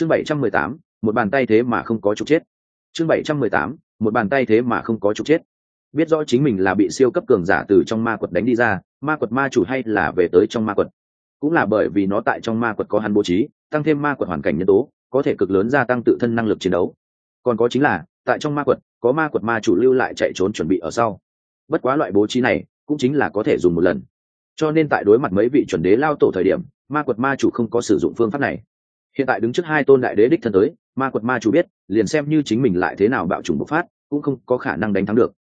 chương bảy trăm mười tám, một bàn tay thế mà không có trục chết. Chương bảy trăm mười tám, một bàn tay thế mà không có trục chết. Biết rõ chính mình là bị siêu cấp cường giả từ trong ma quật đánh đi ra, ma quật ma chủ hay là về tới trong ma quật. Cũng là bởi vì nó tại trong ma quật có hắn bố trí, tăng thêm ma quật hoàn cảnh nhân tố, có thể cực lớn gia tăng tự thân năng lực chiến đấu. Còn có chính là, tại trong ma quật, có ma quật ma chủ lưu lại chạy trốn chuẩn bị ở sau. Bất quá loại bố trí này, cũng chính là có thể dùng một lần. Cho nên tại đối mặt mấy vị chuẩn đế lao tổ thời điểm, ma quật ma chủ không có sử dụng phương pháp này hiện tại đứng trước hai tôn đại đế đích thân tới, ma quật ma chủ biết, liền xem như chính mình lại thế nào bạo chủng bộc phát, cũng không có khả năng đánh thắng được.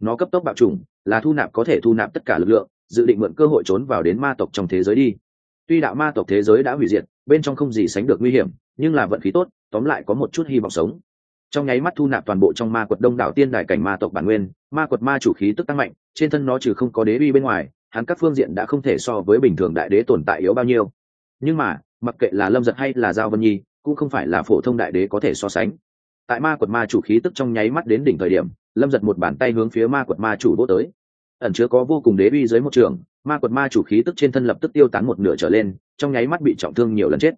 Nó cấp tốc bạo chủng, là thu nạp có thể thu nạp tất cả lực lượng, dự định mượn cơ hội trốn vào đến ma tộc trong thế giới đi. Tuy đạo ma tộc thế giới đã hủy diệt, bên trong không gì sánh được nguy hiểm, nhưng là vận khí tốt, tóm lại có một chút hy vọng sống. Trong nháy mắt thu nạp toàn bộ trong ma quật đông đảo tiên đài cảnh ma tộc bản nguyên, ma quật ma chủ khí tức tăng mạnh, trên thân nó trừ không có đế uy bên ngoài, hắn các phương diện đã không thể so với bình thường đại đế tồn tại yếu bao nhiêu. Nhưng mà mặc kệ là lâm giật hay là giao vân nhi, cũng không phải là phổ thông đại đế có thể so sánh. Tại ma quật ma chủ khí tức trong nháy mắt đến đỉnh thời điểm, lâm giật một bàn tay hướng phía ma quật ma chủ vô tới. Ẩn chứa có vô cùng đế uy dưới một trường, ma quật ma chủ khí tức trên thân lập tức tiêu tán một nửa trở lên, trong nháy mắt bị trọng thương nhiều lần chết.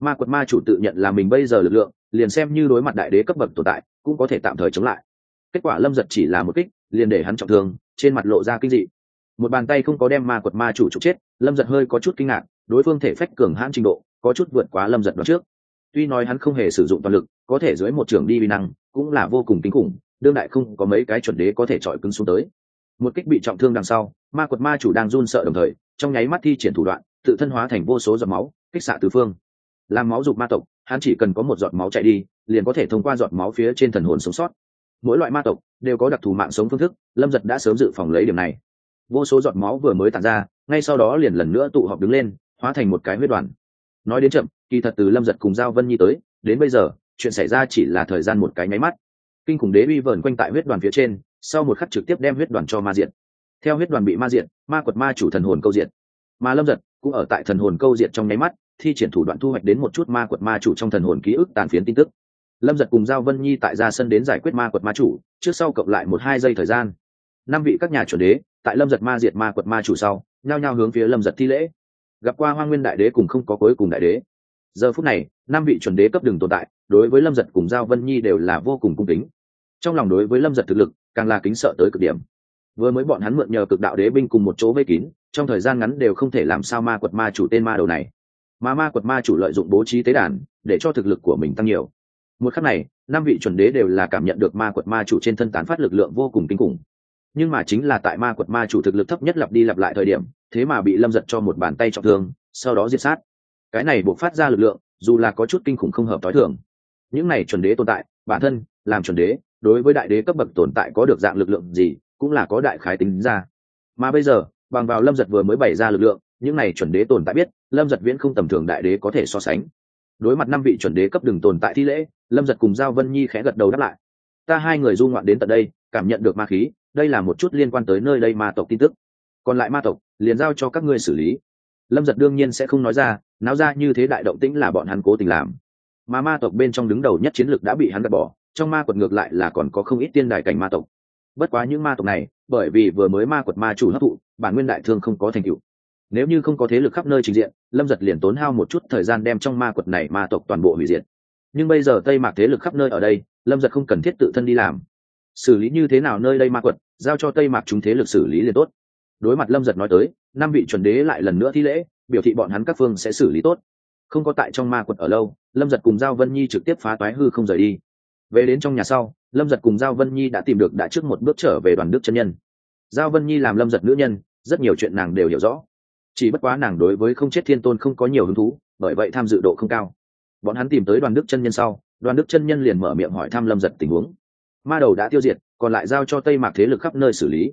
Ma quật ma chủ tự nhận là mình bây giờ lực lượng, liền xem như đối mặt đại đế cấp bậc tồn tại, cũng có thể tạm thời chống lại. Kết quả lâm giật chỉ là một kích, liền để hắn trọng thương, trên mặt lộ ra kinh dị. Một bàn tay không có đem ma quật ma chủ trục chết, lâm giật hơi có chút kinh ngạc, đối phương thể phách cường hãn trình độ có chút vượt quá lâm giật đoạn trước. Tuy nói hắn không hề sử dụng toàn lực, có thể dưới một trường đi vi năng, cũng là vô cùng kinh khủng, đương đại không có mấy cái chuẩn đế có thể chọi cứng xuống tới. Một kích bị trọng thương đằng sau, ma quật ma chủ đang run sợ đồng thời, trong nháy mắt thi triển thủ đoạn, tự thân hóa thành vô số giọt máu, kích xạ tứ phương. Làm máu dục ma tộc, hắn chỉ cần có một giọt máu chạy đi, liền có thể thông qua giọt máu phía trên thần hồn sống sót. Mỗi loại ma tộc đều có đặc thù mạng sống phương thức, lâm giật đã sớm dự phòng lấy điểm này. Vô số giọt máu vừa mới tàn ra, ngay sau đó liền lần nữa tụ họp đứng lên, hóa thành một cái huyết đoàn nói đến chậm, kỳ thật từ lâm giật cùng giao vân nhi tới, đến bây giờ, chuyện xảy ra chỉ là thời gian một cái máy mắt. Kinh khủng đế uy vờn quanh tại huyết đoàn phía trên, sau một khắc trực tiếp đem huyết đoàn cho ma diện theo huyết đoàn bị ma diện ma quật ma chủ thần hồn câu diện mà lâm giật cũng ở tại thần hồn câu diện trong nháy mắt, thi triển thủ đoạn thu hoạch đến một chút ma quật ma chủ trong thần hồn ký ức tàn phiến tin tức. Lâm giật cùng giao vân nhi tại ra sân đến giải quyết ma quật ma chủ, trước sau cộng lại một hai giây thời gian. Năm vị các nhà chuẩn đế, tại lâm giật ma diệt ma quật ma chủ sau, nhao nhao hướng phía lâm giật thi lễ gặp qua hoa nguyên đại đế cùng không có cuối cùng đại đế. Giờ phút này, năm vị chuẩn đế cấp đường tồn tại, đối với lâm giật cùng giao vân nhi đều là vô cùng cung kính. Trong lòng đối với lâm giật thực lực, càng là kính sợ tới cực điểm. Vừa mới bọn hắn mượn nhờ cực đạo đế binh cùng một chỗ vây kín, trong thời gian ngắn đều không thể làm sao ma quật ma chủ tên ma đầu này. Mà ma quật ma chủ lợi dụng bố trí tế đàn, để cho thực lực của mình tăng nhiều. Một khắc này, năm vị chuẩn đế đều là cảm nhận được ma quật ma chủ trên thân tán phát lực lượng vô cùng kinh khủng nhưng mà chính là tại ma quật ma chủ thực lực thấp nhất lặp đi lặp lại thời điểm, thế mà bị lâm giật cho một bàn tay trọng thương, sau đó diệt sát. Cái này buộc phát ra lực lượng, dù là có chút kinh khủng không hợp t h o i thường. Những này chuẩn đế tồn tại, bản thân, làm chuẩn đế, đối với đại đế cấp bậc tồn tại có được dạng lực lượng gì, cũng là có đại khái tính ra. Mà bây giờ, bằng vào lâm giật vừa mới bày ra lực lượng, những này chuẩn đế tồn tại biết, lâm giật viễn không tầm thường đại đế có thể so sánh. Đối mặt năm vị chuẩn đế cấp đường tồn tại thi lễ, lâm giật cùng giao vân nhi khẽ gật đầu đáp lại. Ta hai người du ngoạn đến tận đây, cảm nhận được ma khí đây là một chút liên quan tới nơi đây ma tộc tin tức. Còn lại ma tộc, liền giao cho các ngươi xử lý. Lâm giật đương nhiên sẽ không nói ra, náo ra như thế đại động tĩnh là bọn hắn cố tình làm. Mà ma tộc bên trong đứng đầu nhất chiến lược đã bị hắn gạt bỏ, trong ma quật ngược lại là còn có không ít tiên đài cảnh ma tộc. Bất quá những ma tộc này, bởi vì vừa mới ma quật ma chủ hấp thụ, bản nguyên đại thương không có thành tựu. Nếu như không có thế lực khắp nơi trình diện, lâm giật liền tốn hao một chút thời gian đem trong ma quật này ma tộc toàn bộ hủy diệt. Nhưng bây giờ tây mạc thế lực khắp nơi ở đây, lâm giật không cần thiết tự thân đi làm xử lý như thế nào nơi đây ma quật, giao cho tây mạc chúng thế lực xử lý liền tốt. Đối mặt lâm giật nói tới, năm vị chuẩn đế lại lần nữa thi lễ, biểu thị bọn hắn các phương sẽ xử lý tốt. Không có tại trong ma quật ở lâu, lâm giật cùng giao vân nhi trực tiếp phá toái hư không rời đi. Về đến trong nhà sau, lâm giật cùng giao vân nhi đã tìm được đã trước một bước trở về đoàn đức chân nhân. Giao vân nhi làm lâm giật nữ nhân, rất nhiều chuyện nàng đều hiểu rõ. Chỉ bất quá nàng đối với không chết thiên tôn không có nhiều hứng thú, bởi vậy tham dự độ không cao. Bọn hắn tìm tới đoàn đức chân nhân sau, đoàn đức chân nhân liền mở miệng hỏi thăm lâm giật tình huống ma đầu đã tiêu diệt, còn lại giao cho tây mạc thế lực khắp nơi xử lý.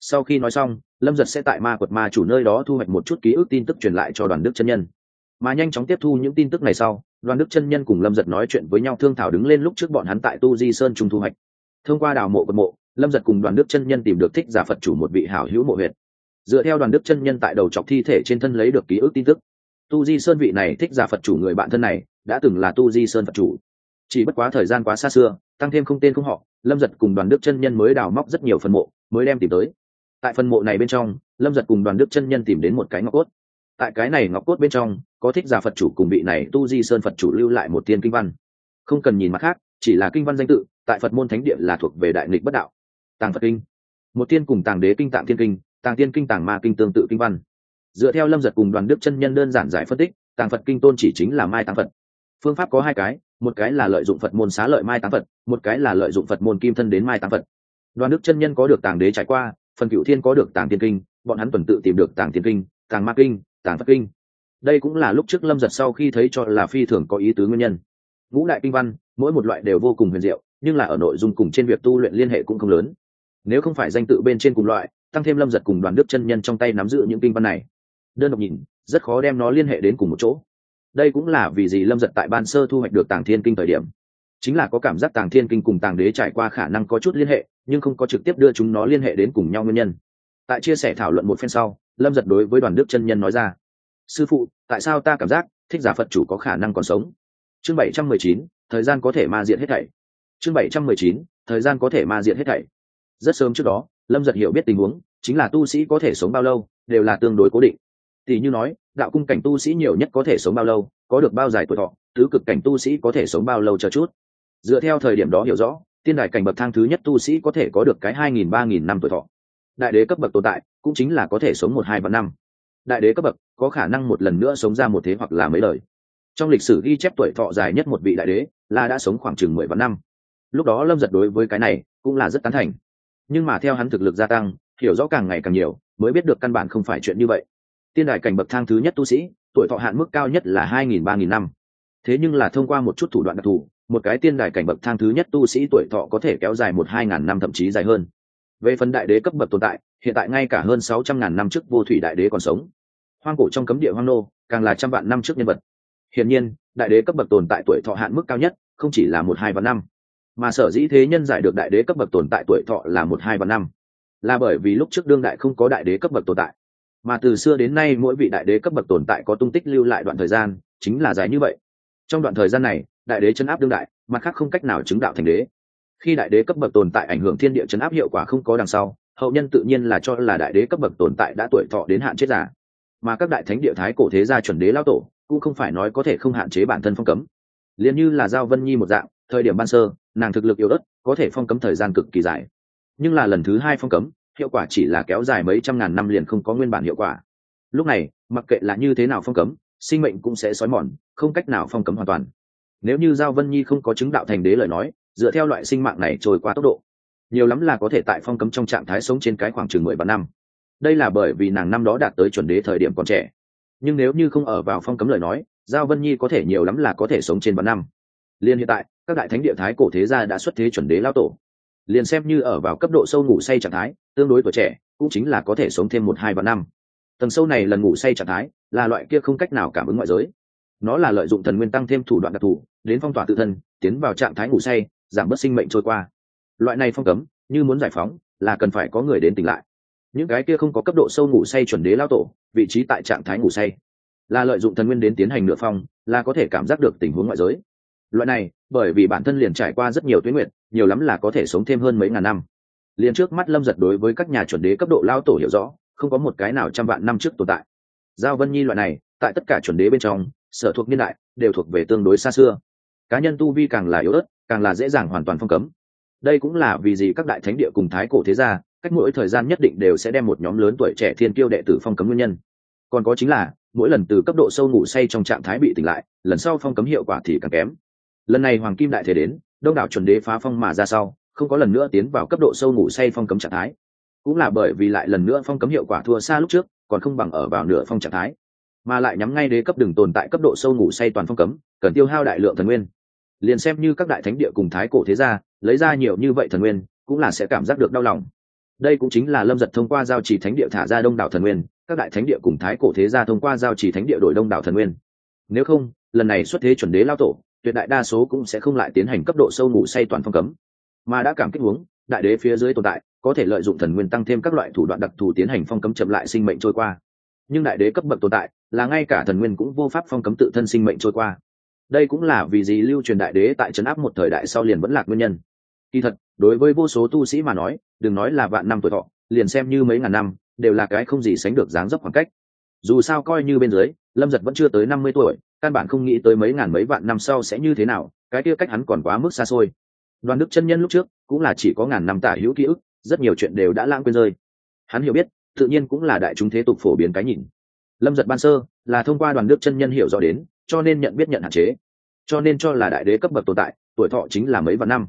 Sau khi nói xong, lâm giật sẽ tại ma quật ma chủ nơi đó thu hoạch một chút ký ức tin tức truyền lại cho đoàn đức chân nhân. Mà nhanh chóng tiếp thu những tin tức này sau, đoàn đức chân nhân cùng lâm giật nói chuyện với nhau thương thảo đứng lên lúc trước bọn hắn tại tu di sơn trung thu hoạch. Thông qua đào mộ vật mộ, lâm giật cùng đoàn đức chân nhân tìm được thích giả phật chủ một vị hảo hữu mộ huyệt. dựa theo đoàn đức chân nhân tại đầu chọc thi thể trên thân lấy được ký ức tin tức, tu di sơn vị này thích giả phật chủ người bạn thân này, đã từng là tu di sơn phật chủ. Chỉ bất quá thời gian quá xa xưa, tăng thêm không tên không họ lâm giật cùng đoàn đức chân nhân mới đào móc rất nhiều phần mộ, mới đem tìm tới. Tại phần mộ này bên trong, lâm giật cùng đoàn đức chân nhân tìm đến một cái ngọc cốt. Tại cái này ngọc cốt bên trong, có thích giả phật chủ cùng vị này tu di sơn phật chủ lưu lại một tiên kinh văn. Không cần nhìn mặt khác, chỉ là kinh văn danh tự, tại phật môn thánh địa là thuộc về đại nghịch bất đạo. Tàng phật kinh. Một tiên cùng tàng đế kinh, tạng tiên kinh, tàng tiên kinh, tàng ma kinh tương tự kinh văn. Dựa theo lâm giật cùng đoàn đức chân nhân đơn giản giải phân tích, tàng phật kinh tôn chỉ chính là mai tàng phật phương pháp có hai cái, một cái là lợi dụng phật môn xá lợi mai táng phật, một cái là lợi dụng phật môn kim thân đến mai táng phật. Đoàn đức chân nhân có được tàng đế trải qua, phần cựu thiên có được tàng tiên kinh, bọn hắn tuần tự tìm được tàng tiên kinh, tàng ma kinh, tàng phật kinh. Đây cũng là lúc trước lâm giật sau khi thấy cho là phi thường có ý tứ nguyên nhân. Ngũ đại kinh văn, mỗi một loại đều vô cùng huyền diệu, nhưng là ở nội dung cùng trên việc tu luyện liên hệ cũng không lớn. Nếu không phải danh tự bên trên cùng loại, tăng thêm lâm giật cùng đoàn đức chân nhân trong tay nắm giữ những kinh văn này. Đơn độc nhìn, rất khó đem nó liên hệ đến cùng một chỗ đây cũng là vì gì lâm giật tại ban sơ thu hoạch được tàng thiên kinh thời điểm. Chính là có cảm giác tàng thiên kinh cùng tàng đế trải qua khả năng có chút liên hệ, nhưng không có trực tiếp đưa chúng nó liên hệ đến cùng nhau nguyên nhân. Tại chia sẻ thảo luận một phen sau, lâm giật đối với đoàn đức chân nhân nói ra, sư phụ, tại sao ta cảm giác thích giả phật chủ có khả năng còn sống? Chương bảy trăm mười chín, thời gian có thể ma diện hết thảy. Chương bảy trăm mười chín, thời gian có thể ma diện hết thảy. Rất sớm trước đó, lâm giật hiểu biết tình huống, chính là tu sĩ có thể sống bao lâu, đều là tương đối cố định tỷ như nói, đạo cung cảnh tu sĩ nhiều nhất có thể sống bao lâu, có được bao dài tuổi thọ, tứ cực cảnh tu sĩ có thể sống bao lâu chờ chút. Dựa theo thời điểm đó hiểu rõ, tiên đại cảnh bậc thang thứ nhất tu sĩ có thể có được cái hai nghìn, ba nghìn năm tuổi thọ. Đại đế cấp bậc tồn tại, cũng chính là có thể sống một hai vạn năm. Đại đế cấp bậc, có khả năng một lần nữa sống ra một thế hoặc là mấy lời trong lịch sử ghi chép tuổi thọ dài nhất một vị đại đế, là đã sống khoảng chừng mười vạn năm. Lúc đó lâm giật đối với cái này, cũng là rất tán thành. Nhưng mà theo hắn thực lực gia tăng, hiểu rõ càng ngày càng nhiều, mới biết được căn bản không phải chuyện như vậy tiên đại cảnh bậc thang thứ nhất tu sĩ, tuổi thọ hạn mức cao nhất là hai nghìn ba nghìn năm. Thế nhưng là thông qua một chút thủ đoạn đặc thù, một cái tiên đại cảnh bậc thang thứ nhất tu sĩ tuổi thọ có thể kéo dài một hai ngàn năm thậm chí dài hơn. Về phần đại đế cấp bậc tồn tại, hiện tại ngay cả hơn sáu trăm ngàn năm trước vô thủy đại đế còn sống. Hoang cổ trong cấm địa hoang nô, càng là trăm vạn năm trước nhân vật. Hiển nhiên, đại đế cấp bậc tồn tại tuổi thọ hạn mức cao nhất, không chỉ là một hai vạn năm. Mà sở dĩ thế nhân giải được đại đế cấp bậc tồn tại tuổi thọ là một hai vạn năm. Là bởi vì lúc trước đương đại không có đại đế cấp bậc tồn tại mà từ xưa đến nay mỗi vị đại đế cấp bậc tồn tại có tung tích lưu lại đoạn thời gian, chính là dài như vậy. Trong đoạn thời gian này, đại đế chấn áp đương đại, mặt khác không cách nào chứng đạo thành đế. Khi đại đế cấp bậc tồn tại ảnh hưởng thiên địa chấn áp hiệu quả không có đằng sau, hậu nhân tự nhiên là cho là đại đế cấp bậc tồn tại đã tuổi thọ đến hạn chết giả mà các đại thánh địa thái cổ thế gia chuẩn đế lao tổ cũng không phải nói có thể không hạn chế bản thân phong cấm. Liền như là giao vân nhi một dạng, thời điểm ban sơ, nàng thực lực yếu ớt, có thể phong cấm thời gian cực kỳ dài. Nhưng là lần thứ hai phong cấm hiệu quả chỉ là kéo dài mấy trăm ngàn năm liền không có nguyên bản hiệu quả. Lúc này, mặc kệ là như thế nào phong cấm, sinh mệnh cũng sẽ xói mòn, không cách nào phong cấm hoàn toàn. Nếu như giao vân nhi không có chứng đạo thành đế lời nói, dựa theo loại sinh mạng này trôi qua tốc độ, nhiều lắm là có thể tại phong cấm trong trạng thái sống trên cái khoảng chừng mười vạn năm. Đây là bởi vì nàng năm đó đạt tới chuẩn đế thời điểm còn trẻ. Nhưng nếu như không ở vào phong cấm lời nói, giao vân nhi có thể nhiều lắm là có thể sống trên vạn năm. Liên hiện tại, các đại thánh địa thái cổ thế gia đã xuất thế chuẩn đế lao tổ liền xem như ở vào cấp độ sâu ngủ say trạng thái, tương đối tuổi trẻ, cũng chính là có thể sống thêm một hai và năm. Tầng sâu này lần ngủ say trạng thái là loại kia không cách nào cảm ứng ngoại giới. Nó là lợi dụng thần nguyên tăng thêm thủ đoạn đặc thù, đến phong tỏa tự thân, tiến vào trạng thái ngủ say, giảm bớt sinh mệnh trôi qua. Loại này phong cấm, như muốn giải phóng, là cần phải có người đến tỉnh lại. Những cái kia không có cấp độ sâu ngủ say chuẩn đế lao tổ, vị trí tại trạng thái ngủ say, là lợi dụng thần nguyên đến tiến hành nửa phong, là có thể cảm giác được tình huống ngoại giới loại này, bởi vì bản thân liền trải qua rất nhiều tuyến nguyện nhiều lắm là có thể sống thêm hơn mấy ngàn năm. Liền trước mắt lâm giật đối với các nhà chuẩn đế cấp độ lao tổ hiểu rõ, không có một cái nào trăm vạn năm trước tồn tại. Giao vân nhi loại này, tại tất cả chuẩn đế bên trong, sở thuộc niên đại, đều thuộc về tương đối xa xưa. Cá nhân tu vi càng là yếu ớt, càng là dễ dàng hoàn toàn phong cấm. Đây cũng là vì gì các đại thánh địa cùng thái cổ thế gia, cách mỗi thời gian nhất định đều sẽ đem một nhóm lớn tuổi trẻ thiên kiêu đệ tử phong cấm nguyên nhân. Còn có chính là, mỗi lần từ cấp độ sâu ngủ say trong trạng thái bị tỉnh lại, lần sau phong cấm hiệu quả thì càng kém lần này hoàng kim đại thể đến, đông đảo chuẩn đế phá phong mà ra sau, không có lần nữa tiến vào cấp độ sâu ngủ say phong cấm trạng thái. Cũng là bởi vì lại lần nữa phong cấm hiệu quả thua xa lúc trước, còn không bằng ở vào nửa phong trạng thái. Mà lại nhắm ngay đế cấp đường tồn tại cấp độ sâu ngủ say toàn phong cấm, cần tiêu hao đại lượng thần nguyên. Liền xem như các đại thánh địa cùng thái cổ thế gia, lấy ra nhiều như vậy thần nguyên, cũng là sẽ cảm giác được đau lòng. Đây cũng chính là lâm giật thông qua giao trì thánh địa thả ra đông đảo thần nguyên, các đại thánh địa cùng thái cổ thế gia thông qua giao trì thánh địa đổi đông đảo thần nguyên. Nếu không, lần này xuất thế chuẩn đế lao tổ tuyệt đại đa số cũng sẽ không lại tiến hành cấp độ sâu ngủ say toàn phong cấm. Mà đã cảm kích huống, đại đế phía dưới tồn tại, có thể lợi dụng thần nguyên tăng thêm các loại thủ đoạn đặc thù tiến hành phong cấm chậm lại sinh mệnh trôi qua. Nhưng đại đế cấp bậc tồn tại, là ngay cả thần nguyên cũng vô pháp phong cấm tự thân sinh mệnh trôi qua. Đây cũng là vì gì lưu truyền đại đế tại trấn áp một thời đại sau liền vẫn lạc nguyên nhân. Kỳ thật, đối với vô số tu sĩ mà nói, đừng nói là vạn năm tuổi thọ, liền xem như mấy ngàn năm, đều là cái không gì sánh được dáng dấp khoảng cách. Dù sao coi như bên dưới, lâm giật vẫn chưa tới năm mươi tuổi căn bản không nghĩ tới mấy ngàn mấy vạn năm sau sẽ như thế nào, cái kia cách hắn còn quá mức xa xôi. Đoàn đức chân nhân lúc trước cũng là chỉ có ngàn năm tả hữu ký ức, rất nhiều chuyện đều đã lãng quên rơi. Hắn hiểu biết, tự nhiên cũng là đại chúng thế tục phổ biến cái nhìn. Lâm giật ban sơ là thông qua đoàn đức chân nhân hiểu rõ đến, cho nên nhận biết nhận hạn chế. Cho nên cho là đại đế cấp bậc tồn tại, tuổi thọ chính là mấy vạn năm.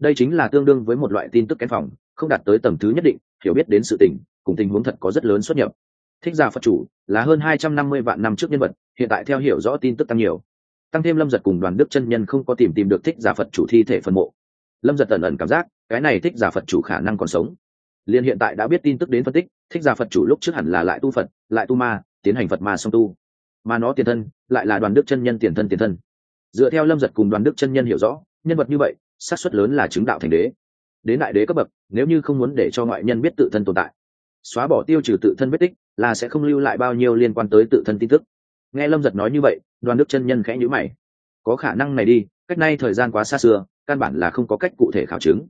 Đây chính là tương đương với một loại tin tức kén phòng, không đạt tới tầm thứ nhất định, hiểu biết đến sự tình, cùng tình huống thật có rất lớn xuất nhập. Thích giả phật chủ là hơn hai trăm năm mươi vạn năm trước nhân vật hiện tại theo hiểu rõ tin tức tăng nhiều. Tăng thêm lâm giật cùng đoàn đức chân nhân không có tìm tìm được thích giả phật chủ thi thể phân mộ. Lâm giật ẩn ẩn cảm giác, cái này thích giả phật chủ khả năng còn sống. Liên hiện tại đã biết tin tức đến phân tích, thích giả phật chủ lúc trước hẳn là lại tu phật, lại tu ma, tiến hành phật ma song tu. Mà nó tiền thân, lại là đoàn đức chân nhân tiền thân tiền thân. Dựa theo lâm giật cùng đoàn đức chân nhân hiểu rõ, nhân vật như vậy, xác suất lớn là chứng đạo thành đế. Đến đại đế cấp bậc, nếu như không muốn để cho ngoại nhân biết tự thân tồn tại, xóa bỏ tiêu trừ tự thân vết tích, là sẽ không lưu lại bao nhiêu liên quan tới tự thân tin tức nghe lâm giật nói như vậy, đoàn đức chân nhân khẽ nhữ mày. Có khả năng này đi, cách nay thời gian quá xa xưa, căn bản là không có cách cụ thể khảo chứng.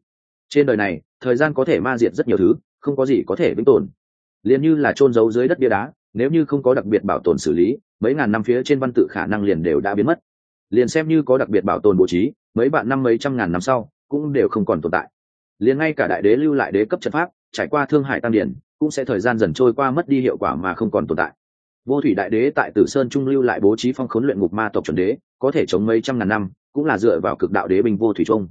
Trên đời này, thời gian có thể ma diệt rất nhiều thứ, không có gì có thể vĩnh tồn. Liền như là trôn giấu dưới đất bia đá, nếu như không có đặc biệt bảo tồn xử lý, mấy ngàn năm phía trên văn tự khả năng liền đều đã biến mất. Liền xem như có đặc biệt bảo tồn bố trí, mấy bạn năm, mấy trăm ngàn năm sau, cũng đều không còn tồn tại. Liền ngay cả đại đế lưu lại đế cấp trận pháp, trải qua thương hải tam điển, cũng sẽ thời gian dần trôi qua mất đi hiệu quả mà không còn tồn tại vô thủy đại đế tại tử sơn trung lưu lại bố trí phong khốn luyện ngục ma tộc chuẩn đế, có thể chống mấy trăm ngàn năm, cũng là dựa vào cực đạo đế binh vô thủy trung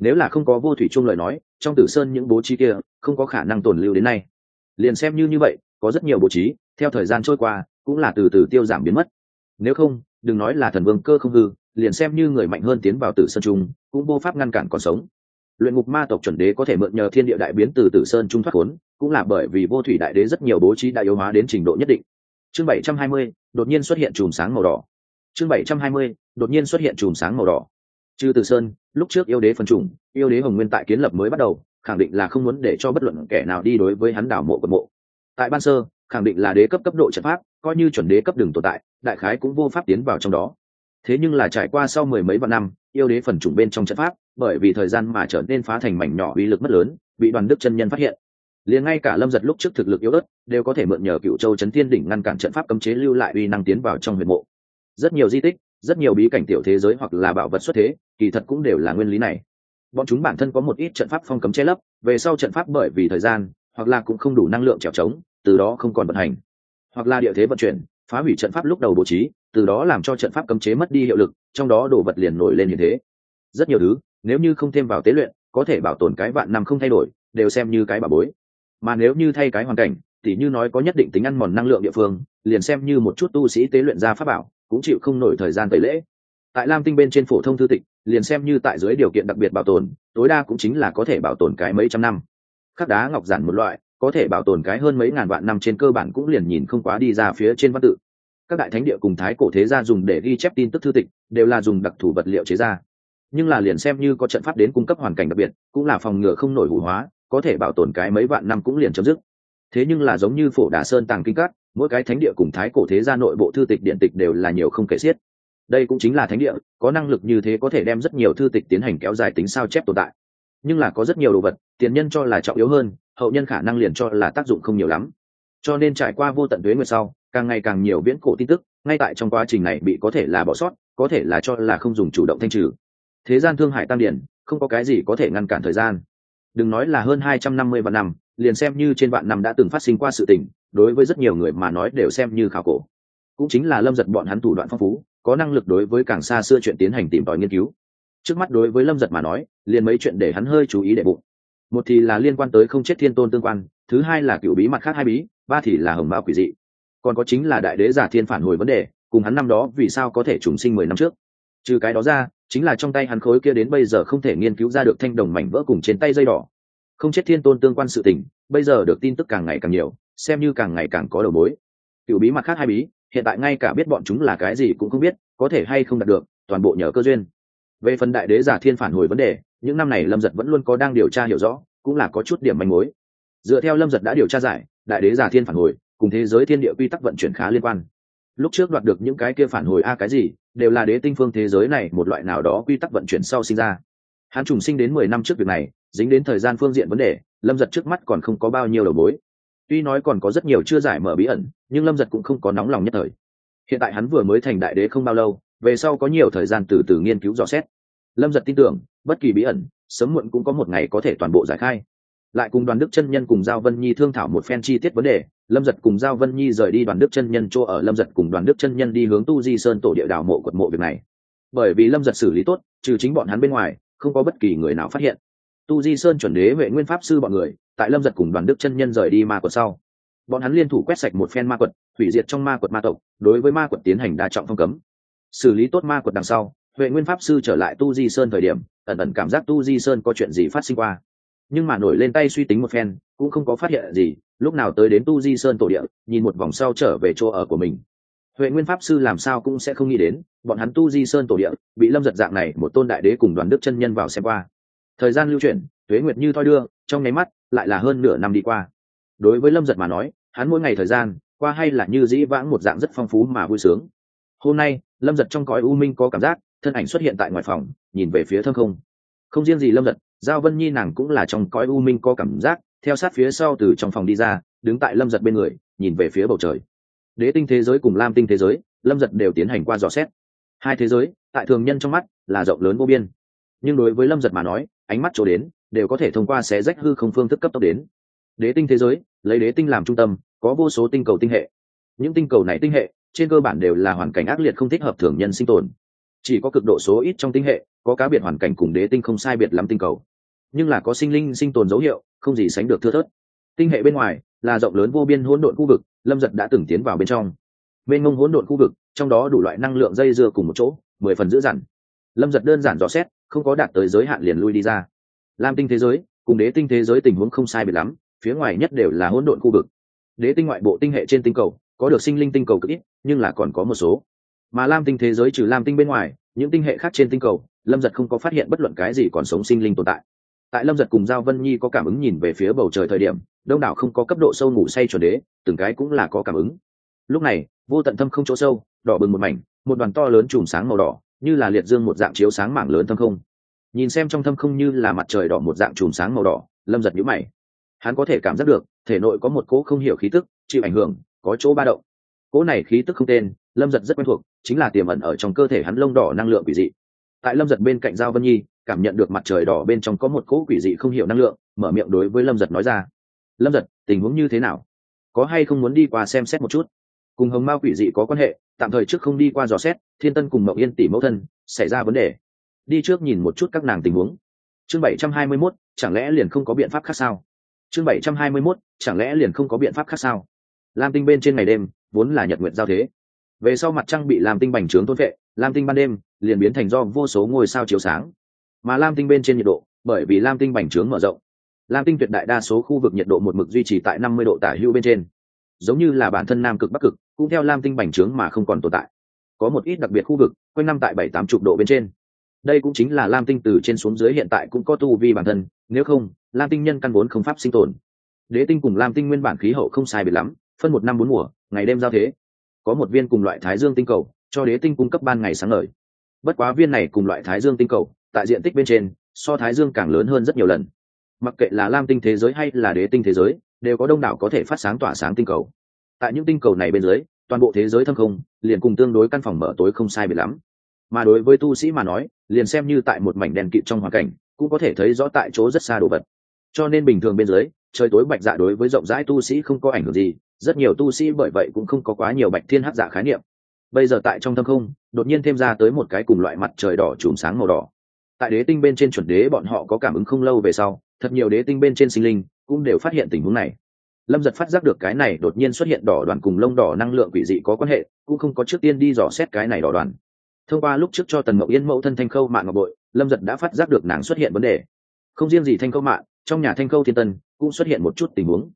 nếu là không có vô thủy trung lời nói, trong tử sơn những bố trí kia, không có khả năng tồn lưu đến nay. Liền xem như như vậy, có rất nhiều bố trí, theo thời gian trôi qua, cũng là từ từ tiêu giảm biến mất. Nếu không, đừng nói là thần vương cơ không hư, liền xem như người mạnh hơn tiến vào tử sơn trung, cũng vô pháp ngăn cản còn sống. Luyện ngục ma tộc chuẩn đế có thể mượn nhờ thiên địa đại biến từ tử sơn trung thoát khốn, cũng là bởi vì vô thủy đại đế rất nhiều bố trí đại yếu hóa đến trình độ nhất định chương bảy trăm hai mươi, đột nhiên xuất hiện chùm sáng màu đỏ. Chương bảy trăm hai mươi, đột nhiên xuất hiện chùm sáng màu đỏ. Trư tử sơn, lúc trước yêu đế phân chủng, yêu đế hồng nguyên tại kiến lập mới bắt đầu, khẳng định là không muốn để cho bất luận kẻ nào đi đối với hắn đảo mộ quật mộ. Tại ban sơ, khẳng định là đế cấp cấp độ trận pháp, coi như chuẩn đế cấp đường tồn tại, đại khái cũng vô pháp tiến vào trong đó. Thế nhưng là trải qua sau mười mấy vạn năm, yêu đế phần chủng bên trong trận pháp, bởi vì thời gian mà trở nên phá thành mảnh nhỏ uy lực mất lớn, bị đoàn đức chân nhân phát hiện liền ngay cả lâm giật lúc trước thực lực yếu ớt, đều có thể mượn nhờ cựu châu chấn thiên đỉnh ngăn cản trận pháp cấm chế lưu lại uy năng tiến vào trong huyền mộ. Rất nhiều di tích, rất nhiều bí cảnh tiểu thế giới hoặc là bảo vật xuất thế, kỳ thật cũng đều là nguyên lý này. Bọn chúng bản thân có một ít trận pháp phong cấm che lấp, về sau trận pháp bởi vì thời gian, hoặc là cũng không đủ năng lượng trèo trống từ đó không còn vận hành. Hoặc là địa thế vận chuyển, phá hủy trận pháp lúc đầu bố trí, từ đó làm cho trận pháp cấm chế mất đi hiệu lực, trong đó đổ vật liền nổi lên như thế. Rất nhiều thứ, nếu như không thêm vào tế luyện, có thể bảo tồn cái vạn năm không thay đổi, đều xem như cái bảo bối mà nếu như thay cái hoàn cảnh thì như nói có nhất định tính ăn mòn năng lượng địa phương, liền xem như một chút tu sĩ tế luyện ra pháp bảo, cũng chịu không nổi thời gian tẩy lễ. Tại lam tinh bên trên phổ thông thư tịch, liền xem như tại dưới điều kiện đặc biệt bảo tồn, tối đa cũng chính là có thể bảo tồn cái mấy trăm năm. Khắc đá ngọc giản một loại, có thể bảo tồn cái hơn mấy ngàn vạn năm trên cơ bản cũng liền nhìn không quá đi ra phía trên văn tự. Các đại thánh địa cùng thái cổ thế gia dùng để ghi chép tin tức thư tịch, đều là dùng đặc thù vật liệu chế ra. Nhưng là liền xem như có trận pháp đến cung cấp hoàn cảnh đặc biệt, cũng là phòng ngừa không nổi hủ hóa có thể bảo tồn cái mấy vạn năm cũng liền chấm dứt. Thế nhưng là giống như phổ đà sơn tàng kinh cát mỗi cái thánh địa cùng thái cổ thế gia nội bộ thư tịch điện tịch đều là nhiều không kể xiết. Đây cũng chính là thánh địa, có năng lực như thế có thể đem rất nhiều thư tịch tiến hành kéo dài tính sao chép tồn tại. Nhưng là có rất nhiều đồ vật, tiền nhân cho là trọng yếu hơn, hậu nhân khả năng liền cho là tác dụng không nhiều lắm. Cho nên trải qua vô tận tuế nguyệt sau, càng ngày càng nhiều viễn cổ tin tức, ngay tại trong quá trình này bị có thể là bỏ sót, có thể là cho là không dùng chủ động thanh trừ. Thế gian thương hại tam điển, không có cái gì có thể ngăn cản thời gian đừng nói là hơn hai trăm năm mươi vạn năm, liền xem như trên vạn năm đã từng phát sinh qua sự tình, đối với rất nhiều người mà nói đều xem như khảo cổ. Cũng chính là lâm giật bọn hắn thủ đoạn phong phú, có năng lực đối với càng xa xưa chuyện tiến hành tìm tòi nghiên cứu. Trước mắt đối với lâm giật mà nói, liền mấy chuyện để hắn hơi chú ý để bụng. Một thì là liên quan tới không chết thiên tôn tương quan, thứ hai là cựu bí mặt khác hai bí, ba thì là hồng bao quỷ dị. Còn có chính là đại đế giả thiên phản hồi vấn đề, cùng hắn năm đó vì sao có thể trùng sinh mười năm trước. Trừ cái đó ra chính là trong tay hắn khối kia đến bây giờ không thể nghiên cứu ra được thanh đồng mảnh vỡ cùng trên tay dây đỏ. Không chết thiên tôn tương quan sự tình, bây giờ được tin tức càng ngày càng nhiều, xem như càng ngày càng có đầu mối. Cựu bí mặt khác hai bí, hiện tại ngay cả biết bọn chúng là cái gì cũng không biết, có thể hay không đạt được, toàn bộ nhờ cơ duyên. Về phần đại đế giả thiên phản hồi vấn đề, những năm này lâm giật vẫn luôn có đang điều tra hiểu rõ, cũng là có chút điểm manh mối. Dựa theo lâm giật đã điều tra giải, đại đế giả thiên phản hồi, cùng thế giới thiên địa quy tắc vận chuyển khá liên quan. Lúc trước đoạt được những cái kia phản hồi a cái gì đều là đế tinh phương thế giới này một loại nào đó quy tắc vận chuyển sau sinh ra. Hắn trùng sinh đến mười năm trước việc này, dính đến thời gian phương diện vấn đề, lâm giật trước mắt còn không có bao nhiêu đầu mối. Tuy nói còn có rất nhiều chưa giải mở bí ẩn, nhưng lâm giật cũng không có nóng lòng nhất thời. Hiện tại hắn vừa mới thành đại đế không bao lâu, về sau có nhiều thời gian từ từ nghiên cứu rõ xét. Lâm giật tin tưởng, bất kỳ bí ẩn, sớm muộn cũng có một ngày có thể toàn bộ giải khai lại cùng đoàn đức chân nhân cùng giao vân nhi thương thảo một phen chi tiết vấn đề, lâm giật cùng giao vân nhi rời đi đoàn đức chân nhân chỗ ở, lâm giật cùng đoàn đức chân nhân đi hướng tu di sơn tổ địa đào mộ quật mộ việc này. Bởi vì lâm giật xử lý tốt, trừ chính bọn hắn bên ngoài, không có bất kỳ người nào phát hiện. Tu di sơn chuẩn đế vệ nguyên pháp sư bọn người, tại lâm giật cùng đoàn đức chân nhân rời đi ma quật sau. Bọn hắn liên thủ quét sạch một phen ma quật, hủy diệt trong ma quật ma tộc, đối với ma quật tiến hành đa trọng phong cấm. Xử lý tốt ma quật đằng sau huệ nguyên pháp sư trở lại tu di sơn thời điểm, ẩn ẩn cảm giác tu di sơn có chuyện gì phát sinh qua nhưng mà nổi lên tay suy tính một phen, cũng không có phát hiện gì, lúc nào tới đến tu di sơn tổ địa, nhìn một vòng sau trở về chỗ ở của mình. Huệ nguyên pháp sư làm sao cũng sẽ không nghĩ đến, bọn hắn tu di sơn tổ địa, bị lâm giật dạng này một tôn đại đế cùng đoàn đức chân nhân vào xem qua. Thời gian lưu chuyển, tuế nguyệt như thoi đưa, trong nháy mắt, lại là hơn nửa năm đi qua. Đối với lâm giật mà nói, hắn mỗi ngày thời gian, qua hay là như dĩ vãng một dạng rất phong phú mà vui sướng. Hôm nay, lâm giật trong cõi u minh có cảm giác, thân ảnh xuất hiện tại ngoài phòng, nhìn về phía thâm không. Không riêng gì lâm giật giao vân nhi nàng cũng là trong cõi u minh có cảm giác, theo sát phía sau từ trong phòng đi ra, đứng tại lâm giật bên người, nhìn về phía bầu trời. Đế tinh thế giới cùng lam tinh thế giới, lâm giật đều tiến hành qua dò xét. Hai thế giới, tại thường nhân trong mắt, là rộng lớn vô biên. Nhưng đối với lâm giật mà nói, ánh mắt chỗ đến, đều có thể thông qua xé rách hư không phương thức cấp tốc đến. Đế tinh thế giới, lấy đế tinh làm trung tâm, có vô số tinh cầu tinh hệ. Những tinh cầu này tinh hệ, trên cơ bản đều là hoàn cảnh ác liệt không thích hợp thường nhân sinh tồn. Chỉ có cực độ số ít trong tinh hệ có cá biệt hoàn cảnh cùng đế tinh không sai biệt lắm tinh cầu. Nhưng là có sinh linh sinh tồn dấu hiệu, không gì sánh được thưa thớt. Tinh hệ bên ngoài là rộng lớn vô biên hỗn độn khu vực, lâm giật đã từng tiến vào bên trong. Bên ngông hỗn độn khu vực, trong đó đủ loại năng lượng dây dưa cùng một chỗ, mười phần dữ dằn. Lâm giật đơn giản rõ xét, không có đạt tới giới hạn liền lui đi ra. Lam tinh thế giới cùng đế tinh thế giới tình huống không sai biệt lắm, phía ngoài nhất đều là hỗn độn khu vực. Đế tinh ngoại bộ tinh hệ trên tinh cầu, có được sinh linh tinh cầu cực ít, nhưng là còn có một số. Mà lam tinh thế giới trừ lam tinh bên ngoài, những tinh hệ khác trên tinh cầu lâm giật không có phát hiện bất luận cái gì còn sống sinh linh tồn tại. Tại lâm giật cùng giao vân nhi có cảm ứng nhìn về phía bầu trời thời điểm, đông đảo không có cấp độ sâu ngủ say chuẩn đế, từng cái cũng là có cảm ứng. Lúc này, vô tận thâm không chỗ sâu, đỏ bừng một mảnh, một đoàn to lớn chùm sáng màu đỏ, như là liệt dương một dạng chiếu sáng mảng lớn thâm không. Nhìn xem trong thâm không như là mặt trời đỏ một dạng chùm sáng màu đỏ, lâm giật nhũ mày. Hắn có thể cảm giác được, thể nội có một cỗ không hiểu khí tức, chịu ảnh hưởng, có chỗ ba động. Cỗ này khí tức không tên, lâm giật rất quen thuộc, chính là tiềm ẩn ở trong cơ thể hắn lông đỏ năng lượng quỷ dị tại lâm giật bên cạnh giao vân nhi, cảm nhận được mặt trời đỏ bên trong có một cỗ quỷ dị không hiểu năng lượng, mở miệng đối với lâm giật nói ra. Lâm giật, tình huống như thế nào? Có hay không muốn đi qua xem xét một chút? Cùng hồng mao quỷ dị có quan hệ, tạm thời trước không đi qua dò xét, thiên tân cùng mậu yên tỷ mẫu thân, xảy ra vấn đề. Đi trước nhìn một chút các nàng tình huống. Chương bảy trăm hai mươi mốt, chẳng lẽ liền không có biện pháp khác sao? Chương bảy trăm hai mươi mốt, chẳng lẽ liền không có biện pháp khác sao? Lam tinh bên trên ngày đêm, vốn là nhật nguyện giao thế về sau mặt trăng bị lam tinh bành trướng tôn vệ lam tinh ban đêm liền biến thành do vô số ngôi sao chiếu sáng. Mà lam tinh bên trên nhiệt độ, bởi vì lam tinh bành trướng mở rộng, lam tinh tuyệt đại đa số khu vực nhiệt độ một mực duy trì tại năm mươi độ tả hữu bên trên. Giống như là bản thân nam cực bắc cực, cũng theo lam tinh bành trướng mà không còn tồn tại. Có một ít đặc biệt khu vực, quanh năm tại bảy tám chục độ bên trên. Đây cũng chính là lam tinh từ trên xuống dưới hiện tại cũng có tu vi bản thân, nếu không, lam tinh nhân căn vốn không pháp sinh tồn. Đế tinh cùng lam tinh nguyên bản khí hậu không sai biệt lắm, phân một năm bốn mùa, ngày đêm giao thế có một viên cùng loại thái dương tinh cầu, cho đế tinh cung cấp ban ngày sáng ngời. Bất quá viên này cùng loại thái dương tinh cầu, tại diện tích bên trên, so thái dương càng lớn hơn rất nhiều lần. Mặc kệ là lam tinh thế giới hay là đế tinh thế giới, đều có đông đảo có thể phát sáng tỏa sáng tinh cầu. Tại những tinh cầu này bên dưới, toàn bộ thế giới thâm không, liền cùng tương đối căn phòng mở tối không sai biệt lắm. Mà đối với tu sĩ mà nói, liền xem như tại một mảnh đèn kịt trong hoàn cảnh, cũng có thể thấy rõ tại chỗ rất xa đồ vật. Cho nên bình thường bên dưới trời tối bạch dạ đối với rộng rãi tu sĩ không có ảnh hưởng gì, rất nhiều tu sĩ bởi vậy cũng không có quá nhiều bạch thiên hắc dạ khái niệm. Bây giờ tại trong thâm không, đột nhiên thêm ra tới một cái cùng loại mặt trời đỏ chùm sáng màu đỏ. Tại đế tinh bên trên chuẩn đế bọn họ có cảm ứng không lâu về sau, thật nhiều đế tinh bên trên sinh linh cũng đều phát hiện tình huống này. Lâm giật phát giác được cái này đột nhiên xuất hiện đỏ đoàn cùng lông đỏ năng lượng quỷ dị có quan hệ, cũng không có trước tiên đi dò xét cái này đỏ đoàn. Thông qua lúc trước cho tần mậu yên mẫu thân thanh khâu mạng ngọc bội, lâm giật đã phát giác được nàng xuất hiện vấn đề. Không riêng gì thanh khâu mạng trong nhà thanh khâu thiên tân cũng xuất hiện một chút tình huống.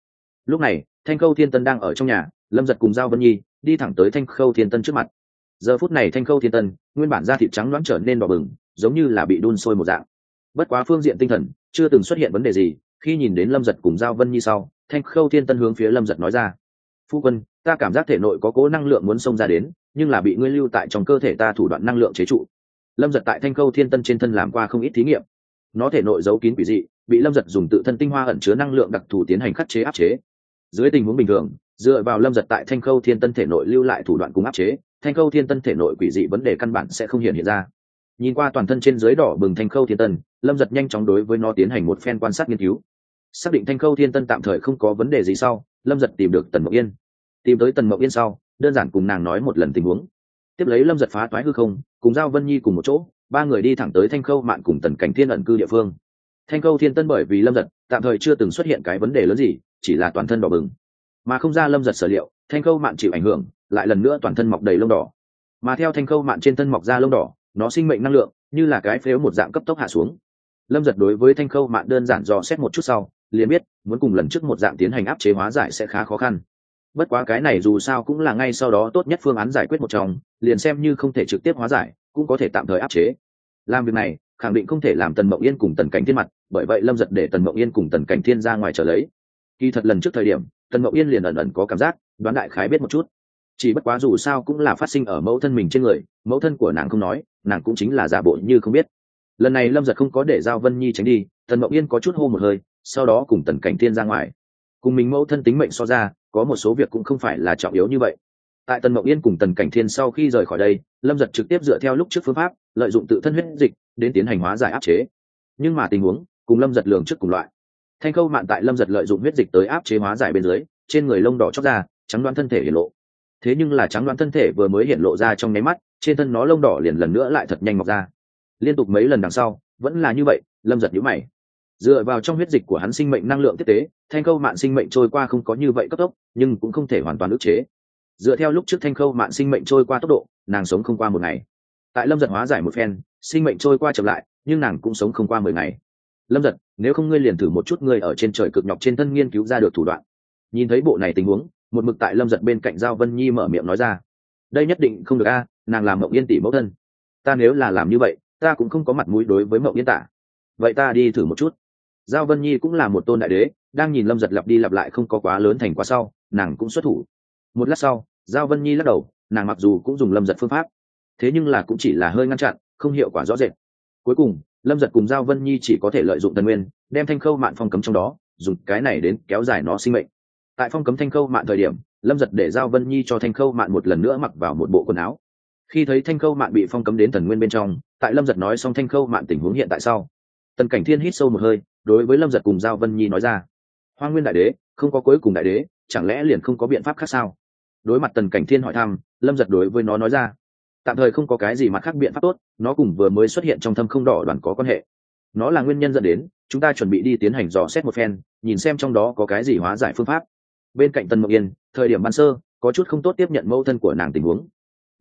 Lúc này, thanh khâu thiên tân đang ở trong nhà, lâm giật cùng giao vân nhi đi thẳng tới thanh khâu thiên tân trước mặt. Giờ phút này thanh khâu thiên tân nguyên bản da thịt trắng loãng trở nên đỏ bừng, giống như là bị đun sôi một dạng. Bất quá phương diện tinh thần, chưa từng xuất hiện vấn đề gì, khi nhìn đến lâm giật cùng giao vân nhi sau, thanh khâu thiên tân hướng phía lâm giật nói ra, phu quân, ta cảm giác thể nội có cố năng lượng muốn xông ra đến, nhưng là bị ngươi lưu tại trong cơ thể ta thủ đoạn năng lượng chế trụ. Lâm giật tại thanh khâu thiên tân trên thân làm qua không ít thí nghiệm. Nó thể nội giấu kín quỷ dị bị lâm giật dùng tự thân tinh hoa ẩn chứa năng lượng đặc thù tiến hành khắc chế áp chế. Dưới tình huống bình thường, dựa vào lâm giật tại thanh khâu thiên tân thể nội lưu lại thủ đoạn cùng áp chế, thanh khâu thiên tân thể nội quỷ dị vấn đề căn bản sẽ không hiện hiện ra. Nhìn qua toàn thân trên dưới đỏ bừng thanh khâu thiên tân, lâm giật nhanh chóng đối với nó tiến hành một phen quan sát nghiên cứu. Xác định thanh khâu thiên tân tạm thời không có vấn đề gì sau, lâm giật tìm được tần mộng yên. Tìm tới tần mộng yên sau, đơn giản cùng nàng nói một lần tình huống. Tiếp lấy lâm giật phá toái hư không, cùng giao vân nhi cùng một chỗ, ba người đi thẳng tới thanh khâu mạn cùng tần cảnh thiên ẩn cư địa phương thanh Câu thiên tân bởi vì lâm giật, tạm thời chưa từng xuất hiện cái vấn đề lớn gì, chỉ là toàn thân đỏ bừng. Mà không ra lâm giật sở liệu, thanh Câu mạn chịu ảnh hưởng, lại lần nữa toàn thân mọc đầy lông đỏ. Mà theo thanh Câu mạn trên thân mọc ra lông đỏ, nó sinh mệnh năng lượng, như là cái phếu một dạng cấp tốc hạ xuống. Lâm giật đối với thanh khâu mạn đơn giản dò xét một chút sau, liền biết, muốn cùng lần trước một dạng tiến hành áp chế hóa giải sẽ khá khó khăn. Bất quá cái này dù sao cũng là ngay sau đó tốt nhất phương án giải quyết một trong, liền xem như không thể trực tiếp hóa giải, cũng có thể tạm thời áp chế. Làm việc này, khẳng định không thể làm tần mộng yên cùng tần cảnh thiên mặt bởi vậy lâm giật để tần mộng yên cùng tần cảnh thiên ra ngoài trở lấy. Kỳ thật lần trước thời điểm, tần mộng yên liền ẩn ẩn có cảm giác, đoán đại khái biết một chút. Chỉ bất quá dù sao cũng là phát sinh ở mẫu thân mình trên người, mẫu thân của nàng không nói, nàng cũng chính là giả bộ như không biết. Lần này lâm giật không có để giao vân nhi tránh đi, tần mộng yên có chút hô một hơi, sau đó cùng tần cảnh thiên ra ngoài. Cùng mình mẫu thân tính mệnh so ra, có một số việc cũng không phải là trọng yếu như vậy. Tại tần mộng yên cùng tần cảnh thiên sau khi rời khỏi đây, lâm giật trực tiếp dựa theo lúc trước phương pháp, lợi dụng tự thân huyết dịch, đến tiến hành hóa giải áp chế. Nhưng mà tình huống cùng lâm giật lường trước cùng loại. Thanh khâu mạn tại lâm giật lợi dụng huyết dịch tới áp chế hóa giải bên dưới, trên người lông đỏ chóc ra, trắng đoán thân thể hiện lộ. Thế nhưng là trắng đoán thân thể vừa mới hiện lộ ra trong nháy mắt, trên thân nó lông đỏ liền lần nữa lại thật nhanh mọc ra. Liên tục mấy lần đằng sau, vẫn là như vậy, lâm giật nhữ mày. Dựa vào trong huyết dịch của hắn sinh mệnh năng lượng tiếp tế, thanh khâu mạn sinh mệnh trôi qua không có như vậy cấp tốc, nhưng cũng không thể hoàn toàn ức chế. Dựa theo lúc trước thanh khâu mạn sinh mệnh trôi qua tốc độ, nàng sống không qua một ngày. Tại lâm giật hóa giải một phen, sinh mệnh trôi qua chậm lại, nhưng nàng cũng sống không qua mười ngày lâm giật, nếu không ngươi liền thử một chút ngươi ở trên trời cực nhọc trên thân nghiên cứu ra được thủ đoạn. Nhìn thấy bộ này tình huống, một mực tại lâm giật bên cạnh giao vân nhi mở miệng nói ra. Đây nhất định không được a, nàng làm mộng yên tỷ mẫu thân. Ta nếu là làm như vậy, ta cũng không có mặt mũi đối với mộng yên tả vậy ta đi thử một chút. Giao vân nhi cũng là một tôn đại đế, đang nhìn lâm giật lặp đi lặp lại không có quá lớn thành quá sau, nàng cũng xuất thủ. Một lát sau, giao vân nhi lắc đầu, nàng mặc dù cũng dùng lâm giật phương pháp, thế nhưng là cũng chỉ là hơi ngăn chặn, không hiệu quả rõ rệt. Cuối cùng lâm giật cùng giao vân nhi chỉ có thể lợi dụng tân nguyên, đem thanh khâu mạn phong cấm trong đó, dùng cái này đến kéo dài nó sinh mệnh. Tại phong cấm thanh khâu mạn thời điểm, lâm giật để giao vân nhi cho thanh khâu mạn một lần nữa mặc vào một bộ quần áo. Khi thấy thanh khâu mạn bị phong cấm đến thần nguyên bên trong, tại lâm giật nói xong thanh khâu mạn tình huống hiện tại sau, tần cảnh thiên hít sâu một hơi, đối với lâm giật cùng giao vân nhi nói ra, hoa nguyên đại đế, không có cuối cùng đại đế, chẳng lẽ liền không có biện pháp khác sao? Đối mặt tần cảnh thiên hỏi thăm, lâm giật đối với nó nói ra tạm thời không có cái gì mặt khác biện pháp tốt, nó cùng vừa mới xuất hiện trong thâm không đỏ đoàn có quan hệ. Nó là nguyên nhân dẫn đến, chúng ta chuẩn bị đi tiến hành dò xét một phen, nhìn xem trong đó có cái gì hóa giải phương pháp. Bên cạnh tần mộng yên, thời điểm ban sơ, có chút không tốt tiếp nhận mẫu thân của nàng tình huống.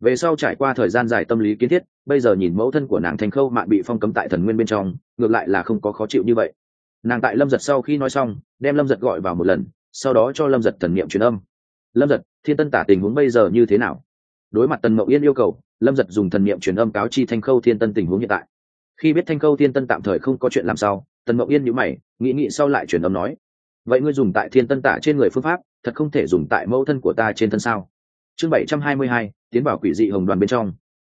Về sau trải qua thời gian dài tâm lý kiến thiết, bây giờ nhìn mẫu thân của nàng thành khâu mạng bị phong cấm tại thần nguyên bên trong, ngược lại là không có khó chịu như vậy. Nàng tại lâm giật sau khi nói xong, đem lâm giật gọi vào một lần, sau đó cho lâm giật thần niệm truyền âm. Lâm giật, thiên tân tả tình huống bây giờ như thế nào? Đối mặt tần mậu yên yêu cầu, lâm giật dùng thần niệm truyền âm cáo chi thanh khâu thiên tân tình huống hiện tại. khi biết thanh khâu thiên tân tạm thời không có chuyện làm sao, tần mậu yên nhữ mày, nghĩ nghĩ sau lại truyền âm nói, vậy ngươi dùng tại thiên tân tả trên người phương pháp, thật không thể dùng tại mẫu thân của ta trên thân sao? Chương bảy trăm hai mươi hai, tiến bảo quỷ dị hồng đoàn bên trong.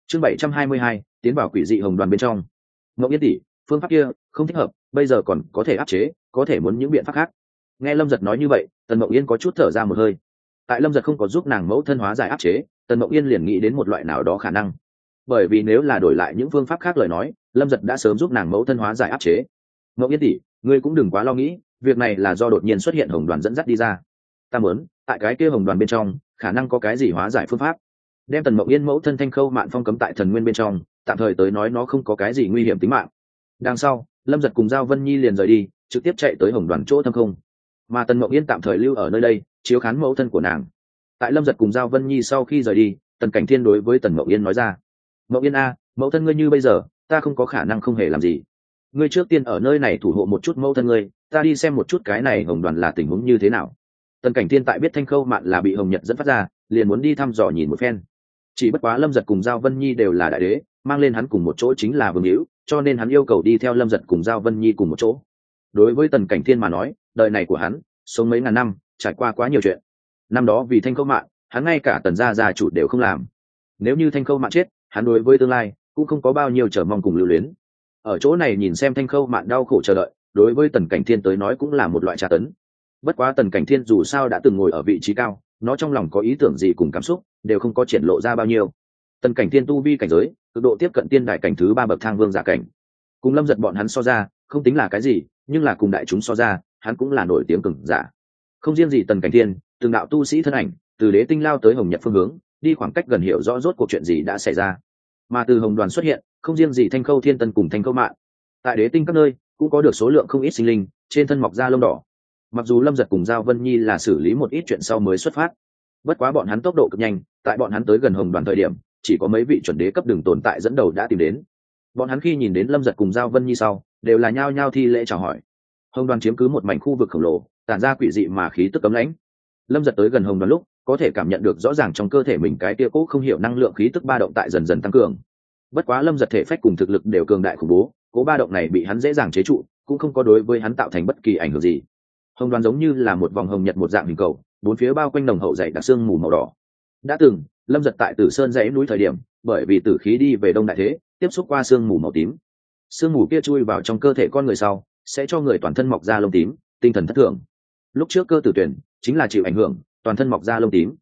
Chương bảy trăm hai mươi hai, tiến bảo quỷ dị hồng đoàn bên trong. Mậu yên tỷ, phương pháp kia không thích hợp, bây giờ còn có thể áp chế, có thể muốn những biện pháp khác. Nghe lâm giật nói như vậy, tần mậu yên có chút thở ra một hơi. Tại lâm giật không có giúp nàng mẫu thân hóa giải áp chế tần mậu yên liền nghĩ đến một loại nào đó khả năng. Bởi vì nếu là đổi lại những phương pháp khác lời nói, lâm giật đã sớm giúp nàng mẫu thân hóa giải áp chế. Mậu yên tỷ, ngươi cũng đừng quá lo nghĩ, việc này là do đột nhiên xuất hiện hồng đoàn dẫn dắt đi ra. Ta muốn, tại cái kia hồng đoàn bên trong, khả năng có cái gì hóa giải phương pháp. Đem tần mậu yên mẫu thân thanh khâu mạn phong cấm tại thần nguyên bên trong, tạm thời tới nói nó không có cái gì nguy hiểm tính mạng. Đằng sau, lâm giật cùng giao vân nhi liền rời đi, trực tiếp chạy tới hồng đoàn chỗ thâm không. Mà tần mậu yên tạm thời lưu ở nơi đây, chiếu khán mẫu thân của nàng tại lâm giật cùng giao vân nhi sau khi rời đi, tần cảnh thiên đối với tần mậu yên nói ra, mậu yên a, mẫu thân ngươi như bây giờ, ta không có khả năng không hề làm gì. Ngươi trước tiên ở nơi này thủ hộ một chút mẫu thân ngươi, ta đi xem một chút cái này hồng đoàn là tình huống như thế nào. Tần cảnh thiên tại biết thanh khâu mạn là bị hồng nhật dẫn phát ra, liền muốn đi thăm dò nhìn một phen. Chỉ bất quá lâm giật cùng giao vân nhi đều là đại đế, mang lên hắn cùng một chỗ chính là vương hữu, cho nên hắn yêu cầu đi theo lâm giật cùng giao vân nhi cùng một chỗ. Đối với tần cảnh thiên mà nói, đời này của hắn, sống mấy ngàn năm, trải qua quá nhiều chuyện năm đó vì thanh khâu mạng hắn ngay cả tần gia gia chủ đều không làm. Nếu như thanh khâu mạng chết, hắn đối với tương lai cũng không có bao nhiêu chờ mong cùng lưu luyến. Ở chỗ này nhìn xem thanh khâu mạng đau khổ chờ đợi, đối với tần cảnh thiên tới nói cũng là một loại tra tấn. Bất quá tần cảnh thiên dù sao đã từng ngồi ở vị trí cao, nó trong lòng có ý tưởng gì cùng cảm xúc, đều không có triển lộ ra bao nhiêu. Tần cảnh thiên tu vi cảnh giới, cực độ tiếp cận tiên đại cảnh thứ ba bậc thang vương giả cảnh. Cùng lâm giật bọn hắn so ra, không tính là cái gì, nhưng là cùng đại chúng so ra, hắn cũng là nổi tiếng cừng giả. Không riêng gì tần cảnh thiên từng đạo tu sĩ thân ảnh, từ đế tinh lao tới hồng nhật phương hướng, đi khoảng cách gần hiểu rõ rốt cuộc chuyện gì đã xảy ra. Mà từ hồng đoàn xuất hiện, không riêng gì thanh khâu thiên tân cùng thanh khâu mạng tại đế tinh các nơi, cũng có được số lượng không ít sinh linh, trên thân mọc da lông đỏ. Mặc dù lâm giật cùng giao vân nhi là xử lý một ít chuyện sau mới xuất phát. Bất quá bọn hắn tốc độ cực nhanh, tại bọn hắn tới gần hồng đoàn thời điểm, chỉ có mấy vị chuẩn đế cấp đường tồn tại dẫn đầu đã tìm đến. Bọn hắn khi nhìn đến lâm giật cùng giao vân nhi sau, đều là nhao nhao thi lễ chào hỏi. Hồng đoàn chiếm cứ một mảnh khu vực khổng lồ, tản ra quỷ dị mà khí tức cấm lãnh lâm giật tới gần hồng đoàn lúc, có thể cảm nhận được rõ ràng trong cơ thể mình cái tia cũ không hiểu năng lượng khí tức ba động tại dần dần tăng cường. Bất quá lâm giật thể phách cùng thực lực đều cường đại khủng bố, cố ba động này bị hắn dễ dàng chế trụ, cũng không có đối với hắn tạo thành bất kỳ ảnh hưởng gì. Hồng đoàn giống như là một vòng hồng nhật một dạng hình cầu, bốn phía bao quanh nồng hậu dày đặc xương mù màu đỏ. Đã từng, lâm giật tại tử sơn dãy núi thời điểm, bởi vì tử khí đi về đông đại thế, tiếp xúc qua sương mù màu tím. Sương mù kia chui vào trong cơ thể con người sau, sẽ cho người toàn thân mọc ra lông tím, tinh thần thất thường. Lúc trước cơ tử tuyển chính là chịu ảnh hưởng, toàn thân mọc ra lông tím.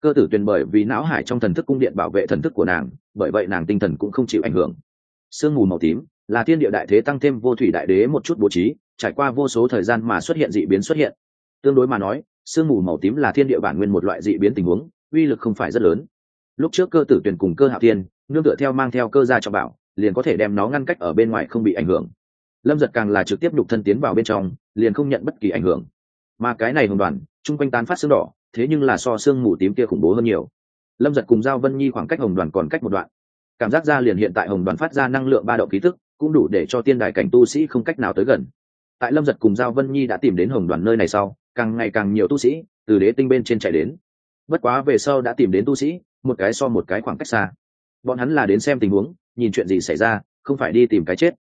Cơ tử tuyền bởi vì não hải trong thần thức cung điện bảo vệ thần thức của nàng, bởi vậy nàng tinh thần cũng không chịu ảnh hưởng. Sương mù màu tím là thiên địa đại thế tăng thêm vô thủy đại đế một chút bố trí, trải qua vô số thời gian mà xuất hiện dị biến xuất hiện. Tương đối mà nói, sương mù màu tím là thiên địa bản nguyên một loại dị biến tình huống, uy lực không phải rất lớn. Lúc trước cơ tử tuyển cùng cơ hạ thiên, nương tựa theo mang theo cơ gia cho bảo, liền có thể đem nó ngăn cách ở bên ngoài không bị ảnh hưởng. Lâm giật càng là trực tiếp đục thân tiến vào bên trong, liền không nhận bất kỳ ảnh hưởng. Mà cái này hồng đoàn chung quanh tán phát xương đỏ, thế nhưng là so xương mù tím kia khủng bố hơn nhiều. Lâm giật cùng giao vân nhi khoảng cách hồng đoàn còn cách một đoạn. Cảm giác ra liền hiện tại hồng đoàn phát ra năng lượng ba động ký thức cũng đủ để cho tiên đài cảnh tu sĩ không cách nào tới gần. Tại lâm giật cùng giao vân nhi đã tìm đến hồng đoàn nơi này sau, càng ngày càng nhiều tu sĩ từ đế tinh bên trên chạy đến. Bất quá về sau đã tìm đến tu sĩ, một cái so một cái khoảng cách xa. Bọn hắn là đến xem tình huống, nhìn chuyện gì xảy ra, không phải đi tìm cái chết.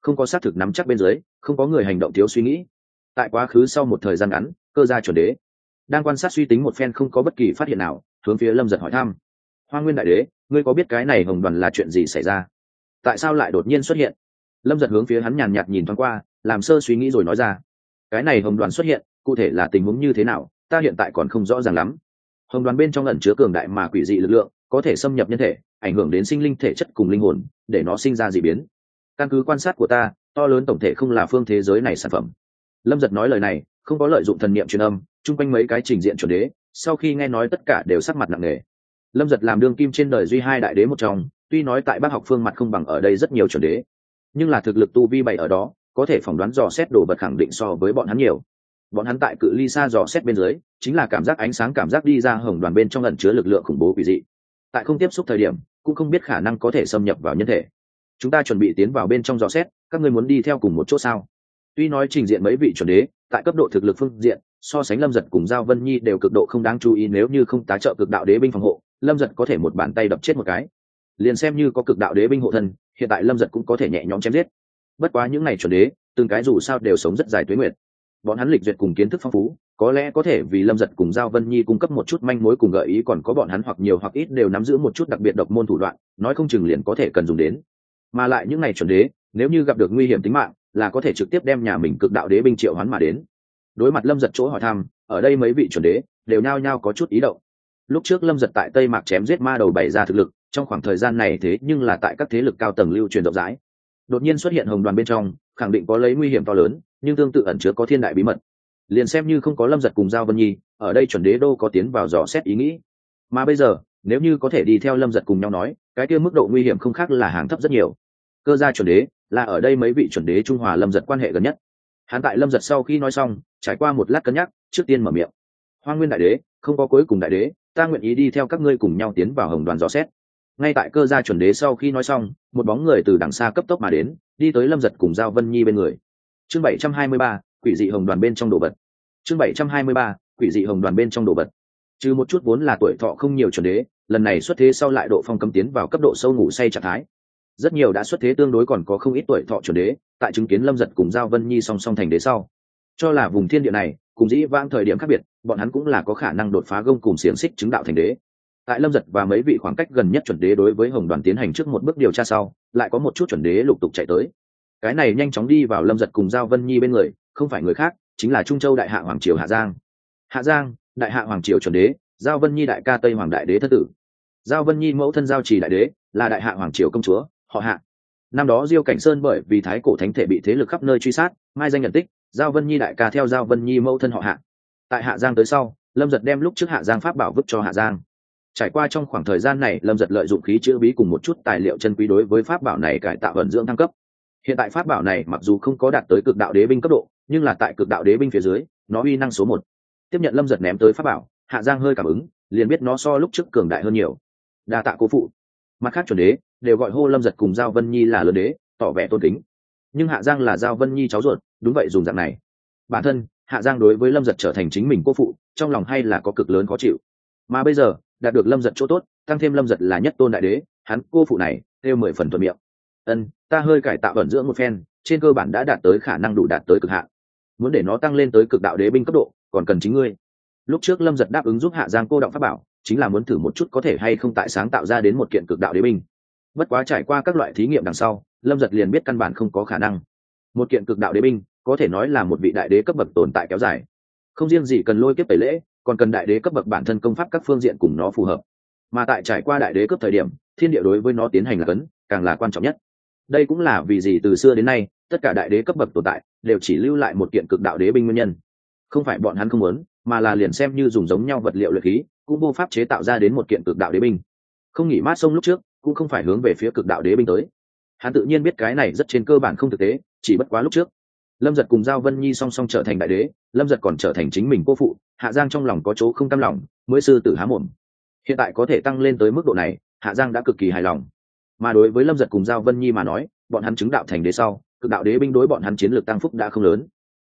Không có xác thực nắm chắc bên dưới, không có người hành động thiếu suy nghĩ. Tại quá khứ sau một thời gian ngắn, cơ gia chuẩn đế đang quan sát suy tính một phen không có bất kỳ phát hiện nào, hướng phía lâm giật hỏi thăm. Hoa nguyên đại đế, ngươi có biết cái này hồng đoàn là chuyện gì xảy ra? Tại sao lại đột nhiên xuất hiện? Lâm giật hướng phía hắn nhàn nhạt nhìn thoáng qua, làm sơ suy nghĩ rồi nói ra. Cái này hồng đoàn xuất hiện, cụ thể là tình huống như thế nào, ta hiện tại còn không rõ ràng lắm. Hồng đoàn bên trong ẩn chứa cường đại mà quỷ dị lực lượng, có thể xâm nhập nhân thể, ảnh hưởng đến sinh linh thể chất cùng linh hồn, để nó sinh ra d ị biến. Căn cứ quan sát của ta, to lớn tổng thể không là phương thế giới này sản phẩm. Lâm giật nói lời này, không có lợi dụng thần niệm truyền âm chung quanh mấy cái trình diện chuẩn đế, sau khi nghe nói tất cả đều sắc mặt nặng nề. Lâm giật làm đương kim trên đời duy hai đại đế một trong, tuy nói tại bác học phương mặt không bằng ở đây rất nhiều chuẩn đế, nhưng là thực lực tu vi bày ở đó, có thể phỏng đoán dò xét đồ vật khẳng định so với bọn hắn nhiều. Bọn hắn tại cự ly xa dò xét bên dưới, chính là cảm giác ánh sáng cảm giác đi ra hồng đoàn bên trong lần chứa lực lượng khủng bố quỷ dị. Tại không tiếp xúc thời điểm, cũng không biết khả năng có thể xâm nhập vào nhân thể. Chúng ta chuẩn bị tiến vào bên trong dò xét, các ngươi muốn đi theo cùng một chỗ sao? Tuy nói trình diện mấy vị chuẩn đế, tại cấp độ thực lực phương diện so sánh lâm giật cùng giao vân nhi đều cực độ không đáng chú ý nếu như không tá trợ cực đạo đế binh phòng hộ, lâm giật có thể một bàn tay đập chết một cái. Liền xem như có cực đạo đế binh hộ thân, hiện tại lâm giật cũng có thể nhẹ nhõm chém giết. Bất quá những ngày chuẩn đế, từng cái dù sao đều sống rất dài tuế nguyệt. Bọn hắn lịch duyệt cùng kiến thức phong phú, có lẽ có thể vì lâm giật cùng giao vân nhi cung cấp một chút manh mối cùng gợi ý còn có bọn hắn hoặc nhiều hoặc ít đều nắm giữ một chút đặc biệt độc môn thủ đoạn, nói không chừng liền có thể cần dùng đến. Mà lại những ngày chuẩn đế, nếu như gặp được nguy hiểm tính mạng, là có thể trực tiếp đem nhà mình cực đạo đế binh triệu hắn mà đến đối mặt lâm giật chỗ hỏi thăm, ở đây mấy vị chuẩn đế đều nhao nhao có chút ý động. Lúc trước lâm giật tại tây mạc chém giết ma đầu bày ra thực lực, trong khoảng thời gian này thế nhưng là tại các thế lực cao tầng lưu truyền rộng rãi. Đột nhiên xuất hiện hồng đoàn bên trong, khẳng định có lấy nguy hiểm to lớn, nhưng tương tự ẩn chứa có thiên đại bí mật. Liền xem như không có lâm giật cùng giao vân nhi, ở đây chuẩn đế đô có tiến vào dò xét ý nghĩ. Mà bây giờ, nếu như có thể đi theo lâm giật cùng nhau nói, cái kia mức độ nguy hiểm không khác là hàng thấp rất nhiều. Cơ gia chuẩn đế là ở đây mấy vị chuẩn đế trung hòa lâm giật quan hệ gần nhất hắn tại lâm giật sau khi nói xong, trải qua một lát cân nhắc, trước tiên mở miệng. Hoa nguyên đại đế, không có cuối cùng đại đế, ta nguyện ý đi theo các ngươi cùng nhau tiến vào hồng đoàn dò xét. Ngay tại cơ gia chuẩn đế sau khi nói xong, một bóng người từ đằng xa cấp tốc mà đến, đi tới lâm giật cùng giao vân nhi bên người. Chương bảy trăm hai mươi ba, quỷ dị hồng đoàn bên trong đồ vật. Chương bảy trăm hai mươi ba, quỷ dị hồng đoàn bên trong đồ vật. Trừ một chút vốn là tuổi thọ không nhiều chuẩn đế, lần này xuất thế sau lại độ phong cấm tiến vào cấp độ sâu ngủ say trạng thái rất nhiều đã xuất thế tương đối còn có không ít tuổi thọ chuẩn đế, tại chứng kiến lâm giật cùng giao vân nhi song song thành đế sau. Cho là vùng thiên địa này, cùng dĩ vãng thời điểm khác biệt, bọn hắn cũng là có khả năng đột phá gông cùng xiềng xích chứng đạo thành đế. Tại lâm giật và mấy vị khoảng cách gần nhất chuẩn đế đối với hồng đoàn tiến hành trước một bước điều tra sau, lại có một chút chuẩn đế lục tục chạy tới. Cái này nhanh chóng đi vào lâm giật cùng giao vân nhi bên người, không phải người khác, chính là trung châu đại hạ hoàng triều hạ giang. Hạ giang, đại hạ hoàng triều chuẩn đế, giao vân nhi đại ca tây hoàng đại đế thất tử. Giao vân nhi mẫu thân giao trì đại đế, là đại hạ hoàng triều công chúa họ hạ. Năm đó diêu cảnh sơn bởi vì thái cổ thánh thể bị thế lực khắp nơi truy sát, mai danh nhận tích, giao vân nhi đại ca theo giao vân nhi mẫu thân họ hạ. Tại hạ giang tới sau, lâm giật đem lúc trước hạ giang pháp bảo vứt cho hạ giang. Trải qua trong khoảng thời gian này, lâm giật lợi dụng khí chữ bí cùng một chút tài liệu chân quý đối với pháp bảo này cải tạo vận dưỡng thăng cấp. Hiện tại pháp bảo này mặc dù không có đạt tới cực đạo đế binh cấp độ, nhưng là tại cực đạo đế binh phía dưới, nó uy năng số một. Tiếp nhận lâm giật ném tới pháp bảo, hạ giang hơi cảm ứng, liền biết nó so lúc trước cường đại hơn nhiều. Đa tạ cố phụ. Mặt khác chuẩn đế đều gọi hô lâm giật cùng giao vân nhi là lớn đế, tỏ vẻ tôn kính. Nhưng hạ giang là giao vân nhi cháu ruột, đúng vậy dùng dạng này. Bản thân, hạ giang đối với lâm giật trở thành chính mình cô phụ, trong lòng hay là có cực lớn khó chịu. Mà bây giờ, đạt được lâm giật chỗ tốt, tăng thêm lâm giật là nhất tôn đại đế, hắn, cô phụ này theo mười phần thuận miệng. Ân, ta hơi cải tạo ẩn dưỡng một phen, trên cơ bản đã đạt tới khả năng đủ đạt tới cực hạn. Muốn để nó tăng lên tới cực đạo đế binh cấp độ, còn cần chính ngươi. Lúc trước lâm giật đáp ứng giúp hạ giang cô động pháp bảo, chính là muốn thử một chút có thể hay không tại sáng tạo ra đến một kiện cực đạo đế binh bất quá trải qua các loại thí nghiệm đằng sau, lâm giật liền biết căn bản không có khả năng. Một kiện cực đạo đế binh, có thể nói là một vị đại đế cấp bậc tồn tại kéo dài. Không riêng gì cần lôi kiếp tẩy lễ, còn cần đại đế cấp bậc bản thân công pháp các phương diện cùng nó phù hợp. Mà tại trải qua đại đế cấp thời điểm, thiên địa đối với nó tiến hành là cấn, càng là quan trọng nhất. Đây cũng là vì gì từ xưa đến nay, tất cả đại đế cấp bậc tồn tại đều chỉ lưu lại một kiện cực đạo đế binh nguyên nhân. Không phải bọn hắn không muốn, mà là liền xem như dùng giống nhau vật liệu luyện khí, cũng vô pháp chế tạo ra đến một kiện cực đạo đế binh. Không nghỉ mát sông lúc trước cũng không phải hướng về phía cực đạo đế binh tới. Hắn tự nhiên biết cái này rất trên cơ bản không thực tế, chỉ bất quá lúc trước, lâm giật cùng giao vân nhi song song trở thành đại đế, lâm giật còn trở thành chính mình cô phụ, hạ giang trong lòng có chỗ không cam lòng, mới sư tử há mồm. Hiện tại có thể tăng lên tới mức độ này, hạ giang đã cực kỳ hài lòng. Mà đối với lâm giật cùng giao vân nhi mà nói, bọn hắn chứng đạo thành đế sau, cực đạo đế binh đối bọn hắn chiến lược tăng phúc đã không lớn.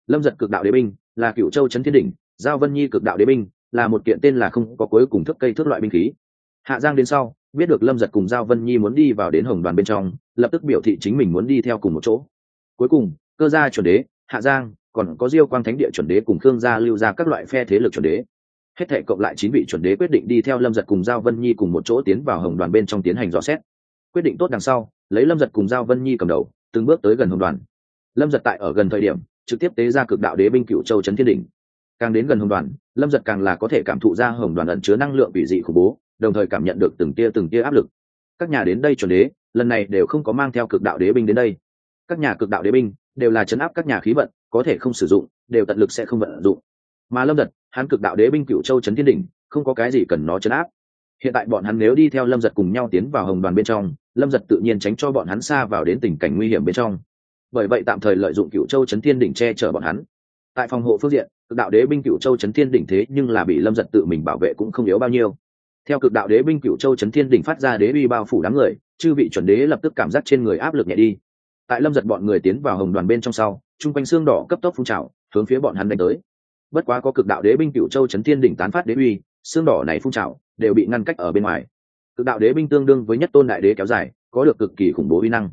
Lâm giật cực đạo đế binh, là cựu châu trấn thiên đỉnh, giao vân nhi cực đạo đế binh, là một kiện tên là không có cuối cùng thức cây thước loại binh khí. Hạ giang đến sau biết được lâm giật cùng giao vân nhi muốn đi vào đến hồng đoàn bên trong, lập tức biểu thị chính mình muốn đi theo cùng một chỗ. Cuối cùng, cơ gia chuẩn đế, hạ giang, còn có diêu quang thánh địa chuẩn đế cùng khương gia lưu ra các loại phe thế lực chuẩn đế. Hết thể cộng lại chín vị chuẩn đế quyết định đi theo lâm giật cùng giao vân nhi cùng một chỗ tiến vào hồng đoàn bên trong tiến hành dò xét. Quyết định tốt đằng sau, lấy lâm giật cùng giao vân nhi cầm đầu, từng bước tới gần hồng đoàn. Lâm giật tại ở gần thời điểm, trực tiếp tế ra cực đạo đế binh cựu châu trấn thiên đình càng đến gần hồng đoàn, lâm giật càng là có thể cảm thụ ra hồng đoàn ẩn chứa năng lượng bị dị khủng bố đồng thời cảm nhận được từng tia từng tia áp lực. Các nhà đến đây chuẩn đế, lần này đều không có mang theo cực đạo đế binh đến đây. Các nhà cực đạo đế binh đều là chấn áp các nhà khí vận, có thể không sử dụng, đều tận lực sẽ không vận dụng. Mà lâm giật, hắn cực đạo đế binh cựu châu trấn thiên đỉnh, không có cái gì cần nó chấn áp. Hiện tại bọn hắn nếu đi theo lâm giật cùng nhau tiến vào hồng đoàn bên trong, lâm giật tự nhiên tránh cho bọn hắn xa vào đến tình cảnh nguy hiểm bên trong. Bởi vậy tạm thời lợi dụng cựu châu trấn thiên đỉnh che chở bọn hắn. Tại phòng hộ phương diện, cực đạo đế binh cựu châu trấn thiên đỉnh thế nhưng là bị lâm giật tự mình bảo vệ cũng không yếu bao nhiêu theo cực đạo đế binh cựu châu trấn thiên đỉnh phát ra đế uy bao phủ đám người, chư vị chuẩn đế lập tức cảm giác trên người áp lực nhẹ đi. Tại lâm giật bọn người tiến vào hồng đoàn bên trong sau, chung quanh xương đỏ cấp tốc phun trào, hướng phía bọn hắn đánh tới. Bất quá có cực đạo đế binh cựu châu trấn thiên đỉnh tán phát đế uy, xương đỏ này phun trào, đều bị ngăn cách ở bên ngoài. Cực đạo đế binh tương đương với nhất tôn đại đế kéo dài, có được cực kỳ khủng bố uy năng.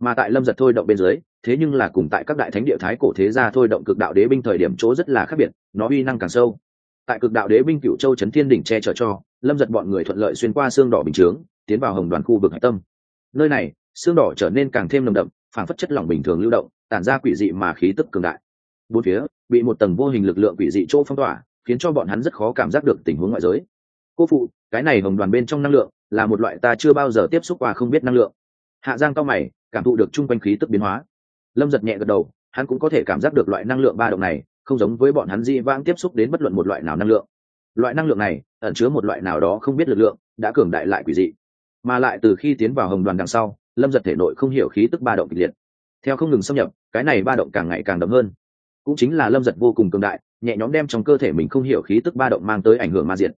Mà tại lâm giật thôi động bên dưới, thế nhưng là cùng tại các đại thánh địa thái cổ thế gia thôi động cực đạo đế binh thời điểm chỗ rất là khác biệt, nó uy năng càng sâu. Tại cực đạo đế binh cựu châu trấn thiên đỉnh che chở cho lâm giật bọn người thuận lợi xuyên qua xương đỏ bình chướng, tiến vào hồng đoàn khu vực hạch tâm. Nơi này, xương đỏ trở nên càng thêm nồng đậm phản phất chất lỏng bình thường lưu động, tản ra quỷ dị mà khí tức cường đại. Bốn phía, bị một tầng vô hình lực lượng quỷ dị chỗ phong tỏa, khiến cho bọn hắn rất khó cảm giác được tình huống ngoại giới. Cô phụ, cái này hồng đoàn bên trong năng lượng, là một loại ta chưa bao giờ tiếp xúc qua không biết năng lượng. Hạ giang cao mày, cảm thụ được chung quanh khí tức biến hóa. Lâm giật nhẹ gật đầu, hắn cũng có thể cảm giác được loại năng lượng ba động này, không giống với bọn hắn di vãng tiếp xúc đến bất luận một loại nào năng lượng loại năng lượng này, ẩn chứa một loại nào đó không biết lực lượng, đã cường đại lại quỷ dị. Mà lại từ khi tiến vào hồng đoàn đằng sau, lâm giật thể nội không hiểu khí tức ba động kịch liệt. Theo không ngừng xâm nhập, cái này ba động càng ngày càng đậm hơn. Cũng chính là lâm giật vô cùng cường đại, nhẹ nhõm đem trong cơ thể mình không hiểu khí tức ba động mang tới ảnh hưởng ma diện.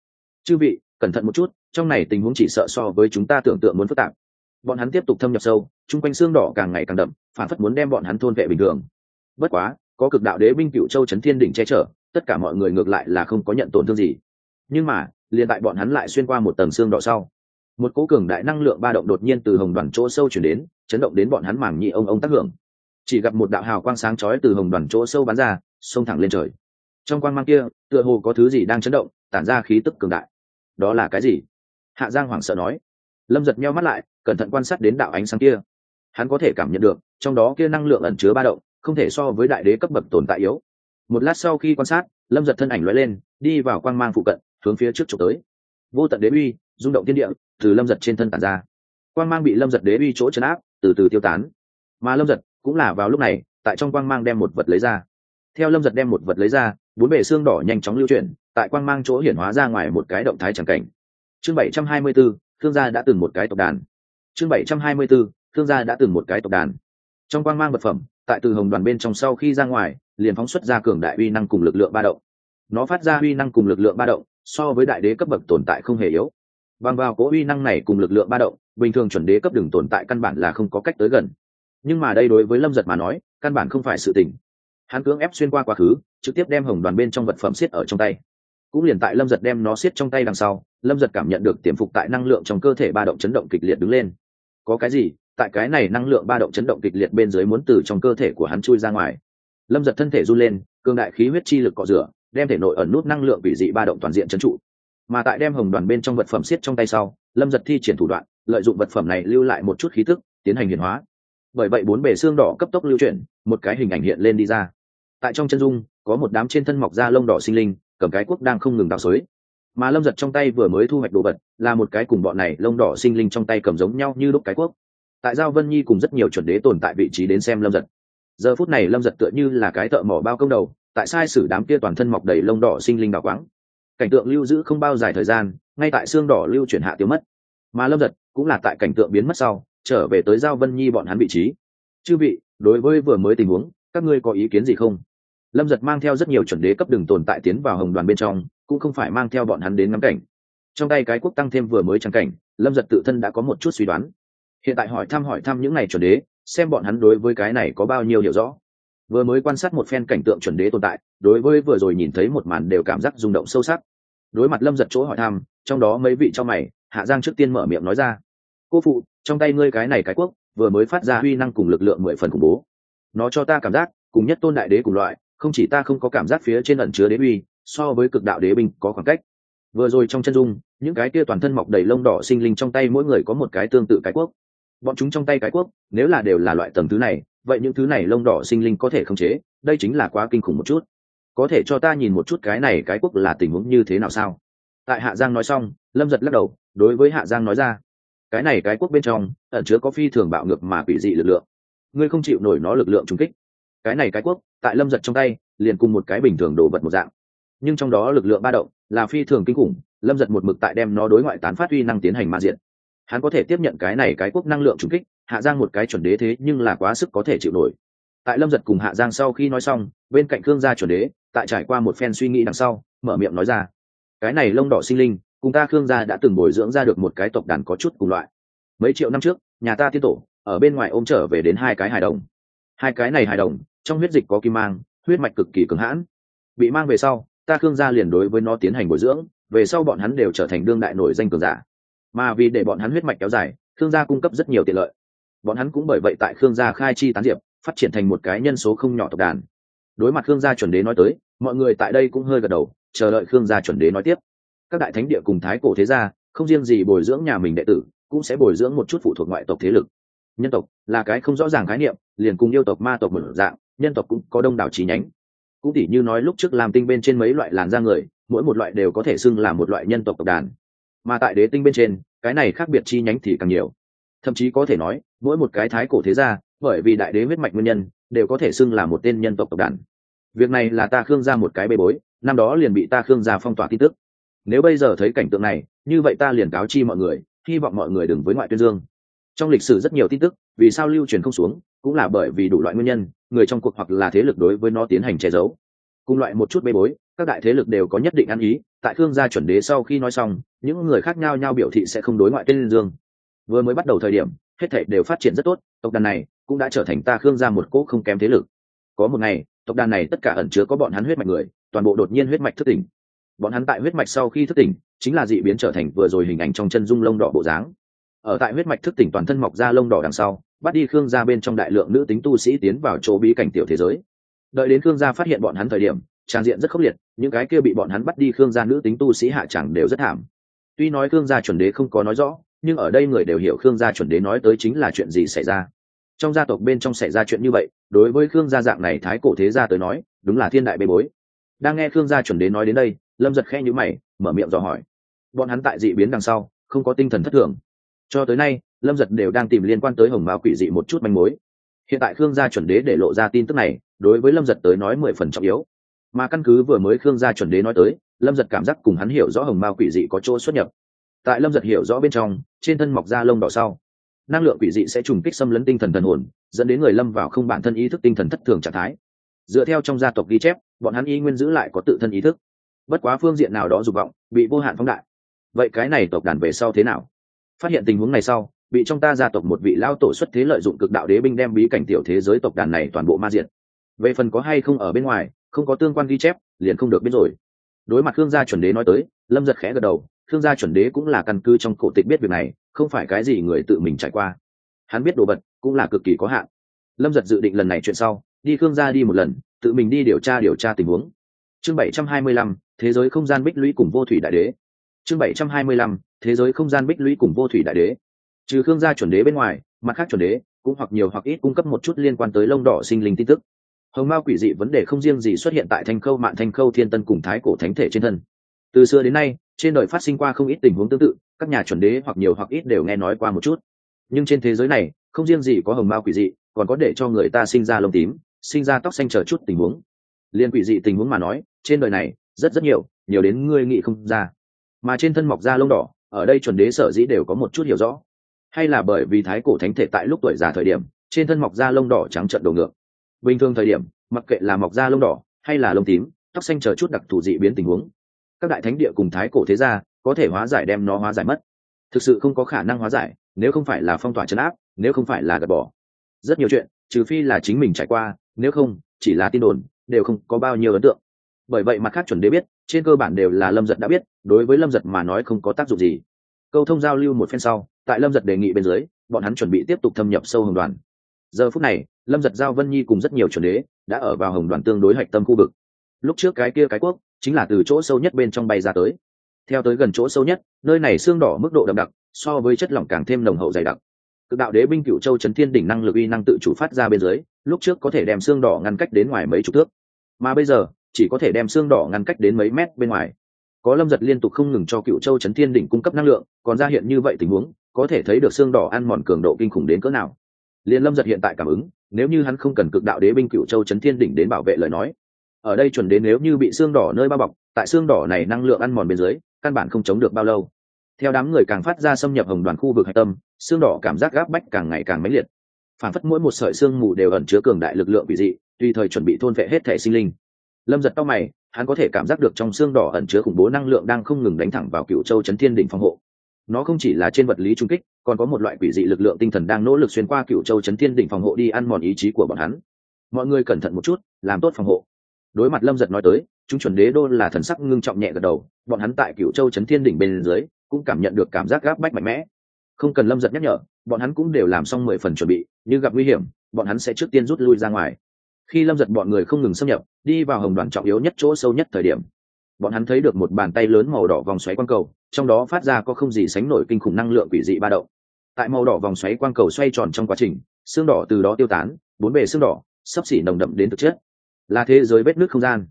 Chư vị, cẩn thận một chút, trong này tình huống chỉ sợ so với chúng ta tưởng tượng muốn phức tạp. Bọn hắn tiếp tục thâm nhập sâu, chung quanh xương đỏ càng ngày càng đậm, phản phất muốn đem bọn hắn thôn vệ bình thường. Bất quá, có cực đạo đế binh cựu châu trấn thiên đỉnh che chở, tất cả mọi người ngược lại là không có nhận tổn thương gì nhưng mà, liền tại bọn hắn lại xuyên qua một tầng xương đỏ sau, một cố cường đại năng lượng ba động đột nhiên từ hồng đoàn chỗ sâu chuyển đến, chấn động đến bọn hắn mảng nhị ông ông tác hưởng. Chỉ gặp một đạo hào quang sáng chói từ hồng đoàn chỗ sâu bắn ra, xông thẳng lên trời. Trong quang mang kia, tựa hồ có thứ gì đang chấn động, tản ra khí tức cường đại. Đó là cái gì? Hạ giang hoảng sợ nói. Lâm giật meo mắt lại, cẩn thận quan sát đến đạo ánh sáng kia. Hắn có thể cảm nhận được, trong đó kia năng lượng ẩn chứa ba động, không thể so với đại đế cấp bậc tồn tại yếu. Một lát sau khi quan sát, lâm giật thân ảnh l lên, đi vào quang mang phụ cận hướng phía trước trục tới. Vô tận đế uy, rung động tiên địa, từ lâm giật trên thân tàn ra. Quang mang bị lâm giật đế uy chỗ chấn áp, từ từ tiêu tán. Mà lâm giật cũng là vào lúc này, tại trong quang mang đem một vật lấy ra. Theo lâm giật đem một vật lấy ra, bốn bể xương đỏ nhanh chóng lưu chuyển, tại quang mang chỗ hiển hóa ra ngoài một cái động thái c cảnh. Chương bảy trăm hai mươi b ố thương gia đã từng một cái tộc đàn. Chương bảy trăm hai mươi b ố thương gia đã từng một cái tộc đàn. Trong quang mang vật phẩm, tại từ hồng đoàn bên trong sau khi ra ngoài, liền phóng xuất ra cường đại uy năng cùng lực lượng ba động. Nó phát ra uy năng cùng lực lượng ba động so với đại đế cấp bậc tồn tại không hề yếu. Bằng vào cố uy năng này cùng lực lượng ba động, bình thường chuẩn đế cấp đừng tồn tại căn bản là không có cách tới gần. Nhưng mà đây đối với lâm giật mà nói, căn bản không phải sự tình. Hắn cưỡng ép xuyên qua quá khứ, trực tiếp đem hồng đoàn bên trong vật phẩm xiết ở trong tay. Cũng liền tại lâm giật đem nó xiết trong tay đằng sau, lâm giật cảm nhận được tiềm phục tại năng lượng trong cơ thể ba động chấn động kịch liệt đứng lên. Có cái gì? Tại cái này năng lượng ba động chấn động kịch liệt bên dưới muốn từ trong cơ thể của hắn chui ra ngoài. Lâm giật thân thể run lên cương đại khí huyết chi lực cọ rửa đem thể nội ẩn nút năng lượng bị dị ba động toàn diện trấn trụ. Mà tại đem hồng đoàn bên trong vật phẩm siết trong tay sau, lâm giật thi triển thủ đoạn, lợi dụng vật phẩm này lưu lại một chút khí tức, tiến hành hiển hóa. Bởi vậy bốn bề xương đỏ cấp tốc lưu chuyển, một cái hình ảnh hiện lên đi ra. Tại trong chân dung, có một đám trên thân mọc da lông đỏ sinh linh, cầm cái quốc đang không ngừng đào xới mà lâm giật trong tay vừa mới thu hoạch đồ vật, là một cái cùng bọn này lông đỏ sinh linh trong tay cầm giống nhau như lúc cái quốc tại giao vân nhi cùng rất nhiều chuẩn đế tồn tại vị trí đến xem lâm giật. Giờ phút này lâm giật tựa như là cái thợ mỏ bao công đầu tại sai sử đám kia toàn thân mọc đầy lông đỏ sinh linh đào quáng. Cảnh tượng lưu giữ không bao dài thời gian, ngay tại xương đỏ lưu chuyển hạ tiêu mất. Mà lâm giật cũng là tại cảnh tượng biến mất sau, trở về tới giao vân nhi bọn hắn vị trí. Chư vị, đối với vừa mới tình huống, các ngươi có ý kiến gì không? Lâm giật mang theo rất nhiều chuẩn đế cấp đường tồn tại tiến vào hồng đoàn bên trong, cũng không phải mang theo bọn hắn đến ngắm cảnh. Trong tay cái quốc tăng thêm vừa mới trắng cảnh, lâm giật tự thân đã có một chút suy đoán. Hiện tại hỏi thăm hỏi thăm những n à y chuẩn đế, xem bọn hắn đối với cái này có bao nhiêu hiểu rõ vừa mới quan sát một phen cảnh tượng chuẩn đế tồn tại, đối với vừa rồi nhìn thấy một màn đều cảm giác rung động sâu sắc. Đối mặt lâm giật chỗ hỏi thăm, trong đó mấy vị trong mày, hạ giang trước tiên mở miệng nói ra, cô phụ, trong tay ngươi cái này cái quốc, vừa mới phát ra huy năng cùng lực lượng mười phần khủng bố. Nó cho ta cảm giác, cùng nhất tôn đại đế cùng loại, không chỉ ta không có cảm giác phía trên ẩn chứa đế uy, so với cực đạo đế binh có khoảng cách. Vừa rồi trong chân dung, những cái kia toàn thân mọc đầy lông đỏ sinh linh trong tay mỗi người có một cái tương tự cái quốc. Bọn chúng trong tay cái quốc, nếu là đều là loại tầng thứ này vậy những thứ này lông đỏ sinh linh có thể khống chế, đây chính là quá kinh khủng một chút. Có thể cho ta nhìn một chút cái này cái quốc là tình huống như thế nào sao? Tại hạ giang nói xong, lâm giật lắc đầu, đối với hạ giang nói ra, cái này cái quốc bên trong, ẩn chứa có phi thường bạo ngược mà quỷ dị lực lượng. Ngươi không chịu nổi nó lực lượng trung kích. Cái này cái quốc, tại lâm giật trong tay, liền cùng một cái bình thường đồ vật một dạng. Nhưng trong đó lực lượng ba động, là phi thường kinh khủng, lâm giật một mực tại đem nó đối ngoại tán phát huy năng tiến hành ma diện. Hắn có thể tiếp nhận cái này cái quốc năng lượng trung kích hạ giang một cái chuẩn đế thế nhưng là quá sức có thể chịu nổi. Tại lâm giật cùng hạ giang sau khi nói xong, bên cạnh khương gia chuẩn đế, tại trải qua một phen suy nghĩ đằng sau, mở miệng nói ra. Cái này lông đỏ sinh linh, cùng ta khương gia đã từng bồi dưỡng ra được một cái tộc đàn có chút cùng loại. Mấy triệu năm trước, nhà ta tiên tổ, ở bên ngoài ôm trở về đến hai cái hài đồng. Hai cái này hài đồng, trong huyết dịch có kim mang, huyết mạch cực kỳ cứng hãn. Bị mang về sau, ta khương gia liền đối với nó tiến hành bồi dưỡng, về sau bọn hắn đều trở thành đương đại nổi danh cường giả. Mà vì để bọn hắn huyết mạch kéo dài, khương gia cung cấp rất nhiều tiện lợi bọn hắn cũng bởi vậy tại khương gia khai chi tán diệp, phát triển thành một cái nhân số không nhỏ tộc đàn. Đối mặt khương gia chuẩn đế nói tới, mọi người tại đây cũng hơi gật đầu, chờ đợi khương gia chuẩn đế nói tiếp. Các đại thánh địa cùng thái cổ thế gia, không riêng gì bồi dưỡng nhà mình đệ tử, cũng sẽ bồi dưỡng một chút phụ thuộc ngoại tộc thế lực. Nhân tộc là cái không rõ ràng khái niệm, liền cùng yêu tộc, ma tộc một dạng, nhân tộc cũng có đông đảo trí nhánh. Cũng tỉ như nói lúc trước làm tinh bên trên mấy loại làn da người, mỗi một loại đều có thể xưng là một loại nhân tộc tộc đàn. Mà tại đế tinh bên trên, cái này khác biệt chi nhánh thì càng nhiều. Thậm chí có thể nói mỗi một cái thái cổ thế gia, bởi vì đại đế huyết mạch nguyên nhân, đều có thể xưng là một tên nhân tộc tộc đàn. Việc này là ta khương ra một cái bê bối, năm đó liền bị ta khương ra phong tỏa tin tức. Nếu bây giờ thấy cảnh tượng này, như vậy ta liền cáo chi mọi người, hy vọng mọi người đừng với ngoại tuyên dương. Trong lịch sử rất nhiều tin tức, vì sao lưu truyền không xuống, cũng là bởi vì đủ loại nguyên nhân, người trong cuộc hoặc là thế lực đối với nó tiến hành che giấu. Cùng loại một chút bê bối, các đại thế lực đều có nhất định ăn ý, tại khương gia chuẩn đế sau khi nói xong, những người khác nhau nhau biểu thị sẽ không đối ngoại tên dương. Vừa mới bắt đầu thời điểm hết thảy đều phát triển rất tốt, tộc đàn này cũng đã trở thành ta khương gia một cỗ không kém thế lực. Có một ngày, tộc đàn này tất cả ẩn chứa có bọn hắn huyết mạch người, toàn bộ đột nhiên huyết mạch thức tỉnh. Bọn hắn tại huyết mạch sau khi thức tỉnh, chính là dị biến trở thành vừa rồi hình ảnh trong chân dung lông đỏ bộ dáng. Ở tại huyết mạch thức tỉnh toàn thân mọc ra lông đỏ đằng sau, bắt đi khương gia bên trong đại lượng nữ tính tu sĩ tiến vào chỗ bí cảnh tiểu thế giới. Đợi đến khương gia phát hiện bọn hắn thời điểm, trang diện rất khốc liệt, những cái kia bị bọn hắn bắt đi khương gia nữ tính tu sĩ hạ chẳng đều rất thảm. Tuy nói khương gia chuẩn đế không có nói rõ nhưng ở đây người đều hiểu khương gia chuẩn đế nói tới chính là chuyện gì xảy ra. Trong gia tộc bên trong xảy ra chuyện như vậy, đối với khương gia dạng này thái cổ thế gia tới nói, đúng là thiên đại bê bối. Đang nghe khương gia chuẩn đế nói đến đây, lâm giật khe nhữ mày, mở miệng dò hỏi. Bọn hắn tại dị biến đằng sau, không có tinh thần thất thường. Cho tới nay, lâm giật đều đang tìm liên quan tới hồng mao quỷ dị một chút manh mối. Hiện tại khương gia chuẩn đế để lộ ra tin tức này, đối với lâm giật tới nói mười phần trọng yếu. Mà căn cứ vừa mới khương gia chuẩn đế nói tới, lâm giật cảm giác cùng hắn hiểu rõ hồng mao quỷ dị có chỗ xuất nhập tại lâm giật hiểu rõ bên trong, trên thân mọc da lông đỏ sau. Năng lượng quỷ dị sẽ trùng kích xâm lấn tinh thần thần hồn, dẫn đến người lâm vào không bản thân ý thức tinh thần thất thường trạng thái. Dựa theo trong gia tộc ghi chép, bọn hắn y nguyên giữ lại có tự thân ý thức. Bất quá phương diện nào đó dục vọng, bị vô hạn phóng đại. Vậy cái này tộc đàn về sau thế nào? Phát hiện tình huống này sau, bị trong ta gia tộc một vị lao tổ xuất thế lợi dụng cực đạo đế binh đem bí cảnh tiểu thế giới tộc đàn này toàn bộ ma diện về phần có hay không ở bên ngoài, không có tương quan ghi chép, liền không được biết rồi đối mặt khương gia chuẩn đế nói tới, lâm giật khẽ gật đầu, khương gia chuẩn đế cũng là căn cứ trong cổ tịch biết việc này, không phải cái gì người tự mình trải qua. Hắn biết đồ vật cũng là cực kỳ có hạn. Lâm giật dự định lần này chuyện sau, đi khương gia đi một lần, tự mình đi điều tra điều tra tình huống. Chương bảy trăm hai mươi lăm, thế giới không gian bích lũy cùng vô thủy đại đế. Chương bảy trăm hai mươi lăm, thế giới không gian bích lũy cùng vô thủy đại đế. Trừ khương gia chuẩn đế bên ngoài, mặt khác chuẩn đế cũng hoặc nhiều hoặc ít cung cấp một chút liên quan tới lông đỏ sinh linh tin tức hồng mao quỷ dị vấn đề không riêng gì xuất hiện tại thanh khâu mạng thanh khâu thiên tân cùng thái cổ thánh thể trên thân. Từ xưa đến nay, trên đời phát sinh qua không ít tình huống tương tự, các nhà chuẩn đế hoặc nhiều hoặc ít đều nghe nói qua một chút. Nhưng trên thế giới này, không riêng gì có hồng mao quỷ dị, còn có để cho người ta sinh ra lông tím, sinh ra tóc xanh chờ chút tình huống. Liên quỷ dị tình huống mà nói, trên đời này, rất rất nhiều nhiều đến ngươi nghĩ không ra. Mà trên thân mọc da lông đỏ, ở đây chuẩn đế sở dĩ đều có một chút hiểu rõ. Hay là bởi vì thái cổ thánh thể tại lúc tuổi già thời điểm, trên thân mọc da lông đỏ trắng trận đồ ngược bình thường thời điểm, mặc kệ là mọc da lông đỏ hay là lông tím, tóc xanh chờ chút đặc thù dị biến tình huống. Các đại thánh địa cùng thái cổ thế gia có thể hóa giải đem nó hóa giải mất. Thực sự không có khả năng hóa giải, nếu không phải là phong tỏa chấn áp, nếu không phải là gạt bỏ. Rất nhiều chuyện, trừ phi là chính mình trải qua, nếu không, chỉ là tin đồn, đều không có bao nhiêu ấn tượng. Bởi vậy mặt khác chuẩn đế biết, trên cơ bản đều là lâm giật đã biết, đối với lâm giật mà nói không có tác dụng gì. Câu thông giao lưu một phen sau, tại lâm giật đề nghị bên dưới, bọn hắn chuẩn bị tiếp tục thâm nhập sâu hồng đoàn giờ phút này, lâm giật giao, vân nhi cùng rất nhiều chuẩn đế đã ở vào hồng đoàn tương đối hạch tâm khu vực. Lúc trước cái kia cái quốc chính là từ chỗ sâu nhất bên trong bay ra tới. Theo tới gần chỗ sâu nhất, nơi này xương đỏ mức độ đậm đặc, so với chất lỏng càng thêm nồng hậu dày đặc. Cực đạo đế binh cựu châu trấn thiên đỉnh năng lực uy năng tự chủ phát ra bên dưới, lúc trước có thể đem xương đỏ ngăn cách đến ngoài mấy chục thước. Mà bây giờ, chỉ có thể đem xương đỏ ngăn cách đến mấy mét bên ngoài. Có lâm giật liên tục không ngừng cho cựu châu trấn thiên đỉnh cung cấp năng lượng, còn ra hiện như vậy tình huống, có thể thấy được xương đỏ ăn mòn cường độ kinh khủng đến cỡ nào liền lâm giật hiện tại cảm ứng, nếu như hắn không cần cực đạo đế binh cựu châu chấn thiên đỉnh đến bảo vệ lời nói, ở đây chuẩn đến nếu như bị xương đỏ nơi bao bọc, tại xương đỏ này năng lượng ăn mòn bên dưới, căn bản không chống được bao lâu. Theo đám người càng phát ra xâm nhập hồng đoàn khu vực hạch tâm, xương đỏ cảm giác gáp bách càng ngày càng mãnh liệt. Phản phất mỗi một sợi xương mù đều ẩn chứa cường đại lực lượng bị dị, tùy thời chuẩn bị thôn vệ hết thể sinh linh. Lâm giật to mày, hắn có thể cảm giác được trong xương đỏ ẩn chứa khủng bố năng lượng đang không ngừng đánh thẳng vào cựu châu chấn thiên đỉnh phòng hộ nó không chỉ là trên vật lý trung kích, còn có một loại quỷ dị lực lượng tinh thần đang nỗ lực xuyên qua cựu châu chấn thiên đỉnh phòng hộ đi ăn mòn ý chí của bọn hắn. Mọi người cẩn thận một chút, làm tốt phòng hộ. Đối mặt lâm giật nói tới, chúng chuẩn đế đô là thần sắc ngưng trọng nhẹ gật đầu, bọn hắn tại cựu châu chấn thiên đỉnh bên dưới, cũng cảm nhận được cảm giác gáp bách mạnh mẽ. Không cần lâm giật nhắc nhở, bọn hắn cũng đều làm xong mười phần chuẩn bị, Như gặp nguy hiểm, bọn hắn sẽ trước tiên rút lui ra ngoài. Khi lâm giật bọn người không ngừng xâm nhập, đi vào hồng đoàn trọng yếu nhất chỗ sâu nhất thời điểm bọn hắn thấy được một bàn tay lớn màu đỏ vòng xoáy quang cầu, trong đó phát ra có không gì sánh nổi kinh khủng năng lượng quỷ dị ba động. Tại màu đỏ vòng xoáy quang cầu xoay tròn trong quá trình, xương đỏ từ đó tiêu tán, bốn bề xương đỏ, sắp xỉ nồng đậm đến thực chất. Là thế giới vết nước không gian.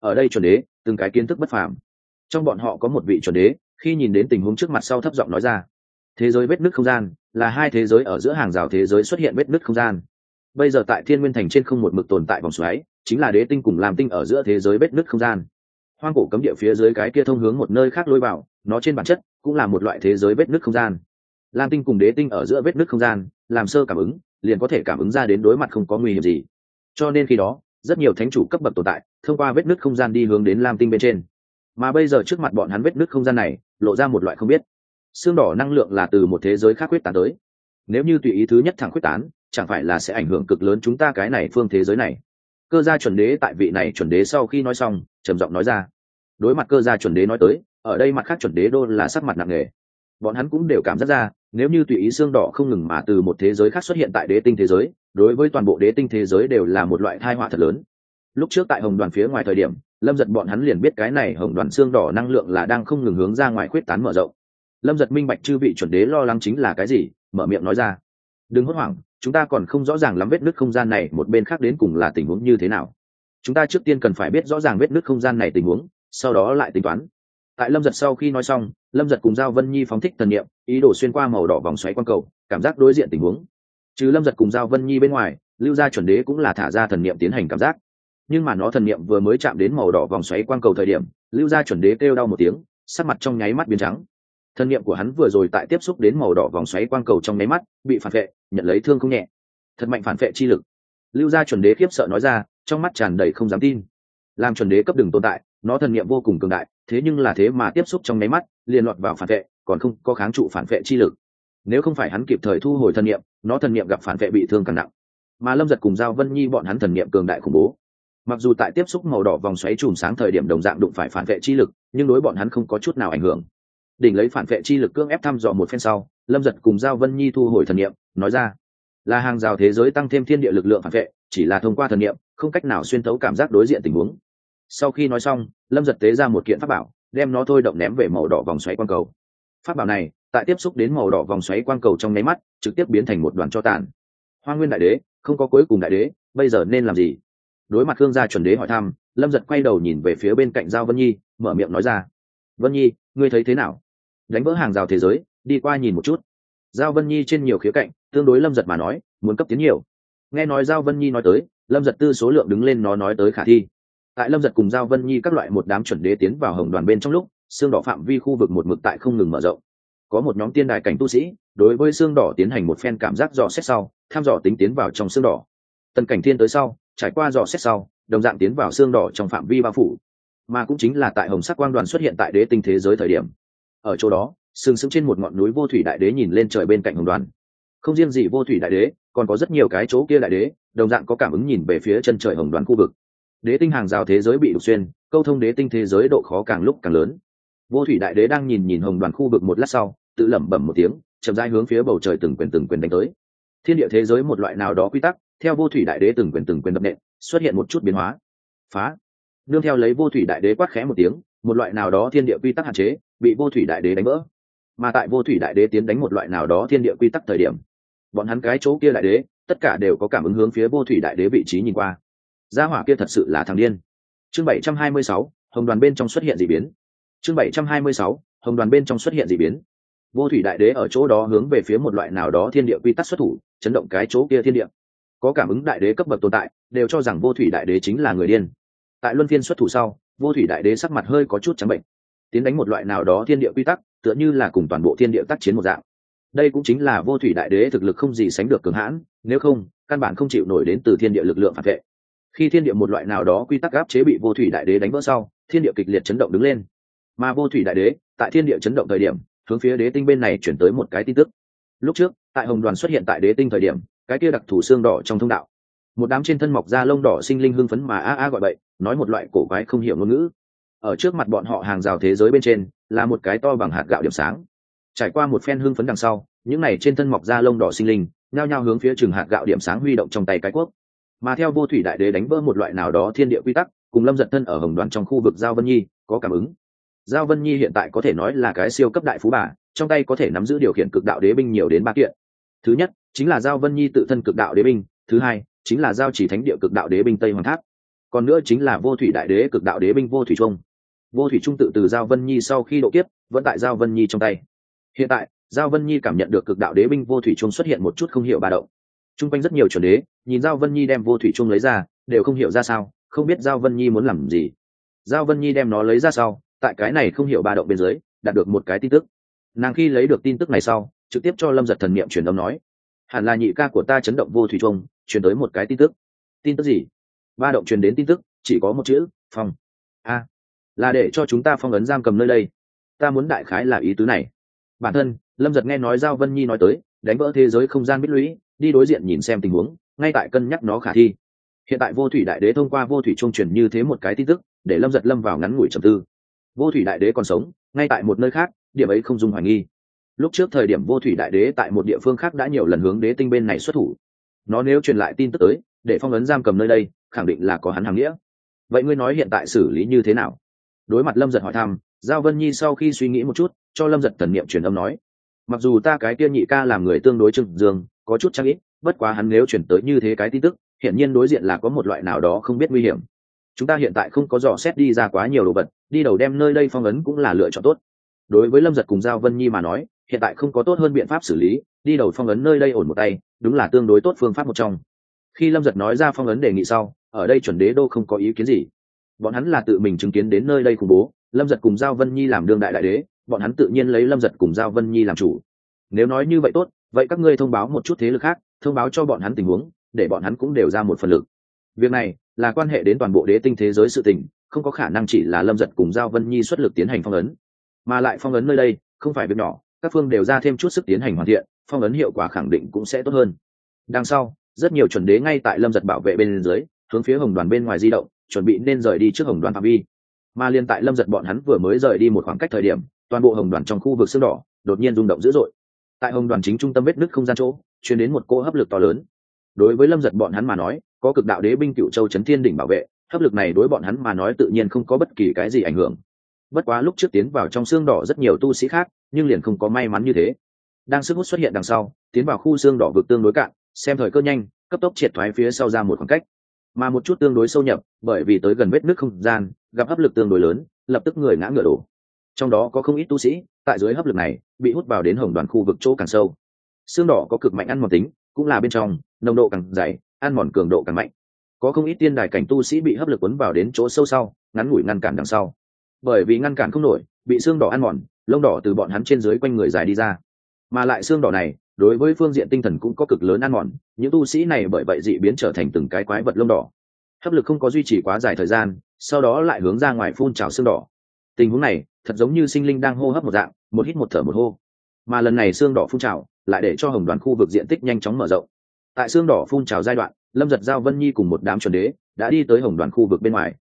Ở đây chuẩn đế, từng cái kiến thức bất phàm. Trong bọn họ có một vị chuẩn đế, khi nhìn đến tình huống trước mặt sau thấp giọng nói ra, thế giới vết nước không gian, là hai thế giới ở giữa hàng rào thế giới xuất hiện vết nước không gian. Bây giờ tại thiên nguyên thành trên không một mực tồn tại vòng xoáy, chính là đế tinh cùng làm tinh ở giữa thế giới vết nước không gian hoang cổ cấm địa phía dưới cái kia thông hướng một nơi khác lôi vào, nó trên bản chất cũng là một loại thế giới vết nước không gian. Lam tinh cùng đế tinh ở giữa vết nước không gian, làm sơ cảm ứng, liền có thể cảm ứng ra đến đối mặt không có nguy hiểm gì. Cho nên khi đó, rất nhiều thánh chủ cấp bậc tồn tại, thông qua vết nước không gian đi hướng đến lam tinh bên trên. Mà bây giờ trước mặt bọn hắn vết nước không gian này, lộ ra một loại không biết. Xương đỏ năng lượng là từ một thế giới khác quyết tán tới. Nếu như tùy ý thứ nhất thẳng quyết tán, chẳng phải là sẽ ảnh hưởng cực lớn chúng ta cái này phương thế giới này cơ gia chuẩn đế tại vị này chuẩn đế sau khi nói xong, trầm giọng nói ra. Đối mặt cơ gia chuẩn đế nói tới, ở đây mặt khác chuẩn đế đô là sắc mặt nặng nề. Bọn hắn cũng đều cảm giác ra, nếu như tùy ý xương đỏ không ngừng mà từ một thế giới khác xuất hiện tại đế tinh thế giới, đối với toàn bộ đế tinh thế giới đều là một loại thai họa thật lớn. Lúc trước tại hồng đoàn phía ngoài thời điểm, lâm giật bọn hắn liền biết cái này hồng đoàn xương đỏ năng lượng là đang không ngừng hướng ra ngoài khuyết tán mở rộng. Lâm giật minh bạch chư vị chuẩn đế lo lắng chính là cái gì, mở miệng nói ra đừng hốt hoảng, chúng ta còn không rõ ràng lắm vết nứt không gian này một bên khác đến cùng là tình huống như thế nào. Chúng ta trước tiên cần phải biết rõ ràng vết nứt không gian này tình huống, sau đó lại tính toán. Tại lâm giật sau khi nói xong, lâm giật cùng giao vân nhi phóng thích thần niệm, ý đồ xuyên qua màu đỏ vòng xoáy quang cầu, cảm giác đối diện tình huống. Trừ lâm giật cùng giao vân nhi bên ngoài, lưu gia chuẩn đế cũng là thả ra thần niệm tiến hành cảm giác. Nhưng mà nó thần niệm vừa mới chạm đến màu đỏ vòng xoáy quang cầu thời điểm, lưu gia chuẩn đế kêu đau một tiếng, sắc mặt trong nháy mắt biến trắng. Thần niệm của hắn vừa rồi tại tiếp xúc đến màu đỏ vòng xoáy quang cầu trong nháy mắt, bị phản vệ nhận lấy thương không nhẹ. Thật mạnh phản vệ chi lực. Lưu gia chuẩn đế khiếp sợ nói ra, trong mắt tràn đầy không dám tin. Làm chuẩn đế cấp đường tồn tại, nó thần niệm vô cùng cường đại, thế nhưng là thế mà tiếp xúc trong máy mắt, liền lọt vào phản vệ, còn không có kháng trụ phản vệ chi lực. Nếu không phải hắn kịp thời thu hồi thần niệm, nó thần niệm gặp phản vệ bị thương càng nặng. Mà lâm giật cùng giao vân nhi bọn hắn thần niệm cường đại khủng bố. Mặc dù tại tiếp xúc màu đỏ vòng xoáy chùm sáng thời điểm đồng dạng đụng phải phản vệ chi lực, nhưng đối bọn hắn không có chút nào ảnh hưởng đỉnh lấy phản vệ chi lực cưỡng ép thăm dò một phen sau, lâm giật cùng giao vân nhi thu hồi thần niệm, nói ra, là hàng rào thế giới tăng thêm thiên địa lực lượng phản vệ, chỉ là thông qua thần niệm, không cách nào xuyên thấu cảm giác đối diện tình huống. Sau khi nói xong, lâm giật tế ra một kiện pháp bảo, đem nó thôi động ném về màu đỏ vòng xoáy quang cầu. Pháp bảo này, tại tiếp xúc đến màu đỏ vòng xoáy quang cầu trong nháy mắt, trực tiếp biến thành một đoàn cho tàn. Hoa nguyên đại đế, không có cuối cùng đại đế, bây giờ nên làm gì? Đối mặt khương gia chuẩn đế hỏi thăm, lâm giật quay đầu nhìn về phía bên cạnh giao vân nhi, mở miệng nói ra, vân nhi, ngươi thấy thế nào? Đánh vỡ hàng rào thế giới, đi qua nhìn một chút. Giao vân nhi trên nhiều khía cạnh, tương đối lâm giật mà nói, muốn cấp tiến nhiều. Nghe nói giao vân nhi nói tới, lâm giật tư số lượng đứng lên nó nói tới khả thi. Tại lâm giật cùng giao vân nhi các loại một đám chuẩn đế tiến vào hồng đoàn bên trong lúc, xương đỏ phạm vi khu vực một mực tại không ngừng mở rộng. Có một nhóm tiên đài cảnh tu sĩ, đối với xương đỏ tiến hành một phen cảm giác dò xét sau, tham dò tính tiến vào trong xương đỏ. Tần cảnh thiên tới sau, trải qua dò xét sau, đồng dạng tiến vào xương đỏ trong phạm vi bao phủ. Mà cũng chính là tại hồng sắc quang đoàn xuất hiện tại đế tinh thế giới thời điểm ở chỗ đó, sừng sững trên một ngọn núi vô thủy đại đế nhìn lên trời bên cạnh hồng đoàn. Không riêng gì vô thủy đại đế, còn có rất nhiều cái chỗ kia đại đế, đồng dạng có cảm ứng nhìn về phía chân trời hồng đoàn khu vực. Đế tinh hàng rào thế giới bị đục xuyên, câu thông đế tinh thế giới độ khó càng lúc càng lớn. Vô thủy đại đế đang nhìn nhìn hồng đoàn khu vực một lát sau, tự lẩm bẩm một tiếng, chậm rãi hướng phía bầu trời từng quyền từng quyền đánh tới. Thiên địa thế giới một loại nào đó quy tắc, theo vô thủy đại đế từng quyền từng quyền đập nện, xuất hiện một chút biến hóa. Phá. Nương theo lấy vô thủy đại đế quát khẽ một tiếng, một loại nào đó thiên địa quy tắc hạn chế bị vô thủy đại đế đánh vỡ. Mà tại vô thủy đại đế tiến đánh một loại nào đó thiên địa quy tắc thời điểm, bọn hắn cái chỗ kia đại đế, tất cả đều có cảm ứng hướng phía vô thủy đại đế vị trí nhìn qua. Gia hỏa kia thật sự là thằng điên. Chương bảy trăm hai mươi sáu, hồng đoàn bên trong xuất hiện d ị biến. Chương bảy trăm hai mươi sáu, hồng đoàn bên trong xuất hiện d ị biến. Vô thủy đại đế ở chỗ đó hướng về phía một loại nào đó thiên địa quy tắc xuất thủ, chấn động cái chỗ kia thiên địa. Có cảm ứng đại đế cấp bậc tồn tại, đều cho rằng vô thủy đại đế chính là người điên. Tại luân phiên xuất thủ sau, vô thủy đại đế sắc mặt hơi có chút trắng bệnh tiến đánh một loại nào đó thiên địa quy tắc, tựa như là cùng toàn bộ thiên địa tác chiến một dạng. Đây cũng chính là vô thủy đại đế thực lực không gì sánh được cường hãn, nếu không, căn bản không chịu nổi đến từ thiên địa lực lượng phản vệ. Khi thiên địa một loại nào đó quy tắc áp chế bị vô thủy đại đế đánh vỡ sau, thiên địa kịch liệt chấn động đứng lên. Mà vô thủy đại đế, tại thiên địa chấn động thời điểm, hướng phía đế tinh bên này chuyển tới một cái tin tức. Lúc trước, tại hồng đoàn xuất hiện tại đế tinh thời điểm, cái kia đặc thủ xương đỏ trong thông đạo. Một đám trên thân mọc da lông đỏ sinh linh hưng phấn mà a a gọi bậy, nói một loại cổ quái không hiểu ngôn ngữ ở trước mặt bọn họ hàng rào thế giới bên trên, là một cái to bằng hạt gạo điểm sáng. Trải qua một phen hưng phấn đằng sau, những này trên thân mọc da lông đỏ sinh linh, nhao nhao hướng phía trường hạt gạo điểm sáng huy động trong tay cái quốc. Mà theo vô thủy đại đế đánh vỡ một loại nào đó thiên địa quy tắc, cùng lâm giật thân ở hồng đoàn trong khu vực giao vân nhi, có cảm ứng. Giao vân nhi hiện tại có thể nói là cái siêu cấp đại phú bà, trong tay có thể nắm giữ điều khiển cực đạo đế binh nhiều đến ba kiện. Thứ nhất, chính là giao vân nhi tự thân cực đạo đế binh, thứ hai, chính là giao chỉ thánh địa cực đạo đế binh tây hoàng tháp. Còn nữa chính là vô thủy đại đế cực đạo đế binh vô thủy trung vô thủy trung tự từ giao vân nhi sau khi độ kiếp, vẫn tại giao vân nhi trong tay. Hiện tại, giao vân nhi cảm nhận được cực đạo đế binh vô thủy trung xuất hiện một chút không hiểu ba động. T r u n g quanh rất nhiều chuẩn đế, nhìn giao vân nhi đem vô thủy trung lấy ra, đều không hiểu ra sao, không biết giao vân nhi muốn làm gì. Giao vân nhi đem nó lấy ra sau, tại cái này không hiểu ba động bên dưới, đạt được một cái tin tức. Nàng khi lấy được tin tức này sau, trực tiếp cho lâm giật thần n i ệ m truyền âm nói, hẳn là nhị ca của ta chấn động vô thủy trung, truyền tới một cái tin tức. Tin tức gì? Ba động truyền đến tin tức, chỉ có một chữ, phong. A là để cho chúng ta phong ấn giam cầm nơi đây. Ta muốn đại khái là ý tứ này. Bản thân, lâm giật nghe nói giao vân nhi nói tới, đánh vỡ thế giới không gian bích lũy, đi đối diện nhìn xem tình huống, ngay tại cân nhắc nó khả thi. Hiện tại vô thủy đại đế thông qua vô thủy trung truyền như thế một cái tin tức, để lâm giật lâm vào ngắn ngủi trầm tư. Vô thủy đại đế còn sống, ngay tại một nơi khác, điểm ấy không dùng hoài nghi. Lúc trước thời điểm vô thủy đại đế tại một địa phương khác đã nhiều lần hướng đế tinh bên này xuất thủ. Nó nếu truyền lại tin tức tới, để phong ấn giam cầm nơi đây, khẳng định là có hắn hàng nghĩa. Vậy ngươi nói hiện tại xử lý như thế nào? Đối mặt lâm giật hỏi thăm, giao vân nhi sau khi suy nghĩ một chút, cho lâm giật thần niệm truyền âm nói, mặc dù ta cái kia nhị ca làm người tương đối trừng dương, có chút chắc ít, bất quá hắn nếu chuyển tới như thế cái tin tức, hiển nhiên đối diện là có một loại nào đó không biết nguy hiểm. Chúng ta hiện tại không có dò xét đi ra quá nhiều đồ vật, đi đầu đem nơi đây phong ấn cũng là lựa chọn tốt. Đối với lâm giật cùng giao vân nhi mà nói, hiện tại không có tốt hơn biện pháp xử lý, đi đầu phong ấn nơi đây ổn một tay, đúng là tương đối tốt phương pháp một trong. Khi lâm giật nói ra phong ấn đề nghị sau, ở đây chuẩn đế đô không có ý kiến gì bọn hắn là tự mình chứng kiến đến nơi đây khủng bố, lâm giật cùng giao vân nhi làm đương đại đại đế, bọn hắn tự nhiên lấy lâm giật cùng giao vân nhi làm chủ. Nếu nói như vậy tốt, vậy các ngươi thông báo một chút thế lực khác, thông báo cho bọn hắn tình huống, để bọn hắn cũng đều ra một phần lực. Việc này là quan hệ đến toàn bộ đế tinh thế giới sự tình, không có khả năng chỉ là lâm giật cùng giao vân nhi xuất lực tiến hành phong ấn. Mà lại phong ấn nơi đây, không phải việc nhỏ, các phương đều ra thêm chút sức tiến hành hoàn thiện, phong ấn hiệu quả khẳng định cũng sẽ tốt hơn. Đằng sau, rất nhiều chuẩn đế ngay tại lâm giật bảo vệ bên dưới, hướng phía hồng đoàn bên ngoài di động chuẩn bị nên rời đi trước hồng đoàn phạm vi. Mà liên tại lâm giật bọn hắn vừa mới rời đi một khoảng cách thời điểm, toàn bộ hồng đoàn trong khu vực xương đỏ đột nhiên rung động dữ dội. Tại hồng đoàn chính trung tâm vết nứt không gian chỗ chuyển đến một cô hấp lực to lớn. Đối với lâm giật bọn hắn mà nói, có cực đạo đế binh cựu châu trấn thiên đỉnh bảo vệ, hấp lực này đối bọn hắn mà nói tự nhiên không có bất kỳ cái gì ảnh hưởng. Bất quá lúc trước tiến vào trong xương đỏ rất nhiều tu sĩ khác, nhưng liền không có may mắn như thế. Đang sức hút xuất hiện đằng sau, tiến vào khu xương đỏ vực tương đối cạn, xem thời cơ nhanh, cấp tốc triệt thoái phía sau ra một khoảng cách mà một chút tương đối sâu nhập, bởi vì tới gần vết nước không gian, gặp áp lực tương đối lớn, lập tức người ngã ngựa đổ. Trong đó có không ít tu sĩ, tại dưới hấp lực này, bị hút vào đến hồng đoàn khu vực chỗ càng sâu. Xương đỏ có cực mạnh ăn mòn tính, cũng là bên trong, nồng độ càng dày, ăn mòn cường độ càng mạnh. Có không ít tiên đài cảnh tu sĩ bị hấp lực quấn vào đến chỗ sâu sau, ngắn ngủi ngăn cản đằng sau. Bởi vì ngăn cản không nổi, bị xương đỏ ăn mòn, lông đỏ từ bọn hắn trên dưới quanh người dài đi ra. Mà lại xương đỏ này đối với phương diện tinh thần cũng có cực lớn ăn mòn, những tu sĩ này bởi vậy dị biến trở thành từng cái quái vật lông đỏ. Hấp lực không có duy trì quá dài thời gian, sau đó lại hướng ra ngoài phun trào xương đỏ. Tình huống này, thật giống như sinh linh đang hô hấp một dạng, một hít một thở một hô. Mà lần này xương đỏ phun trào, lại để cho hồng đoàn khu vực diện tích nhanh chóng mở rộng. Tại xương đỏ phun trào giai đoạn, lâm giật giao vân nhi cùng một đám chuẩn đế đã đi tới hồng đoàn khu vực bên ngoài.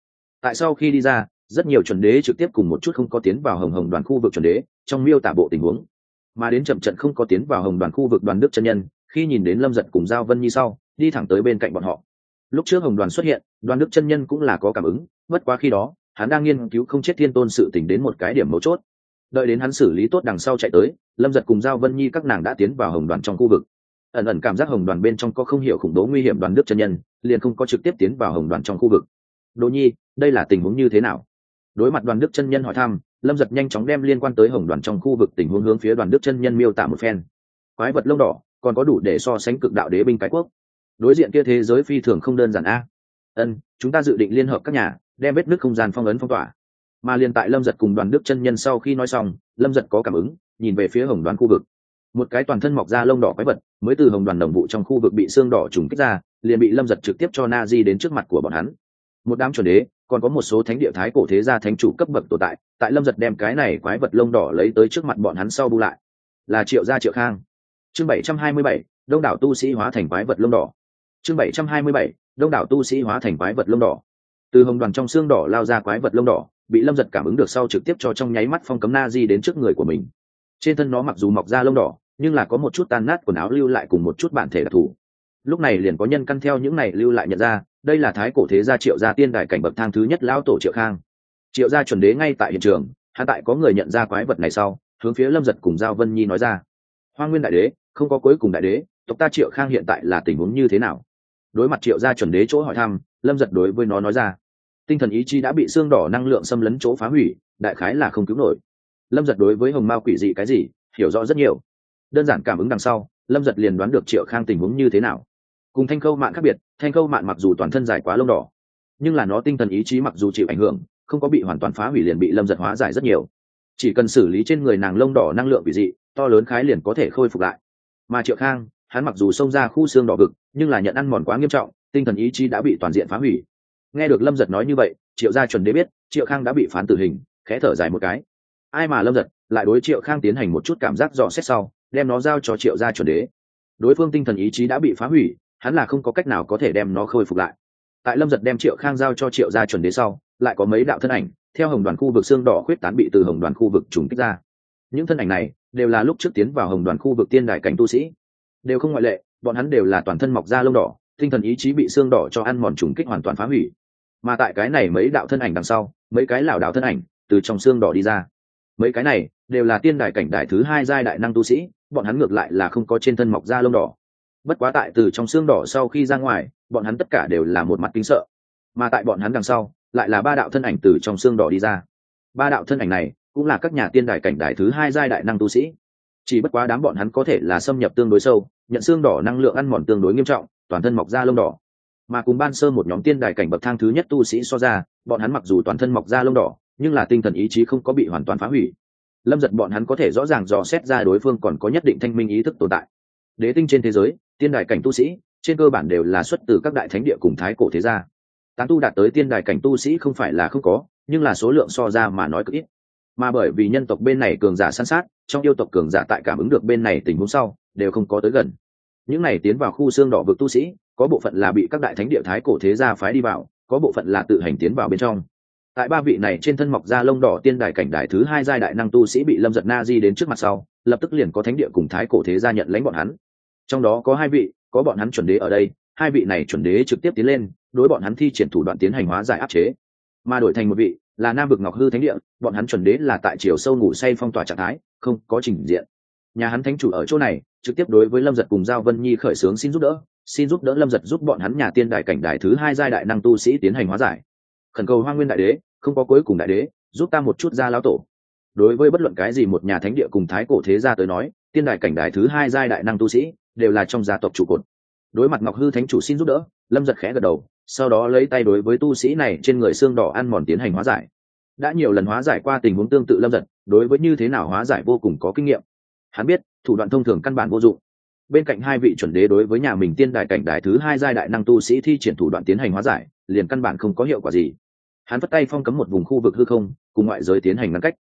Tại sau khi đi ra, rất nhiều chuẩn đế trực tiếp cùng một chút không có tiến vào hồng hồng đoàn khu vực chuẩn đế, trong miêu tả bộ tình huống mà đến chậm trận không có tiến vào hồng đoàn khu vực đoàn đức chân nhân, khi nhìn đến lâm giật cùng giao vân nhi sau, đi thẳng tới bên cạnh bọn họ. Lúc trước hồng đoàn xuất hiện, đoàn đức chân nhân cũng là có cảm ứng, bất quá khi đó, hắn đang nghiên cứu không chết thiên tôn sự tỉnh đến một cái điểm mấu chốt. Đợi đến hắn xử lý tốt đằng sau chạy tới, lâm giật cùng giao vân nhi các nàng đã tiến vào hồng đoàn trong khu vực. Ẩn ẩn cảm giác hồng đoàn bên trong có không hiểu khủng bố nguy hiểm đoàn đức chân nhân, liền không có trực tiếp tiến vào hồng đoàn trong khu vực. Đỗ nhi, đây là tình huống như thế nào? Đối mặt đoàn đức chân nhân hỏi thăm lâm giật nhanh chóng đem liên quan tới hồng đoàn trong khu vực tình huống hướng phía đoàn đức chân nhân miêu tả một phen. Quái vật lông đỏ, còn có đủ để so sánh cực đạo đế binh cái quốc. Đối diện kia thế giới phi thường không đơn giản a. Ân, chúng ta dự định liên hợp các nhà, đem vết nước không gian phong ấn phong tỏa. Mà liền tại lâm giật cùng đoàn đức chân nhân sau khi nói xong, lâm giật có cảm ứng, nhìn về phía hồng đoàn khu vực. Một cái toàn thân mọc ra lông đỏ quái vật, mới từ hồng đoàn đồng vụ trong khu vực bị xương đỏ trùng kích ra, liền bị lâm giật trực tiếp cho na di đến trước mặt của bọn hắn một đám chuẩn đế, còn có một số thánh địa thái cổ thế gia thánh chủ cấp bậc tồn tại tại lâm giật đem cái này quái vật lông đỏ lấy tới trước mặt bọn hắn sau bu lại. Là triệu gia triệu khang. Chương bảy trăm hai mươi bảy, đông đảo tu sĩ hóa thành quái vật lông đỏ. Chương bảy trăm hai mươi bảy, đông đảo tu sĩ hóa thành quái vật lông đỏ. Từ hồng đoàn trong xương đỏ lao ra quái vật lông đỏ, bị lâm giật cảm ứng được sau trực tiếp cho trong nháy mắt phong cấm na di đến trước người của mình. Trên thân nó mặc dù mọc ra lông đỏ, nhưng là có một chút tan nát quần áo lưu lại cùng một chút bản thể đặc thù lúc này liền có nhân căn theo những này lưu lại nhận ra, đây là thái cổ thế gia triệu gia tiên đại cảnh bậc thang thứ nhất lão tổ triệu khang. Triệu gia chuẩn đế ngay tại hiện trường hạ tại có người nhận ra quái vật này sau, hướng phía lâm giật cùng giao vân nhi nói ra. Hoa nguyên đại đế, không có cuối cùng đại đế, tộc ta triệu khang hiện tại là tình huống như thế nào? Đối mặt triệu gia chuẩn đế chỗ hỏi thăm, lâm giật đối với nó nói ra. Tinh thần ý chí đã bị xương đỏ năng lượng xâm lấn chỗ phá hủy, đại khái là không cứu nổi. Lâm giật đối với hồng mao quỷ dị cái gì, hiểu rõ rất nhiều. Đơn giản cảm ứng đằng sau, lâm giật liền đoán được triệu khang tình huống như thế nào cùng thanh khâu mạn khác biệt, thanh khâu mạn mặc dù toàn thân dài quá lông đỏ, nhưng là nó tinh thần ý chí mặc dù chịu ảnh hưởng, không có bị hoàn toàn phá hủy liền bị lâm giật hóa giải rất nhiều. Chỉ cần xử lý trên người nàng lông đỏ năng lượng bị dị, to lớn khái liền có thể khôi phục lại. Mà triệu khang, hắn mặc dù xông ra khu xương đỏ vực, nhưng là nhận ăn mòn quá nghiêm trọng, tinh thần ý chí đã bị toàn diện phá hủy. Nghe được lâm giật nói như vậy, triệu gia chuẩn đế biết, triệu khang đã bị phán tử hình, khẽ thở dài một cái. Ai mà lâm giật, lại đối triệu khang tiến hành một chút cảm giác dò xét sau, đem nó giao cho triệu gia chuẩn đế. Đối phương tinh thần ý chí đã bị phá hủy hắn là không có cách nào có thể đem nó khôi phục lại. Tại lâm giật đem triệu khang giao cho triệu gia chuẩn đế sau, lại có mấy đạo thân ảnh, theo hồng đoàn khu vực xương đỏ khuyết tán bị từ hồng đoàn khu vực trùng kích ra. Những thân ảnh này đều là lúc trước tiến vào hồng đoàn khu vực tiên đại cảnh tu sĩ. Đều không ngoại lệ, bọn hắn đều là toàn thân mọc da lông đỏ, tinh thần ý chí bị xương đỏ cho ăn mòn trùng kích hoàn toàn phá hủy. Mà tại cái này mấy đạo thân ảnh đằng sau, mấy cái lảo đạo thân ảnh từ trong xương đỏ đi ra. Mấy cái này đều là tiên đại cảnh đại thứ hai giai đại năng tu sĩ, bọn hắn ngược lại là không có trên thân mọc da lông đỏ bất quá tại từ trong xương đỏ sau khi ra ngoài, bọn hắn tất cả đều là một mặt kính sợ. Mà tại bọn hắn đằng sau, lại là ba đạo thân ảnh từ trong xương đỏ đi ra. Ba đạo thân ảnh này cũng là các nhà tiên đài cảnh đài thứ hai giai đại năng tu sĩ. Chỉ bất quá đám bọn hắn có thể là xâm nhập tương đối sâu, nhận xương đỏ năng lượng ăn mòn tương đối nghiêm trọng, toàn thân mọc da lông đỏ. Mà cùng ban sơ một nhóm tiên đài cảnh bậc thang thứ nhất tu sĩ so ra, bọn hắn mặc dù toàn thân mọc da lông đỏ, nhưng là tinh thần ý chí không có bị hoàn toàn phá hủy. Lâm giật bọn hắn có thể rõ ràng dò xét ra đối phương còn có nhất định thanh minh ý thức tồn tại. Đế tinh trên thế giới tiên đài cảnh tu sĩ, trên cơ bản đều là xuất từ các đại thánh địa cùng thái cổ thế gia. Tán tu đạt tới tiên đài cảnh tu sĩ không phải là không có, nhưng là số lượng so ra mà nói cực ít. Mà bởi vì nhân tộc bên này cường giả săn sát, trong yêu tộc cường giả tại cảm ứng được bên này tình huống sau, đều không có tới gần. Những này tiến vào khu xương đỏ vực tu sĩ, có bộ phận là bị các đại thánh địa thái cổ thế gia phái đi vào, có bộ phận là tự hành tiến vào bên trong. Tại ba vị này trên thân mọc ra lông đỏ tiên đài cảnh đài thứ hai giai đại năng tu sĩ bị lâm giật na di đến trước mặt sau, lập tức liền có thánh địa cùng thái cổ thế gia nhận lãnh bọn hắn trong đó có hai vị, có bọn hắn chuẩn đế ở đây, hai vị này chuẩn đế trực tiếp tiến lên, đối bọn hắn thi triển thủ đoạn tiến hành hóa giải áp chế. Mà đổi thành một vị, là nam vực ngọc hư thánh địa, bọn hắn chuẩn đế là tại chiều sâu ngủ say phong tỏa trạng thái, không có trình diện. Nhà hắn thánh chủ ở chỗ này, trực tiếp đối với lâm giật cùng giao vân nhi khởi xướng xin giúp đỡ, xin giúp đỡ lâm giật giúp bọn hắn nhà tiên đại cảnh đại thứ hai giai đại năng tu sĩ tiến hành hóa giải. Khẩn cầu hoa nguyên đại đế, không có cuối cùng đại đế, giúp ta một chút ra lão tổ. Đối với bất luận cái gì một nhà thánh địa cùng thái cổ thế gia tới nói, tiên đại cảnh đại thứ hai giai đại năng tu sĩ đều là trong gia tộc trụ cột. Đối mặt ngọc hư thánh chủ xin giúp đỡ, lâm giật khẽ gật đầu, sau đó lấy tay đối với tu sĩ này trên người xương đỏ ăn mòn tiến hành hóa giải. Đã nhiều lần hóa giải qua tình huống tương tự lâm giật, đối với như thế nào hóa giải vô cùng có kinh nghiệm. Hắn biết, thủ đoạn thông thường căn bản vô dụng. Bên cạnh hai vị chuẩn đế đối với nhà mình tiên đại cảnh đại thứ hai giai đại năng tu sĩ thi triển thủ đoạn tiến hành hóa giải, liền căn bản không có hiệu quả gì. Hắn vất tay phong cấm một vùng khu vực hư không, cùng ngoại giới tiến hành ngăn cách.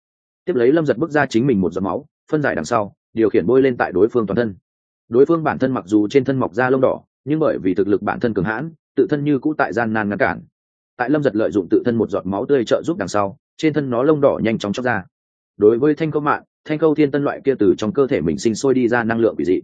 Tiếp lấy lâm giật bước ra chính mình một giọt máu, phân giải đằng sau, điều khiển bôi lên tại đối phương toàn thân đối phương bản thân mặc dù trên thân mọc da lông đỏ, nhưng bởi vì thực lực bản thân cường hãn, tự thân như cũ tại gian nan ngăn cản. Tại lâm giật lợi dụng tự thân một giọt máu tươi trợ giúp đằng sau, trên thân nó lông đỏ nhanh chóng chóc ra. Đối với thanh câu mạng thanh câu thiên tân loại kia từ trong cơ thể mình sinh sôi đi ra năng lượng bị dị.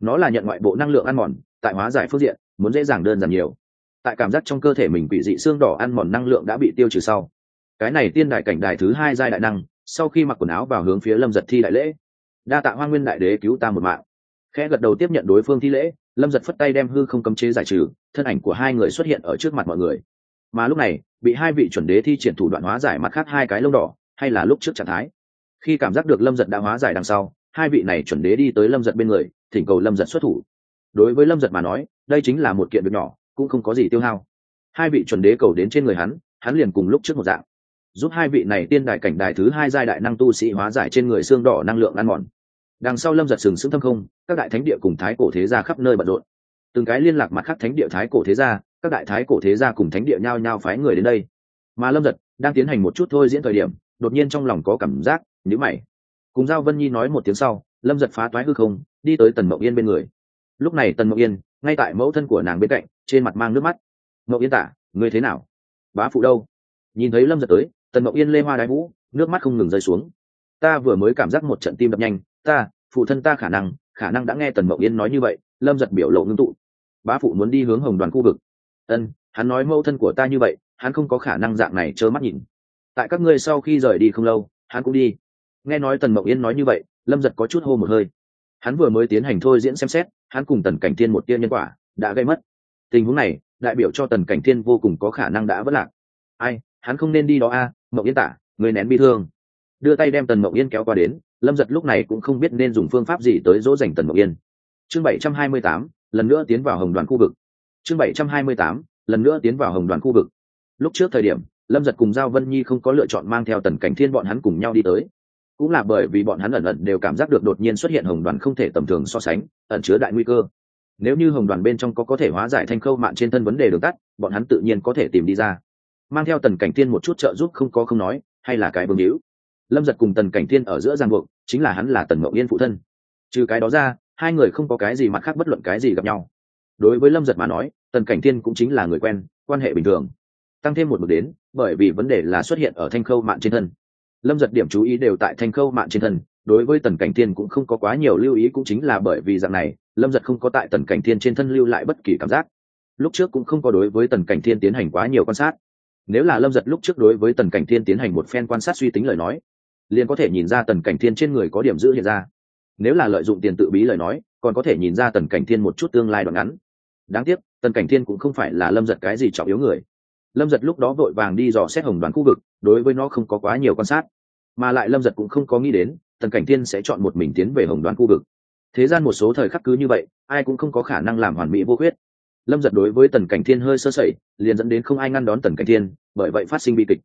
Nó là nhận ngoại bộ năng lượng ăn mòn, tại hóa giải phương diện, muốn dễ dàng đơn giản nhiều. Tại cảm giác trong cơ thể mình bị dị xương đỏ ăn mòn năng lượng đã bị tiêu trừ sau. Cái này tiên đại cảnh đài thứ hai giai đại năng, sau khi mặc quần áo vào hướng phía lâm giật thi đại lễ, đa tạ hoa nguyên đại đế cứu ta một mạng khẽ gật đầu tiếp nhận đối phương thi lễ, lâm giật phất tay đem hư không cấm chế giải trừ, thân ảnh của hai người xuất hiện ở trước mặt mọi người. Mà lúc này, bị hai vị chuẩn đế thi triển thủ đoạn hóa giải mặt khác hai cái lông đỏ, hay là lúc trước trạng thái. Khi cảm giác được lâm giật đã hóa giải đằng sau, hai vị này chuẩn đế đi tới lâm giật bên người, thỉnh cầu lâm giật xuất thủ. Đối với lâm giật mà nói, đây chính là một kiện việc nhỏ, cũng không có gì tiêu hao. Hai vị chuẩn đế cầu đến trên người hắn hắn liền cùng lúc trước một dạng, giúp hai vị này tiên đại cảnh đài thứ hai giai đại năng tu sĩ hóa giải trên người xương đỏ năng lượng ăn mòn đằng sau lâm giật sừng sững thâm không, các đại thánh địa cùng thái cổ thế gia khắp nơi bận rộn. Từng cái liên lạc mặt khác thánh địa thái cổ thế gia, các đại thái cổ thế gia cùng thánh địa nhao nhao phái người đến đây. Mà lâm giật đang tiến hành một chút thôi diễn thời điểm, đột nhiên trong lòng có cảm giác nhữ mày. Cùng giao vân nhi nói một tiếng sau, lâm giật phá toái hư không, đi tới tần mậu yên bên người. Lúc này tần mậu yên, ngay tại mẫu thân của nàng bên cạnh, trên mặt mang nước mắt. Mậu yên tả, ngươi thế nào? Bá phụ đâu? Nhìn thấy lâm giật tới, tần mậu yên lê hoa đái vũ, nước mắt không ngừng rơi xuống. Ta vừa mới cảm giác một trận tim đập nhanh ta phụ thân ta khả năng khả năng đã nghe tần mậu yên nói như vậy lâm giật biểu lộ ngưng tụ. Bá phụ muốn đi hướng hồng đoàn khu vực. Ân hắn nói mẫu thân của ta như vậy hắn không có khả năng dạng này trơ mắt nhìn. Tại các ngươi sau khi rời đi không lâu hắn cũng đi. Nghe nói tần mậu yên nói như vậy lâm giật có chút hô một hơi. Hắn vừa mới tiến hành thôi diễn xem xét hắn cùng tần cảnh thiên một tiên nhân quả đã gây mất. Tình huống này đại biểu cho tần cảnh thiên vô cùng có khả năng đã vất lạc. Ai hắn không nên đi đó a à, mậu yên tả người nén bi thương. Đưa tay đem tần mậu yên kéo qua đến lâm giật lúc này cũng không biết nên dùng phương pháp gì tới dỗ dành tần mộng yên. Chương bảy trăm hai mươi tám, lần nữa tiến vào hồng đoàn khu vực. Chương bảy trăm hai mươi tám, lần nữa tiến vào hồng đoàn khu vực. Lúc trước thời điểm, lâm giật cùng giao vân nhi không có lựa chọn mang theo tần cảnh thiên bọn hắn cùng nhau đi tới. Cũng là bởi vì bọn hắn ẩn ẩn đều cảm giác được đột nhiên xuất hiện hồng đoàn không thể tầm thường so sánh, ẩn chứa đại nguy cơ. Nếu như hồng đoàn bên trong có có thể hóa giải thanh khâu mạng trên thân vấn đề đường tắt, bọn hắn tự nhiên có thể tìm đi ra. Mang theo tần cảnh thiên một chút trợ giúp không có không nói, hay là cái vương hữu lâm giật cùng tần cảnh thiên ở giữa giang buộc, chính là hắn là tần mậu yên phụ thân. Trừ cái đó ra, hai người không có cái gì mặt khác bất luận cái gì gặp nhau. Đối với lâm giật mà nói, tần cảnh thiên cũng chính là người quen, quan hệ bình thường. Tăng thêm một bước đến, bởi vì vấn đề là xuất hiện ở thanh khâu mạng trên thân. Lâm giật điểm chú ý đều tại thanh khâu mạng trên thân, đối với tần cảnh thiên cũng không có quá nhiều lưu ý cũng chính là bởi vì dạng này, lâm giật không có tại tần cảnh thiên trên thân lưu lại bất kỳ cảm giác. Lúc trước cũng không có đối với tần cảnh thiên tiến hành quá nhiều quan sát. Nếu là lâm giật lúc trước đối với tần cảnh thiên tiến hành một phen quan sát suy tính lời nói liền có thể nhìn ra tần cảnh thiên trên người có điểm giữ hiện ra. Nếu là lợi dụng tiền tự bí lời nói, còn có thể nhìn ra tần cảnh thiên một chút tương lai đoạn ngắn. Đáng tiếc, tần cảnh thiên cũng không phải là lâm giật cái gì trọng yếu người. Lâm giật lúc đó vội vàng đi dò xét hồng đoàn khu vực, đối với nó không có quá nhiều quan sát. Mà lại lâm giật cũng không có nghĩ đến, tần cảnh thiên sẽ chọn một mình tiến về hồng đoàn khu vực. Thế gian một số thời khắc cứ như vậy, ai cũng không có khả năng làm hoàn mỹ vô khuyết. Lâm giật đối với tần cảnh thiên hơi sơ sẩy, liền dẫn đến không ai ngăn đón tần cảnh thiên, bởi vậy phát sinh bi kịch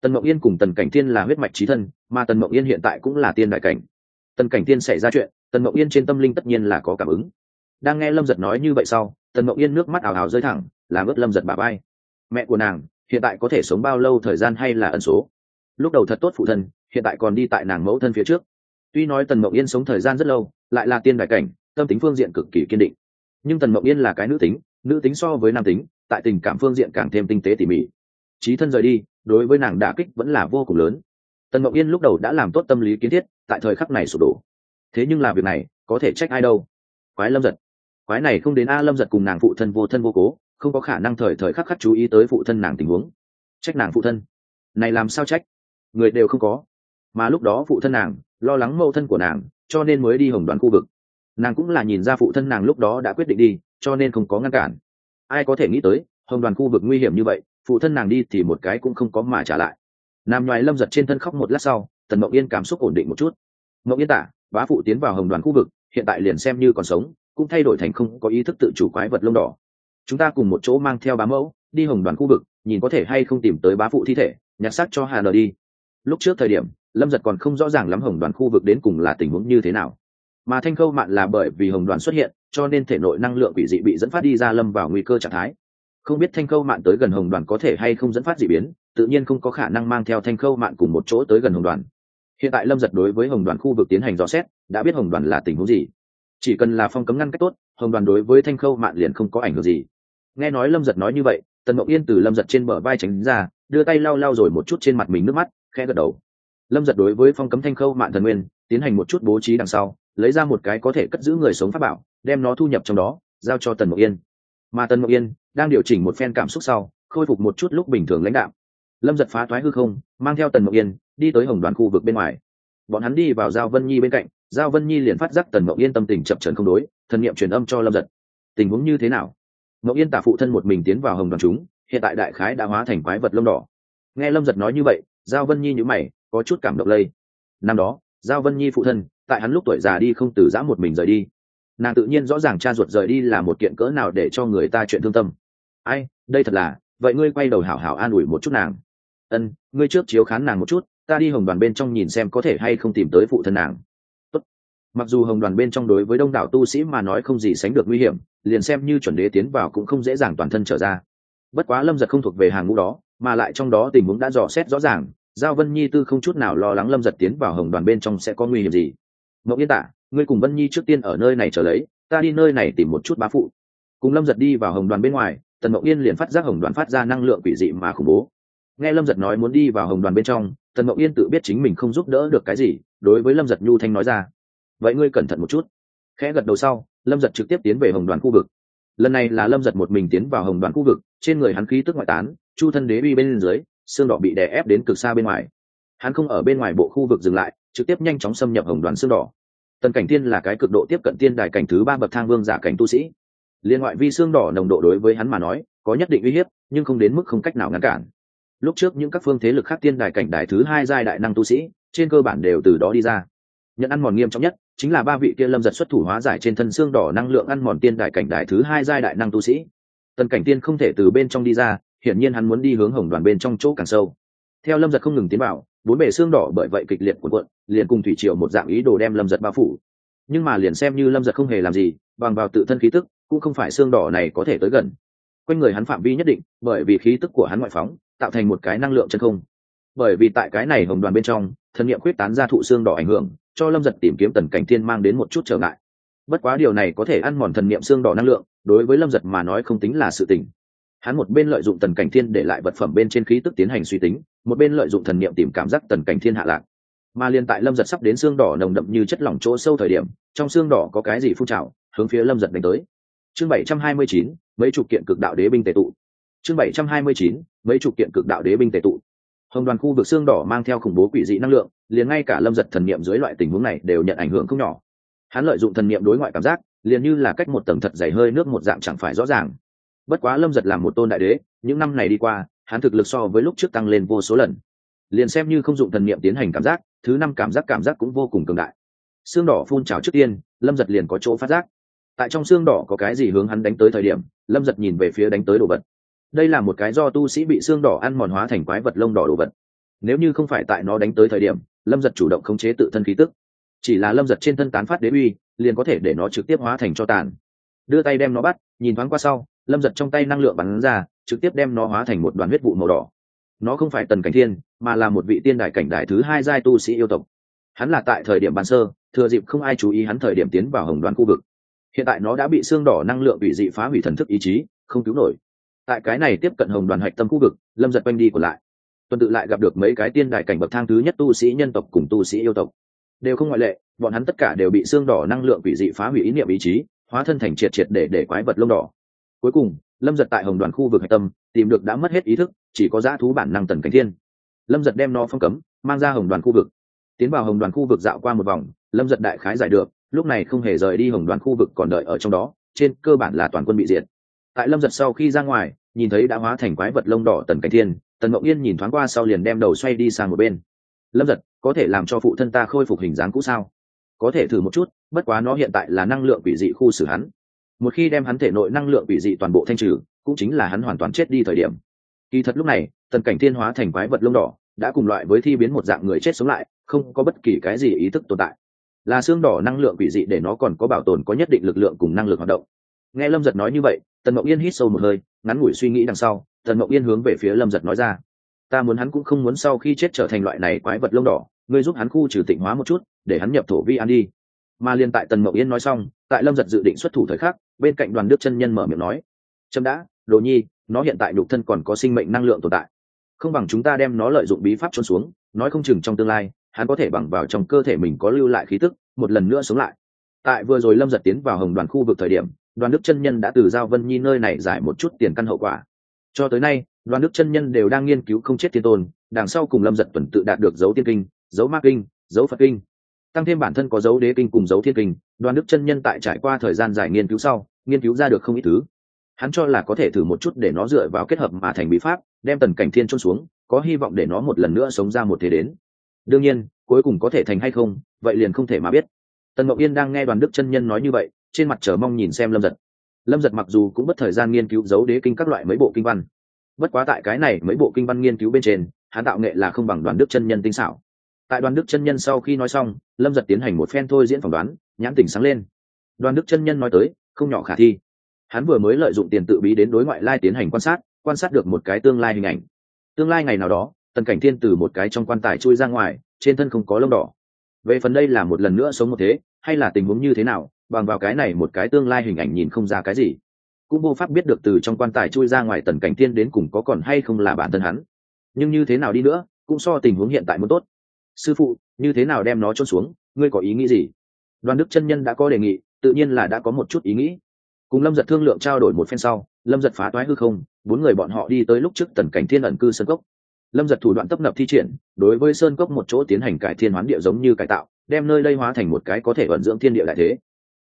tần mộng yên cùng tần cảnh Tiên là huyết mạch trí thân, mà tần mộng yên hiện tại cũng là tiên đại cảnh. Tần cảnh Tiên xảy ra chuyện, tần mộng yên trên tâm linh tất nhiên là có cảm ứng. Đang nghe lâm giật nói như vậy sau, tần mộng yên nước mắt ảo ảo rơi thẳng làm ướt lâm giật bà bay mẹ của nàng, hiện tại có thể sống bao lâu thời gian hay là ẩn số? Lúc đầu thật tốt phụ thân, hiện tại còn đi tại nàng mẫu thân phía trước. Tuy nói tần mộng yên sống thời gian rất lâu, lại là tiên đại cảnh, tâm tính phương diện cực kỳ kiên định. Nhưng tần mộng yên là cái nữ tính nữ tính so với nam tính, tại tình cảm phương diện càng thêm tinh tế tỉ mỉ. Trí thân rời đi đối với nàng đả kích vẫn là vô cùng lớn. Tần mộng yên lúc đầu đã làm tốt tâm lý kiến thiết, tại thời khắc này sụp đổ. Thế nhưng là việc này, có thể trách ai đâu? Quái lâm giật. Quái này không đến a lâm giật cùng nàng phụ thân vô thân vô cố, không có khả năng thời thời khắc khắc chú ý tới phụ thân nàng tình huống. Trách nàng phụ thân. Này làm sao trách? Người đều không có. Mà lúc đó phụ thân nàng, lo lắng mâu thân của nàng, cho nên mới đi hồng đoàn khu vực. Nàng cũng là nhìn ra phụ thân nàng lúc đó đã quyết định đi, cho nên không có ngăn cản. Ai có thể nghĩ tới, hồng đoàn khu vực nguy hiểm như vậy? Phụ thân nàng đi thì một cái cũng không có mà trả lại. Nam nhoài lâm giật trên thân khóc một lát sau, tần mộng yên cảm xúc ổn định một chút. Mộng yên tả, bá phụ tiến vào hồng đoàn khu vực, hiện tại liền xem như còn sống, cũng thay đổi thành không có ý thức tự chủ quái vật lông đỏ. Chúng ta cùng một chỗ mang theo bá mẫu, đi hồng đoàn khu vực, nhìn có thể hay không tìm tới bá phụ thi thể, nhặt xác cho hà nờ đi. Lúc trước thời điểm, lâm giật còn không rõ ràng lắm hồng đoàn khu vực đến cùng là tình huống như thế nào. Mà thanh khâu mạn là bởi vì hồng đoàn xuất hiện, cho nên thể nội năng lượng quỷ dị bị dẫn phát đi ra lâm vào nguy cơ trạng thái không biết thanh khâu mạn tới gần hồng đoàn có thể hay không dẫn phát d ị biến, tự nhiên không có khả năng mang theo thanh khâu mạn cùng một chỗ tới gần hồng đoàn. Hiện tại lâm giật đối với hồng đoàn khu vực tiến hành dò xét, đã biết hồng đoàn là tình huống gì. Chỉ cần là phong cấm ngăn cách tốt, hồng đoàn đối với thanh khâu mạn liền không có ảnh hưởng gì. Nghe nói lâm giật nói như vậy, tần ngọc yên từ lâm giật trên bờ vai tránh ra, đưa tay lau lau rồi một chút trên mặt mình nước mắt khe gật đầu. Lâm giật đối với phong cấm thanh khâu mạn thần nguyên, tiến hành một chút bố trí đằng sau, lấy ra một cái có thể cất giữ người sống pháp bảo, đem nó thu nhập trong đó, giao cho tần ngọc yên. Mà tần ngọc yên đang điều chỉnh một phen cảm xúc sau, khôi phục một chút lúc bình thường lãnh đạo lâm giật phá thoái hư không, mang theo tần Mộng yên, đi tới hồng đoàn khu vực bên ngoài. Bọn hắn đi vào giao vân nhi bên cạnh, giao vân nhi liền phát giác tần Mộng yên tâm tình chập trần không đối, thần nghiệm truyền âm cho lâm giật. Tình huống như thế nào? Mộng yên tả phụ thân một mình tiến vào hồng đoàn chúng, hiện tại đại khái đã hóa thành quái vật lông đỏ. Nghe lâm giật nói như vậy, giao vân nhi nhữ mày, có chút cảm động lây. Năm đó, giao vân nhi phụ thân, tại hắn lúc tuổi già đi không từ giã một mình rời đi. Nàng tự nhiên rõ ràng cha ruột rời đi là một kiện cỡ nào để cho người ta chuyện thương tâm ai, đây thật là, vậy ngươi quay đầu hảo hảo an ủi một chút nàng. Ân, ngươi trước chiếu khán nàng một chút, ta đi hồng đoàn bên trong nhìn xem có thể hay không tìm tới phụ thân nàng. Tốt. mặc dù hồng đoàn bên trong đối với đông đảo tu sĩ mà nói không gì sánh được nguy hiểm, liền xem như chuẩn đế tiến vào cũng không dễ dàng toàn thân trở ra. Bất quá lâm giật không thuộc về hàng ngũ đó, mà lại trong đó tình huống đã dò xét rõ ràng, giao vân nhi tư không chút nào lo lắng lâm giật tiến vào hồng đoàn bên trong sẽ có nguy hiểm gì. Mậu yên tả, ngươi cùng vân nhi trước tiên ở nơi này trở lấy, ta đi nơi này tìm một chút bá phụ. Cùng lâm giật đi vào hồng đoàn bên ngoài tần mậu yên liền phát giác hồng đoàn phát ra năng lượng quỷ dị mà khủng bố. Nghe lâm giật nói muốn đi vào hồng đoàn bên trong, tần mậu yên tự biết chính mình không giúp đỡ được cái gì, đối với lâm giật nhu thanh nói ra. Vậy ngươi cẩn thận một chút. Khẽ gật đầu sau, lâm giật trực tiếp tiến về hồng đoàn khu vực. Lần này là lâm giật một mình tiến vào hồng đoàn khu vực, trên người hắn khí tức ngoại tán, chu thân đế uy bên dưới, xương đỏ bị đè ép đến cực xa bên ngoài. Hắn không ở bên ngoài bộ khu vực dừng lại, trực tiếp nhanh chóng xâm nhập hồng đoàn xương đỏ. Tần cảnh tiên là cái cực độ tiếp cận tiên đài cảnh thứ ba bậc thang vương giả cảnh tu sĩ liên ngoại vi xương đỏ nồng độ đối với hắn mà nói, có nhất định uy hiếp, nhưng không đến mức không cách nào ngăn cản. Lúc trước những các phương thế lực khác tiên đài cảnh đài thứ hai giai đại năng tu sĩ, trên cơ bản đều từ đó đi ra. Nhận ăn mòn nghiêm trọng nhất, chính là ba vị kia lâm giật xuất thủ hóa giải trên thân xương đỏ năng lượng ăn mòn tiên đài cảnh đài thứ hai giai đại năng tu sĩ. Tần cảnh tiên không thể từ bên trong đi ra, hiển nhiên hắn muốn đi hướng hồng đoàn bên trong chỗ càng sâu. Theo lâm giật không ngừng tiến vào, bốn bề xương đỏ bởi vậy kịch liệt cuộn cuộn, liền cùng thủy triều một dạng ý đồ đem lâm giật bao phủ nhưng mà liền xem như lâm giật không hề làm gì, bằng vào tự thân khí tức, cũng không phải xương đỏ này có thể tới gần. Quanh người hắn phạm vi nhất định, bởi vì khí tức của hắn ngoại phóng, tạo thành một cái năng lượng chân không. Bởi vì tại cái này hồng đoàn bên trong, thần nhiệm quyết tán ra thụ xương đỏ ảnh hưởng, cho lâm giật tìm kiếm tần cảnh thiên mang đến một chút trở ngại. Bất quá điều này có thể ăn mòn thần niệm xương đỏ năng lượng, đối với lâm giật mà nói không tính là sự tình. Hắn một bên lợi dụng tần cảnh thiên để lại vật phẩm bên trên khí tức tiến hành suy tính, một bên lợi dụng thần niệm tìm cảm giác tần cảnh thiên hạ lạc mà liên tại lâm giật sắp đến xương đỏ nồng đậm như chất lỏng chỗ sâu thời điểm, trong xương đỏ có cái gì phun trào, hướng phía lâm giật đánh tới. Chương bảy trăm hai mươi chín, mấy chục kiện cực đạo đế binh tệ tụ. Chương bảy trăm hai mươi chín, mấy chục kiện cực đạo đế binh tệ tụ. Hồng đoàn khu vực xương đỏ mang theo khủng bố quỷ dị năng lượng, liền ngay cả lâm giật thần niệm dưới loại tình huống này đều nhận ảnh hưởng không nhỏ. Hắn lợi dụng thần niệm đối ngoại cảm giác, liền như là cách một tầng thật dày hơi nước một dạng chẳng phải rõ ràng. Bất quá lâm giật làm một tôn đại đế, những năm này đi qua, hắn thực lực so với lúc trước tăng lên vô số lần. Liền xem như không dụng thần niệm tiến hành cảm giác thứ năm cảm giác cảm giác cũng vô cùng cường đại. Xương đỏ phun trào trước tiên, lâm giật liền có chỗ phát giác. Tại trong xương đỏ có cái gì hướng hắn đánh tới thời điểm, lâm giật nhìn về phía đánh tới đồ vật. Đây là một cái do tu sĩ bị xương đỏ ăn mòn hóa thành quái vật lông đỏ đồ vật. Nếu như không phải tại nó đánh tới thời điểm, lâm giật chủ động khống chế tự thân khí tức. Chỉ là lâm giật trên thân tán phát đế uy, liền có thể để nó trực tiếp hóa thành cho tàn. Đưa tay đem nó bắt, nhìn thoáng qua sau, lâm giật trong tay năng lượng bắn ra, trực tiếp đem nó hóa thành một đoàn huyết vụ màu đỏ. Nó không phải tần cảnh thiên mà là một vị tiên đại cảnh đại thứ hai giai tu sĩ yêu tộc. Hắn là tại thời điểm ban sơ, thừa dịp không ai chú ý hắn thời điểm tiến vào hồng đoán khu vực. Hiện tại nó đã bị xương đỏ năng lượng bị dị phá hủy thần thức ý chí, không cứu nổi. Tại cái này tiếp cận hồng đoàn hạch tâm khu vực, lâm giật quanh đi còn lại. Tuần tự lại gặp được mấy cái tiên đại cảnh bậc thang thứ nhất tu sĩ nhân tộc cùng tu sĩ yêu tộc. Đều không ngoại lệ, bọn hắn tất cả đều bị xương đỏ năng lượng bị dị phá hủy ý niệm ý chí, hóa thân thành triệt triệt để để quái vật lông đỏ. Cuối cùng, lâm giật tại hồng đoàn khu vực hạch tâm, tìm được đã mất hết ý thức, chỉ có dã thú bản năng tần cảnh thiên lâm giật đem nó phong cấm, mang ra hồng đoàn khu vực. Tiến vào hồng đoàn khu vực dạo qua một vòng, lâm giật đại khái giải được, lúc này không hề rời đi hồng đoàn khu vực còn đợi ở trong đó, trên cơ bản là toàn quân bị diệt. Tại lâm giật sau khi ra ngoài, nhìn thấy đã hóa thành quái vật lông đỏ tần cảnh thiên, tần mộng yên nhìn thoáng qua sau liền đem đầu xoay đi sang một bên. Lâm giật, có thể làm cho phụ thân ta khôi phục hình dáng cũ sao? Có thể thử một chút, bất quá nó hiện tại là năng lượng quỷ dị khu xử hắn. Một khi đem hắn thể nội năng lượng quỷ dị toàn bộ thanh trừ, cũng chính là hắn hoàn toàn chết đi thời điểm. Kỳ thật lúc này tần cảnh thiên hóa thành quái vật lông đỏ, đã cùng loại với thi biến một dạng người chết sống lại, không có bất kỳ cái gì ý thức tồn tại. Là xương đỏ năng lượng quỷ dị để nó còn có bảo tồn có nhất định lực lượng cùng năng lực hoạt động. Nghe lâm giật nói như vậy, tần Mậu yên hít sâu một hơi, ngắn ngủi suy nghĩ đằng sau, tần Mậu yên hướng về phía lâm giật nói ra. Ta muốn hắn cũng không muốn sau khi chết trở thành loại này quái vật lông đỏ, ngươi giúp hắn khu trừ tịnh hóa một chút, để hắn nhập thổ vi an đi. Mà liền tại tần Mậu yên nói xong, tại lâm giật dự định xuất thủ thời khắc, bên cạnh đoàn đức chân nhân mở miệng nói trâm đã, đồ nhi, nó hiện tại nhục thân còn có sinh mệnh năng lượng tồn tại không bằng chúng ta đem nó lợi dụng bí pháp trôn xuống, nói không chừng trong tương lai, hắn có thể bằng vào trong cơ thể mình có lưu lại khí tức, một lần nữa sống lại. Tại vừa rồi lâm giật tiến vào hồng đoàn khu vực thời điểm, đoàn đức chân nhân đã từ giao vân nhi nơi này giải một chút tiền căn hậu quả. Cho tới nay, đoàn đức chân nhân đều đang nghiên cứu không chết thiên tôn, đằng sau cùng lâm giật tuần tự đạt được dấu tiên kinh, dấu ma kinh, dấu phật kinh. Tăng thêm bản thân có dấu đế kinh cùng dấu thiên kinh, đoàn đức chân nhân tại trải qua thời gian dài nghiên cứu sau, nghiên cứu ra được không ít thứ hắn cho là có thể thử một chút để nó dựa vào kết hợp mà thành bí pháp, đem tần cảnh thiên trôn xuống, có hy vọng để nó một lần nữa sống ra một thế đến. Đương nhiên, cuối cùng có thể thành hay không, vậy liền không thể mà biết. Tần ngọc yên đang nghe đoàn đức chân nhân nói như vậy, trên mặt chờ mong nhìn xem lâm giật. Lâm giật mặc dù cũng mất thời gian nghiên cứu dấu đế kinh các loại mấy bộ kinh văn. Bất quá tại cái này mấy bộ kinh văn nghiên cứu bên trên, hắn tạo nghệ là không bằng đoàn đức chân nhân tinh xảo. Tại đoàn đức chân nhân sau khi nói xong, lâm giật tiến hành một phen thôi diễn phỏng đoán, nhãn tỉnh sáng lên. Đoàn đức chân nhân nói tới, không nhỏ khả thi hắn vừa mới lợi dụng tiền tự bí đến đối ngoại lai tiến hành quan sát quan sát được một cái tương lai hình ảnh. Tương lai ngày nào đó, tần cảnh thiên từ một cái trong quan tài chui ra ngoài, trên thân không có lông đỏ. Về phần đây là một lần nữa sống một thế, hay là tình huống như thế nào, bằng vào cái này một cái tương lai hình ảnh nhìn không ra cái gì. Cũng vô pháp biết được từ trong quan tài chui ra ngoài tần cảnh thiên đến cùng có còn hay không là bản thân hắn. Nhưng như thế nào đi nữa, cũng so tình huống hiện tại muốn tốt. Sư phụ, như thế nào đem nó trôn xuống, ngươi có ý nghĩ gì? Đoàn đức chân nhân đã có đề nghị, tự nhiên là đã có một chút ý nghĩ cùng lâm giật thương lượng trao đổi một phen sau, lâm giật phá toái hư không, bốn người bọn họ đi tới lúc trước tần cảnh thiên ẩn cư sơn cốc. Lâm giật thủ đoạn tấp nập thi triển, đối với sơn cốc một chỗ tiến hành cải thiên hoán địa giống như cải tạo, đem nơi đây hóa thành một cái có thể vận dưỡng thiên địa đại thế.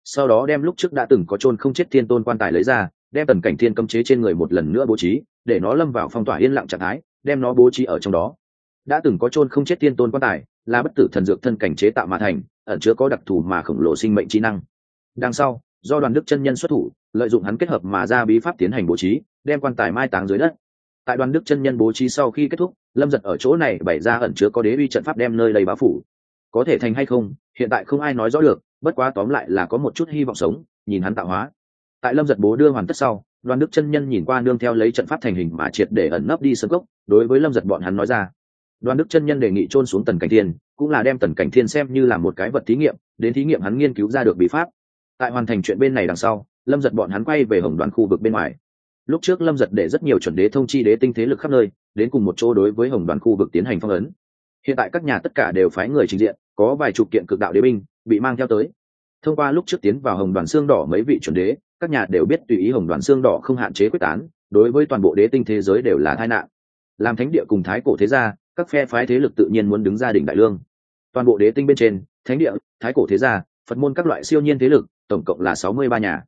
Sau đó đem lúc trước đã từng có chôn không chết thiên tôn quan tài lấy ra, đem tần cảnh thiên cấm chế trên người một lần nữa bố trí, để nó lâm vào phong tỏa yên lặng trạng thái, đem nó bố trí ở trong đó. Đã từng có chôn không chết thiên tôn quan tài, là bất tử thần dược thân cảnh chế tạo mà thành, ẩn chứa có đặc thù mà khổng lồ sinh mệnh trí năng. Đằng sau do đoàn đức chân nhân xuất thủ, lợi dụng hắn kết hợp mà ra bí pháp tiến hành bố trí, đem quan tài mai táng dưới đất. Tại đoàn đức chân nhân bố trí sau khi kết thúc, lâm giật ở chỗ này bày ra ẩn chứa có đế uy trận pháp đem nơi đầy báo phủ. Có thể thành hay không, hiện tại không ai nói rõ được, bất quá tóm lại là có một chút hy vọng sống, nhìn hắn tạo hóa. Tại lâm giật bố đưa hoàn tất sau, đoàn đức chân nhân nhìn qua nương theo lấy trận pháp thành hình mà triệt để ẩn nấp đi sân gốc đối với lâm giật bọn hắn nói ra. Đoàn đức chân nhân đề nghị trôn xuống tần cảnh thiên, cũng là đem tần cảnh thiên xem như là một cái vật thí nghiệm, đến thí nghiệm hắn nghiên cứu ra được bí pháp tại hoàn thành chuyện bên này đằng sau, lâm giật bọn hắn quay về hồng đoàn khu vực bên ngoài. Lúc trước lâm giật để rất nhiều chuẩn đế thông chi đế tinh thế lực khắp nơi, đến cùng một chỗ đối với hồng đoàn khu vực tiến hành phong ấn. Hiện tại các nhà tất cả đều phái người trình diện, có vài chục kiện cực đạo đế binh, bị mang theo tới. Thông qua lúc trước tiến vào hồng đoàn xương đỏ mấy vị chuẩn đế, các nhà đều biết tùy ý hồng đoàn xương đỏ không hạn chế quyết tán, đối với toàn bộ đế tinh thế giới đều là tai nạn. Làm thánh địa cùng thái cổ thế gia, các phe phái thế lực tự nhiên muốn đứng ra đỉnh đại lương. Toàn bộ đế tinh bên trên, thánh địa, thái cổ thế gia, phật môn các loại siêu nhiên thế lực tổng cộng là sáu mươi ba nhà.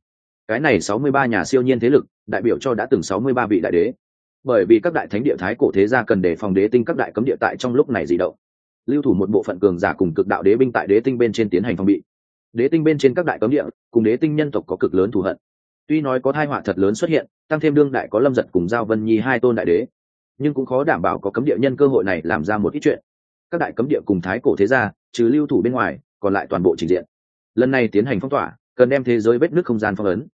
Cái này sáu mươi ba nhà siêu nhiên thế lực, đại biểu cho đã từng sáu mươi ba vị đại đế. Bởi vì các đại thánh địa thái cổ thế gia cần đề phòng đế tinh các đại cấm địa tại trong lúc này gì động. Lưu thủ một bộ phận cường giả cùng cực đạo đế binh tại đế tinh bên trên tiến hành phòng bị. Đế tinh bên trên các đại cấm địa, cùng đế tinh nhân tộc có cực lớn thù hận. Tuy nói có thai họa thật lớn xuất hiện, tăng thêm đương đại có lâm giật cùng giao vân nhi hai tôn đại đế, nhưng cũng khó đảm bảo có cấm địa nhân cơ hội này làm ra một ít chuyện. Các đại cấm địa cùng thái cổ thế gia, trừ lưu thủ bên ngoài, còn lại toàn bộ trình diện. Lần này tiến hành phong tỏa cần đem thế giới vết nước không gian phong ấn.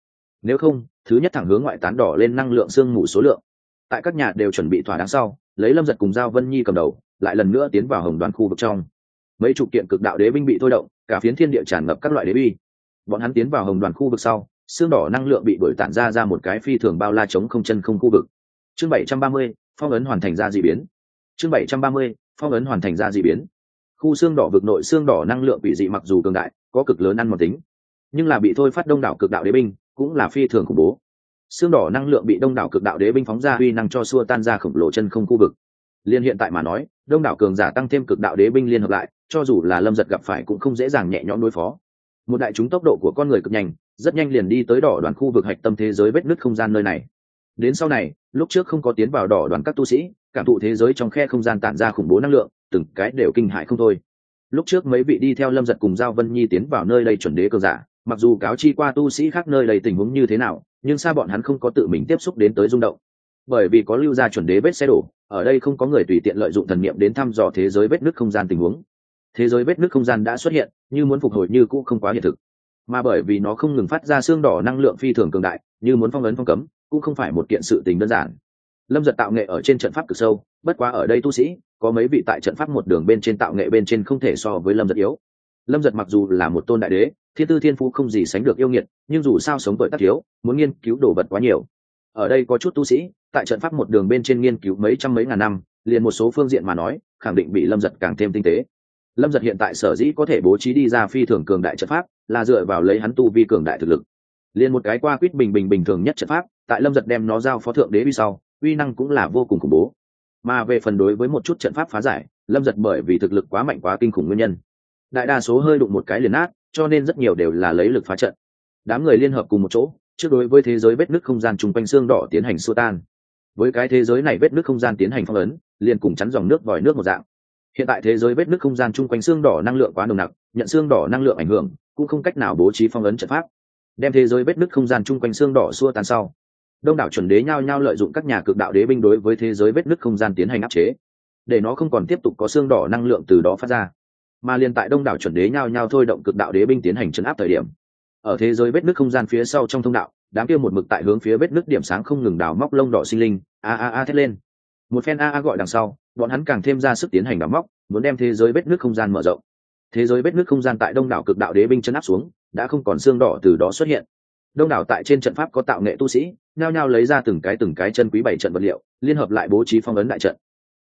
Nếu không, thứ nhất thẳng hướng ngoại tán đỏ lên năng lượng sương mù số lượng. Tại các nhà đều chuẩn bị thỏa đáng sau, lấy lâm giật cùng giao vân nhi cầm đầu, lại lần nữa tiến vào hồng đoàn khu vực trong. Mấy chục kiện cực đạo đế binh bị thôi động, cả phiến thiên địa tràn ngập các loại đế bi bọn hắn tiến vào hồng đoàn khu vực sau, xương đỏ năng lượng bị đổi tản ra ra một cái phi thường bao la chống không chân không khu vực. Chương bảy trăm ba mươi, phong ấn hoàn thành ra d ị biến. Chương bảy trăm ba mươi, phong ấn hoàn thành ra d ị biến. Khu xương đỏ vực nội xương đỏ năng lượng bị dị mặc dù cường đại, có cực lớn ăn một tính nhưng là bị thôi phát đông đảo cực đạo đế binh, cũng là phi thường khủng bố. Xương đỏ năng lượng bị đông đảo cực đạo đế binh phóng ra uy năng cho xua tan ra khổng lồ chân không khu vực. Liên hiện tại mà nói, đông đảo cường giả tăng thêm cực đạo đế binh liên hợp lại, cho dù là lâm giật gặp phải cũng không dễ dàng nhẹ nhõm đối phó. Một đại chúng tốc độ của con người cực nhanh, rất nhanh liền đi tới đỏ đoàn khu vực hạch tâm thế giới vết nứt không gian nơi này. Đến sau này, lúc trước không có tiến vào đỏ đoàn các tu sĩ, cảm thụ thế giới trong khe không gian tản ra khủng bố năng lượng, từng cái đều kinh hại không thôi. Lúc trước mấy vị đi theo lâm giật cùng giao vân nhi tiến vào nơi đây chuẩn đế cường giả mặc dù cáo chi qua tu sĩ khác nơi đầy tình huống như thế nào, nhưng xa bọn hắn không có tự mình tiếp xúc đến tới rung động. Bởi vì có lưu ra chuẩn đế vết xe đổ, ở đây không có người tùy tiện lợi dụng thần niệm đến thăm dò thế giới vết nứt không gian tình huống. Thế giới vết nứt không gian đã xuất hiện, như muốn phục hồi như cũ không quá hiện thực. Mà bởi vì nó không ngừng phát ra xương đỏ năng lượng phi thường cường đại, như muốn phong ấn phong cấm, cũng không phải một kiện sự tình đơn giản. Lâm giật tạo nghệ ở trên trận pháp cực sâu, bất quá ở đây tu sĩ, có mấy vị tại trận pháp một đường bên trên tạo nghệ bên trên không thể so với lâm giật yếu lâm giật mặc dù là một tôn đại đế, thiên tư thiên phú không gì sánh được yêu nghiệt, nhưng dù sao sống bởi tác thiếu, muốn nghiên cứu đồ vật quá nhiều. Ở đây có chút tu sĩ, tại trận pháp một đường bên trên nghiên cứu mấy trăm mấy ngàn năm, liền một số phương diện mà nói, khẳng định bị lâm giật càng thêm tinh tế. Lâm giật hiện tại sở dĩ có thể bố trí đi ra phi thường cường đại trận pháp, là dựa vào lấy hắn tu vi cường đại thực lực. Liền một cái qua quýt bình bình bình thường nhất trận pháp, tại lâm giật đem nó giao phó thượng đế vi sau, uy năng cũng là vô cùng khủng bố. Mà về phần đối với một chút trận pháp phá giải, lâm giật bởi vì thực lực quá mạnh quá kinh khủng nguyên nhân đại đa số hơi đụng một cái liền nát, cho nên rất nhiều đều là lấy lực phá trận. Đám người liên hợp cùng một chỗ, trước đối với thế giới vết nước không gian chung quanh xương đỏ tiến hành xua tan. Với cái thế giới này vết nước không gian tiến hành phong ấn, liền cùng chắn dòng nước vòi nước một dạng. Hiện tại thế giới vết nước không gian chung quanh xương đỏ năng lượng quá nồng nặc, nhận xương đỏ năng lượng ảnh hưởng, cũng không cách nào bố trí phong ấn trận pháp. Đem thế giới vết nứt không gian chung quanh xương đỏ xua tan sau, đông đảo chuẩn đế nhao nhao lợi dụng các nhà cực đạo đế binh đối với thế giới vết nứt không gian tiến hành áp chế, để nó không còn tiếp tục có xương đỏ năng lượng từ đó phát ra mà liền tại đông đảo chuẩn đế nhao nhao thôi động cực đạo đế binh tiến hành chấn áp thời điểm. Ở thế giới vết nước không gian phía sau trong thông đạo, đám kia một mực tại hướng phía vết nước điểm sáng không ngừng đào móc lông đỏ sinh linh, a a a thét lên. Một phen a a gọi đằng sau, bọn hắn càng thêm ra sức tiến hành đào móc, muốn đem thế giới vết nước không gian mở rộng. Thế giới vết nước không gian tại đông đảo cực đạo đế binh chấn áp xuống, đã không còn xương đỏ từ đó xuất hiện. Đông đảo tại trên trận pháp có tạo nghệ tu sĩ, nhao nhao lấy ra từng cái từng cái chân quý bảy trận vật liệu, liên hợp lại bố trí phong ấn đại trận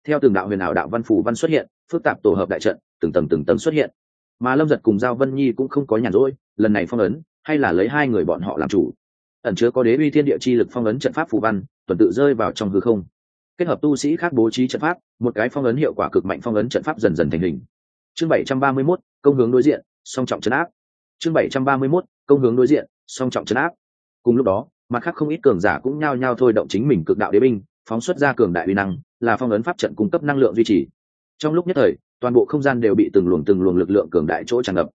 theo từng đạo huyền ảo đạo văn phù văn xuất hiện phức tạp tổ hợp đại trận từng tầng từng tầng xuất hiện. Mà lâm giật cùng giao vân nhi cũng không có nhàn rỗi lần này phong ấn hay là lấy hai người bọn họ làm chủ. Ẩn chứa có đế uy thiên địa chi lực phong ấn trận pháp phù văn tuần tự rơi vào trong hư không. Kết hợp tu sĩ khác bố trí trận pháp một cái phong ấn hiệu quả cực mạnh phong ấn trận pháp dần dần thành hình. Chương bảy trăm ba mươi 731, công hướng đối diện song trọng chấn áp. Chương bảy trăm ba mươi 731, công hướng đối diện song trọng chấn áp. Cùng lúc đó mặt khác không ít cường giả cũng nhao nhao thôi động chính mình cực đạo đế binh phóng xuất ra cường đại uy năng là phong ấn pháp trận cung cấp năng lượng duy trì. Trong lúc nhất thời, toàn bộ không gian đều bị từng luồng từng luồng lực lượng cường đại chỗ tràn ngập.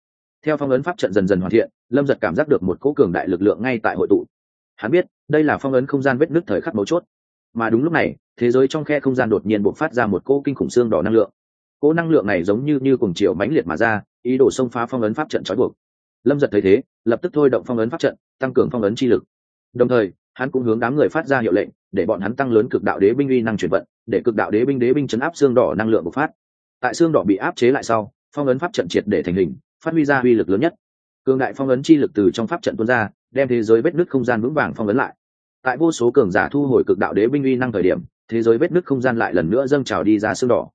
Theo phong ấn pháp trận dần dần hoàn thiện, lâm giật cảm giác được một cỗ cường đại lực lượng ngay tại hội tụ. Hắn biết, đây là phong ấn không gian vết nứt thời khắc mấu chốt. Mà đúng lúc này, thế giới trong khe không gian đột nhiên bộc phát ra một cỗ kinh khủng xương đỏ năng lượng. Cỗ năng lượng này giống như như cùng chiều mãnh liệt mà ra, ý đồ xông phá phong ấn pháp trận trói buộc. Lâm giật thấy thế, lập tức thôi động phong ấn pháp trận, tăng cường phong ấn chi lực. Đồng thời, hắn cũng hướng đám người phát ra hiệu lệnh để bọn hắn tăng lớn cực đạo đế binh uy năng chuyển vận, để cực đạo đế binh đế binh chấn áp xương đỏ năng lượng bộc phát. Tại xương đỏ bị áp chế lại sau, phong ấn pháp trận triệt để thành hình, phát huy ra uy lực lớn nhất. Cường đại phong ấn chi lực từ trong pháp trận tuôn ra, đem thế giới vết nứt không gian vững vàng phong ấn lại. Tại vô số cường giả thu hồi cực đạo đế binh uy năng thời điểm, thế giới vết nứt không gian lại lần nữa dâng trào đi ra xương đỏ.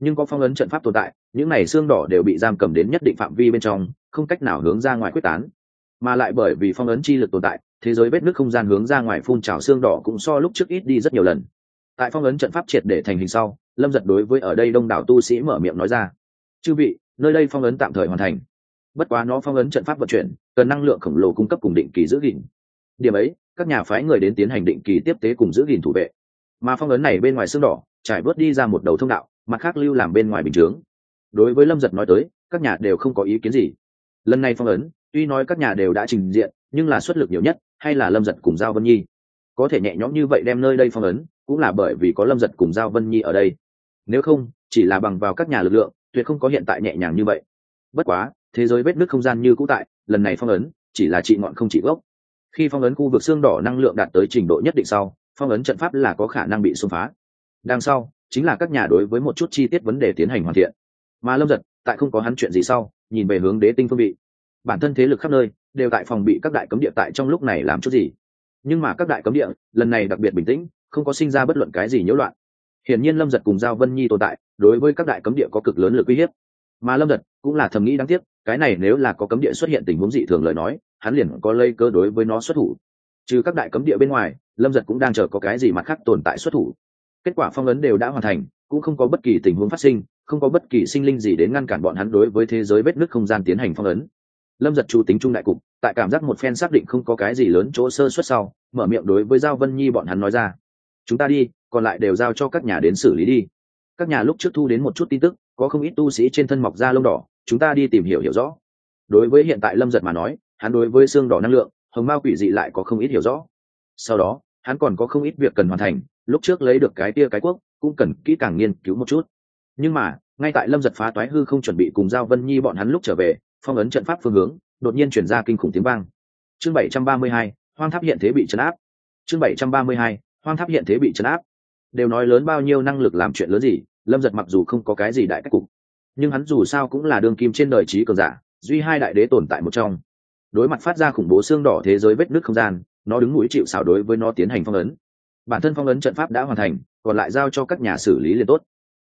Nhưng có phong ấn trận pháp tồn tại, những này xương đỏ đều bị giam cầm đến nhất định phạm vi bên trong, không cách nào hướng ra ngoài quyết tán. Mà lại bởi vì phong ấn chi lực tồn tại thế giới vết nước không gian hướng ra ngoài phun trào xương đỏ cũng so lúc trước ít đi rất nhiều lần. Tại phong ấn trận pháp triệt để thành hình sau, lâm giật đối với ở đây đông đảo tu sĩ mở miệng nói ra. Chư vị, nơi đây phong ấn tạm thời hoàn thành. Bất quá nó phong ấn trận pháp vận chuyển, cần năng lượng khổng lồ cung cấp cùng định kỳ giữ gìn. Điểm ấy, các nhà phái người đến tiến hành định kỳ tiếp tế cùng giữ gìn thủ vệ. Mà phong ấn này bên ngoài xương đỏ, trải bớt đi ra một đầu thông đạo, mặt khác lưu làm bên ngoài bình chướng. Đối với lâm giật nói tới, các nhà đều không có ý kiến gì. Lần này phong ấn, tuy nói các nhà đều đã trình diện, nhưng là xuất lực nhiều nhất hay là lâm giật cùng giao vân nhi? Có thể nhẹ nhõm như vậy đem nơi đây phong ấn, cũng là bởi vì có lâm giật cùng giao vân nhi ở đây. Nếu không, chỉ là bằng vào các nhà lực lượng, tuyệt không có hiện tại nhẹ nhàng như vậy. Bất quá, thế giới vết nước không gian như cũ tại, lần này phong ấn, chỉ là trị ngọn không trị gốc. Khi phong ấn khu vực xương đỏ năng lượng đạt tới trình độ nhất định sau, phong ấn trận pháp là có khả năng bị xung phá. Đằng sau, chính là các nhà đối với một chút chi tiết vấn đề tiến hành hoàn thiện. Mà lâm giật, tại không có hắn chuyện gì sau, nhìn về hướng đế tinh phương vị. Bản thân thế lực khắp nơi đều tại phòng bị các đại cấm địa tại trong lúc này làm chút gì. Nhưng mà các đại cấm địa, lần này đặc biệt bình tĩnh, không có sinh ra bất luận cái gì nhiễu loạn. Hiển nhiên lâm giật cùng giao vân nhi tồn tại, đối với các đại cấm địa có cực lớn lực uy hiếp. Mà lâm giật cũng là thầm nghĩ đáng tiếc, cái này nếu là có cấm địa xuất hiện tình huống dị thường lời nói, hắn liền có lây cơ đối với nó xuất thủ. Trừ các đại cấm địa bên ngoài, lâm giật cũng đang chờ có cái gì mặt khác tồn tại xuất thủ. Kết quả phong ấn đều đã hoàn thành, cũng không có bất kỳ tình huống phát sinh, không có bất kỳ sinh linh gì đến ngăn cản bọn hắn đối với thế giới vết nước không gian tiến hành phong ấn lâm giật chủ tính trung đại cục, tại cảm giác một phen xác định không có cái gì lớn chỗ sơ xuất sau, mở miệng đối với giao vân nhi bọn hắn nói ra. Chúng ta đi, còn lại đều giao cho các nhà đến xử lý đi. Các nhà lúc trước thu đến một chút tin tức, có không ít tu sĩ trên thân mọc da lông đỏ, chúng ta đi tìm hiểu hiểu rõ. Đối với hiện tại lâm giật mà nói, hắn đối với xương đỏ năng lượng, hồng mao quỷ dị lại có không ít hiểu rõ. Sau đó, hắn còn có không ít việc cần hoàn thành, lúc trước lấy được cái tia cái quốc, cũng cần kỹ càng nghiên cứu một chút. Nhưng mà, ngay tại lâm giật phá toái hư không chuẩn bị cùng giao vân nhi bọn hắn lúc trở về phong ấn trận pháp phương hướng, đột nhiên chuyển ra kinh khủng tiếng vang. Chương bảy trăm ba mươi hai, hoang tháp hiện thế bị chấn áp. Chương bảy trăm ba mươi hai, hoang tháp hiện thế bị chấn áp. Đều nói lớn bao nhiêu năng lực làm chuyện lớn gì, lâm giật mặc dù không có cái gì đại cách cục, nhưng hắn dù sao cũng là đương kim trên đời trí cường giả, duy hai đại đế tồn tại một trong. Đối mặt phát ra khủng bố xương đỏ thế giới vết nước không gian, nó đứng mũi chịu xảo đối với nó tiến hành phong ấn. Bản thân phong ấn trận pháp đã hoàn thành, còn lại giao cho các nhà xử lý liền tốt.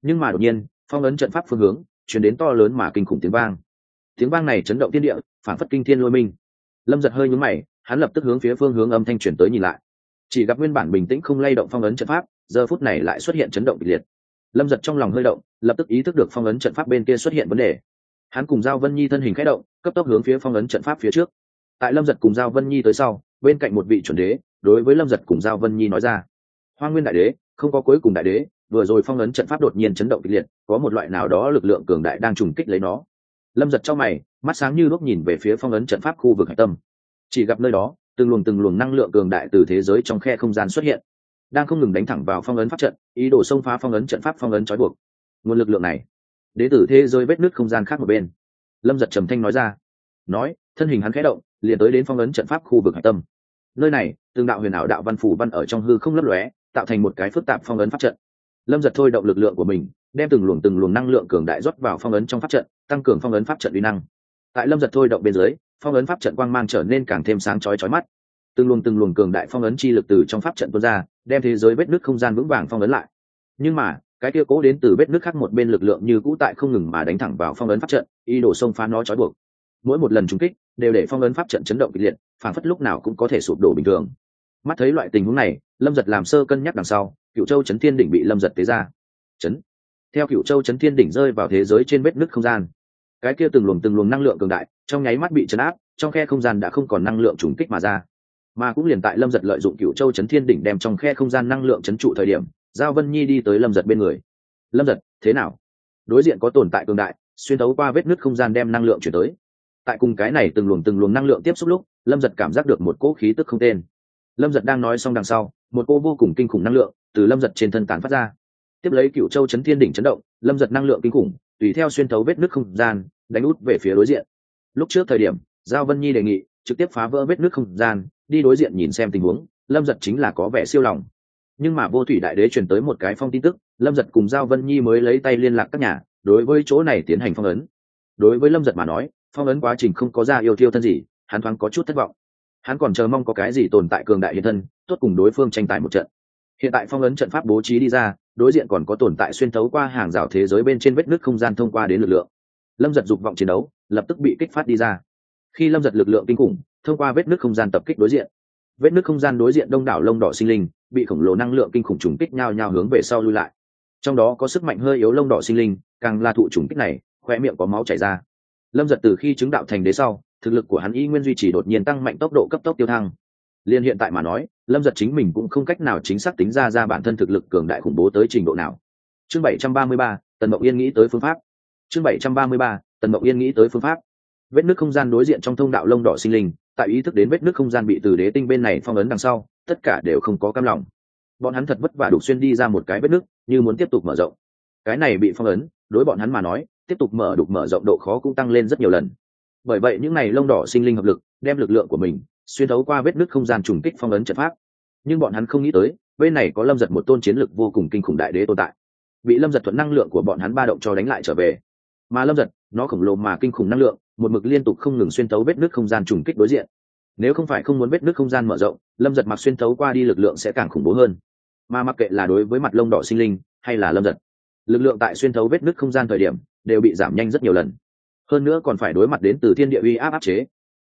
Nhưng mà đột nhiên, phong ấn trận pháp phương hướng, chuyển đến to lớn mà kinh khủng tiếng vang tiếng vang này chấn động thiên địa phản phất kinh thiên lôi minh. Lâm giật hơi nhúng mày, hắn lập tức hướng phía phương hướng âm thanh chuyển tới nhìn lại. Chỉ gặp nguyên bản bình tĩnh không lay động phong ấn trận pháp, giờ phút này lại xuất hiện chấn động kịch liệt. Lâm giật trong lòng hơi động, lập tức ý thức được phong ấn trận pháp bên kia xuất hiện vấn đề. Hắn cùng giao vân nhi thân hình k h ẽ động, cấp tốc hướng phía phong ấn trận pháp phía trước. Tại lâm giật cùng giao vân nhi tới sau, bên cạnh một vị chuẩn đế, đối với lâm giật cùng giao vân nhi nói ra. Hoa nguyên đại đế, không có cuối cùng đại đế, vừa rồi phong ấn trận pháp đột nhiên chấn động kịch liệt, có một loại nào đó lực lượng cường đại đang trùng kích lấy nó lâm giật trong mày, mắt sáng như lúc nhìn về phía phong ấn trận pháp khu vực hạch tâm. Chỉ gặp nơi đó, từng luồng từng luồng năng lượng cường đại từ thế giới trong khe không gian xuất hiện, đang không ngừng đánh thẳng vào phong ấn pháp trận, ý đồ xông phá phong ấn trận pháp phong ấn trói buộc. Nguồn lực lượng này đế tử thế giới vết nước không gian khác một bên. Lâm giật trầm thanh nói ra. Nói, thân hình hắn khẽ động, liền tới đến phong ấn trận pháp khu vực hạch tâm. Nơi này, từng đạo huyền ảo đạo văn phủ văn ở trong hư không lấp lóe, tạo thành một cái phức tạp phong ấn pháp trận. Lâm giật thôi động lực lượng của mình đem từng luồng từng luồng năng lượng cường đại rót vào phong ấn trong pháp trận, tăng cường phong ấn pháp trận uy năng. Tại lâm giật thôi động bên dưới, phong ấn pháp trận quang mang trở nên càng thêm sáng chói chói mắt. Từng luồng từng luồng cường đại phong ấn chi lực từ trong pháp trận tuôn ra, đem thế giới vết nước không gian vững vàng phong ấn lại. Nhưng mà, cái kia cố đến từ vết nước khác một bên lực lượng như cũ tại không ngừng mà đánh thẳng vào phong ấn pháp trận y đổ xông phá nó trói buộc. Mỗi một lần trúng kích, đều để phong ấn pháp trận chấn động kịch liệt, phản phất lúc nào cũng có thể sụp đổ bình thường. Mắt thấy loại tình huống này, lâm giật làm sơ cân nhắc đằng sau cựu châu chấn thiên đỉnh bị lâm giật tế ra. Chấn theo cựu châu chấn thiên đỉnh rơi vào thế giới trên vết nứt không gian. Cái kia từng luồng từng luồng năng lượng cường đại, trong nháy mắt bị chấn áp, trong khe không gian đã không còn năng lượng trùng kích mà ra. Mà cũng liền tại lâm giật lợi dụng cựu châu chấn thiên đỉnh đem trong khe không gian năng lượng chấn trụ thời điểm, giao vân nhi đi tới lâm giật bên người. Lâm giật, thế nào? Đối diện có tồn tại cường đại, xuyên tấu qua vết nứt không gian đem năng lượng chuyển tới. Tại cùng cái này từng luồng từng luồng năng lượng tiếp xúc lúc, lâm giật cảm giác được một cỗ khí tức không tên. Lâm giật đang nói xong đằng sau, một cô vô cùng kinh khủng năng lượng từ lâm giật trên thân tán phát ra tiếp lấy cựu châu chấn thiên đỉnh chấn động, lâm giật năng lượng kinh khủng, tùy theo xuyên thấu vết nước không gian, đánh út về phía đối diện. Lúc trước thời điểm, giao vân nhi đề nghị, trực tiếp phá vỡ vết nước không gian, đi đối diện nhìn xem tình huống, lâm giật chính là có vẻ siêu lòng. Nhưng mà vô thủy đại đế truyền tới một cái phong tin tức, lâm giật cùng giao vân nhi mới lấy tay liên lạc các nhà, đối với chỗ này tiến hành phong ấn. Đối với lâm giật mà nói, phong ấn quá trình không có ra yêu thiêu thân gì, hắn thoáng có chút thất vọng. Hắn còn chờ mong có cái gì tồn tại cường đại hiện thân, tốt cùng đối phương tranh tài một trận. Hiện tại phong ấn trận pháp bố trí đi ra đối diện còn có tồn tại xuyên thấu qua hàng rào thế giới bên trên vết nước không gian thông qua đến lực lượng. Lâm giật dục vọng chiến đấu, lập tức bị kích phát đi ra. Khi lâm giật lực lượng kinh khủng, thông qua vết nước không gian tập kích đối diện. Vết nước không gian đối diện đông đảo lông đỏ sinh linh, bị khổng lồ năng lượng kinh khủng trùng kích nhau nhau hướng về sau lui lại. Trong đó có sức mạnh hơi yếu lông đỏ sinh linh, càng là thụ trùng kích này khoe miệng có máu chảy ra. Lâm giật từ khi chứng đạo thành đế sau, thực lực của hắn y nguyên duy trì đột nhiên tăng mạnh tốc độ cấp tốc tiêu thăng liên hiện tại mà nói, lâm giật chính mình cũng không cách nào chính xác tính ra ra bản thân thực lực cường đại khủng bố tới trình độ nào. Chương bảy trăm ba mươi ba, tần mộng yên nghĩ tới phương pháp. Chương bảy trăm ba mươi ba, tần mộng yên nghĩ tới phương pháp. Vết nước không gian đối diện trong thông đạo lông đỏ sinh linh, tại ý thức đến vết nước không gian bị từ đế tinh bên này phong ấn đằng sau, tất cả đều không có cam lòng. Bọn hắn thật vất vả đục xuyên đi ra một cái vết nước như muốn tiếp tục mở rộng. Cái này bị phong ấn, đối bọn hắn mà nói, tiếp tục mở đục mở rộng độ khó cũng tăng lên rất nhiều lần. Bởi vậy những n à y lông đỏ sinh linh hợp lực, đem lực lượng của mình xuyên thấu qua vết nứt không gian trùng kích phong ấn trận pháp. Nhưng bọn hắn không nghĩ tới, bên này có lâm giật một tôn chiến lực vô cùng kinh khủng đại đế tồn tại. Bị lâm giật thuận năng lượng của bọn hắn ba động cho đánh lại trở về. Mà lâm giật, nó khổng lồ mà kinh khủng năng lượng, một mực liên tục không ngừng xuyên tấu vết nước không gian trùng kích đối diện. Nếu không phải không muốn vết nước không gian mở rộng, lâm giật mặc xuyên tấu qua đi lực lượng sẽ càng khủng bố hơn. Mà mặc kệ là đối với mặt lông đỏ sinh linh, hay là lâm giật, lực lượng tại xuyên thấu vết nước không gian thời điểm, đều bị giảm nhanh rất nhiều lần. Hơn nữa còn phải đối mặt đến từ thiên địa uy áp áp chế.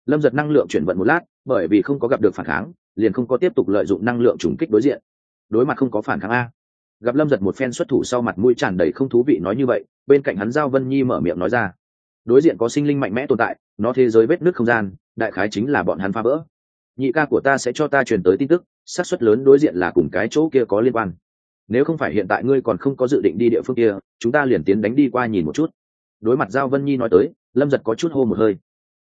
Lâm giật năng lượng chuyển vận một lát bởi vì không có gặp được phản kháng, liền không có tiếp tục lợi dụng năng lượng trùng kích đối diện. Đối mặt không có phản kháng a. Gặp lâm giật một phen xuất thủ sau mặt mũi tràn đầy không thú vị nói như vậy, bên cạnh hắn giao vân nhi mở miệng nói ra. Đối diện có sinh linh mạnh mẽ tồn tại, nó thế giới vết nước không gian, đại khái chính là bọn hắn phá vỡ. Nhị ca của ta sẽ cho ta truyền tới tin tức, xác suất lớn đối diện là cùng cái chỗ kia có liên quan. Nếu không phải hiện tại ngươi còn không có dự định đi địa phương kia, chúng ta liền tiến đánh đi qua nhìn một chút. Đối mặt giao vân nhi nói tới, lâm giật có chút hô một hơi.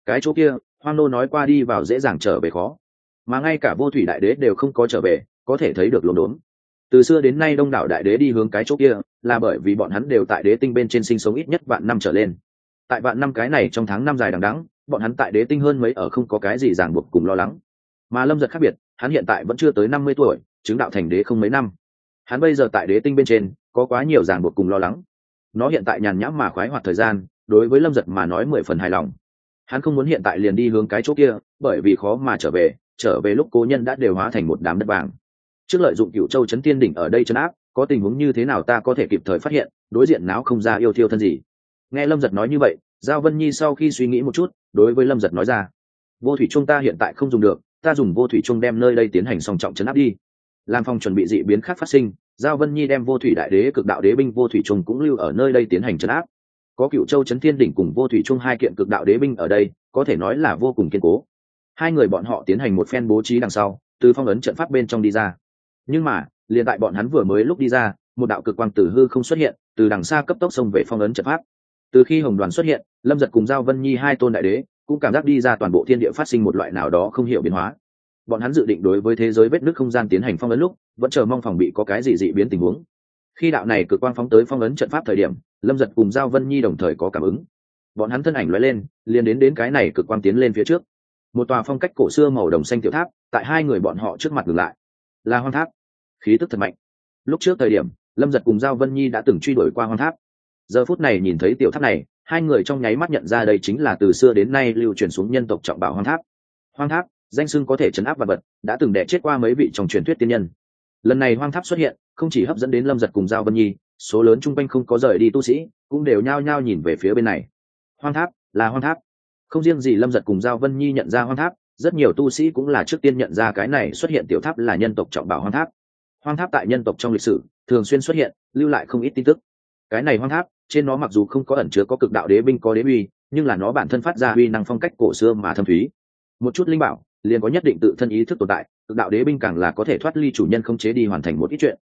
Cái chỗ kia hoang nô nói qua đi vào dễ dàng trở về khó. Mà ngay cả vô thủy đại đế đều không có trở về, có thể thấy được lồn đốn. Từ xưa đến nay đông đảo đại đế đi hướng cái chỗ kia, là bởi vì bọn hắn đều tại đế tinh bên trên sinh sống ít nhất vạn năm trở lên. Tại vạn năm cái này trong tháng năm dài đằng đắng bọn hắn tại đế tinh hơn mấy ở không có cái gì ràng buộc cùng lo lắng. Mà lâm giật khác biệt, hắn hiện tại vẫn chưa tới năm mươi tuổi, chứng đạo thành đế không mấy năm. Hắn bây giờ tại đế tinh bên trên, có quá nhiều ràng buộc cùng lo lắng. Nó hiện tại nhàn nhãm mà khoái hoạt thời gian, đối với lâm giật mà nói mười phần hài lòng hắn không muốn hiện tại liền đi hướng cái chỗ kia, bởi vì khó mà trở về trở về lúc cố nhân đã đều hóa thành một đám đất vàng. Trước lợi dụng cựu châu chấn tiên đỉnh ở đây chấn áp, có tình huống như thế nào ta có thể kịp thời phát hiện, đối diện não không ra yêu thiêu thân gì. Nghe lâm giật nói như vậy, giao vân nhi sau khi suy nghĩ một chút, đối với lâm giật nói ra, vô thủy trung ta hiện tại không dùng được, ta dùng vô thủy trung đem nơi đây tiến hành song trọng chấn áp đi. Làm phòng chuẩn bị dị biến khác phát sinh, giao vân nhi đem vô thủy đại đế, cực đạo đế binh vô thủy trung cũng lưu ở nơi đây tiến hành chấn áp có cựu châu chấn thiên đỉnh cùng vô thủy trung hai kiện cực đạo đế binh ở đây, có thể nói là vô cùng kiên cố. Hai người bọn họ tiến hành một phen bố trí đằng sau, từ phong ấn trận pháp bên trong đi ra. Nhưng mà, liền tại bọn hắn vừa mới lúc đi ra, một đạo cực quang tử hư không xuất hiện, từ đằng xa cấp tốc xông về phong ấn trận pháp. Từ khi hồng đoàn xuất hiện, lâm giật cùng giao vân nhi hai tôn đại đế, cũng cảm giác đi ra toàn bộ thiên địa phát sinh một loại nào đó không hiểu biến hóa. Bọn hắn dự định đối với thế giới vết nước không gian tiến hành phong ấn lúc, vẫn chờ mong phòng bị có cái gì dị biến tình huống. Khi đạo này cực quang phóng tới phong ấn trận pháp thời điểm lâm giật cùng giao vân nhi đồng thời có cảm ứng. Bọn hắn thân ảnh l lên, liền đến đến cái này cực quan tiến lên phía trước. Một tòa phong cách cổ xưa màu đồng xanh tiểu tháp, tại hai người bọn họ trước mặt ngừng lại. Là hoang tháp. Khí tức thật mạnh. Lúc trước thời điểm, lâm giật cùng giao vân nhi đã từng truy đuổi qua hoang tháp. Giờ phút này nhìn thấy tiểu tháp này, hai người trong nháy mắt nhận ra đây chính là từ xưa đến nay lưu truyền xuống nhân tộc trọng bảo hoang tháp. Hoang tháp, danh sưng có thể chấn áp vật vật đã từng đẻ chết qua mấy vị trong truyền thuyết tiên nhân. Lần này hoang tháp xuất hiện, không chỉ hấp dẫn đến lâm giật cùng giao vân nhi số lớn chung quanh không có rời đi tu sĩ, cũng đều nhao nhao nhìn về phía bên này. Hoang tháp, là hoang tháp. Không riêng gì lâm giật cùng giao vân nhi nhận ra hoang tháp, rất nhiều tu sĩ cũng là trước tiên nhận ra cái này xuất hiện tiểu tháp là nhân tộc trọng bảo hoang tháp. Hoang tháp tại nhân tộc trong lịch sử, thường xuyên xuất hiện, lưu lại không ít tin tức. Cái này hoang tháp, trên nó mặc dù không có ẩn chứa có cực đạo đế binh có đế uy, nhưng là nó bản thân phát ra uy năng phong cách cổ xưa mà thâm thúy. Một chút linh bảo, liền có nhất định tự thân ý thức tồn tại, cực đạo đế binh càng là có thể thoát ly chủ nhân không chế đi hoàn thành một ít chuyện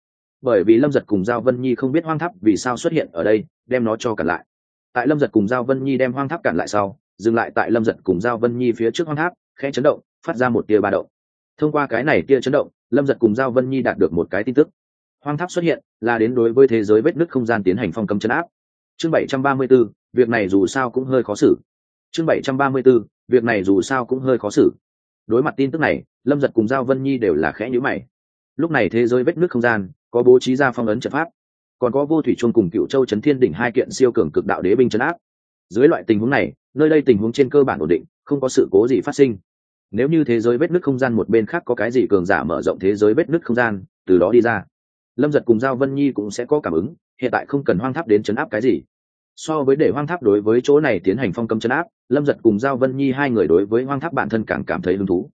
bởi vì lâm giật cùng giao vân nhi không biết hoang tháp vì sao xuất hiện ở đây, đem nó cho cản lại. Tại lâm giật cùng giao vân nhi đem hoang tháp cản lại sau, dừng lại tại lâm giật cùng giao vân nhi phía trước hoang tháp, khẽ chấn động, phát ra một tia ba động. Thông qua cái này tia chấn động, lâm giật cùng giao vân nhi đạt được một cái tin tức. Hoang tháp xuất hiện là đến đối với thế giới vết nứt không gian tiến hành phong cấm chấn áp. Chương bảy trăm ba mươi b ố việc này dù sao cũng hơi khó xử. Chương bảy trăm ba mươi b ố việc này dù sao cũng hơi khó xử. Đối mặt tin tức này, lâm giật cùng giao vân nhi đều là khẽ nhữ mày. Lúc này thế giới vết nước không gian có bố trí ra phong ấn trận pháp, còn có vô thủy chuông cùng cựu châu trấn thiên đỉnh hai kiện siêu cường cực đạo đế binh chấn áp. Dưới loại tình huống này, nơi đây tình huống trên cơ bản ổn định, không có sự cố gì phát sinh. Nếu như thế giới vết nứt không gian một bên khác có cái gì cường giả mở rộng thế giới vết nứt không gian, từ đó đi ra. Lâm giật cùng giao vân nhi cũng sẽ có cảm ứng, hiện tại không cần hoang tháp đến chấn áp cái gì. So với để hoang tháp đối với chỗ này tiến hành phong cấm chấn áp, lâm giật cùng giao vân nhi hai người đối với hoang tháp bản thân càng cảm thấy hứng thú.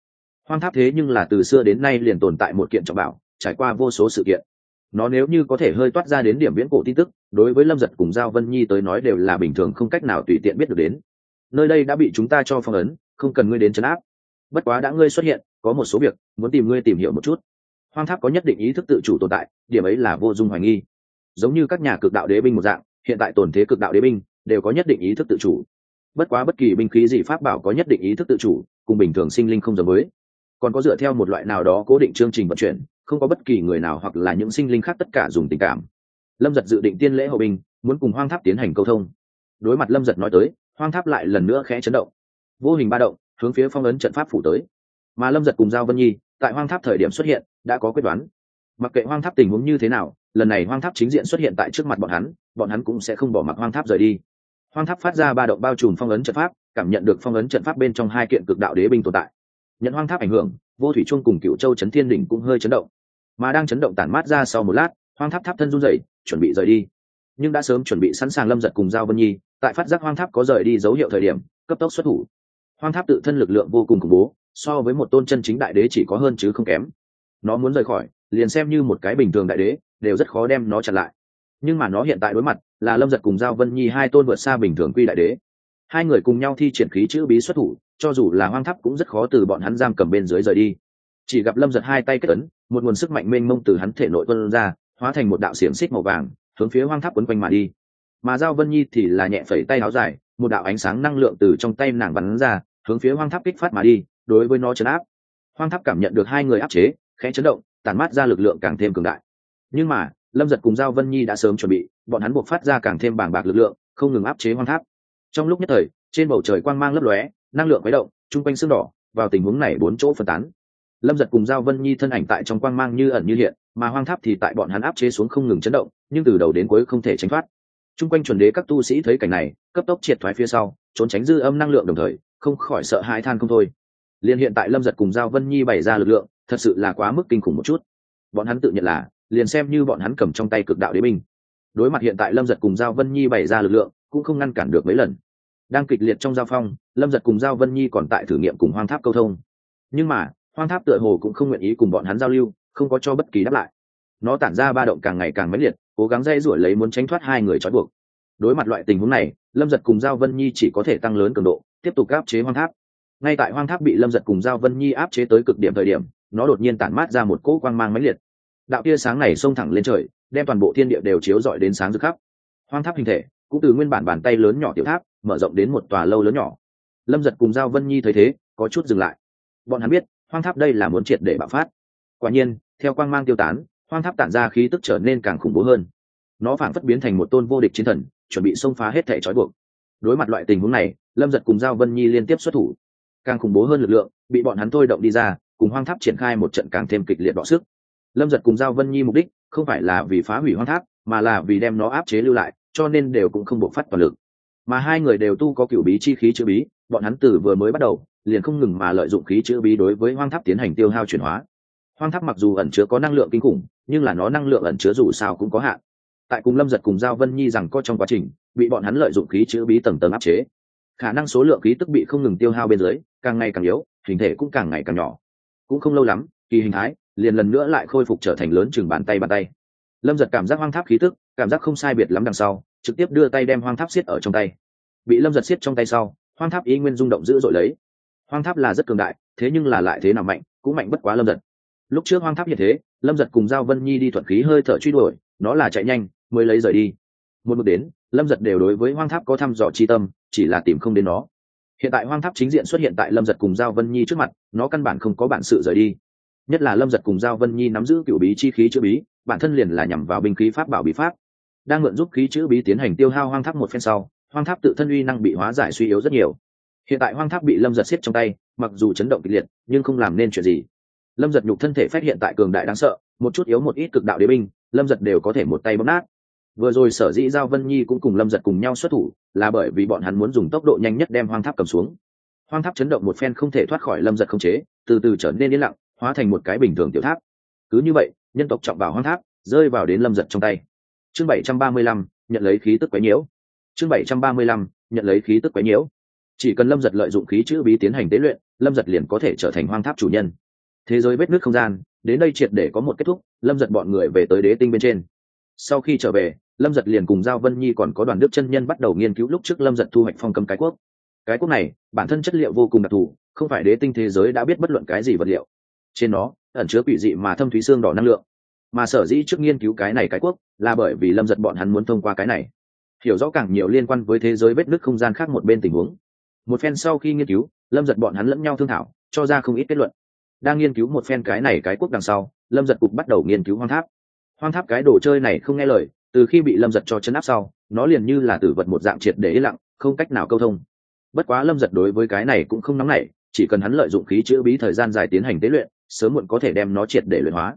Hoang tháp thế nhưng là từ xưa đến nay liền tồn tại một kiện trọng bảo, trải qua vô số sự kiện nó nếu như có thể hơi toát ra đến điểm viễn cổ tin tức, đối với lâm giật cùng giao vân nhi tới nói đều là bình thường không cách nào tùy tiện biết được đến. Nơi đây đã bị chúng ta cho phong ấn, không cần ngươi đến chấn áp. Bất quá đã ngươi xuất hiện, có một số việc, muốn tìm ngươi tìm hiểu một chút. Hoang tháp có nhất định ý thức tự chủ tồn tại, điểm ấy là vô dung hoài nghi. Giống như các nhà cực đạo đế binh một dạng, hiện tại tồn thế cực đạo đế binh đều có nhất định ý thức tự chủ. Bất quá bất kỳ binh khí gì pháp bảo có nhất định ý thức tự chủ, cùng bình thường sinh linh không giống với. Còn có dựa theo một loại nào đó cố định chương trình vận chuyển không có bất kỳ người nào hoặc là những sinh linh khác tất cả dùng tình cảm. Lâm giật dự định tiên lễ hậu binh, muốn cùng hoang tháp tiến hành câu thông. Đối mặt lâm giật nói tới, hoang tháp lại lần nữa khẽ chấn động. Vô hình ba động, hướng phía phong ấn trận pháp phủ tới. Mà lâm giật cùng giao vân nhi, tại hoang tháp thời điểm xuất hiện, đã có quyết đoán. Mặc kệ hoang tháp tình huống như thế nào, lần này hoang tháp chính diện xuất hiện tại trước mặt bọn hắn bọn hắn cũng sẽ không bỏ mặc hoang tháp rời đi. Hoang tháp phát ra ba động bao trùm phong ấn trận pháp, cảm nhận được phong ấn trận pháp bên trong hai kiện cực đạo đế binh tồn tại. Nhận hoang tháp ảnh hưởng vô thủy Chuông cùng cựu châu trấn thiên đỉnh cũng hơi chấn động. Mà đang chấn động tản mát ra sau một lát, hoang tháp tháp thân run rẩy, chuẩn bị rời đi. Nhưng đã sớm chuẩn bị sẵn sàng lâm giật cùng giao vân nhi, tại phát giác hoang tháp có rời đi dấu hiệu thời điểm, cấp tốc xuất thủ. Hoang tháp tự thân lực lượng vô cùng khủng bố, so với một tôn chân chính đại đế chỉ có hơn chứ không kém. Nó muốn rời khỏi, liền xem như một cái bình thường đại đế, đều rất khó đem nó chặn lại. Nhưng mà nó hiện tại đối mặt là lâm giật cùng giao vân nhi hai tôn vượt xa bình thường quy đại đế. Hai người cùng nhau thi triển khí chữ bí xuất thủ cho dù là hoang tháp cũng rất khó từ bọn hắn giam cầm bên dưới rời đi. Chỉ gặp lâm giật hai tay kết ấn, một nguồn sức mạnh mênh mông từ hắn thể nội tuân ra, hóa thành một đạo xiềng xích màu vàng, hướng phía hoang tháp quấn quanh mà đi. Mà giao vân nhi thì là nhẹ phẩy tay áo dài, một đạo ánh sáng năng lượng từ trong tay nàng bắn ra, hướng phía hoang tháp kích phát mà đi, đối với nó chấn áp. Hoang tháp cảm nhận được hai người áp chế, khẽ chấn động tàn mát ra lực lượng càng thêm cường đại. Nhưng mà, lâm giật cùng giao vân nhi đã sớm chuẩn bị, bọn hắn buộc phát ra càng thêm bàng bạc lực lượng, không ngừng áp chế hoang tháp. Trong lúc nhất thời, trên bầu trời quang mang lấp lóe năng lượng quấy động, chung quanh xương đỏ, vào tình huống này bốn chỗ phân tán. Lâm giật cùng giao vân nhi thân ảnh tại trong quang mang như ẩn như hiện, mà hoang tháp thì tại bọn hắn áp chế xuống không ngừng chấn động, nhưng từ đầu đến cuối không thể tránh thoát. Chung quanh chuẩn đế các tu sĩ thấy cảnh này, cấp tốc triệt thoái phía sau, trốn tránh dư âm năng lượng đồng thời, không khỏi sợ hãi than không thôi. Liền hiện tại lâm giật cùng giao vân nhi bày ra lực lượng, thật sự là quá mức kinh khủng một chút. Bọn hắn tự nhận là, liền xem như bọn hắn cầm trong tay cực đạo đế binh. Đối mặt hiện tại lâm giật cùng giao vân nhi bày ra lực lượng, cũng không ngăn cản được mấy lần đang kịch liệt trong giao phong, lâm giật cùng giao vân nhi còn tại thử nghiệm cùng hoang tháp câu thông. Nhưng mà, hoang tháp tựa hồ cũng không nguyện ý cùng bọn hắn giao lưu, không có cho bất kỳ đáp lại. Nó tản ra ba động càng ngày càng mãnh liệt, cố gắng dây rủi lấy muốn tránh thoát hai người trói buộc. Đối mặt loại tình huống này, lâm giật cùng giao vân nhi chỉ có thể tăng lớn cường độ, tiếp tục áp chế hoang tháp. Ngay tại hoang tháp bị lâm giật cùng giao vân nhi áp chế tới cực điểm thời điểm, nó đột nhiên tản mát ra một cỗ quang mang mãnh liệt. Đạo tia sáng này xông thẳng lên trời, đem toàn bộ thiên địa đều chiếu rọi đến sáng rực khắp. Hoang tháp hình thể, cũng từ nguyên bản bàn tay lớn nhỏ tiểu tháp mở rộng đến một tòa lâu lớn nhỏ. Lâm giật cùng giao vân nhi thấy thế, có chút dừng lại. Bọn hắn biết, hoang tháp đây là muốn triệt để bạo phát. Quả nhiên, theo quang mang tiêu tán, hoang tháp tản ra khí tức trở nên càng khủng bố hơn. Nó phảng phất biến thành một tôn vô địch chiến thần, chuẩn bị xông phá hết thảy trói buộc. Đối mặt loại tình huống này, lâm giật cùng giao vân nhi liên tiếp xuất thủ. Càng khủng bố hơn lực lượng, bị bọn hắn thôi động đi ra, cùng hoang tháp triển khai một trận càng thêm kịch liệt đọ sức. Lâm giật cùng giao vân nhi mục đích không phải là vì phá hủy hoang tháp, mà là vì đem nó áp chế lưu lại, cho nên đều cũng không buộc phát toàn lực mà hai người đều tu có cựu bí chi khí chữ bí, bọn hắn từ vừa mới bắt đầu, liền không ngừng mà lợi dụng khí chữ bí đối với hoang tháp tiến hành tiêu hao chuyển hóa. Hoang tháp mặc dù ẩn chứa có năng lượng kinh khủng, nhưng là nó năng lượng ẩn chứa dù sao cũng có hạn. Tại cùng lâm giật cùng giao vân nhi rằng có trong quá trình, bị bọn hắn lợi dụng khí chữ bí tầng tầng áp chế. Khả năng số lượng khí tức bị không ngừng tiêu hao bên dưới, càng ngày càng yếu, hình thể cũng càng ngày càng nhỏ. Cũng không lâu lắm, kỳ hình thái liền lần nữa lại khôi phục trở thành lớn chừng bàn tay bàn tay. Lâm giật cảm giác hoang tháp khí tức, cảm giác không sai biệt lắm đằng sau trực tiếp đưa tay đem hoang tháp xiết ở trong tay. Bị lâm giật xiết trong tay sau, hoang tháp ý nguyên rung động dữ dội lấy. Hoang tháp là rất cường đại, thế nhưng là lại thế nào mạnh, cũng mạnh bất quá lâm giật. Lúc trước hoang tháp như thế, lâm giật cùng giao vân nhi đi thuận khí hơi thở truy đuổi, nó là chạy nhanh, mới lấy rời đi. Một mực đến, lâm giật đều đối với hoang tháp có thăm dò chi tâm, chỉ là tìm không đến nó. Hiện tại hoang tháp chính diện xuất hiện tại lâm giật cùng giao vân nhi trước mặt, nó căn bản không có bản sự rời đi. Nhất là lâm giật cùng giao vân nhi nắm giữ cựu bí chi khí chữ bí, bản thân liền là nhằm vào binh khí pháp bảo bí pháp đang mượn giúp khí chữ bí tiến hành tiêu hao hoang tháp một phen sau, hoang tháp tự thân uy năng bị hóa giải suy yếu rất nhiều. Hiện tại hoang tháp bị lâm giật xiết trong tay, mặc dù chấn động kịch liệt, nhưng không làm nên chuyện gì. Lâm giật nhục thân thể phát hiện tại cường đại đáng sợ, một chút yếu một ít cực đạo đế binh, lâm giật đều có thể một tay bấm nát. Vừa rồi sở dĩ giao vân nhi cũng cùng lâm giật cùng nhau xuất thủ, là bởi vì bọn hắn muốn dùng tốc độ nhanh nhất đem hoang tháp cầm xuống. Hoang tháp chấn động một phen không thể thoát khỏi lâm giật không chế, từ từ trở nên yên lặng, hóa thành một cái bình thường tiểu tháp. Cứ như vậy, nhân tộc trọng vào hoang tháp rơi vào đến lâm giật trong tay chương bảy trăm ba mươi lăm, nhận lấy khí tức quấy nhiễu. Chương bảy trăm ba mươi lăm, nhận lấy khí tức quấy nhiễu. Chỉ cần lâm giật lợi dụng khí chữ bí tiến hành tế luyện, lâm giật liền có thể trở thành hoang tháp chủ nhân. Thế giới vết nước không gian, đến đây triệt để có một kết thúc, lâm giật bọn người về tới đế tinh bên trên. Sau khi trở về, lâm giật liền cùng giao vân nhi còn có đoàn đức chân nhân bắt đầu nghiên cứu lúc trước lâm giật thu hoạch phong cấm cái quốc. Cái quốc này, bản thân chất liệu vô cùng đặc thù, không phải đế tinh thế giới đã biết bất luận cái gì vật liệu. Trên nó, ẩn chứa quỷ dị mà thâm thúy xương đỏ năng lượng mà sở dĩ trước nghiên cứu cái này cái quốc là bởi vì lâm giật bọn hắn muốn thông qua cái này. Hiểu rõ càng nhiều liên quan với thế giới vết nứt không gian khác một bên tình huống. Một phen sau khi nghiên cứu, lâm giật bọn hắn lẫn nhau thương thảo, cho ra không ít kết luận. Đang nghiên cứu một phen cái này cái quốc đằng sau, lâm giật cục bắt đầu nghiên cứu hoang tháp. Hoang tháp cái đồ chơi này không nghe lời, từ khi bị lâm giật cho chấn áp sau, nó liền như là tử vật một dạng triệt để yên lặng, không cách nào câu thông. Bất quá lâm giật đối với cái này cũng không nóng nảy, chỉ cần hắn lợi dụng khí chữ bí thời gian dài tiến hành tế luyện, sớm muộn có thể đem nó triệt để luyện hóa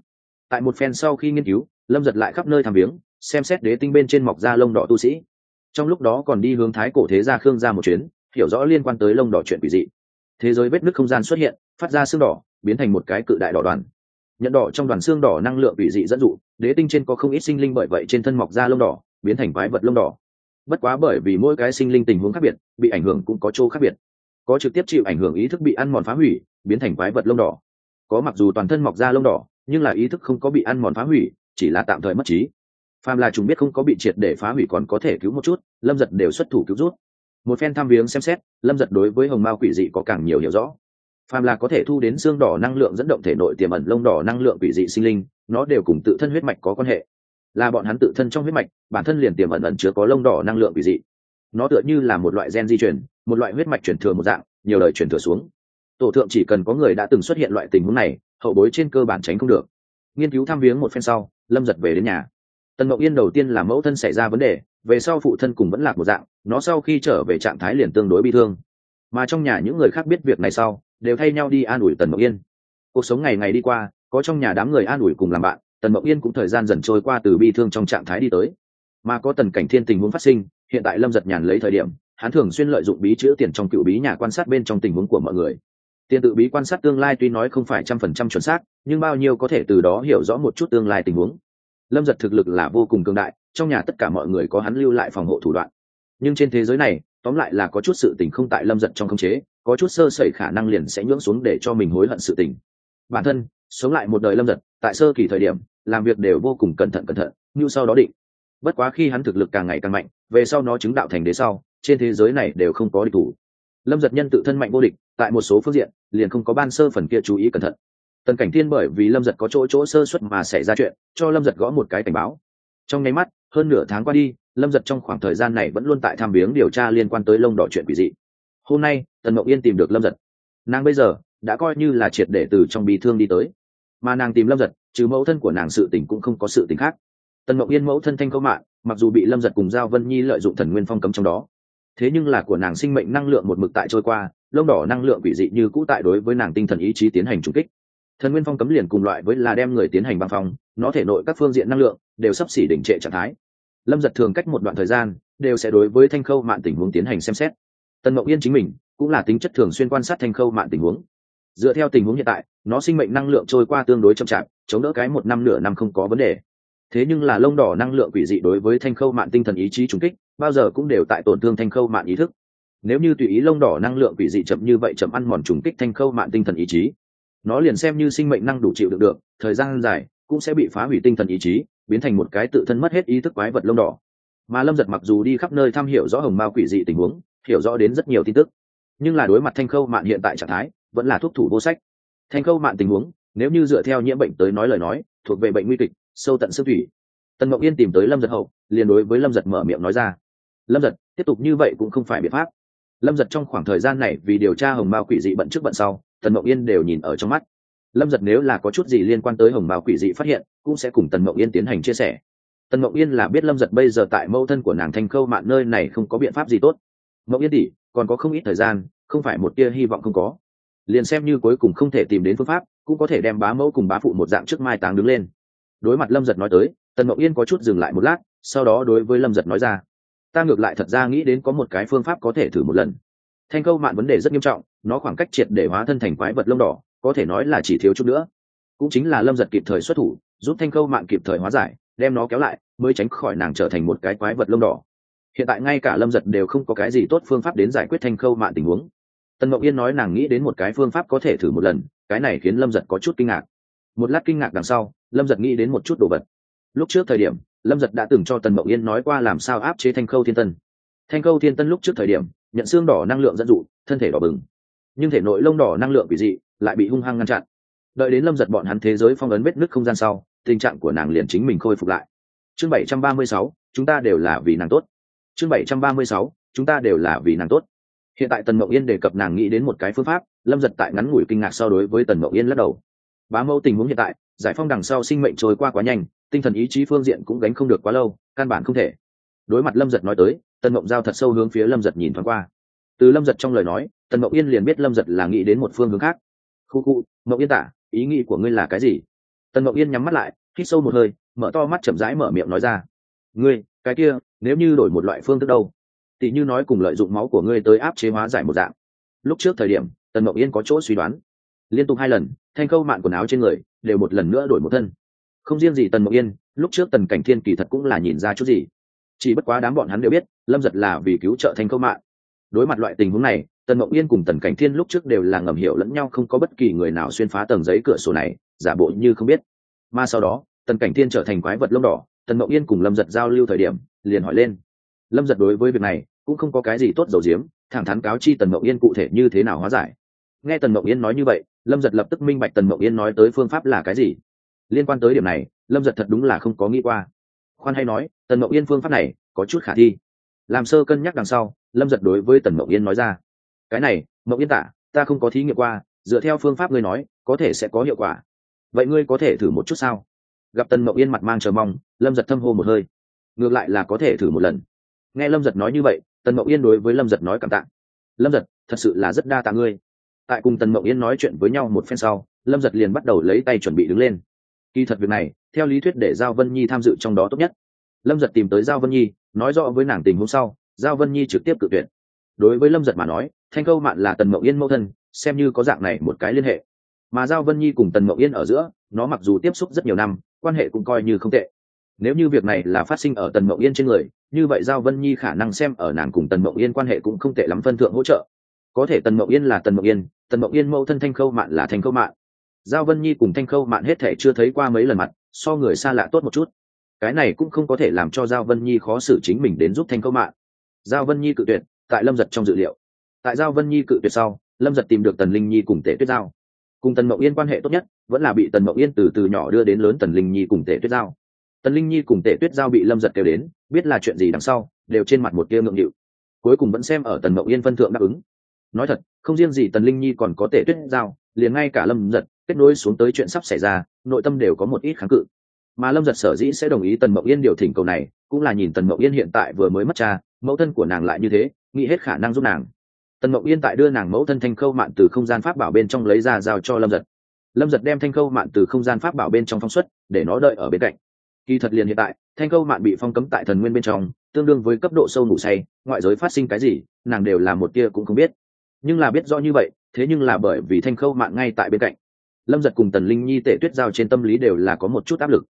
tại một phen sau khi nghiên cứu, lâm giật lại khắp nơi tham viếng, xem xét đế tinh bên trên mọc da lông đỏ tu sĩ. Trong lúc đó còn đi hướng thái cổ thế gia khương ra một chuyến, hiểu rõ liên quan tới lông đỏ chuyện quỷ dị. Thế giới vết nứt không gian xuất hiện, phát ra xương đỏ, biến thành một cái cự đại đỏ đoàn. Nhận đỏ trong đoàn xương đỏ năng lượng quỷ dị dẫn dụ, đế tinh trên có không ít sinh linh bởi vậy trên thân mọc da lông đỏ, biến thành quái vật lông đỏ. Bất quá bởi vì mỗi cái sinh linh tình huống khác biệt, bị ảnh hưởng cũng có chỗ khác biệt. Có trực tiếp chịu ảnh hưởng ý thức bị ăn mòn phá hủy, biến thành quái vật lông đỏ. Có mặc dù toàn thân mọc da lông đỏ nhưng là ý thức không có bị ăn mòn phá hủy, chỉ là tạm thời mất trí. Phàm là chúng biết không có bị triệt để phá hủy còn có thể cứu một chút, lâm giật đều xuất thủ cứu rút. Một phen tham viếng xem xét, lâm giật đối với hồng mao quỷ dị có càng nhiều hiểu rõ. Phàm là có thể thu đến xương đỏ năng lượng dẫn động thể nội tiềm ẩn lông đỏ năng lượng quỷ dị sinh linh, nó đều cùng tự thân huyết mạch có quan hệ. Là bọn hắn tự thân trong huyết mạch, bản thân liền tiềm ẩn ẩn chứa có lông đỏ năng lượng quỷ dị. Nó tựa như là một loại gen di chuyển một loại huyết mạch chuyển thừa một dạng, nhiều lời chuyển thừa xuống. Tổ thượng chỉ cần có người đã từng xuất hiện loại tình huống này hậu bối trên cơ bản tránh không được. Nghiên cứu tham viếng một phen sau, lâm giật về đến nhà. Tần mậu yên đầu tiên là mẫu thân xảy ra vấn đề, về sau phụ thân cùng vẫn lạc một dạng, nó sau khi trở về trạng thái liền tương đối bi thương. Mà trong nhà những người khác biết việc này sau, đều thay nhau đi an ủi tần mậu yên. Cuộc sống ngày ngày đi qua, có trong nhà đám người an ủi cùng làm bạn, tần mậu yên cũng thời gian dần trôi qua từ bi thương trong trạng thái đi tới. Mà có tần cảnh thiên tình huống phát sinh, hiện tại lâm giật nhàn lấy thời điểm, hắn thường xuyên lợi dụng bí chữ tiền trong cựu bí nhà quan sát bên trong tình huống của mọi người tiền tự bí quan sát tương lai tuy nói không phải trăm phần trăm chuẩn xác, nhưng bao nhiêu có thể từ đó hiểu rõ một chút tương lai tình huống. Lâm giật thực lực là vô cùng cương đại, trong nhà tất cả mọi người có hắn lưu lại phòng hộ thủ đoạn. Nhưng trên thế giới này, tóm lại là có chút sự tình không tại lâm giật trong khống chế, có chút sơ sẩy khả năng liền sẽ nhưỡng xuống để cho mình hối hận sự tình. Bản thân, sống lại một đời lâm giật, tại sơ kỳ thời điểm, làm việc đều vô cùng cẩn thận cẩn thận, như sau đó định. Bất quá khi hắn thực lực càng ngày càng mạnh, về sau nó chứng đạo thành đế sau, trên thế giới này đều không có địch thủ. Lâm giật nhân tự thân mạnh vô địch tại một số phương diện, liền không có ban sơ phần kia chú ý cẩn thận. Tần cảnh thiên bởi vì lâm giật có chỗ chỗ sơ xuất mà xảy ra chuyện, cho lâm giật gõ một cái cảnh báo. Trong nháy mắt, hơn nửa tháng qua đi, lâm giật trong khoảng thời gian này vẫn luôn tại tham viếng điều tra liên quan tới lông đỏ chuyện quỷ dị. Hôm nay, tần mộng yên tìm được lâm giật. Nàng bây giờ đã coi như là triệt để từ trong bị thương đi tới. Mà nàng tìm lâm giật, trừ mẫu thân của nàng sự tình cũng không có sự tình khác. Tần mộng yên mẫu thân thanh câu mạng, mặc dù bị lâm giật cùng giao vân nhi lợi dụng thần nguyên phong cấm trong đó. Thế nhưng là của nàng sinh mệnh năng lượng một mực tại trôi qua lông đỏ năng lượng quỷ dị như cũ tại đối với nàng tinh thần ý chí tiến hành trùng kích. Thần nguyên phong cấm liền cùng loại với là đem người tiến hành băng phong, nó thể nội các phương diện năng lượng đều sắp xỉ đỉnh trệ trạng thái. Lâm giật thường cách một đoạn thời gian, đều sẽ đối với thanh khâu mạng tình huống tiến hành xem xét. Tần Mộng yên chính mình cũng là tính chất thường xuyên quan sát thanh khâu mạng tình huống. Dựa theo tình huống hiện tại, nó sinh mệnh năng lượng trôi qua tương đối chậm chạp, chống đỡ cái một năm nửa năm không có vấn đề. Thế nhưng là lông đỏ năng lượng quỷ dị đối với thanh khâu mạng tinh thần ý chí trùng kích, bao giờ cũng đều tại tổn thương thanh khâu mạng ý thức nếu như tùy ý lông đỏ năng lượng quỷ dị chậm như vậy chậm ăn mòn trùng kích thanh khâu mạng tinh thần ý chí, nó liền xem như sinh mệnh năng đủ chịu được được, thời gian dài cũng sẽ bị phá hủy tinh thần ý chí, biến thành một cái tự thân mất hết ý thức quái vật lông đỏ. Mà lâm giật mặc dù đi khắp nơi thăm hiểu rõ hồng mao quỷ dị tình huống, hiểu rõ đến rất nhiều tin tức, nhưng là đối mặt thanh khâu mạng hiện tại trạng thái, vẫn là thuốc thủ vô sách. Thanh khâu mạng tình huống, nếu như dựa theo nhiễm bệnh tới nói lời nói, thuộc về bệnh nguy kịch, sâu tận xương thủy. Tần ngọc yên tìm tới lâm giật hậu, liền đối với lâm giật mở miệng nói ra. Lâm giật, tiếp tục như vậy cũng không phải biện pháp lâm giật trong khoảng thời gian này vì điều tra hồng mao quỷ dị bận trước bận sau, tần mộng yên đều nhìn ở trong mắt. Lâm giật nếu là có chút gì liên quan tới hồng mao quỷ dị phát hiện, cũng sẽ cùng tần mộng yên tiến hành chia sẻ. Tần mộng yên là biết lâm giật bây giờ tại mâu thân của nàng thanh khâu mạn nơi này không có biện pháp gì tốt. Mộng yên tỉ còn có không ít thời gian, không phải một tia hy vọng không có. Liền xem như cuối cùng không thể tìm đến phương pháp, cũng có thể đem bá mẫu cùng bá phụ một dạng trước mai táng đứng lên. Đối mặt lâm giật nói tới, tần mộng yên có chút dừng lại một lát, sau đó đối với lâm giật nói ra ta ngược lại thật ra nghĩ đến có một cái phương pháp có thể thử một lần. Thanh câu mạn vấn đề rất nghiêm trọng, nó khoảng cách triệt để hóa thân thành quái vật lông đỏ, có thể nói là chỉ thiếu chút nữa. Cũng chính là lâm giật kịp thời xuất thủ, giúp thanh câu mạn kịp thời hóa giải, đem nó kéo lại, mới tránh khỏi nàng trở thành một cái quái vật lông đỏ. Hiện tại ngay cả lâm giật đều không có cái gì tốt phương pháp đến giải quyết thanh khâu mạn tình huống. Tần ngọc yên nói nàng nghĩ đến một cái phương pháp có thể thử một lần, cái này khiến lâm giật có chút kinh ngạc. Một lát kinh ngạc đằng sau, lâm giật nghĩ đến một chút đồ vật. Lúc trước thời điểm lâm giật đã từng cho tần mộng yên nói qua làm sao áp chế thanh khâu thiên tân. Thanh khâu thiên tân lúc trước thời điểm, nhận xương đỏ năng lượng dẫn dụ, thân thể đỏ bừng. Nhưng thể nội lông đỏ năng lượng quỷ dị lại bị hung hăng ngăn chặn. Đợi đến lâm giật bọn hắn thế giới phong ấn vết nước không gian sau, tình trạng của nàng liền chính mình khôi phục lại. Chương bảy trăm ba mươi sáu, chúng ta đều là vì nàng tốt. Chương bảy trăm ba mươi sáu, chúng ta đều là vì nàng tốt. Hiện tại tần mậu yên đề cập nàng nghĩ đến một cái phương pháp, lâm giật tại ngắn ngủi kinh ngạc so đối với tần mậu yên lắc đầu. Bá mẫu tình huống hiện tại, giải phong đằng sau sinh mệnh trôi qua quá nhanh tinh thần ý chí phương diện cũng gánh không được quá lâu, căn bản không thể. Đối mặt lâm giật nói tới, tần mộng giao thật sâu hướng phía lâm giật nhìn thoáng qua. Từ lâm giật trong lời nói, tần mộng yên liền biết lâm giật là nghĩ đến một phương hướng khác. Khu khu, mộng yên tả, ý nghĩ của ngươi là cái gì? Tần mộng yên nhắm mắt lại, hít sâu một hơi, mở to mắt chậm rãi mở miệng nói ra. Ngươi, cái kia, nếu như đổi một loại phương thức đâu? Tỷ như nói cùng lợi dụng máu của ngươi tới áp chế hóa giải một dạng. Lúc trước thời điểm, tần mộng yên có chỗ suy đoán. Liên tục hai lần, thanh câu mạn quần áo trên người đều một lần nữa đổi một thân không riêng gì tần mộng yên, lúc trước tần cảnh thiên kỳ thật cũng là nhìn ra chút gì. Chỉ bất quá đám bọn hắn đều biết, lâm giật là vì cứu trợ thành công mạng đối mặt loại tình huống này, tần mộng yên cùng tần cảnh thiên lúc trước đều là ngầm hiểu lẫn nhau không có bất kỳ người nào xuyên phá tầng giấy cửa sổ này, giả bộ như không biết. Mà sau đó, tần cảnh thiên trở thành quái vật lông đỏ, tần mộng yên cùng lâm giật giao lưu thời điểm, liền hỏi lên. Lâm giật đối với việc này, cũng không có cái gì tốt dầu diếm, thẳng thắn cáo chi tần mộng yên cụ thể như thế nào hóa giải. Nghe tần mộng yên nói như vậy, lâm giật lập tức minh bạch tần mộng yên nói tới phương pháp là cái gì liên quan tới điểm này, lâm giật thật đúng là không có nghĩ qua. Khoan hay nói, tần mậu yên phương pháp này có chút khả thi. Làm sơ cân nhắc đằng sau, lâm giật đối với tần mậu yên nói ra. Cái này, mậu yên tạ ta không có thí nghiệm qua, dựa theo phương pháp ngươi nói, có thể sẽ có hiệu quả. Vậy ngươi có thể thử một chút sao? Gặp tần mậu yên mặt mang chờ mong, lâm giật thâm hô một hơi. Ngược lại là có thể thử một lần. Nghe lâm giật nói như vậy, tần mậu yên đối với lâm giật nói cảm tạ. Lâm giật, thật sự là rất đa tạ ngươi. Tại cùng tần mậu yên nói chuyện với nhau một phen sau, lâm giật liền bắt đầu lấy tay chuẩn bị đứng lên kỳ thật việc này, theo lý thuyết để giao vân nhi tham dự trong đó tốt nhất. Lâm giật tìm tới giao vân nhi, nói rõ với nàng tình hôm sau, giao vân nhi trực tiếp cự tuyển đối với lâm giật mà nói, thanh câu mạn là tần Mậu yên mẫu thân, xem như có dạng này một cái liên hệ. Mà giao vân nhi cùng tần Mậu yên ở giữa, nó mặc dù tiếp xúc rất nhiều năm, quan hệ cũng coi như không tệ. Nếu như việc này là phát sinh ở tần Mậu yên trên người, như vậy giao vân nhi khả năng xem ở nàng cùng tần Mậu yên quan hệ cũng không tệ lắm phân thượng hỗ trợ. Có thể tần Mậu yên là tần Mậu yên, tần Mậu yên mẫu thân thanh khâu mạn là thanh khâu mạn giao vân nhi cùng thanh khâu mạn hết thể chưa thấy qua mấy lần mặt, so người xa lạ tốt một chút. Cái này cũng không có thể làm cho giao vân nhi khó xử chính mình đến giúp thanh khâu mạn. Giao vân nhi cự tuyệt, tại lâm giật trong dự liệu. Tại giao vân nhi cự tuyệt sau, lâm giật tìm được tần linh nhi cùng tể tuyết giao. Cùng tần mậu yên quan hệ tốt nhất, vẫn là bị tần mậu yên từ từ nhỏ đưa đến lớn tần linh nhi cùng tể tuyết giao. Tần linh nhi cùng tể tuyết giao bị lâm giật kêu đến, biết là chuyện gì đằng sau, đều trên mặt một tia ngượng nghịu. Cuối cùng vẫn xem ở tần mậu yên phân thượng đáp ứng. Nói thật, không riêng gì tần linh nhi còn có tể tuyết giao, liền ngay cả lâm giật kết nối xuống tới chuyện sắp xảy ra, nội tâm đều có một ít kháng cự. Mà lâm giật sở dĩ sẽ đồng ý tần mậu yên điều thỉnh cầu này, cũng là nhìn tần mậu yên hiện tại vừa mới mất cha, mẫu thân của nàng lại như thế, nghĩ hết khả năng giúp nàng. Tần mậu yên tại đưa nàng mẫu thân thanh khâu mạn từ không gian pháp bảo bên trong lấy ra giao cho lâm giật. Lâm giật đem thanh khâu mạn từ không gian pháp bảo bên trong phong xuất, để nó đợi ở bên cạnh. Kỳ thật liền hiện tại, thanh khâu mạn bị phong cấm tại thần nguyên bên trong, tương đương với cấp độ sâu ngủ say, ngoại giới phát sinh cái gì, nàng đều là một tia cũng không biết. Nhưng là biết rõ như vậy, thế nhưng là bởi vì thanh khâu mạn ngay tại bên cạnh lâm giật cùng tần linh nhi tệ tuyết giao trên tâm lý đều là có một chút áp lực.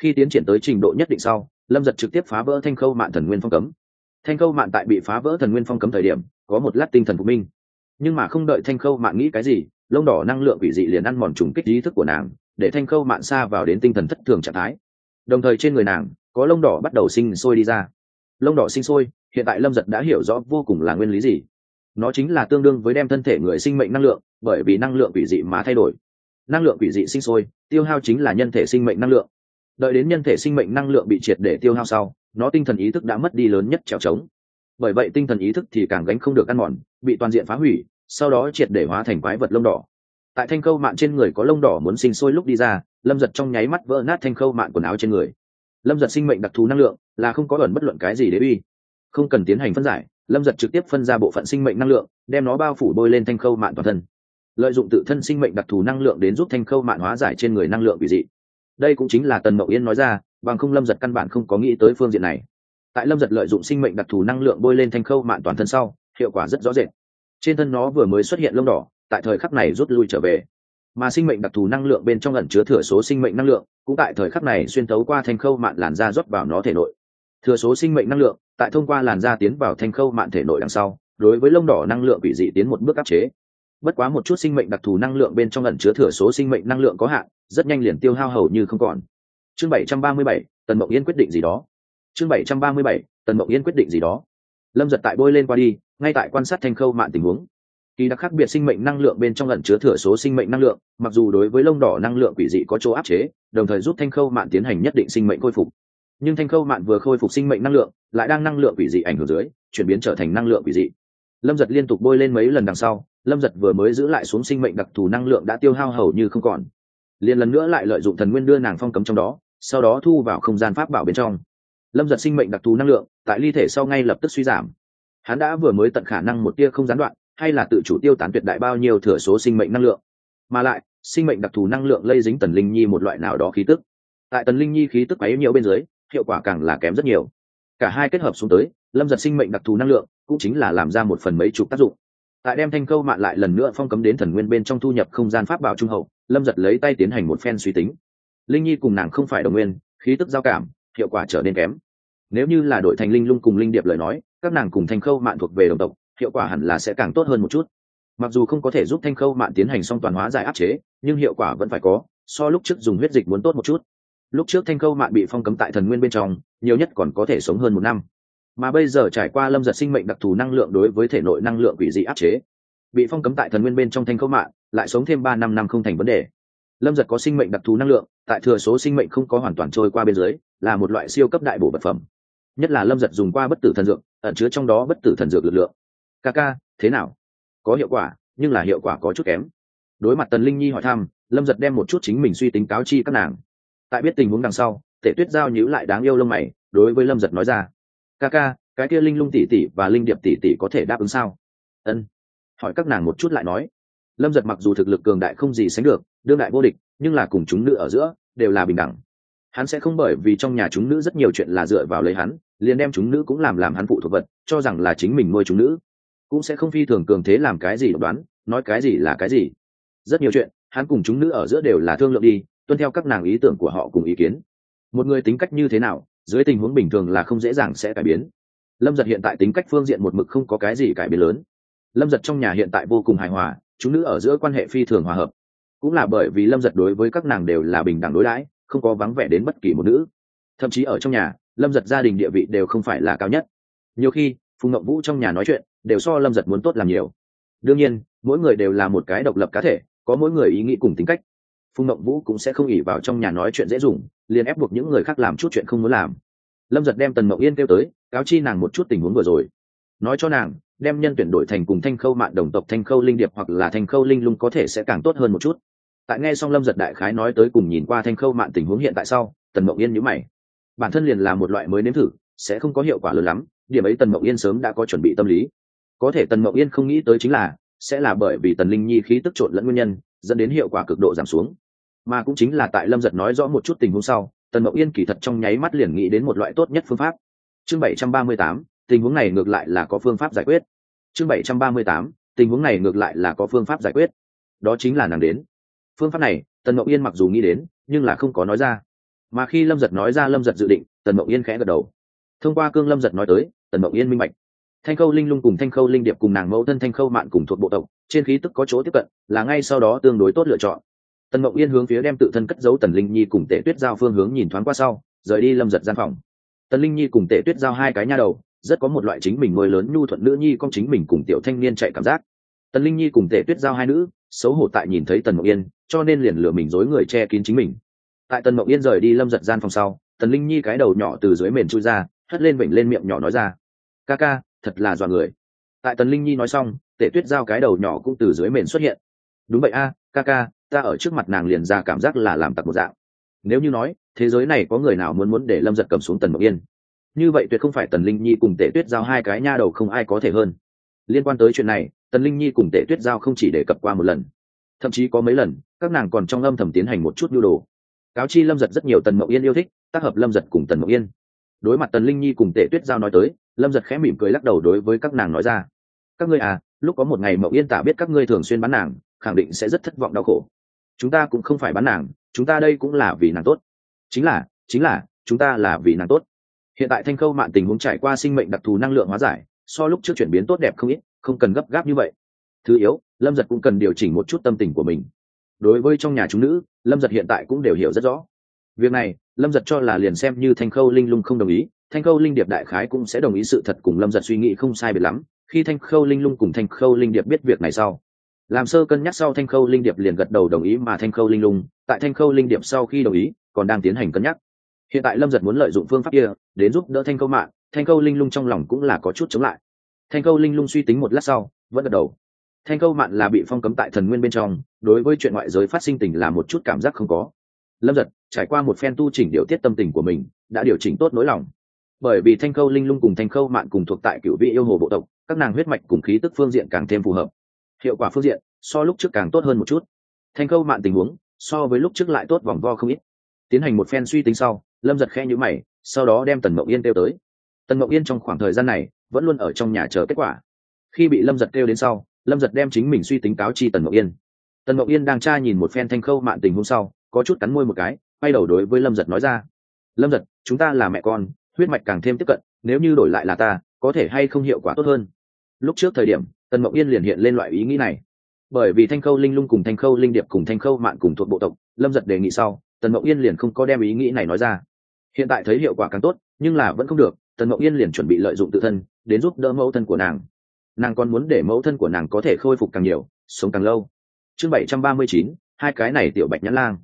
Khi tiến triển tới trình độ nhất định sau, lâm giật trực tiếp phá vỡ thanh khâu mạng thần nguyên phong cấm. Thanh khâu mạng tại bị phá vỡ thần nguyên phong cấm thời điểm, có một lát tinh thần phục minh. Nhưng mà không đợi thanh khâu mạng nghĩ cái gì, lông đỏ năng lượng quỷ dị liền ăn mòn trùng kích ý thức của nàng, để thanh khâu mạng xa vào đến tinh thần thất thường trạng thái. Đồng thời trên người nàng, có lông đỏ bắt đầu sinh sôi đi ra. Lông đỏ sinh sôi, hiện tại lâm giật đã hiểu rõ vô cùng là nguyên lý gì. Nó chính là tương đương với đem thân thể người sinh mệnh năng lượng, bởi vì năng lượng quỷ dị mà thay đổi năng lượng quỷ dị sinh sôi, tiêu hao chính là nhân thể sinh mệnh năng lượng. Đợi đến nhân thể sinh mệnh năng lượng bị triệt để tiêu hao sau, nó tinh thần ý thức đã mất đi lớn nhất trèo trống. Bởi vậy tinh thần ý thức thì càng gánh không được ăn mòn, bị toàn diện phá hủy, sau đó triệt để hóa thành quái vật lông đỏ. Tại thanh khâu mạn trên người có lông đỏ muốn sinh sôi lúc đi ra, lâm giật trong nháy mắt vỡ nát thanh khâu mạn quần áo trên người. Lâm giật sinh mệnh đặc thù năng lượng, là không có ẩn bất luận cái gì để uy. Không cần tiến hành phân giải, lâm giật trực tiếp phân ra bộ phận sinh mệnh năng lượng, đem nó bao phủ bôi lên thanh khâu mạn toàn thân lợi dụng tự thân sinh mệnh đặc thù năng lượng đến giúp thanh khâu mạn hóa giải trên người năng lượng bị dị. Đây cũng chính là tần mậu yên nói ra, bằng không lâm giật căn bản không có nghĩ tới phương diện này. Tại lâm giật lợi dụng sinh mệnh đặc thù năng lượng bôi lên thanh khâu mạn toàn thân sau, hiệu quả rất rõ rệt. Trên thân nó vừa mới xuất hiện lông đỏ, tại thời khắc này rút lui trở về. Mà sinh mệnh đặc thù năng lượng bên trong ẩn chứa thừa số sinh mệnh năng lượng, cũng tại thời khắc này xuyên tấu qua thanh khâu mạn làn da rót vào nó thể nội. Thừa số sinh mệnh năng lượng, tại thông qua làn da tiến vào thanh khâu mạn thể nội đằng sau, đối với lông đỏ năng lượng bị dị tiến một bước áp chế bất quá một chút sinh mệnh đặc thù năng lượng bên trong ẩn chứa thừa số sinh mệnh năng lượng có hạn, rất nhanh liền tiêu hao hầu như không còn. Chương bảy trăm ba mươi bảy, tần mộng yên quyết định gì đó. Chương bảy trăm ba mươi bảy, tần mộng yên quyết định gì đó. Lâm giật tại bôi lên qua đi, ngay tại quan sát thanh khâu mạn tình huống. Kỳ đặc khác biệt sinh mệnh năng lượng bên trong ẩn chứa thừa số sinh mệnh năng lượng, mặc dù đối với lông đỏ năng lượng quỷ dị có chỗ áp chế, đồng thời giúp thanh khâu mạn tiến hành nhất định sinh mệnh khôi phục. Nhưng thanh khâu mạn vừa khôi phục sinh mệnh năng lượng, lại đang năng lượng quỷ dị ảnh hưởng dưới, chuyển biến trở thành năng lượng quỷ dị. Lâm giật liên tục bôi lên mấy lần đằng sau lâm giật vừa mới giữ lại xuống sinh mệnh đặc thù năng lượng đã tiêu hao hầu như không còn. Liền lần nữa lại lợi dụng thần nguyên đưa nàng phong cấm trong đó, sau đó thu vào không gian pháp bảo bên trong. Lâm giật sinh mệnh đặc thù năng lượng tại ly thể sau ngay lập tức suy giảm. Hắn đã vừa mới tận khả năng một tia không gián đoạn, hay là tự chủ tiêu tán tuyệt đại bao nhiêu thừa số sinh mệnh năng lượng. Mà lại, sinh mệnh đặc thù năng lượng lây dính tần linh nhi một loại nào đó khí tức. Tại tần linh nhi khí tức ấy nhiều bên dưới, hiệu quả càng là kém rất nhiều. Cả hai kết hợp xuống tới, lâm giật sinh mệnh đặc thù năng lượng cũng chính là làm ra một phần mấy chục tác dụng tại đem thanh câu mạn lại lần nữa phong cấm đến thần nguyên bên trong thu nhập không gian pháp bảo trung hậu, lâm giật lấy tay tiến hành một phen suy tính. Linh nhi cùng nàng không phải đồng nguyên, khí tức giao cảm, hiệu quả trở nên kém. Nếu như là đội thành linh lung cùng linh điệp lời nói, các nàng cùng thanh khâu mạn thuộc về đồng tộc, hiệu quả hẳn là sẽ càng tốt hơn một chút. Mặc dù không có thể giúp thanh khâu mạn tiến hành song toàn hóa giải áp chế, nhưng hiệu quả vẫn phải có, so lúc trước dùng huyết dịch muốn tốt một chút. Lúc trước thanh khâu mạn bị phong cấm tại thần nguyên bên trong, nhiều nhất còn có thể sống hơn một năm mà bây giờ trải qua lâm giật sinh mệnh đặc thù năng lượng đối với thể nội năng lượng quỷ dị áp chế. Bị phong cấm tại thần nguyên bên trong thanh khâu mạng, lại sống thêm ba năm năm không thành vấn đề. Lâm giật có sinh mệnh đặc thù năng lượng tại thừa số sinh mệnh không có hoàn toàn trôi qua bên dưới là một loại siêu cấp đại bổ vật phẩm. Nhất là lâm giật dùng qua bất tử thần dược ẩn chứa trong đó bất tử thần dược lực lượng. Ca ca thế nào? Có hiệu quả nhưng là hiệu quả có chút kém. Đối mặt tần linh nhi hỏi thăm lâm giật đem một chút chính mình suy tính cáo chi các nàng. Tại biết tình huống đằng sau tể tuyết giao nhữ lại đáng yêu lông mày đối với lâm giật nói ra ca ca, cái kia linh lung tỷ tỷ và linh điệp tỷ tỷ có thể đáp ứng sao? Ân. Hỏi các nàng một chút lại nói. Lâm giật mặc dù thực lực cường đại không gì sánh được, đương đại vô địch, nhưng là cùng chúng nữ ở giữa đều là bình đẳng. Hắn sẽ không bởi vì trong nhà chúng nữ rất nhiều chuyện là dựa vào lấy hắn, liền đem chúng nữ cũng làm làm hắn phụ thuộc vật, cho rằng là chính mình nuôi chúng nữ. Cũng sẽ không phi thường cường thế làm cái gì đoán, nói cái gì là cái gì. Rất nhiều chuyện, hắn cùng chúng nữ ở giữa đều là thương lượng đi, tuân theo các nàng ý tưởng của họ cùng ý kiến. Một người tính cách như thế nào dưới tình huống bình thường là không dễ dàng sẽ cải biến. Lâm giật hiện tại tính cách phương diện một mực không có cái gì cải biến lớn. Lâm giật trong nhà hiện tại vô cùng hài hòa, chúng nữ ở giữa quan hệ phi thường hòa hợp. Cũng là bởi vì lâm giật đối với các nàng đều là bình đẳng đối đãi, không có vắng vẻ đến bất kỳ một nữ. Thậm chí ở trong nhà, lâm giật gia đình địa vị đều không phải là cao nhất. Nhiều khi, phùng ngậm vũ trong nhà nói chuyện, đều so lâm giật muốn tốt làm nhiều. Đương nhiên, mỗi người đều là một cái độc lập cá thể, có mỗi người ý nghĩ cùng tính cách phùng Mộng vũ cũng sẽ không ỉ vào trong nhà nói chuyện dễ dùng, liền ép buộc những người khác làm chút chuyện không muốn làm. Lâm giật đem tần Mộng yên kêu tới, cáo chi nàng một chút tình huống vừa rồi. Nói cho nàng, đem nhân tuyển đổi thành cùng thanh khâu mạng đồng tộc thanh khâu linh điệp hoặc là thanh khâu linh lung có thể sẽ càng tốt hơn một chút. Tại nghe xong lâm giật đại khái nói tới cùng nhìn qua thanh khâu mạng tình huống hiện tại sau, tần Mộng yên nhữ mày. Bản thân liền là một loại mới nếm thử, sẽ không có hiệu quả lớn lắm, điểm ấy tần Mộng yên sớm đã có chuẩn bị tâm lý. Có thể tần Mộng yên không nghĩ tới chính là, sẽ là bởi vì tần linh nhi khí tức trộn lẫn nguyên nhân, dẫn đến hiệu quả cực độ giảm xuống mà cũng chính là tại lâm giật nói rõ một chút tình huống sau, tần mậu yên kỳ thật trong nháy mắt liền nghĩ đến một loại tốt nhất phương pháp. Chương bảy trăm ba mươi tám, tình huống này ngược lại là có phương pháp giải quyết. Chương bảy trăm ba mươi tám, tình huống này ngược lại là có phương pháp giải quyết. Đó chính là nàng đến. Phương pháp này, tần mậu yên mặc dù nghĩ đến, nhưng là không có nói ra. Mà khi lâm giật nói ra lâm giật dự định, tần mậu yên khẽ gật đầu. Thông qua cương lâm giật nói tới, tần mậu yên minh bạch. Thanh khâu linh lung cùng thanh khâu linh điệp cùng nàng mẫu thân thanh khâu mạn cùng thuộc bộ tộc, trên khí tức có chỗ tiếp cận, là ngay sau đó tương đối tốt lựa chọn tần mậu yên hướng phía đem tự thân cất giấu tần linh nhi cùng tể tuyết giao phương hướng nhìn thoáng qua sau, rời đi lâm giật gian phòng. Tần linh nhi cùng tể tuyết giao hai cái nha đầu, rất có một loại chính mình nuôi lớn nhu thuận nữ nhi con chính mình cùng tiểu thanh niên chạy cảm giác. Tần linh nhi cùng tể tuyết giao hai nữ, xấu hổ tại nhìn thấy tần mậu yên, cho nên liền lừa mình dối người che kín chính mình. Tại tần mậu yên rời đi lâm giật gian phòng sau, tần linh nhi cái đầu nhỏ từ dưới mền chui ra, hất lên bệnh lên miệng nhỏ nói ra, ca ca, thật là dọa người. Tại tần linh nhi nói xong tể tuyết giao cái đầu nhỏ cũng từ dưới mền xuất hiện. Đúng vậy a, ca ca ta ở trước mặt nàng liền ra cảm giác là làm tặc một dạng. Nếu như nói, thế giới này có người nào muốn muốn để lâm giật cầm xuống tần mộng yên? Như vậy tuyệt không phải tần linh nhi cùng tể tuyết giao hai cái nha đầu không ai có thể hơn. Liên quan tới chuyện này, tần linh nhi cùng tể tuyết giao không chỉ đề cập qua một lần, thậm chí có mấy lần, các nàng còn trong âm thầm tiến hành một chút nhu đồ. Cáo chi lâm giật rất nhiều tần mộng yên yêu thích, tác hợp lâm giật cùng tần mộng yên. Đối mặt tần linh nhi cùng tể tuyết giao nói tới, lâm giật khẽ mỉm cười lắc đầu đối với các nàng nói ra. Các ngươi à lúc có một ngày mậu yên tả biết các ngươi thường xuyên bán nàng, khẳng định sẽ rất thất vọng đau khổ chúng ta cũng không phải bán nàng, chúng ta đây cũng là vì nàng tốt. Chính là chính là, chúng ta là vì nàng tốt. Hiện tại thanh khâu mạng tình huống trải qua sinh mệnh đặc thù năng lượng hóa giải, so lúc trước chuyển biến tốt đẹp không ít, không cần gấp gáp như vậy. Thứ yếu, lâm giật cũng cần điều chỉnh một chút tâm tình của mình. Đối với trong nhà chúng nữ, lâm giật hiện tại cũng đều hiểu rất rõ. Việc này, lâm giật cho là liền xem như thanh khâu linh lung không đồng ý, thanh khâu linh điệp đại khái cũng sẽ đồng ý sự thật cùng lâm giật suy nghĩ không sai biệt lắm. Khi thanh khâu linh lung cùng thanh khâu linh điệp biết việc này sau làm sơ cân nhắc sau thanh khâu linh điệp liền gật đầu đồng ý mà thanh khâu linh lung. Tại thanh khâu linh điệp sau khi đồng ý, còn đang tiến hành cân nhắc. Hiện tại lâm giật muốn lợi dụng phương pháp kia, đến giúp đỡ thanh khâu mạng thanh khâu linh lung trong lòng cũng là có chút chống lại. Thanh khâu linh lung suy tính một lát sau, vẫn gật đầu. Thanh khâu mạn là bị phong cấm tại thần nguyên bên trong, đối với chuyện ngoại giới phát sinh tình là một chút cảm giác không có. Lâm giật, trải qua một phen tu chỉnh điều tiết tâm tình của mình, đã điều chỉnh tốt nỗi lòng. Bởi vì thanh khâu linh lung cùng thanh khâu mạn cùng thuộc tại cựu vị yêu hồ bộ tộc, các nàng huyết mạch cùng khí tức phương diện càng thêm phù hợp hiệu quả phương diện, so lúc trước càng tốt hơn một chút. Thanh khâu mạn tình huống, so với lúc trước lại tốt vòng vo không ít. Tiến hành một phen suy tính sau, lâm giật khe nhữ mày, sau đó đem tần mộng yên kêu tới. Tần mộng yên trong khoảng thời gian này, vẫn luôn ở trong nhà chờ kết quả. Khi bị lâm giật kêu đến sau, lâm giật đem chính mình suy tính cáo chi tần mộng yên. Tần mộng yên đang tra nhìn một phen thanh khâu mạn tình hôm sau, có chút cắn môi một cái, quay đầu đối với lâm giật nói ra. Lâm giật, chúng ta là mẹ con, huyết mạch càng thêm tiếp cận, nếu như đổi lại là ta, có thể hay không hiệu quả tốt hơn? Lúc trước thời điểm tần mậu yên liền hiện lên loại ý nghĩ này. Bởi vì thanh khâu linh lung cùng thanh khâu linh điệp cùng thanh khâu mạn cùng thuộc bộ tộc, lâm giật đề nghị sau, tần mậu yên liền không có đem ý nghĩ này nói ra. Hiện tại thấy hiệu quả càng tốt, nhưng là vẫn không được, tần mậu yên liền chuẩn bị lợi dụng tự thân, đến giúp đỡ mẫu thân của nàng. Nàng còn muốn để mẫu thân của nàng có thể khôi phục càng nhiều, sống càng lâu. Chương bảy trăm ba mươi chín, hai cái này tiểu bạch nhãn lang.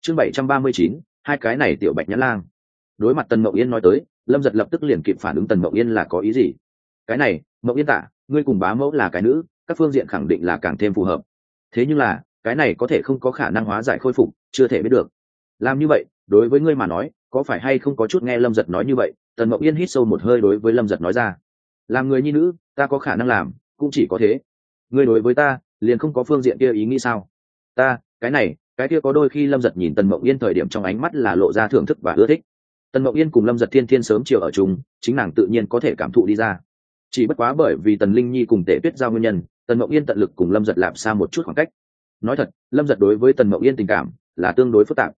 Chương bảy trăm ba mươi chín, hai cái này tiểu bạch nhãn lang. Đối mặt tần mậu yên nói tới, lâm giật lập tức liền kịp phản ứng tần mậu yên là có ý gì. Cái này Mẫu yên tả, ngươi cùng bá mẫu là cái nữ các phương diện khẳng định là càng thêm phù hợp. Thế nhưng là cái này có thể không có khả năng hóa giải khôi phục chưa thể biết được. Làm như vậy đối với ngươi mà nói có phải hay không có chút nghe lâm giật nói như vậy? Tần mậu yên hít sâu một hơi đối với lâm giật nói ra. Làm người nhi nữ ta có khả năng làm cũng chỉ có thế. Ngươi đối với ta liền không có phương diện kia ý nghĩ sao? Ta cái này cái kia có đôi khi lâm giật nhìn tần mậu yên thời điểm trong ánh mắt là lộ ra thưởng thức và ưa thích. Tần mậu yên cùng lâm giật thiên thiên sớm chiều ở chung chính nàng tự nhiên có thể cảm thụ đi ra chỉ bất quá bởi vì tần linh nhi cùng tể tuyết giao nguyên nhân, tần mậu yên tận lực cùng lâm giật lạp xa một chút khoảng cách. Nói thật, lâm giật đối với tần mậu yên tình cảm là tương đối phức tạp.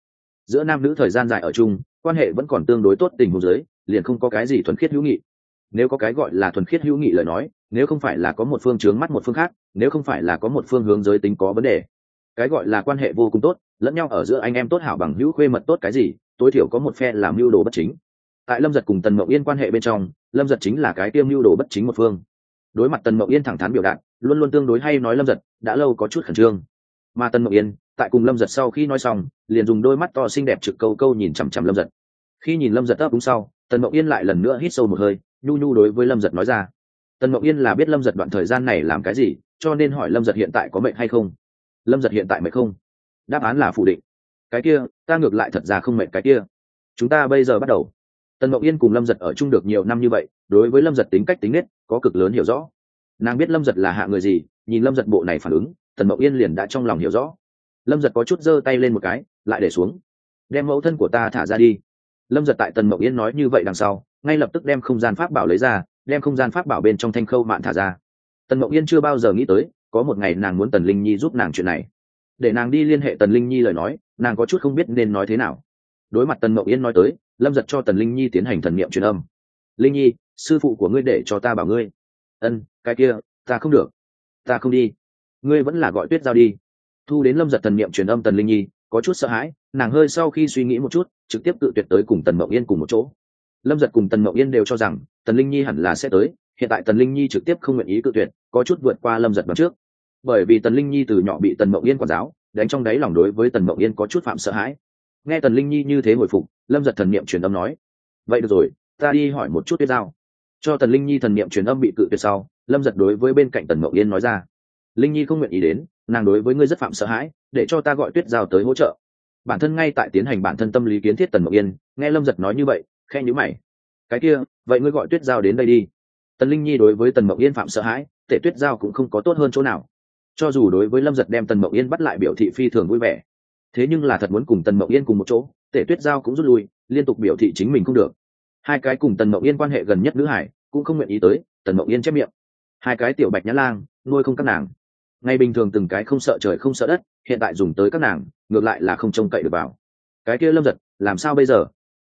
Giữa nam nữ thời gian dài ở chung, quan hệ vẫn còn tương đối tốt tình huống giới liền không có cái gì thuần khiết hữu nghị. Nếu có cái gọi là thuần khiết hữu nghị lời nói, nếu không phải là có một phương chướng mắt một phương khác, nếu không phải là có một phương hướng giới tính có vấn đề, cái gọi là quan hệ vô cùng tốt, lẫn nhau ở giữa anh em tốt hảo bằng hữu khuê mật tốt cái gì, tối thiểu có một phe làm mưu đồ bất chính. Tại lâm giật cùng tần mậu yên quan hệ bên trong lâm giật chính là cái tiêm mưu đồ bất chính một phương. Đối mặt tần mậu yên thẳng thắn biểu đạt, luôn luôn tương đối hay nói lâm giật, đã lâu có chút khẩn trương. Mà tần mậu yên, tại cùng lâm giật sau khi nói xong, liền dùng đôi mắt to xinh đẹp trực câu câu nhìn chằm chằm lâm giật. Khi nhìn lâm giật ấp đúng sau, tần mậu yên lại lần nữa hít sâu một hơi, nhu nhu đối với lâm giật nói ra. Tần mậu yên là biết lâm giật đoạn thời gian này làm cái gì, cho nên hỏi lâm giật hiện tại có mệnh hay không. Lâm giật hiện tại mệnh không? Đáp án là phủ định. Cái kia, ta ngược lại thật ra không mệnh cái kia. Chúng ta bây giờ bắt đầu tần mậu yên cùng lâm giật ở chung được nhiều năm như vậy, đối với lâm giật tính cách tính nết có cực lớn hiểu rõ. Nàng biết lâm giật là hạ người gì, nhìn lâm giật bộ này phản ứng, tần mậu yên liền đã trong lòng hiểu rõ. Lâm giật có chút giơ tay lên một cái, lại để xuống. Đem mẫu thân của ta thả ra đi. Lâm giật tại tần mậu yên nói như vậy đằng sau, ngay lập tức đem không gian pháp bảo lấy ra, đem không gian pháp bảo bên trong thanh khâu mạn thả ra. Tần mậu yên chưa bao giờ nghĩ tới, có một ngày nàng muốn tần linh nhi giúp nàng chuyện này. Để nàng đi liên hệ tần linh nhi lời nói, nàng có chút không biết nên nói thế nào. Đối mặt tần mậu yên nói tới lâm giật cho tần linh nhi tiến hành thần niệm truyền âm. Linh nhi, sư phụ của ngươi để cho ta bảo ngươi. Ân, cái kia, ta không được. Ta không đi. Ngươi vẫn là gọi tuyết giao đi. Thu đến lâm giật thần niệm truyền âm tần linh nhi, có chút sợ hãi, nàng hơi sau khi suy nghĩ một chút, trực tiếp tự tuyệt tới cùng tần mậu yên cùng một chỗ. Lâm giật cùng tần mậu yên đều cho rằng, tần linh nhi hẳn là sẽ tới, hiện tại tần linh nhi trực tiếp không nguyện ý cự tuyệt, có chút vượt qua lâm giật bằng trước. Bởi vì tần linh nhi từ nhỏ bị tần mậu yên quản giáo, đánh trong đáy lòng đối với tần mậu yên có chút phạm sợ hãi nghe tần linh nhi như thế hồi phục, lâm giật thần niệm truyền âm nói, vậy được rồi, ta đi hỏi một chút tuyết giao. Cho tần linh nhi thần niệm truyền âm bị cự tuyệt sau, lâm giật đối với bên cạnh tần mậu yên nói ra, linh nhi không nguyện ý đến, nàng đối với ngươi rất phạm sợ hãi, để cho ta gọi tuyết giao tới hỗ trợ. Bản thân ngay tại tiến hành bản thân tâm lý kiến thiết tần mậu yên, nghe lâm giật nói như vậy khe nhữ mày. Cái kia, vậy ngươi gọi tuyết giao đến đây đi. Tần linh nhi đối với tần mậu yên phạm sợ hãi, tể tuyết giao cũng không có tốt hơn chỗ nào. Cho dù đối với lâm giật đem tần mậu yên bắt lại biểu thị phi thường vui vẻ thế nhưng là thật muốn cùng tần mậu yên cùng một chỗ, tể tuyết giao cũng rút lui, liên tục biểu thị chính mình không được. Hai cái cùng tần mậu yên quan hệ gần nhất nữ hải, cũng không nguyện ý tới, tần mậu yên chép miệng. Hai cái tiểu bạch nhã lang, nuôi không các nàng. Ngay bình thường từng cái không sợ trời không sợ đất, hiện tại dùng tới các nàng, ngược lại là không trông cậy được vào. Cái kia lâm giật, làm sao bây giờ?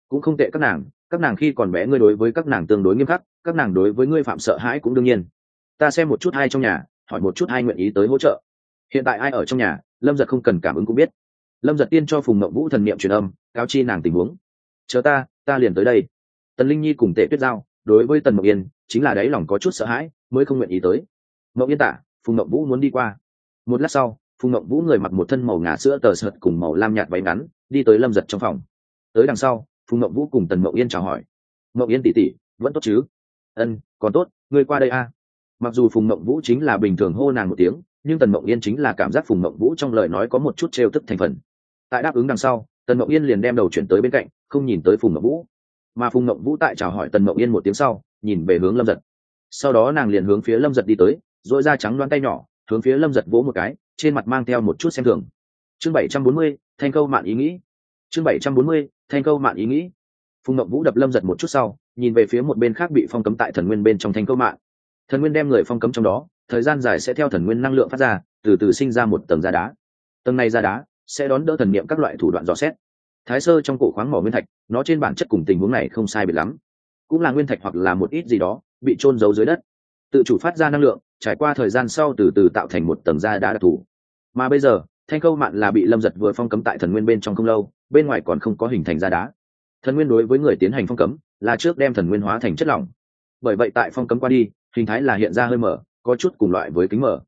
Cũng không tệ các nàng các nàng khi còn bé ngươi đối với các nàng tương đối nghiêm khắc, các nàng đối với ngươi phạm sợ hãi cũng đương nhiên. Ta xem một chút hai trong nhà, hỏi một chút hai nguyện ý tới hỗ trợ. Hiện tại ai ở trong nhà, lâm giật không cần cảm ứng cũng biết lâm giật tiên cho phùng mậu vũ thần niệm truyền âm, cáo chi nàng tình huống. Chờ ta ta liền tới đây. Tần linh nhi cùng tệ tuyết giao, đối với tần mộng yên, chính là đáy lòng có chút sợ hãi, mới không nguyện ý tới. Mậu yên tạ phùng mộng vũ muốn đi qua. Một lát sau, phùng mộng vũ người mặc một thân màu ngà sữa tờ sợt cùng màu lam nhạt váy ngắn, đi tới lâm giật trong phòng. Tới đằng sau, phùng mộng vũ cùng tần mộng yên chào hỏi. Mộng yên tỉ tỉ vẫn tốt chứ? Ân, còn tốt, ngươi qua đây a. Mặc dù phùng mộng vũ chính là bình thường hô nàng một tiếng, nhưng tần mộng yên chính là cảm giác phùng mộng vũ trong lời nói có một chút trêu tức thành phần tại đáp ứng đằng sau, tần mộng yên liền đem đầu chuyển tới bên cạnh, không nhìn tới phùng ngọc vũ. Mà phùng ngọc vũ tại chào hỏi tần mộng yên một tiếng sau, nhìn về hướng lâm giật. Sau đó nàng liền hướng phía lâm giật đi tới dội da trắng loan tay nhỏ, hướng phía lâm giật vỗ một cái, trên mặt mang theo một chút xem thường. Chương bảy trăm bốn mươi, thanh câu mạn ý nghĩ. Chương bảy trăm bốn mươi, thanh câu mạn ý nghĩ. Phùng ngọc vũ đập lâm giật một chút sau, nhìn về phía một bên khác bị phong cấm tại thần nguyên bên trong thanh câu mạn. Thần nguyên đem người phong cấm trong đó, thời gian dài sẽ theo thần nguyên năng lượng phát ra, từ từ sinh ra một tầng da đá. Tầng này da đá sẽ đón đỡ thần niệm các loại thủ đoạn dò xét. Thái sơ trong cổ khoáng mỏ nguyên thạch, nó trên bản chất cùng tình huống này không sai biệt lắm. Cũng là nguyên thạch hoặc là một ít gì đó, bị trôn giấu dưới đất. Tự chủ phát ra năng lượng, trải qua thời gian sau từ từ tạo thành một tầng da đá đặc thù. Mà bây giờ, thanh câu mạn là bị lâm giật vừa phong cấm tại thần nguyên bên trong không lâu, bên ngoài còn không có hình thành da đá. Thần nguyên đối với người tiến hành phong cấm, là trước đem thần nguyên hóa thành chất lỏng. Bởi vậy tại phong cấm qua đi, hình thái là hiện ra hơi mở, có chút cùng loại với kính mở.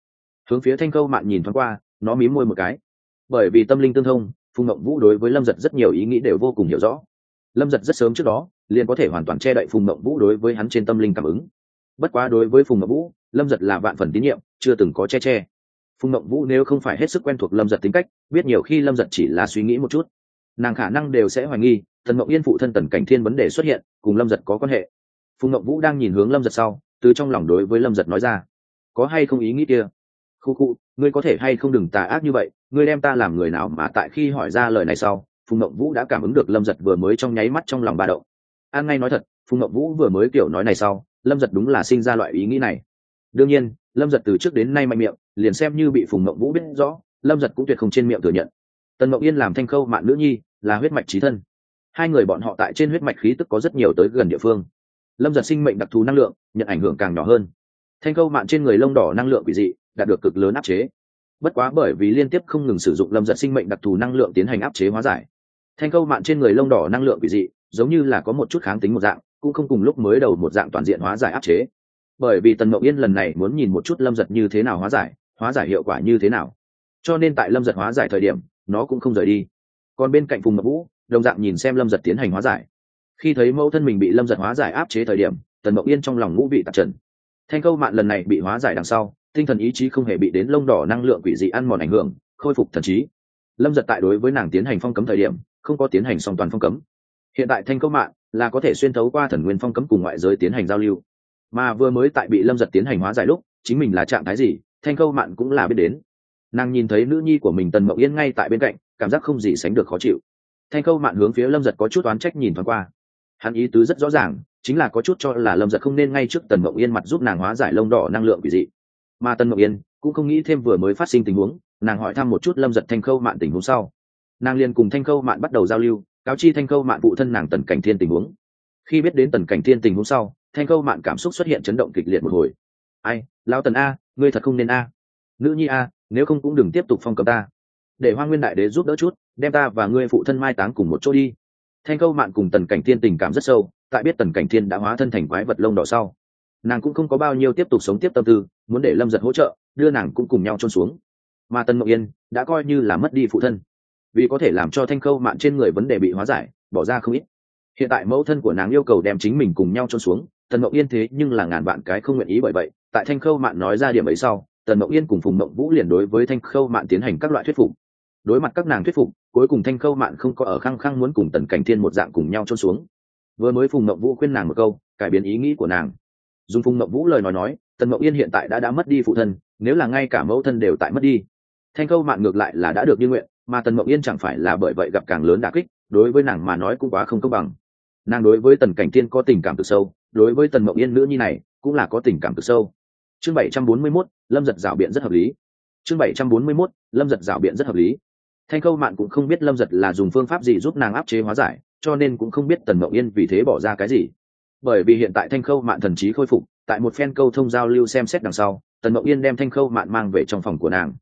Hướng phía thanh câu mạn nhìn thoáng qua, nó mím môi một cái bởi vì tâm linh tương thông, phùng mộng vũ đối với lâm giật rất nhiều ý nghĩ đều vô cùng hiểu rõ. Lâm giật rất sớm trước đó, liền có thể hoàn toàn che đậy phùng mộng vũ đối với hắn trên tâm linh cảm ứng. Bất quá đối với phùng mộng vũ, lâm giật là vạn phần tín nhiệm, chưa từng có che che. Phùng mộng vũ nếu không phải hết sức quen thuộc lâm giật tính cách, biết nhiều khi lâm giật chỉ là suy nghĩ một chút. Nàng khả năng đều sẽ hoài nghi, thần mộng yên phụ thân tần cảnh thiên vấn đề xuất hiện, cùng lâm giật có quan hệ. Phùng mộng vũ đang nhìn hướng lâm giật sau, từ trong lòng đối với lâm giật nói ra, có hay không ý nghĩ kia? Khu khu, ngươi có thể hay không đừng tà ác như vậy ngươi đem ta làm người nào mà tại khi hỏi ra lời này sau, phùng ngậm vũ đã cảm ứng được lâm giật vừa mới trong nháy mắt trong lòng ba đậu an ngay nói thật, phùng ngậm vũ vừa mới kiểu nói này sau, lâm giật đúng là sinh ra loại ý nghĩ này. Đương nhiên, lâm giật từ trước đến nay mạnh miệng, liền xem như bị phùng ngậm vũ biết rõ, lâm giật cũng tuyệt không trên miệng thừa nhận. Tần mộng yên làm thanh khâu mạng nữ nhi, là huyết mạch trí thân. Hai người bọn họ tại trên huyết mạch khí tức có rất nhiều tới gần địa phương. Lâm giật sinh mệnh đặc thù năng lượng, nhận ảnh hưởng càng nhỏ hơn. Thanh khâu mạng trên người lông đỏ năng lượng quỷ dị, đạt được cực lớn áp chế bất quá bởi vì liên tiếp không ngừng sử dụng lâm giật sinh mệnh đặc thù năng lượng tiến hành áp chế hóa giải. Thanh câu mạn trên người lông đỏ năng lượng bị dị, giống như là có một chút kháng tính một dạng, cũng không cùng lúc mới đầu một dạng toàn diện hóa giải áp chế. Bởi vì tần mậu yên lần này muốn nhìn một chút lâm giật như thế nào hóa giải hóa giải hiệu quả như thế nào. Cho nên tại lâm giật hóa giải thời điểm, nó cũng không rời đi. Còn bên cạnh phùng mậu vũ, đồng dạng nhìn xem lâm giật tiến hành hóa giải. Khi thấy mẫu thân mình bị lâm giật hóa giải áp chế thời điểm, tần mậu yên trong lòng ngũ vị tạp trần. Thanh câu mạn lần này bị hóa giải đằng sau tinh thần ý chí không hề bị đến lông đỏ năng lượng quỷ dị ăn mòn ảnh hưởng, khôi phục thần trí. Lâm giật tại đối với nàng tiến hành phong cấm thời điểm, không có tiến hành song toàn phong cấm. Hiện tại thanh câu mạng là có thể xuyên thấu qua thần nguyên phong cấm cùng ngoại giới tiến hành giao lưu. Mà vừa mới tại bị lâm giật tiến hành hóa giải lúc, chính mình là trạng thái gì, thanh câu mạn cũng là biết đến. Nàng nhìn thấy nữ nhi của mình tần mộng yên ngay tại bên cạnh, cảm giác không gì sánh được khó chịu. Thanh câu mạn hướng phía lâm giật có chút oán trách nhìn thoáng qua. Hắn ý tứ rất rõ ràng, chính là có chút cho là lâm giật không nên ngay trước tần mộng yên mặt giúp nàng hóa giải lông đỏ năng lượng quỷ dị mà tân ngọc yên cũng không nghĩ thêm vừa mới phát sinh tình huống, nàng hỏi thăm một chút lâm giật thanh khâu mạn tình huống sau. Nàng liền cùng thanh khâu mạn bắt đầu giao lưu, cáo chi thanh khâu mạn phụ thân nàng tần cảnh thiên tình huống. Khi biết đến tần cảnh thiên tình huống sau, thanh khâu mạn cảm xúc xuất hiện chấn động kịch liệt một hồi. Ai, lão tần a, ngươi thật không nên a. Nữ nhi a, nếu không cũng đừng tiếp tục phong cầm ta. Để hoa nguyên đại đế giúp đỡ chút, đem ta và ngươi phụ thân mai táng cùng một chỗ đi. Thanh khâu mạn cùng tần cảnh thiên tình cảm rất sâu, tại biết tần cảnh thiên đã hóa thân thành quái vật lông đỏ sau nàng cũng không có bao nhiêu tiếp tục sống tiếp tâm tư, muốn để lâm giật hỗ trợ, đưa nàng cũng cùng nhau trôn xuống. Mà tần mộng yên đã coi như là mất đi phụ thân, vì có thể làm cho thanh khâu mạn trên người vấn đề bị hóa giải, bỏ ra không ít. Hiện tại mẫu thân của nàng yêu cầu đem chính mình cùng nhau trôn xuống, tần mộng yên thế nhưng là ngàn vạn cái không nguyện ý bởi vậy. Tại thanh khâu mạn nói ra điểm ấy sau, tần mộng yên cùng phùng mộng vũ liền đối với thanh khâu mạn tiến hành các loại thuyết phục. Đối mặt các nàng thuyết phục, cuối cùng thanh khâu mạn không có ở khăng khăng muốn cùng tần cảnh thiên một dạng cùng nhau trôn xuống. Vừa mới phùng mộng vũ khuyên nàng một câu, cải biến ý nghĩ của nàng dùng phùng mộng vũ lời nói nói tần mộng yên hiện tại đã đã mất đi phụ thân nếu là ngay cả mẫu thân đều tại mất đi. Thanh câu mạn ngược lại là đã được như nguyện mà tần mộng yên chẳng phải là bởi vậy gặp càng lớn đà kích đối với nàng mà nói cũng quá không công bằng. Nàng đối với tần cảnh tiên có tình cảm cực sâu đối với tần mộng yên nữ nhi này cũng là có tình cảm cực sâu. Chương bảy trăm bốn mươi 741, lâm giật rảo biện rất hợp lý. Chương bảy trăm bốn mươi 741, lâm giật rảo biện rất hợp lý. Thanh câu mạn cũng không biết lâm giật là dùng phương pháp gì giúp nàng áp chế hóa giải cho nên cũng không biết tần mộng yên vì thế bỏ ra cái gì bởi vì hiện tại thanh khâu mạn thần trí khôi phục, tại một phen câu thông giao lưu xem xét đằng sau, tần mậu yên đem thanh khâu mạn mang về trong phòng của nàng.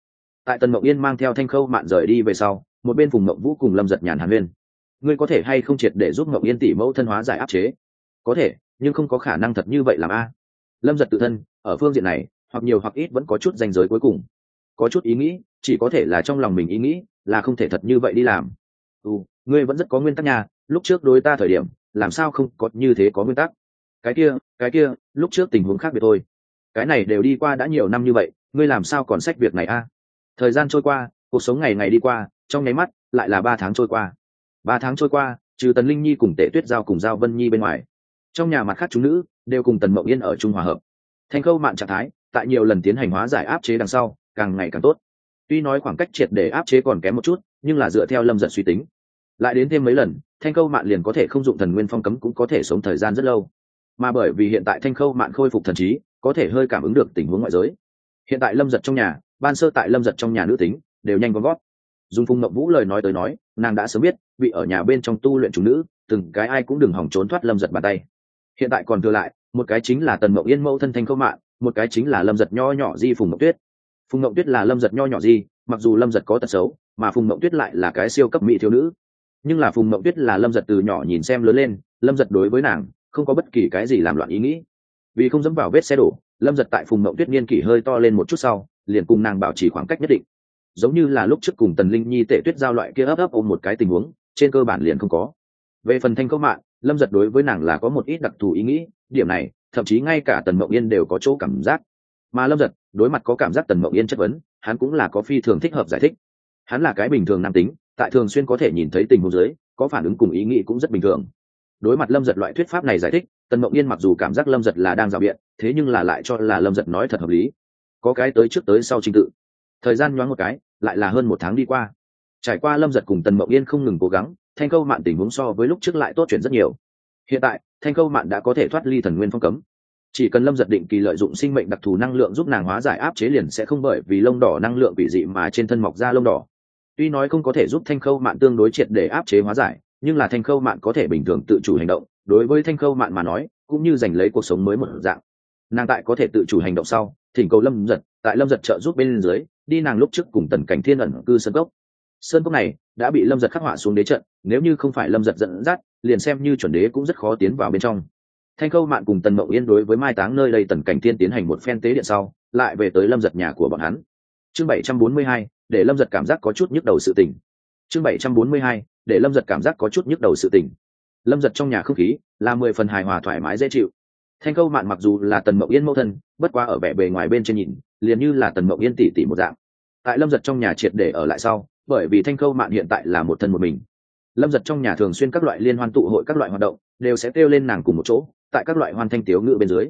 Tại tần mậu yên mang theo thanh khâu mạn rời đi về sau, một bên vùng mậu vũ cùng lâm giật nhàn hàn huyên. Ngươi có thể hay không triệt để giúp mậu yên tỷ mẫu thân hóa giải áp chế? Có thể, nhưng không có khả năng thật như vậy làm a. Lâm giật tự thân, ở phương diện này, hoặc nhiều hoặc ít vẫn có chút danh giới cuối cùng. Có chút ý nghĩ, chỉ có thể là trong lòng mình ý nghĩ, là không thể thật như vậy đi làm. Ừ ngươi vẫn rất có nguyên tắc nhà lúc trước đối ta thời điểm, làm sao không có như thế có nguyên tắc? Cái kia cái kia, lúc trước tình huống khác biệt thôi. Cái này đều đi qua đã nhiều năm như vậy, ngươi làm sao còn sách việc này a? Thời gian trôi qua, cuộc sống ngày ngày đi qua, trong nháy mắt, lại là ba tháng trôi qua. Ba tháng trôi qua, trừ tần linh nhi cùng tể tuyết giao cùng giao vân nhi bên ngoài, trong nhà mặt khác chúng nữ đều cùng tần mộng yên ở trung hòa hợp. Thanh khâu mạn trạng thái, tại nhiều lần tiến hành hóa giải áp chế đằng sau, càng ngày càng tốt. Tuy nói khoảng cách triệt để áp chế còn kém một chút, nhưng là dựa theo lâm giật suy tính. Lại đến thêm mấy lần thanh khâu mạn liền có thể không dụng thần nguyên phong cấm cũng có thể sống thời gian rất lâu. Mà bởi vì hiện tại thanh khâu mạn khôi phục thần trí, có thể hơi cảm ứng được tình huống ngoại giới. Hiện tại lâm giật trong nhà, ban sơ tại lâm giật trong nhà nữ tính, đều nhanh con gót dùng phung mậu vũ lời nói tới nói, nàng đã sớm biết bị ở nhà bên trong tu luyện chủ nữ, từng cái ai cũng đừng hỏng trốn thoát lâm giật bàn tay. Hiện tại còn thừa lại, một cái chính là tần mậu yên mẫu thân thanh khâu mạn, một cái chính là lâm giật nho nhỏ di phùng mậu tuyết. Phùng mậu tuyết là lâm giật nho nhỏ di, mặc dù lâm giật có tật xấu, mà phùng mậu tuyết lại là cái siêu cấp mỹ thiếu nữ nhưng là phùng mộng tuyết là lâm giật từ nhỏ nhìn xem lớn lên, lâm giật đối với nàng không có bất kỳ cái gì làm loạn ý nghĩ. Vì không dẫm vào vết xe đổ, lâm giật tại phùng mộng tuyết niên kỷ hơi to lên một chút sau, liền cùng nàng bảo trì khoảng cách nhất định. Giống như là lúc trước cùng tần linh nhi tệ tuyết giao loại kia ấp ấp ôm một cái tình huống, trên cơ bản liền không có. Về phần thanh câu mạng, lâm giật đối với nàng là có một ít đặc thù ý nghĩ, điểm này, thậm chí ngay cả tần mộng yên đều có chỗ cảm giác. Mà lâm giật, đối mặt có cảm giác tần mộng yên chất vấn, hắn cũng là có phi thường thích hợp giải thích. Hắn là cái bình thường nam tính tại thường xuyên có thể nhìn thấy tình huống dưới, có phản ứng cùng ý nghĩ cũng rất bình thường. Đối mặt lâm giật loại thuyết pháp này giải thích, tần mộng yên mặc dù cảm giác lâm giật là đang rào biện, thế nhưng là lại cho là lâm giật nói thật hợp lý. Có cái tới trước tới sau trình tự. Thời gian nhoáng một cái, lại là hơn một tháng đi qua. Trải qua lâm giật cùng tần mộng yên không ngừng cố gắng, thanh câu mạn tình huống so với lúc trước lại tốt chuyển rất nhiều. Hiện tại, thanh câu mạn đã có thể thoát ly thần nguyên phong cấm. Chỉ cần lâm giật định kỳ lợi dụng sinh mệnh đặc thù năng lượng giúp nàng hóa giải áp chế liền sẽ không bởi vì lông đỏ năng lượng bị dị mà trên thân mọc ra lông đỏ tuy nói không có thể giúp thanh khâu mạn tương đối triệt để áp chế hóa giải, nhưng là thanh khâu mạn có thể bình thường tự chủ hành động, đối với thanh khâu mạn mà nói, cũng như giành lấy cuộc sống mới một dạng. Nàng tại có thể tự chủ hành động sau, thỉnh cầu lâm giật, tại lâm giật trợ giúp bên dưới, đi nàng lúc trước cùng tần cảnh thiên ẩn cư sơn cốc. Sơn cốc này đã bị lâm giật khắc họa xuống đế trận, nếu như không phải lâm giật dẫn dắt, liền xem như chuẩn đế cũng rất khó tiến vào bên trong. Thanh khâu mạn cùng tần mậu yên đối với mai táng nơi đây tần cảnh thiên tiến hành một phen tế điện sau, lại về tới lâm giật nhà của bọn hắn. Chương bảy trăm bốn mươi hai để lâm giật cảm giác có chút nhức đầu sự tình. Chương bảy trăm bốn mươi hai, để lâm giật cảm giác có chút nhức đầu sự tình. Lâm giật trong nhà không khí là mười phần hài hòa thoải mái dễ chịu. Thanh câu mạn mặc dù là tần mậu yên mẫu thân, bất qua ở vẻ bề ngoài bên trên nhìn, liền như là tần mậu yên tỉ tỉ một dạng. Tại lâm giật trong nhà triệt để ở lại sau, bởi vì thanh câu mạn hiện tại là một thân một mình. Lâm giật trong nhà thường xuyên các loại liên hoan tụ hội các loại hoạt động, đều sẽ kêu lên nàng cùng một chỗ, tại các loại hoan thanh tiếu ngự bên dưới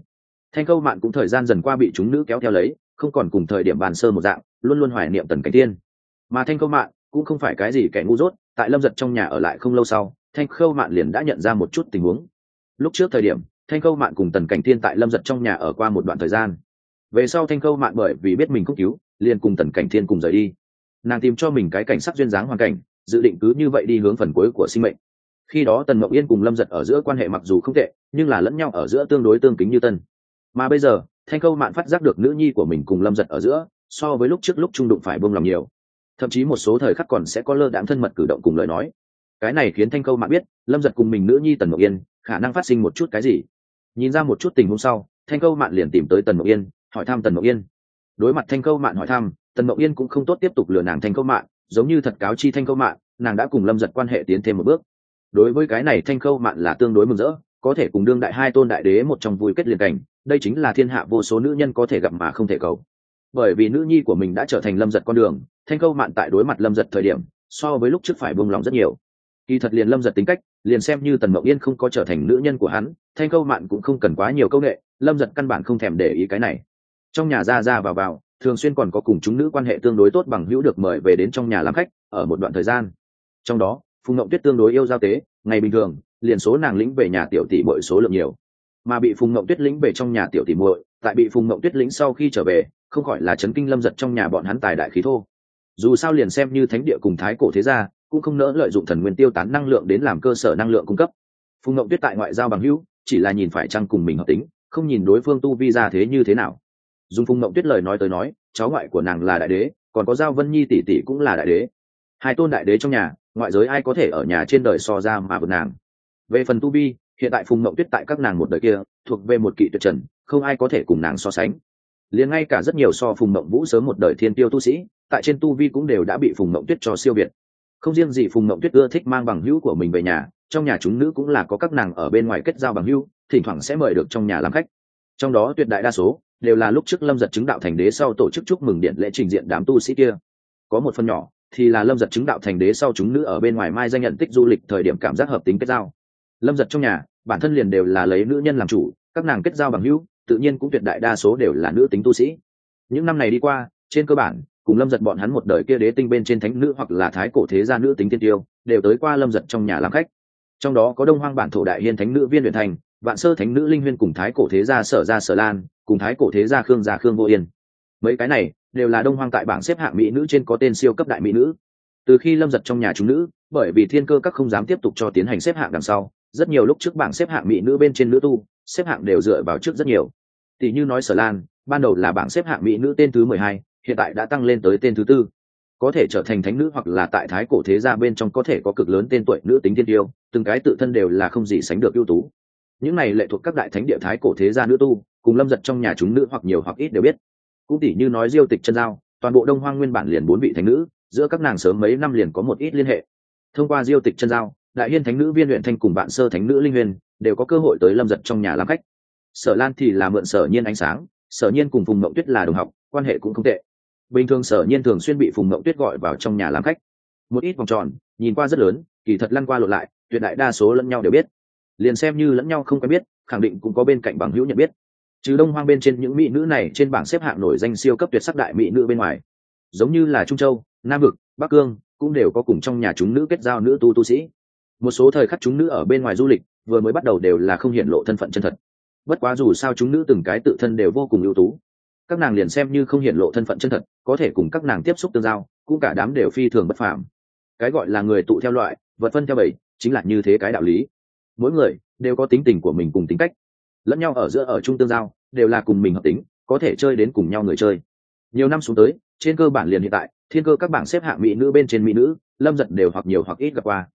thanh câu mạn cũng thời gian dần qua bị chúng nữ kéo theo lấy, không còn cùng thời điểm bàn sơ một dạng, luôn luôn hoài niệm tần cảnh tiên mà thanh câu mạn cũng không phải cái gì kẻ ngu dốt, tại lâm giật trong nhà ở lại không lâu sau, thanh khâu mạn liền đã nhận ra một chút tình huống. Lúc trước thời điểm, thanh khâu mạn cùng tần cảnh Thiên tại lâm giật trong nhà ở qua một đoạn thời gian. Về sau thanh khâu mạn bởi vì biết mình không cứu, liền cùng tần cảnh thiên cùng rời đi. Nàng tìm cho mình cái cảnh sắc duyên dáng hoàn cảnh, dự định cứ như vậy đi hướng phần cuối của sinh mệnh. Khi đó tần mậu yên cùng lâm giật ở giữa quan hệ mặc dù không tệ, nhưng là lẫn nhau ở giữa tương đối tương kính như tân mà bây giờ, thanh khâu mạn phát giác được nữ nhi của mình cùng lâm giật ở giữa, so với lúc trước lúc trung đụng phải bông lòng nhiều. Thậm chí một số thời khắc còn sẽ có lơ đãng thân mật cử động cùng lời nói. Cái này khiến thanh khâu mạn biết, lâm giật cùng mình nữ nhi tần ngọc yên, khả năng phát sinh một chút cái gì. Nhìn ra một chút tình hôm sau, thanh khâu mạn liền tìm tới tần ngọc yên, hỏi thăm tần ngọc yên. Đối mặt thanh khâu mạn hỏi thăm, tần ngọc yên cũng không tốt tiếp tục lừa nàng thanh khâu mạn, giống như thật cáo chi thanh khâu mạn, nàng đã cùng lâm giật quan hệ tiến thêm một bước. Đối với cái này thanh khâu mạn là tương đối mừng rỡ, có thể cùng đương đại hai tôn đại đế một trong vui kết liền cảnh đây chính là thiên hạ vô số nữ nhân có thể gặp mà không thể cầu. Bởi vì nữ nhi của mình đã trở thành lâm giật con đường, thanh câu mạn tại đối mặt lâm giật thời điểm, so với lúc trước phải buông lòng rất nhiều. Kỳ thật liền lâm giật tính cách, liền xem như tần mậu yên không có trở thành nữ nhân của hắn, thanh câu mạn cũng không cần quá nhiều công nghệ lâm giật căn bản không thèm để ý cái này. Trong nhà ra ra vào vào, thường xuyên còn có cùng chúng nữ quan hệ tương đối tốt bằng hữu được mời về đến trong nhà làm khách, ở một đoạn thời gian. Trong đó, phùng ngộng tuyết tương đối yêu giao tế, ngày bình thường, liền số nàng lĩnh về nhà tiểu tỷ bội số lượng nhiều mà bị phùng ngộng tuyết lĩnh về trong nhà tiểu tỷ muội, tại bị phùng ngộng tuyết lĩnh sau khi trở về, không khỏi là chấn kinh lâm giật trong nhà bọn hắn tài đại khí thô. Dù sao liền xem như thánh địa cùng thái cổ thế gia, cũng không nỡ lợi dụng thần nguyên tiêu tán năng lượng đến làm cơ sở năng lượng cung cấp. Phùng ngộng tuyết tại ngoại giao bằng hữu, chỉ là nhìn phải chăng cùng mình hợp tính, không nhìn đối phương tu vi ra thế như thế nào. Dùng phùng ngộng tuyết lời nói tới nói, cháu ngoại của nàng là đại đế, còn có giao vân nhi tỷ tỷ cũng là đại đế. Hai tôn đại đế trong nhà, ngoại giới ai có thể ở nhà trên đời so ra mà vượt nàng. Về phần tu vi hiện tại phùng mậu tuyết tại các nàng một đời kia, thuộc về một kỵ tuyệt trần, không ai có thể cùng nàng so sánh. Liền ngay cả rất nhiều so phùng mậu vũ sớm một đời thiên tiêu tu sĩ, tại trên tu vi cũng đều đã bị phùng mậu tuyết cho siêu việt. Không riêng gì phùng mậu tuyết ưa thích mang bằng hữu của mình về nhà, trong nhà chúng nữ cũng là có các nàng ở bên ngoài kết giao bằng hữu, thỉnh thoảng sẽ mời được trong nhà làm khách. Trong đó tuyệt đại đa số đều là lúc trước lâm giật chứng đạo thành đế sau tổ chức chúc mừng điện lễ trình diện đám tu sĩ kia. Có một phần nhỏ thì là lâm giật chứng đạo thành đế sau chúng nữ ở bên ngoài mai danh nhận tích du lịch thời điểm cảm giác hợp tính kết giao lâm giật trong nhà, bản thân liền đều là lấy nữ nhân làm chủ, các nàng kết giao bằng hữu, tự nhiên cũng tuyệt đại đa số đều là nữ tính tu sĩ. Những năm này đi qua, trên cơ bản, cùng lâm giật bọn hắn một đời kia đế tinh bên trên thánh nữ hoặc là thái cổ thế gia nữ tính tiên tiêu, đều tới qua lâm giật trong nhà làm khách. Trong đó có đông hoang bản thổ đại hiên thánh nữ viên luyện thành, vạn sơ thánh nữ linh huyên cùng thái cổ thế gia sở gia sở lan, cùng thái cổ thế gia khương gia khương vô yên. Mấy cái này, đều là đông hoang tại bảng xếp hạng mỹ nữ trên có tên siêu cấp đại mỹ nữ. Từ khi lâm giật trong nhà chúng nữ, bởi vì thiên cơ các không dám tiếp tục cho tiến hành xếp hạng đằng sau rất nhiều lúc trước bảng xếp hạng mỹ nữ bên trên nữ tu, xếp hạng đều dựa vào trước rất nhiều. Tỷ như nói sở lan, ban đầu là bảng xếp hạng mỹ nữ tên thứ mười hai, hiện tại đã tăng lên tới tên thứ tư. Có thể trở thành thánh nữ hoặc là tại thái cổ thế gia bên trong có thể có cực lớn tên tuổi nữ tính thiên tiêu, từng cái tự thân đều là không gì sánh được ưu tú. Những này lệ thuộc các đại thánh địa thái cổ thế gia nữ tu, cùng lâm giật trong nhà chúng nữ hoặc nhiều hoặc ít đều biết. Cũng tỷ như nói diêu tịch chân giao, toàn bộ đông hoang nguyên bản liền bốn vị thánh nữ, giữa các nàng sớm mấy năm liền có một ít liên hệ. Thông qua diêu tịch chân giao đại hiên thánh nữ, viên luyện thanh cùng bạn sơ thánh nữ, linh huyền đều có cơ hội tới lâm giật trong nhà làm khách. Sở lan thì là mượn sở nhiên ánh sáng, sở nhiên cùng phùng mậu tuyết là đồng học, quan hệ cũng không tệ. Bình thường sở nhiên thường xuyên bị phùng mậu tuyết gọi vào trong nhà làm khách. Một ít vòng tròn, nhìn qua rất lớn, kỳ thật lăn qua lộn lại, tuyệt đại đa số lẫn nhau đều biết. Liền xem như lẫn nhau không quen biết, khẳng định cũng có bên cạnh bằng hữu nhận biết. Chứ đông hoang bên trên những mỹ nữ này, trên bảng xếp hạng nổi danh siêu cấp tuyệt sắc đại mỹ nữ bên ngoài, giống như là trung châu, nam vực, bắc cương, cũng đều có cùng trong nhà chúng nữ kết giao nữ tu tu sĩ một số thời khắc chúng nữ ở bên ngoài du lịch vừa mới bắt đầu đều là không hiện lộ thân phận chân thật. Bất quá dù sao chúng nữ từng cái tự thân đều vô cùng ưu tú. Các nàng liền xem như không hiện lộ thân phận chân thật, có thể cùng các nàng tiếp xúc tương giao, cũng cả đám đều phi thường bất phàm. Cái gọi là người tụ theo loại, vật phân theo bầy, chính là như thế cái đạo lý. Mỗi người đều có tính tình của mình cùng tính cách. Lẫn nhau ở giữa ở chung tương giao, đều là cùng mình hợp tính, có thể chơi đến cùng nhau người chơi. Nhiều năm xuống tới, trên cơ bản liền hiện tại, thiên cơ các bảng xếp hạng mỹ nữ bên trên mỹ nữ, lâm giật đều hoặc nhiều hoặc ít gặp qua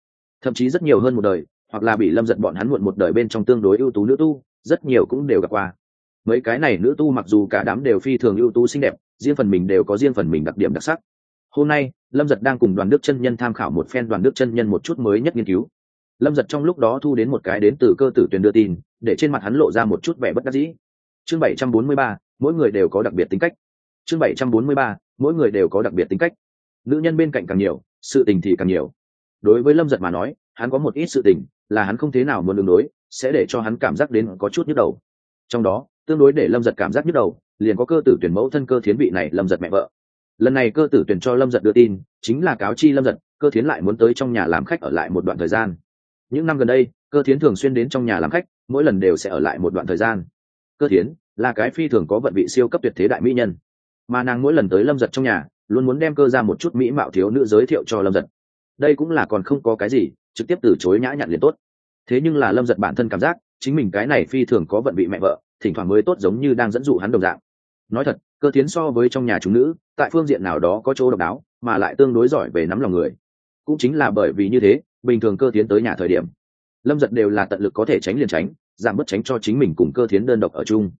thậm chí rất nhiều hơn một đời, hoặc là bị lâm giật bọn hắn muộn một đời bên trong tương đối ưu tú nữ tu, rất nhiều cũng đều gặp qua. Mấy cái này nữ tu mặc dù cả đám đều phi thường ưu tú xinh đẹp, riêng phần mình đều có riêng phần mình đặc điểm đặc sắc. Hôm nay, lâm giật đang cùng đoàn đức chân nhân tham khảo một phen đoàn đức chân nhân một chút mới nhất nghiên cứu. Lâm giật trong lúc đó thu đến một cái đến từ cơ tử tuyền đưa tin, để trên mặt hắn lộ ra một chút vẻ bất đắc dĩ. Chương bảy trăm bốn mươi ba, mỗi người đều có đặc biệt tính cách. Chương bảy trăm bốn mươi ba, mỗi người đều có đặc biệt tính cách. Nữ nhân bên cạnh càng nhiều, sự tình thì càng nhiều đối với lâm giật mà nói, hắn có một ít sự tình, là hắn không thế nào muốn đường đối, sẽ để cho hắn cảm giác đến có chút nhức đầu. Trong đó, tương đối để lâm giật cảm giác nhức đầu, liền có cơ tử tuyển mẫu thân cơ thiến vị này lâm giật mẹ vợ. Lần này cơ tử tuyển cho lâm giật đưa tin, chính là cáo chi lâm giật, cơ thiến lại muốn tới trong nhà làm khách ở lại một đoạn thời gian. Những năm gần đây, cơ thiến thường xuyên đến trong nhà làm khách, mỗi lần đều sẽ ở lại một đoạn thời gian. Cơ thiến, là cái phi thường có vận vị siêu cấp tuyệt thế đại mỹ nhân. Mà nàng mỗi lần tới lâm giật trong nhà, luôn muốn đem cơ ra một chút mỹ mạo thiếu nữ giới thiệu cho lâm giật đây cũng là còn không có cái gì, trực tiếp từ chối nhã nhặn liền tốt. Thế nhưng là lâm giật bản thân cảm giác, chính mình cái này phi thường có vận bị mẹ vợ, thỉnh thoảng mới tốt giống như đang dẫn dụ hắn đồng dạng. Nói thật, cơ tiến so với trong nhà chúng nữ, tại phương diện nào đó có chỗ độc đáo, mà lại tương đối giỏi về nắm lòng người. Cũng chính là bởi vì như thế, bình thường cơ tiến tới nhà thời điểm, lâm giật đều là tận lực có thể tránh liền tránh, giảm bớt tránh cho chính mình cùng cơ tiến đơn độc ở chung.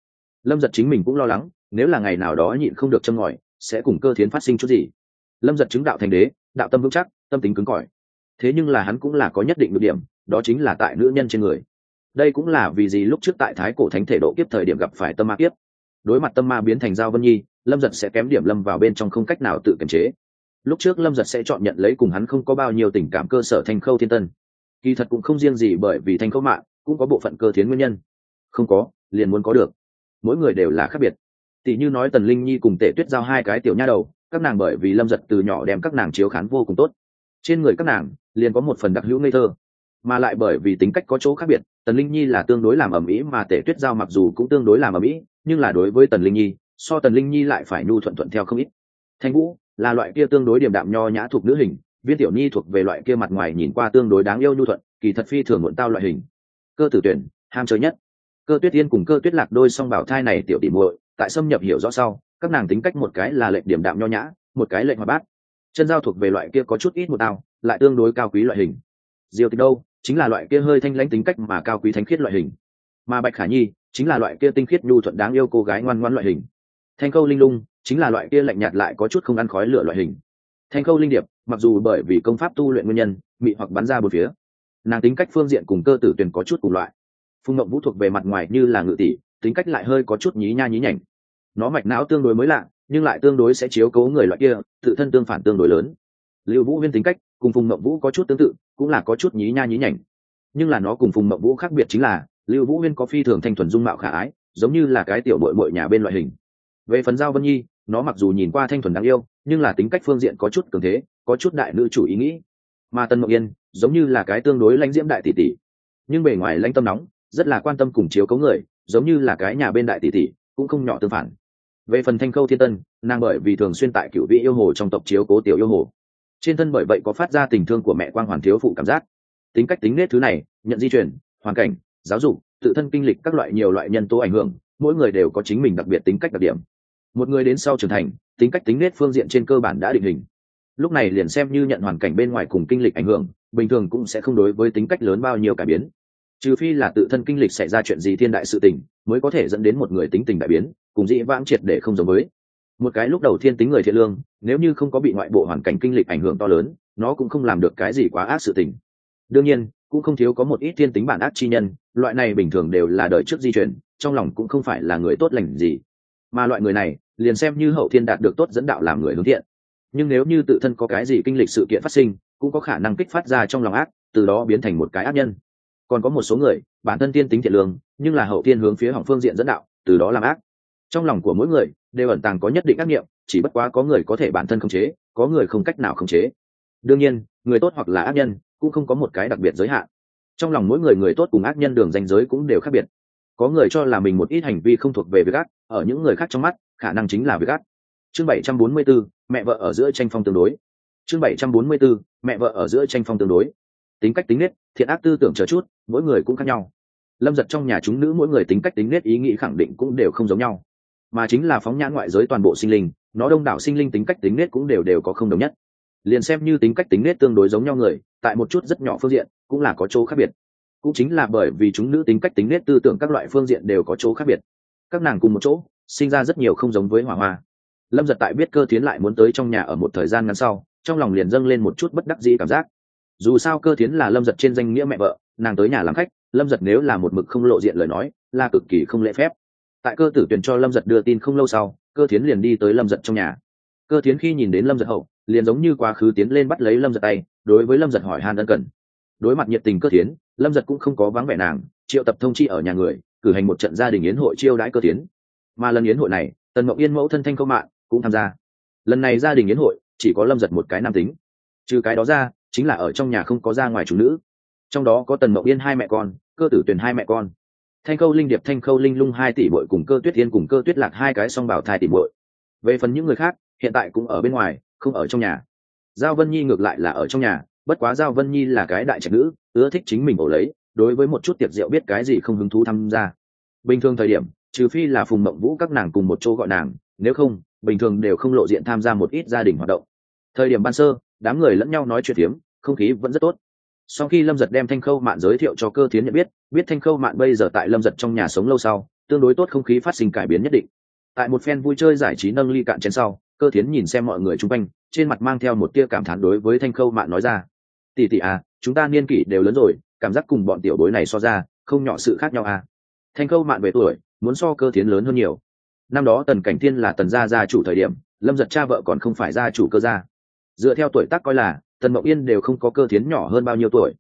Lâm giật chính mình cũng lo lắng, nếu là ngày nào đó nhịn không được châm ngòi, sẽ cùng cơ tiến phát sinh chút gì. Lâm giật chứng đạo thành đế, đạo tâm vững chắc tâm tính cứng cỏi. Thế nhưng là hắn cũng là có nhất định được điểm, đó chính là tại nữ nhân trên người. Đây cũng là vì gì lúc trước tại thái cổ thánh thể độ kiếp thời điểm gặp phải tâm ma kiếp. Đối mặt tâm ma biến thành giao vân nhi, lâm giật sẽ kém điểm lâm vào bên trong không cách nào tự kiềm chế. Lúc trước lâm giật sẽ chọn nhận lấy cùng hắn không có bao nhiêu tình cảm cơ sở thanh khâu thiên tân. Kỳ thật cũng không riêng gì bởi vì thanh khâu mạng, cũng có bộ phận cơ thiến nguyên nhân. Không có, liền muốn có được. Mỗi người đều là khác biệt. Tỷ như nói tần linh nhi cùng tể tuyết giao hai cái tiểu nha đầu, các nàng bởi vì lâm giật từ nhỏ đem các nàng chiếu khán vô cùng tốt trên người các nàng, liền có một phần đặc hữu ngây thơ. Mà lại bởi vì tính cách có chỗ khác biệt, tần linh nhi là tương đối làm ầm ĩ mà tể tuyết giao mặc dù cũng tương đối làm ầm ĩ, nhưng là đối với tần linh nhi, so tần linh nhi lại phải nhu thuận thuận theo không ít. Thanh vũ là loại kia tương đối điềm đạm nho nhã thuộc nữ hình, viên tiểu nhi thuộc về loại kia mặt ngoài nhìn qua tương đối đáng yêu nhu thuận, kỳ thật phi thường muộn tao loại hình. Cơ tử tuyển, ham chơi nhất. Cơ tuyết yên cùng cơ tuyết lạc đôi song bảo thai này tiểu tỉ muội, tại xâm nhập hiểu rõ sau, các nàng tính cách một cái là lệnh điểm đạm nho nhã, một cái lệnh hoạt bát chân giao thuộc về loại kia có chút ít một đao, lại tương đối cao quý loại hình. Diêu tịch đâu? Chính là loại kia hơi thanh lãnh tính cách mà cao quý thánh khiết loại hình. Mà bạch khả nhi, chính là loại kia tinh khiết nhu thuận đáng yêu cô gái ngoan ngoan loại hình. Thanh câu linh lung, chính là loại kia lạnh nhạt lại có chút không ăn khói lửa loại hình. Thanh câu linh điệp, mặc dù bởi vì công pháp tu luyện nguyên nhân bị hoặc bắn ra một phía, nàng tính cách phương diện cùng cơ tử tuyền có chút cùng loại. Phùng ngậm vũ thuộc về mặt ngoài như là ngự tỷ, tính cách lại hơi có chút nhí nha nhí nhảnh. Nó mạch não tương đối mới lạ nhưng lại tương đối sẽ chiếu cố người loại kia, tự thân tương phản tương đối lớn. Lưu vũ huyên tính cách cùng phùng Mậu vũ có chút tương tự, cũng là có chút nhí nha nhí nhảnh. Nhưng là nó cùng phùng Mậu vũ khác biệt chính là, lưu vũ huyên có phi thường thanh thuần dung mạo khả ái, giống như là cái tiểu bội bội nhà bên loại hình. Về phần giao vân nhi, nó mặc dù nhìn qua thanh thuần đáng yêu, nhưng là tính cách phương diện có chút cường thế, có chút đại nữ chủ ý nghĩ. Mà tân mộng yên, giống như là cái tương đối lãnh diễm đại tỷ tỷ. Nhưng bề ngoài lãnh tâm nóng, rất là quan tâm cùng chiếu cấu người, giống như là cái nhà bên đại tỷ tỷ, cũng không nhỏ tương phản về phần thanh khâu thiên tân, nàng bởi vì thường xuyên tại cựu vị yêu hồ trong tộc chiếu cố tiểu yêu hồ. Trên thân bởi vậy có phát ra tình thương của mẹ quang hoàn thiếu phụ cảm giác. Tính cách tính nết thứ này, nhận di chuyển hoàn cảnh, giáo dục, tự thân kinh lịch các loại nhiều loại nhân tố ảnh hưởng, mỗi người đều có chính mình đặc biệt tính cách đặc điểm. Một người đến sau trưởng thành, tính cách tính nết phương diện trên cơ bản đã định hình. Lúc này liền xem như nhận hoàn cảnh bên ngoài cùng kinh lịch ảnh hưởng, bình thường cũng sẽ không đối với tính cách lớn bao nhiêu cải biến. Trừ phi là tự thân kinh lịch xảy ra chuyện gì thiên đại sự tình, mới có thể dẫn đến một người tính tình đại biến cùng dị vãng triệt để không giống với. Một cái lúc đầu thiên tính người thiện lương, nếu như không có bị ngoại bộ hoàn cảnh kinh lịch ảnh hưởng to lớn, nó cũng không làm được cái gì quá ác sự tình. Đương nhiên, cũng không thiếu có một ít thiên tính bản ác chi nhân, loại này bình thường đều là đời trước di chuyển trong lòng cũng không phải là người tốt lành gì. Mà loại người này, liền xem như hậu thiên đạt được tốt dẫn đạo làm người hướng thiện. Nhưng nếu như tự thân có cái gì kinh lịch sự kiện phát sinh, cũng có khả năng kích phát ra trong lòng ác, từ đó biến thành một cái ác nhân. Còn có một số người, bản thân tiên tính thiện lương, nhưng là hậu thiên hướng phía hỏng phương diện dẫn đạo, từ đó làm ác trong lòng của mỗi người đều ẩn tàng có nhất định ác nghiệm chỉ bất quá có người có thể bản thân khống chế có người không cách nào khống chế. Đương nhiên người tốt hoặc là ác nhân cũng không có một cái đặc biệt giới hạn. Trong lòng mỗi người người tốt cùng ác nhân đường danh giới cũng đều khác biệt. Có người cho là mình một ít hành vi không thuộc về việc ác ở những người khác trong mắt khả năng chính là việc ác. Chương 744, mẹ vợ ở giữa tranh phong tương đối. Chương 744, mẹ vợ ở giữa tranh phong tương đối. Tính cách tính nết thiện ác tư tưởng chờ chút mỗi người cũng khác nhau. Lâm giật trong nhà chúng nữ mỗi người tính cách tính nết ý nghĩ khẳng định cũng đều không giống nhau mà chính là phóng nhãn ngoại giới toàn bộ sinh linh, nó đông đảo sinh linh tính cách tính nết cũng đều đều có không đồng nhất. Liền xem như tính cách tính nết tương đối giống nhau người, tại một chút rất nhỏ phương diện, cũng là có chỗ khác biệt. Cũng chính là bởi vì chúng nữ tính cách tính nết tư tưởng các loại phương diện đều có chỗ khác biệt. Các nàng cùng một chỗ, sinh ra rất nhiều không giống với hỏa hoa. Lâm giật tại biết cơ tiến lại muốn tới trong nhà ở một thời gian ngắn sau, trong lòng liền dâng lên một chút bất đắc dĩ cảm giác. Dù sao cơ tiến là lâm giật trên danh nghĩa mẹ vợ, nàng tới nhà làm khách, lâm giật nếu là một mực không lộ diện lời nói, là cực kỳ không lễ phép tại cơ tử tuyển cho lâm giật đưa tin không lâu sau, cơ tiến liền đi tới lâm giật trong nhà. Cơ tiến khi nhìn đến lâm giật hậu, liền giống như quá khứ tiến lên bắt lấy lâm giật tay, đối với lâm giật hỏi han ân cần. Đối mặt nhiệt tình cơ tiến lâm giật cũng không có vắng vẻ nàng, triệu tập thông chi ở nhà người, cử hành một trận gia đình yến hội chiêu đãi cơ tiến mà lần yến hội này, tần mộng yên mẫu thân thanh công mạng cũng tham gia. Lần này gia đình yến hội, chỉ có lâm giật một cái nam tính. Trừ cái đó ra, chính là ở trong nhà không có ra ngoài chủ nữ. Trong đó có tần mộng yên hai mẹ con, cơ tử tuyền hai mẹ con thanh khâu linh điệp, thanh khâu linh lung hai tỷ bội cùng cơ tuyết thiên cùng cơ tuyết lạc hai cái song bảo thai tỷ bội về phần những người khác, hiện tại cũng ở bên ngoài, không ở trong nhà. Giao vân nhi ngược lại là ở trong nhà, bất quá giao vân nhi là cái đại trạch nữ, ưa thích chính mình ổ lấy, đối với một chút tiệc rượu biết cái gì không hứng thú tham gia. Bình thường thời điểm, trừ phi là phùng mộng vũ các nàng cùng một chỗ gọi nàng, nếu không, bình thường đều không lộ diện tham gia một ít gia đình hoạt động. Thời điểm ban sơ, đám người lẫn nhau nói chuyện tiếng không khí vẫn rất tốt sau khi lâm giật đem thanh khâu mạn giới thiệu cho cơ tiến nhận biết biết thanh khâu mạn bây giờ tại lâm giật trong nhà sống lâu sau, tương đối tốt không khí phát sinh cải biến nhất định. Tại một phen vui chơi giải trí nâng ly cạn chén sau, cơ tiến nhìn xem mọi người chung quanh, trên mặt mang theo một tia cảm thán đối với thanh khâu mạn nói ra. Tỉ tỉ à chúng ta niên kỷ đều lớn rồi, cảm giác cùng bọn tiểu bối này so ra, không nhỏ sự khác nhau à. Thanh khâu mạn về tuổi, muốn so cơ tiến lớn hơn nhiều. Năm đó tần cảnh thiên là tần gia gia chủ thời điểm, lâm giật cha vợ còn không phải gia chủ cơ gia. Dựa theo tuổi tác coi là tần mậu yên đều không có cơ tiến nhỏ hơn bao nhiêu tuổi.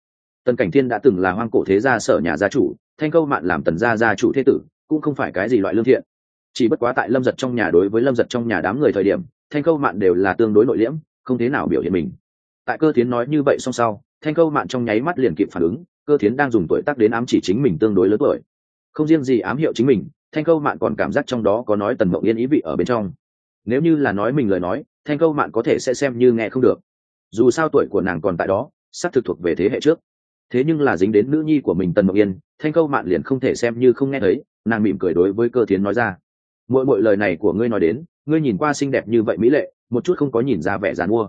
Tần cảnh thiên đã từng là hoang cổ thế gia sở nhà gia chủ, thanh câu mạn làm tần gia gia chủ thế tử, cũng không phải cái gì loại lương thiện. Chỉ bất quá tại lâm giật trong nhà đối với lâm giật trong nhà đám người thời điểm, thanh câu mạn đều là tương đối nội liễm, không thế nào biểu hiện mình. Tại cơ tiến nói như vậy song sau, thanh câu mạn trong nháy mắt liền kịp phản ứng, cơ tiến đang dùng tuổi tác đến ám chỉ chính mình tương đối lớn tuổi. Không riêng gì ám hiệu chính mình, thanh câu mạn còn cảm giác trong đó có nói tần mộng yên ý vị ở bên trong. Nếu như là nói mình lời nói, thanh câu mạn có thể sẽ xem như nghe không được dù sao tuổi của nàng còn tại đó sắp thực thuộc về thế hệ trước. Thế nhưng là dính đến nữ nhi của mình tần mộng yên, thanh câu mạn liền không thể xem như không nghe thấy, nàng mỉm cười đối với cơ tiến nói ra. Mỗi mỗi lời này của ngươi nói đến, ngươi nhìn qua xinh đẹp như vậy mỹ lệ, một chút không có nhìn ra vẻ dàn mua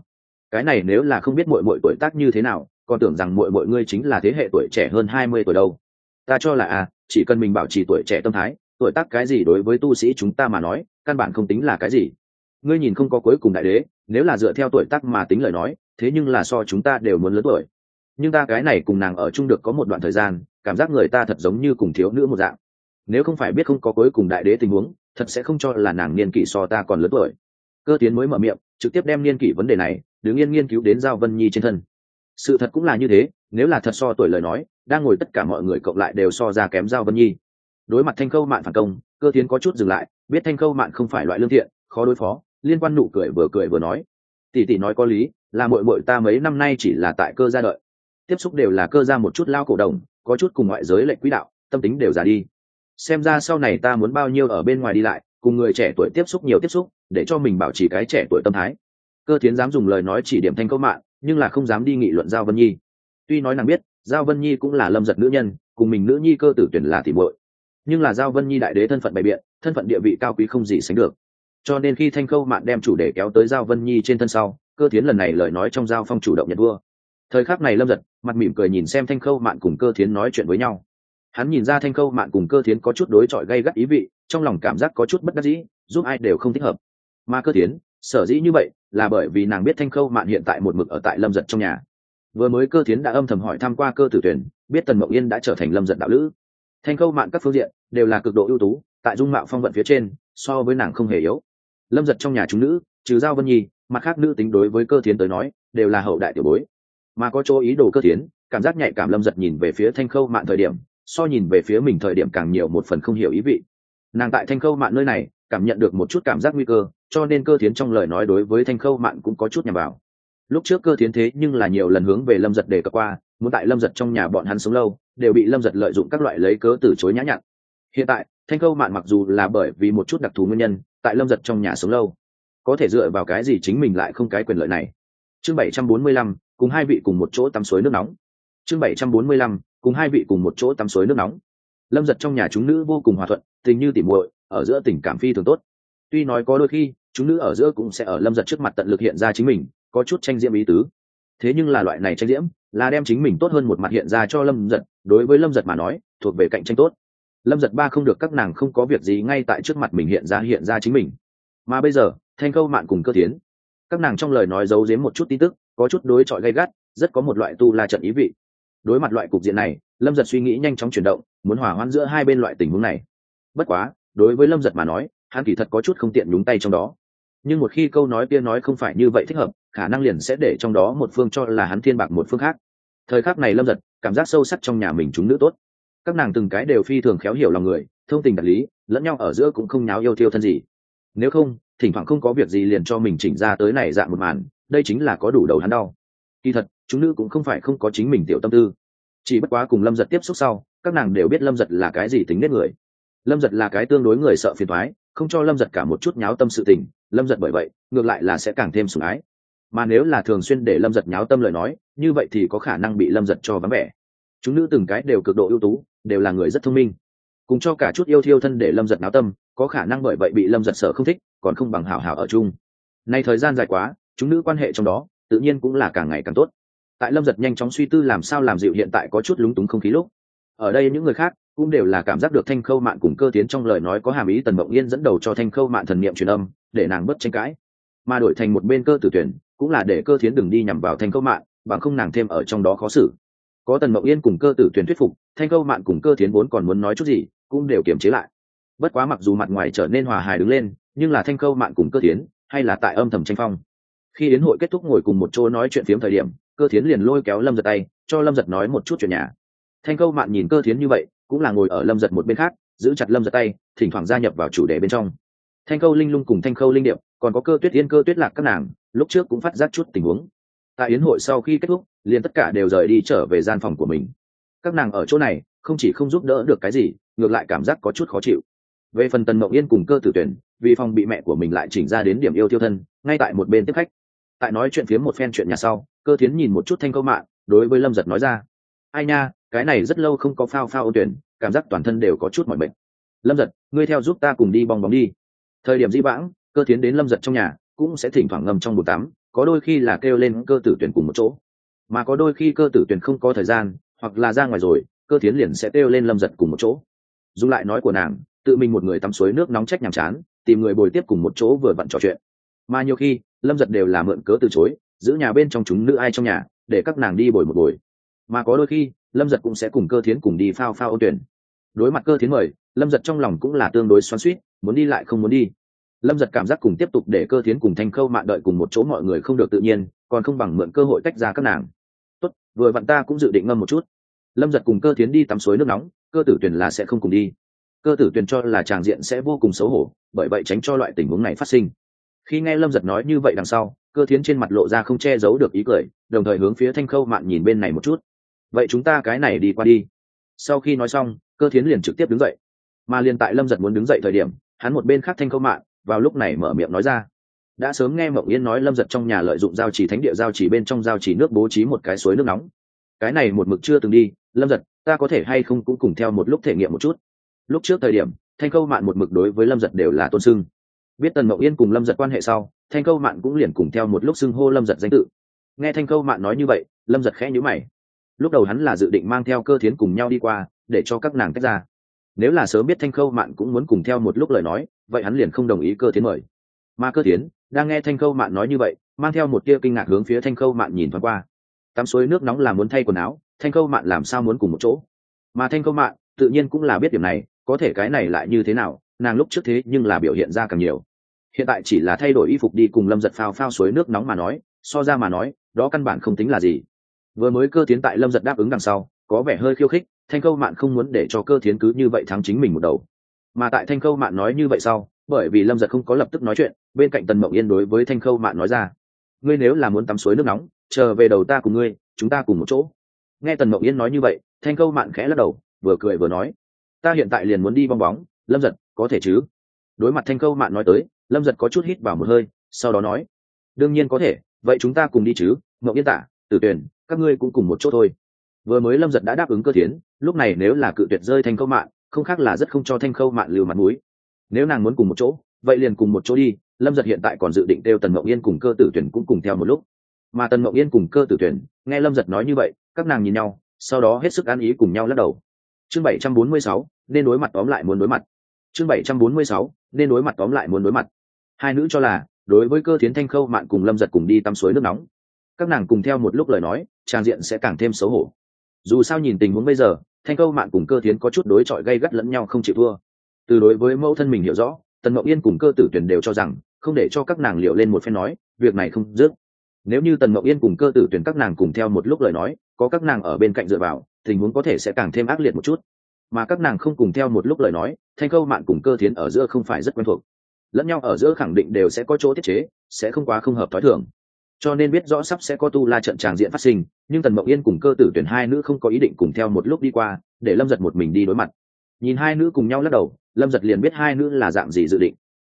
cái này nếu là không biết mỗi mỗi tuổi tác như thế nào, còn tưởng rằng mỗi mỗi ngươi chính là thế hệ tuổi trẻ hơn hai mươi tuổi đâu. Ta cho là à chỉ cần mình bảo trì tuổi trẻ tâm thái, tuổi tác cái gì đối với tu sĩ chúng ta mà nói, căn bản không tính là cái gì. Ngươi nhìn không có cuối cùng đại đế, nếu là dựa theo tuổi tác mà tính lời nói thế nhưng là so chúng ta đều muốn lớn tuổi. Nhưng ta cái này cùng nàng ở chung được có một đoạn thời gian, cảm giác người ta thật giống như cùng thiếu nữ một dạng. Nếu không phải biết không có cuối cùng đại đế tình huống, thật sẽ không cho là nàng niên kỷ so ta còn lớn tuổi. Cơ tiến mới mở miệng, trực tiếp đem niên kỷ vấn đề này, đứng yên nghiên cứu đến giao vân nhi trên thân. Sự thật cũng là như thế, nếu là thật so tuổi lời nói, đang ngồi tất cả mọi người cộng lại đều so ra kém giao vân nhi. Đối mặt thanh khâu mạn phản công, cơ tiến có chút dừng lại, biết thanh khâu mạn không phải loại lương thiện, khó đối phó, liên quan nụ cười vừa cười vừa nói tỷ tỷ nói có lý, là mội mội ta mấy năm nay chỉ là tại cơ gia đợi. Tiếp xúc đều là cơ gia một chút lao cổ đồng, có chút cùng ngoại giới lệnh quỹ đạo, tâm tính đều già đi. Xem ra sau này ta muốn bao nhiêu ở bên ngoài đi lại, cùng người trẻ tuổi tiếp xúc nhiều tiếp xúc, để cho mình bảo trì cái trẻ tuổi tâm thái. Cơ tiến dám dùng lời nói chỉ điểm thanh câu mạng, nhưng là không dám đi nghị luận giao vân nhi. Tuy nói nàng biết, giao vân nhi cũng là lâm giật nữ nhân, cùng mình nữ nhi cơ tử tuyển là tỷ muội. Nhưng là giao vân nhi đại đế thân phận bày biện, thân phận địa vị cao quý không gì sánh được cho nên khi thanh khâu mạn đem chủ đề kéo tới giao vân nhi trên thân sau, cơ tiến lần này lời nói trong giao phong chủ động nhận vua. Thời khắc này lâm giật, mặt mỉm cười nhìn xem thanh khâu mạn cùng cơ tiến nói chuyện với nhau. Hắn nhìn ra thanh khâu mạn cùng cơ tiến có chút đối chọi gây gắt ý vị, trong lòng cảm giác có chút bất đắc dĩ, giúp ai đều không thích hợp. Mà cơ tiến sở dĩ như vậy, là bởi vì nàng biết thanh khâu mạn hiện tại một mực ở tại lâm giật trong nhà. Vừa mới cơ tiến đã âm thầm hỏi tham q u a cơ tử tuyển, biết tần mậu yên đã trở thành lâm giật đạo lữ. Thanh khâu mạn các phương diện đều là cực độ ưu tú, tại dung mạo phong vận phía trên, so với nàng không hề yếu lâm giật trong nhà chúng nữ, trừ giao vân nhi, mặt khác nữ tính đối với cơ tiến tới nói, đều là hậu đại tiểu bối. Mà có chỗ ý đồ cơ tiến cảm giác nhạy cảm lâm giật nhìn về phía thanh khâu mạn thời điểm, so nhìn về phía mình thời điểm càng nhiều một phần không hiểu ý vị. Nàng tại thanh khâu mạn nơi này, cảm nhận được một chút cảm giác nguy cơ, cho nên cơ tiến trong lời nói đối với thanh khâu mạn cũng có chút nhằm vào. Lúc trước cơ tiến thế nhưng là nhiều lần hướng về lâm giật đề cập qua, muốn tại lâm giật trong nhà bọn hắn sống lâu, đều bị lâm giật lợi dụng các loại lấy cớ từ chối nhã nhặn. Hiện tại thanh câu mạn mặc dù là bởi vì một chút đặc thù nguyên nhân, tại lâm giật trong nhà sống lâu, có thể dựa vào cái gì chính mình lại không cái quyền lợi này? Chương bảy trăm bốn mươi lăm, cùng hai vị cùng một chỗ tắm suối nước nóng. Chương bảy trăm bốn mươi lăm, cùng hai vị cùng một chỗ tắm suối nước nóng. Lâm giật trong nhà chúng nữ vô cùng hòa thuận, tình như tỉ muội, ở giữa tình cảm phi thường tốt. Tuy nói có đôi khi, chúng nữ ở giữa cũng sẽ ở lâm giật trước mặt tận lực hiện ra chính mình, có chút tranh diễm ý tứ. Thế nhưng là loại này tranh diễm, là đem chính mình tốt hơn một mặt hiện ra cho lâm giật, đối với lâm giật mà nói, thuộc về cạnh tranh tốt lâm giật ba không được các nàng không có việc gì ngay tại trước mặt mình hiện ra hiện ra chính mình. Mà bây giờ, thanh câu mạn cùng cơ tiến các nàng trong lời nói giấu giếm một chút tin tức, có chút đối chọi gay gắt, rất có một loại tu la trận ý vị. Đối mặt loại cục diện này, lâm giật suy nghĩ nhanh chóng chuyển động, muốn hỏa hoãn giữa hai bên loại tình huống này. Bất quá, đối với lâm giật mà nói, hắn kỳ thật có chút không tiện nhúng tay trong đó. Nhưng một khi câu nói kia nói không phải như vậy thích hợp, khả năng liền sẽ để trong đó một phương cho là hắn thiên bạc một phương khác. Thời khắc này lâm giật, cảm giác sâu sắc trong nhà mình chúng nữ tốt các nàng từng cái đều phi thường khéo hiểu lòng người, thông tình đạt lý, lẫn nhau ở giữa cũng không nháo yêu thiêu thân gì. Nếu không, thỉnh thoảng không có việc gì liền cho mình chỉnh ra tới này dạng một màn, đây chính là có đủ đầu hắn đau. Kỳ thật, chúng nữ cũng không phải không có chính mình tiểu tâm tư. Chỉ bất quá cùng lâm giật tiếp xúc sau, các nàng đều biết lâm giật là cái gì tính nết người. Lâm giật là cái tương đối người sợ phiền thoái không cho lâm giật cả một chút nháo tâm sự tình, lâm giật bởi vậy, ngược lại là sẽ càng thêm sủng ái. Mà nếu là thường xuyên để lâm giật nháo tâm lời nói, như vậy thì có khả năng bị lâm giật cho vắng vẻ. Chúng nữ từng cái đều cực độ ưu tú đều là người rất thông minh. Cùng cho cả chút yêu thiêu thân để lâm giật náo tâm, có khả năng bởi vậy bị lâm giật sợ không thích, còn không bằng hảo hảo ở chung. Nay thời gian dài quá, chúng nữ quan hệ trong đó, tự nhiên cũng là càng ngày càng tốt. Tại lâm giật nhanh chóng suy tư làm sao làm dịu hiện tại có chút lúng túng không khí lúc. Ở đây những người khác cũng đều là cảm giác được thanh khâu mạn cùng cơ tiến trong lời nói có hàm ý tần mộng yên dẫn đầu cho thanh khâu mạn thần niệm truyền âm, để nàng bất tranh cãi. Mà đổi thành một bên cơ tử tuyển, cũng là để cơ tiến đừng đi nhằm vào thanh khâu mạn, bằng không nàng thêm ở trong đó khó xử có tần mộng yên cùng cơ tử tuyển thuyết phục, thanh câu mạn cùng cơ tiến vốn còn muốn nói chút gì, cũng đều kiềm chế lại. Bất quá mặc dù mặt ngoài trở nên hòa hài đứng lên, nhưng là thanh câu mạn cùng cơ tiến hay là tại âm thầm tranh phong. Khi đến hội kết thúc ngồi cùng một chỗ nói chuyện phiếm thời điểm, cơ tiến liền lôi kéo lâm giật tay, cho lâm giật nói một chút chuyện nhà. Thanh câu mạn nhìn cơ tiến như vậy, cũng là ngồi ở lâm giật một bên khác, giữ chặt lâm giật tay, thỉnh thoảng gia nhập vào chủ đề bên trong. Thanh câu linh lung cùng thanh khâu linh điệp, còn có cơ tuyết yên cơ tuyết lạc các nàng, lúc trước cũng phát giác chút tình huống tại yến hội sau khi kết thúc, liền tất cả đều rời đi trở về gian phòng của mình. Các nàng ở chỗ này, không chỉ không giúp đỡ được cái gì, ngược lại cảm giác có chút khó chịu. Về phần tần mộng yên cùng cơ tử tuyển, vì phòng bị mẹ của mình lại chỉnh ra đến điểm yêu tiêu thân, ngay tại một bên tiếp khách. Tại nói chuyện phía một phen chuyện nhà sau, cơ tiến nhìn một chút thanh câu mạng, đối với lâm giật nói ra, ai nha, cái này rất lâu không có phao phao ôn tuyển, cảm giác toàn thân đều có chút mọi bệnh lâm giật, ngươi theo giúp ta cùng đi bong bóng đi. Thời điểm di vãng, cơ tiến đến lâm giật trong nhà, cũng sẽ thỉnh thoảng ngầm trong bồn tắm có đôi khi là kêu lên cơ tử tuyển cùng một chỗ. Mà có đôi khi cơ tử tuyển không có thời gian, hoặc là ra ngoài rồi, cơ tiến liền sẽ kêu lên lâm giật cùng một chỗ. Dù lại nói của nàng, tự mình một người tắm suối nước nóng trách nhàm chán, tìm người bồi tiếp cùng một chỗ vừa vặn trò chuyện. Mà nhiều khi, lâm giật đều là mượn cớ từ chối, giữ nhà bên trong chúng nữ ai trong nhà, để các nàng đi bồi một bồi. Mà có đôi khi, lâm giật cũng sẽ cùng cơ thiến cùng đi phao phao ô tuyển. Đối mặt cơ thiến mời, lâm giật trong lòng cũng là tương đối xoắn suýt muốn đi lại không muốn đi lâm giật cảm giác cùng tiếp tục để cơ thiến cùng thanh khâu mạn đợi cùng một chỗ mọi người không được tự nhiên, còn không bằng mượn cơ hội tách ra các nàng. Tốt, vừa vặn ta cũng dự định ngâm một chút. Lâm giật cùng cơ thiến đi tắm suối nước nóng, cơ tử tuyền là sẽ không cùng đi. Cơ tử tuyền cho là tràng diện sẽ vô cùng xấu hổ, bởi vậy tránh cho loại tình huống này phát sinh. Khi nghe lâm giật nói như vậy đằng sau, cơ thiến trên mặt lộ ra không che giấu được ý cười, đồng thời hướng phía thanh khâu mạn nhìn bên này một chút. Vậy chúng ta cái này đi qua đi. Sau khi nói xong, cơ thiến liền trực tiếp đứng dậy. Mà liền tại lâm giật muốn đứng dậy thời điểm, hắn một bên khác thanh khâu mạn vào lúc này mở miệng nói ra. Đã sớm nghe mộng yên nói lâm giật trong nhà lợi dụng giao chỉ thánh địa giao chỉ bên trong giao chỉ nước bố trí một cái suối nước nóng. Cái này một mực chưa từng đi, lâm giật, ta có thể hay không cũng cùng theo một lúc thể nghiệm một chút. Lúc trước thời điểm, thanh khâu mạn một mực đối với lâm giật đều là tôn sưng. Biết tần mộng yên cùng lâm giật quan hệ sau, thanh khâu mạn cũng liền cùng theo một lúc xưng hô lâm giật danh tự. Nghe thanh khâu mạn nói như vậy, lâm giật khẽ nhữ mày. Lúc đầu hắn là dự định mang theo cơ thiến cùng nhau đi qua, để cho các nàng tách ra nếu là sớm biết thanh khâu mạn cũng muốn cùng theo một lúc lời nói, vậy hắn liền không đồng ý cơ thiến mời. Mà cơ thiến, đang nghe thanh khâu mạn nói như vậy, mang theo một tia kinh ngạc hướng phía thanh khâu mạn nhìn thoáng qua. Tắm suối nước nóng là muốn thay quần áo, thanh khâu mạn làm sao muốn cùng một chỗ? Mà thanh khâu mạn, tự nhiên cũng là biết điểm này, có thể cái này lại như thế nào, nàng lúc trước thế nhưng là biểu hiện ra càng nhiều. Hiện tại chỉ là thay đổi y phục đi cùng lâm giật phao phao suối nước nóng mà nói, so ra mà nói, đó căn bản không tính là gì. Vừa mới cơ tiến tại lâm giật đáp ứng đằng sau, có vẻ hơi khiêu khích thanh khâu mạn không muốn để cho cơ Thiến cứ như vậy thắng chính mình một đầu. Mà tại thanh khâu mạn nói như vậy sau, bởi vì lâm giật không có lập tức nói chuyện, bên cạnh tần mộng yên đối với thanh khâu mạn nói ra, ngươi nếu là muốn tắm suối nước nóng, chờ về đầu ta cùng ngươi, chúng ta cùng một chỗ. Nghe tần mộng yên nói như vậy, thanh khâu mạn khẽ lắc đầu, vừa cười vừa nói, ta hiện tại liền muốn đi bong bóng, lâm giật, có thể chứ? Đối mặt thanh khâu mạn nói tới, lâm giật có chút hít vào một hơi, sau đó nói, đương nhiên có thể, vậy chúng ta cùng đi chứ, mộng yên tả, tử tuyển các ngươi cũng cùng một chỗ thôi vừa mới lâm giật đã đáp ứng cơ tiến lúc này nếu là cự tuyệt rơi thanh khâu mạn, không khác là rất không cho thanh khâu mạn liều mặt mũi. Nếu nàng muốn cùng một chỗ, vậy liền cùng một chỗ đi, lâm giật hiện tại còn dự định kêu tần mộng yên cùng cơ tử tuyển cũng cùng theo một lúc. Mà tần mộng yên cùng cơ tử tuyển, nghe lâm giật nói như vậy, các nàng nhìn nhau, sau đó hết sức an ý cùng nhau lắc đầu. Chương bảy trăm bốn mươi sáu, nên đối mặt tóm lại muốn đối mặt. Chương bảy trăm bốn mươi sáu, nên đối mặt tóm lại muốn đối mặt. Hai nữ cho là, đối với cơ tiến thanh khâu mạn cùng lâm giật cùng đi tắm suối nước nóng. Các nàng cùng theo một lúc lời nói, trang diện sẽ càng thêm xấu hổ dù sao nhìn tình huống bây giờ, thanh Câu mạn cùng cơ tiến có chút đối chọi gây gắt lẫn nhau không chịu thua. Từ đối với mẫu thân mình hiểu rõ, tần mậu yên cùng cơ tử tuyển đều cho rằng, không để cho các nàng liệu lên một phen nói, việc này không dứt. Nếu như tần mậu yên cùng cơ tử tuyển các nàng cùng theo một lúc lời nói, có các nàng ở bên cạnh dựa vào, tình huống có thể sẽ càng thêm ác liệt một chút. Mà các nàng không cùng theo một lúc lời nói, thanh Câu mạn cùng cơ Thiến ở giữa không phải rất quen thuộc. Lẫn nhau ở giữa khẳng định đều sẽ có chỗ tiết chế, sẽ không quá không hợp t h ó i thường cho nên biết rõ sắp sẽ có tu la trận tràng diện phát sinh, nhưng tần mộng yên cùng cơ tử tuyển hai nữ không có ý định cùng theo một lúc đi qua, để lâm giật một mình đi đối mặt. Nhìn hai nữ cùng nhau lắc đầu, lâm giật liền biết hai nữ là dạng gì dự định.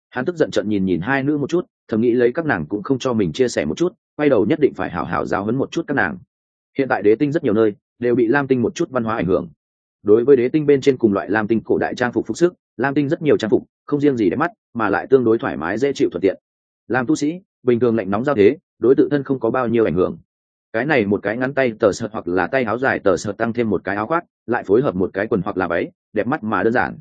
Hắn tức giận trận nhìn nhìn hai nữ một chút, thầm nghĩ lấy các nàng cũng không cho mình chia sẻ một chút, quay đầu nhất định phải hảo hảo giáo hấn một chút các nàng. Hiện tại đế tinh rất nhiều nơi, đều bị lam tinh một chút văn hóa ảnh hưởng. Đối với đế tinh bên trên cùng loại lam tinh cổ đại trang phục phục sức, lam tinh rất nhiều trang phục, không riêng gì đẹp mắt, mà lại tương đối thoải mái, dễ chịu thuận tiện. Làm tu sĩ, bình thường lạnh nóng giao thế đối tự thân không có bao nhiêu ảnh hưởng. Cái này một cái ngắn tay tờ sợt hoặc là tay áo dài tờ sợt tăng thêm một cái áo khoác, lại phối hợp một cái quần hoặc là váy, đẹp mắt mà đơn giản.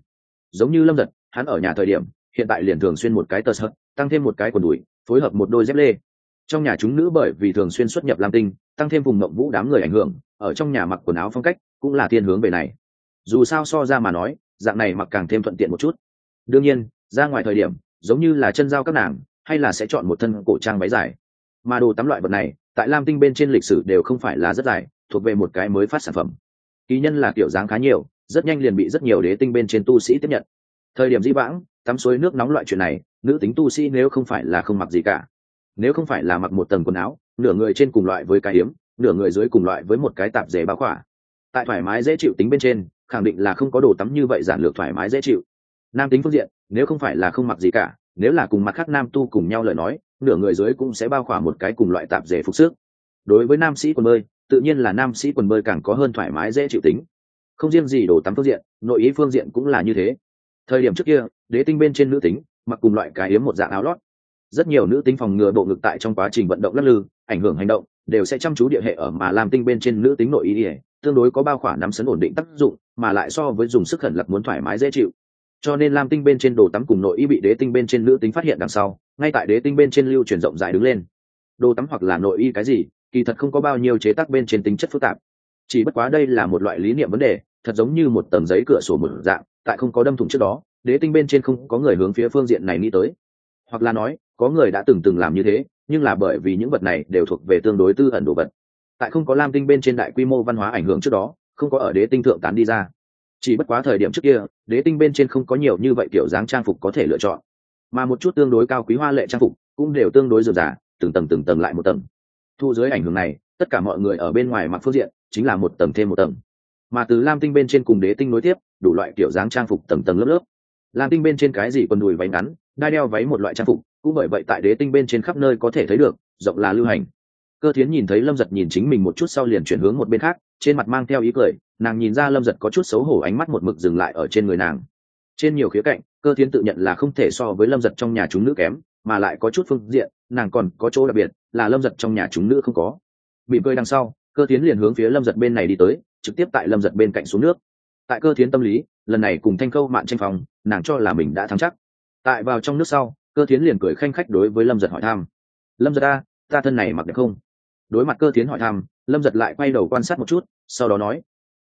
Giống như lâm giật, hắn ở nhà thời điểm, hiện tại liền thường xuyên một cái tờ sợt, tăng thêm một cái quần đùi, phối hợp một đôi dép lê. Trong nhà chúng nữ bởi vì thường xuyên xuất nhập lam tinh, tăng thêm vùng mộng vũ đám người ảnh hưởng, ở trong nhà mặc quần áo phong cách cũng là thiên hướng về này. Dù sao so ra mà nói, dạng này mặc càng thêm thuận tiện một chút. Đương nhiên, ra ngoài thời điểm, giống như là chân dao các nàng, hay là sẽ chọn một thân cổ trang váy dài mà đồ tắm loại vật này, tại lam tinh bên trên lịch sử đều không phải là rất dài, thuộc về một cái mới phát sản phẩm. Ký nhân là kiểu dáng khá nhiều, rất nhanh liền bị rất nhiều đế tinh bên trên tu sĩ tiếp nhận. Thời điểm di vãng, tắm suối nước nóng loại chuyện này, nữ tính tu sĩ nếu không phải là không mặc gì cả. Nếu không phải là mặc một tầng quần áo, nửa người trên cùng loại với cái hiếm nửa người dưới cùng loại với một cái tạp dề báo khỏa. Tại thoải mái dễ chịu tính bên trên, khẳng định là không có đồ tắm như vậy giản lược thoải mái dễ chịu. Nam tính phương diện, nếu không phải là không mặc gì cả, nếu là cùng mặt khác nam tu cùng nhau lời nói nửa người dưới cũng sẽ bao khỏa một cái cùng loại tạp dề phục sức. Đối với nam sĩ quần bơi, tự nhiên là nam sĩ quần bơi càng có hơn thoải mái dễ chịu tính. Không riêng gì đồ tắm phương diện, nội ý phương diện cũng là như thế. Thời điểm trước kia, đế tinh bên trên nữ tính, mặc cùng loại cái yếm một dạng áo lót. Rất nhiều nữ tính phòng ngừa bộ ngực tại trong quá trình vận động lắc lư, ảnh hưởng hành động, đều sẽ chăm chú địa hệ ở mà làm tinh bên trên nữ tính nội ý ỉa tương đối có bao khỏa nắm sấn ổn định tác dụng, mà lại so với dùng sức khẩn lập muốn thoải mái dễ chịu cho nên lam tinh bên trên đồ tắm cùng nội y bị đế tinh bên trên nữ tính phát hiện đằng sau, ngay tại đế tinh bên trên lưu truyền rộng rãi đứng lên. Đồ tắm hoặc là nội y cái gì, kỳ thật không có bao nhiêu chế tác bên trên tính chất phức tạp. Chỉ bất quá đây là một loại lý niệm vấn đề, thật giống như một tầng giấy cửa sổ mở dạng, tại không có đâm thủng trước đó, đế tinh bên trên không có người hướng phía phương diện này nghĩ tới. Hoặc là nói, có người đã từng từng làm như thế, nhưng là bởi vì những vật này đều thuộc về tương đối tư ẩn đồ vật. Tại không có lam tinh bên trên đại quy mô văn hóa ảnh hưởng trước đó, không có ở đế tinh thượng tán đi ra chỉ bất quá thời điểm trước kia, đế tinh bên trên không có nhiều như vậy kiểu dáng trang phục có thể lựa chọn. Mà một chút tương đối cao quý hoa lệ trang phục cũng đều tương đối dườm giả từng tầng từng tầng lại một tầng. Thu dưới ảnh hưởng này, tất cả mọi người ở bên ngoài mặc phương diện chính là một tầng thêm một tầng. Mà từ lam tinh bên trên cùng đế tinh nối tiếp, đủ loại kiểu dáng trang phục tầng tầng lớp lớp. Lam tinh bên trên cái gì quần đùi váy ngắn, đai đeo váy một loại trang phục, cũng bởi vậy tại đế tinh bên trên khắp nơi có thể thấy được, rộng là lưu hành. Cơ thiến nhìn thấy lâm giật nhìn chính mình một chút sau liền chuyển hướng một bên khác trên mặt mang theo ý cười, nàng nhìn ra lâm giật có chút xấu hổ ánh mắt một mực dừng lại ở trên người nàng. Trên nhiều khía cạnh, cơ thiến tự nhận là không thể so với lâm giật trong nhà chúng nữ kém, mà lại có chút phương diện, nàng còn có chỗ đặc biệt là lâm giật trong nhà chúng nữ không có. Bị cười đằng sau, cơ thiến liền hướng phía lâm giật bên này đi tới, trực tiếp tại lâm giật bên cạnh xuống nước. Tại cơ thiến tâm lý, lần này cùng thanh câu mạn tranh phòng, nàng cho là mình đã thắng chắc. Tại vào trong nước sau, cơ thiến liền cười khanh khách đối với lâm giật hỏi thăm. Lâm giật ta ta thân này mặc đẹp không? Đối mặt cơ thiến hỏi thăm lâm giật lại quay đầu quan sát một chút, sau đó nói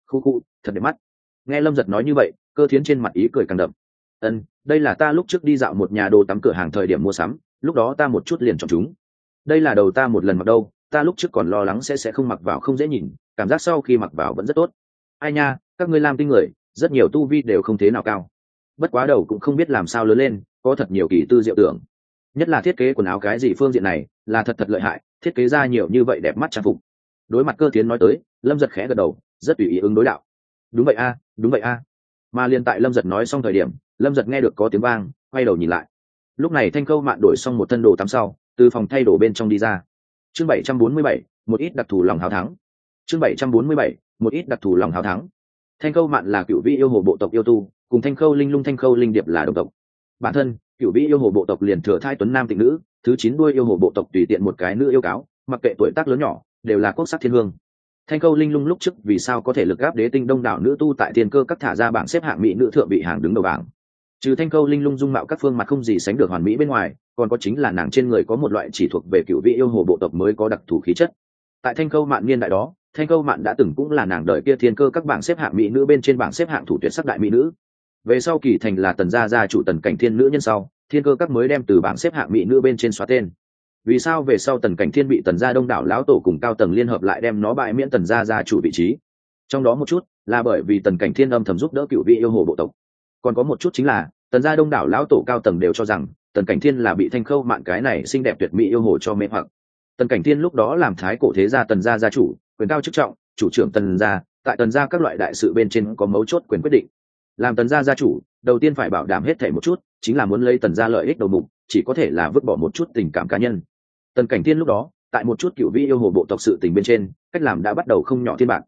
khu khu thật đẹp mắt. Nghe lâm giật nói như vậy, cơ thiến trên mặt ý cười càng đậm. Ân đây là ta lúc trước đi dạo một nhà đồ tắm cửa hàng thời điểm mua sắm, lúc đó ta một chút liền chọn chúng. Đây là đầu ta một lần mặc đâu, ta lúc trước còn lo lắng sẽ sẽ không mặc vào không dễ nhìn, cảm giác sau khi mặc vào vẫn rất tốt. Ai nha, các ngươi làm tinh người, rất nhiều tu vi đều không thế nào cao. Bất quá đầu cũng không biết làm sao lớn lên, có thật nhiều kỳ tư diệu tưởng. Nhất là thiết kế quần áo cái gì phương diện này, là thật thật lợi hại, thiết kế ra nhiều như vậy đẹp mắt trang phục đối mặt cơ tiến nói tới, lâm giật khẽ gật đầu, rất tùy ý ứng đối đạo. Đúng vậy a, đúng vậy a. Mà liền tại lâm giật nói xong thời điểm, lâm giật nghe được có tiếng vang, quay đầu nhìn lại. Lúc này thanh khâu mạn đổi xong một thân đồ tắm sau, từ phòng thay đồ bên trong đi ra. Chương bảy trăm bốn mươi bảy, một ít đặc thù lòng hào thắng. Chương bảy trăm bốn mươi bảy, một ít đặc thù lòng hào thắng. Thanh khâu mạn là cựu vị yêu hồ bộ tộc yêu tu, cùng thanh khâu linh lung, thanh khâu linh điệp là đồng tộc. Bản thân, cựu vị yêu hồ bộ tộc liền thừa thai tuấn nam tịnh nữ, thứ chín đuôi yêu hồ bộ tộc tùy tiện một cái nữ yêu cáo, mặc kệ tuổi tác lớn nhỏ đều là quốc sắc thiên hương. Thanh Câu linh lung lúc trước vì sao có thể lực gáp đế tinh đông đảo nữ tu tại thiên cơ các thả ra bảng xếp hạng mỹ nữ thượng vị hàng đứng đầu bảng. Trừ thanh Câu linh lung dung mạo các phương mặt không gì sánh được hoàn mỹ bên ngoài, còn có chính là nàng trên người có một loại chỉ thuộc về cựu vị yêu hồ bộ tộc mới có đặc thù khí chất. Tại thanh Câu mạn niên đại đó, thanh Câu mạn đã từng cũng là nàng đời kia thiên cơ các bảng xếp hạng mỹ nữ bên trên bảng xếp hạng thủ tuyệt sắc đại mỹ nữ. Về sau kỳ thành là tần gia gia chủ tần cảnh thiên nữ nhân sau, thiên cơ các mới đem từ bảng xếp hạng mỹ nữ bên trên xóa tên vì sao về sau tần cảnh thiên bị tần gia đông đảo lão tổ cùng cao tầng liên hợp lại đem nó bại miễn tần gia gia chủ vị trí? Trong đó một chút là bởi vì tần cảnh thiên âm thầm giúp đỡ cựu vị yêu hồ bộ tộc. Còn có một chút chính là, tần gia đông đảo lão tổ cao tầng đều cho rằng, tần cảnh thiên là bị thanh khâu mạng cái này xinh đẹp tuyệt mỹ yêu hồ cho mê hoặc. Tần cảnh thiên lúc đó làm thái cổ thế gia tần gia gia chủ, quyền cao chức trọng, chủ trưởng tần gia, tại tần gia các loại đại sự bên trên có mấu chốt quyền quyết định. Làm tần gia gia chủ, đầu tiên phải bảo đảm hết thể một chút, chính là muốn lấy tần gia lợi ích đầu mục, chỉ có thể là vứt bỏ một chút tình cảm cá nhân tần cảnh thiên lúc đó, tại một chút cựu vi yêu hồ bộ tộc sự tình bên trên, cách làm đã bắt đầu không nhỏ thiên bản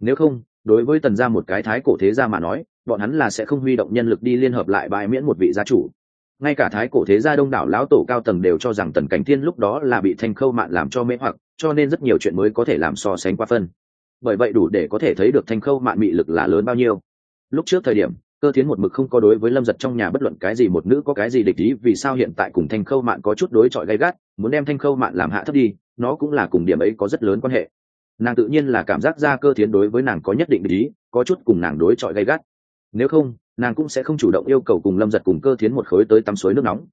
nếu không, đối với tần gia một cái thái cổ thế gia mà nói, bọn hắn là sẽ không huy động nhân lực đi liên hợp lại bãi miễn một vị gia chủ. Ngay cả thái cổ thế gia đông đảo lão tổ cao tầng đều cho rằng tần cảnh thiên lúc đó là bị thanh khâu mạn làm cho mê hoặc, cho nên rất nhiều chuyện mới có thể làm so sánh qua phân. Bởi vậy đủ để có thể thấy được thanh khâu mạn mị lực là lớn bao nhiêu. Lúc trước thời điểm cơ Thiến một mực không có đối với lâm giật trong nhà bất luận cái gì một nữ có cái gì địch ý, vì sao hiện tại cùng thanh khâu mạn có chút đối chọi gay gắt, muốn đem thanh khâu mạn làm hạ thấp đi, nó cũng là cùng điểm ấy có rất lớn quan hệ. Nàng tự nhiên là cảm giác ra cơ Thiến đối với nàng có nhất định địch ý, có chút cùng nàng đối chọi gay gắt. Nếu không, nàng cũng sẽ không chủ động yêu cầu cùng lâm giật cùng cơ Thiến một khối tới tắm suối nước nóng.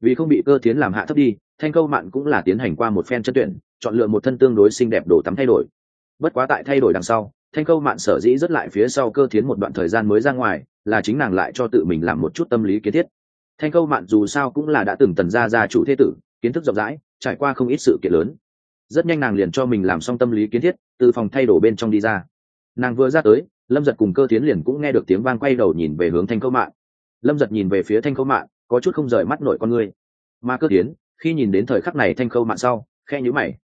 Vì không bị cơ Thiến làm hạ thấp đi, thanh khâu mạn cũng là tiến hành qua một phen chất tuyển, chọn lựa một thân tương đối xinh đẹp đồ tắm thay đổi. Bất quá tại thay đổi đằng sau, thanh khâu mạn sở dĩ rất lại phía sau cơ Thiến một đoạn thời gian mới ra ngoài là chính nàng lại cho tự mình làm một chút tâm lý kiến thiết. Thanh câu mạn dù sao cũng là đã từng tần gia gia chủ thế tử, kiến thức rộng rãi, trải qua không ít sự kiện lớn. Rất nhanh nàng liền cho mình làm xong tâm lý kiến thiết, từ phòng thay đồ bên trong đi ra. Nàng vừa ra tới, lâm giật cùng cơ tiến liền cũng nghe được tiếng vang quay đầu nhìn về hướng thanh câu mạn. Lâm giật nhìn về phía thanh câu mạn, có chút không rời mắt nổi con người. Mà cơ tiến khi nhìn đến thời khắc này thanh câu mạn sau khe nhữ mày.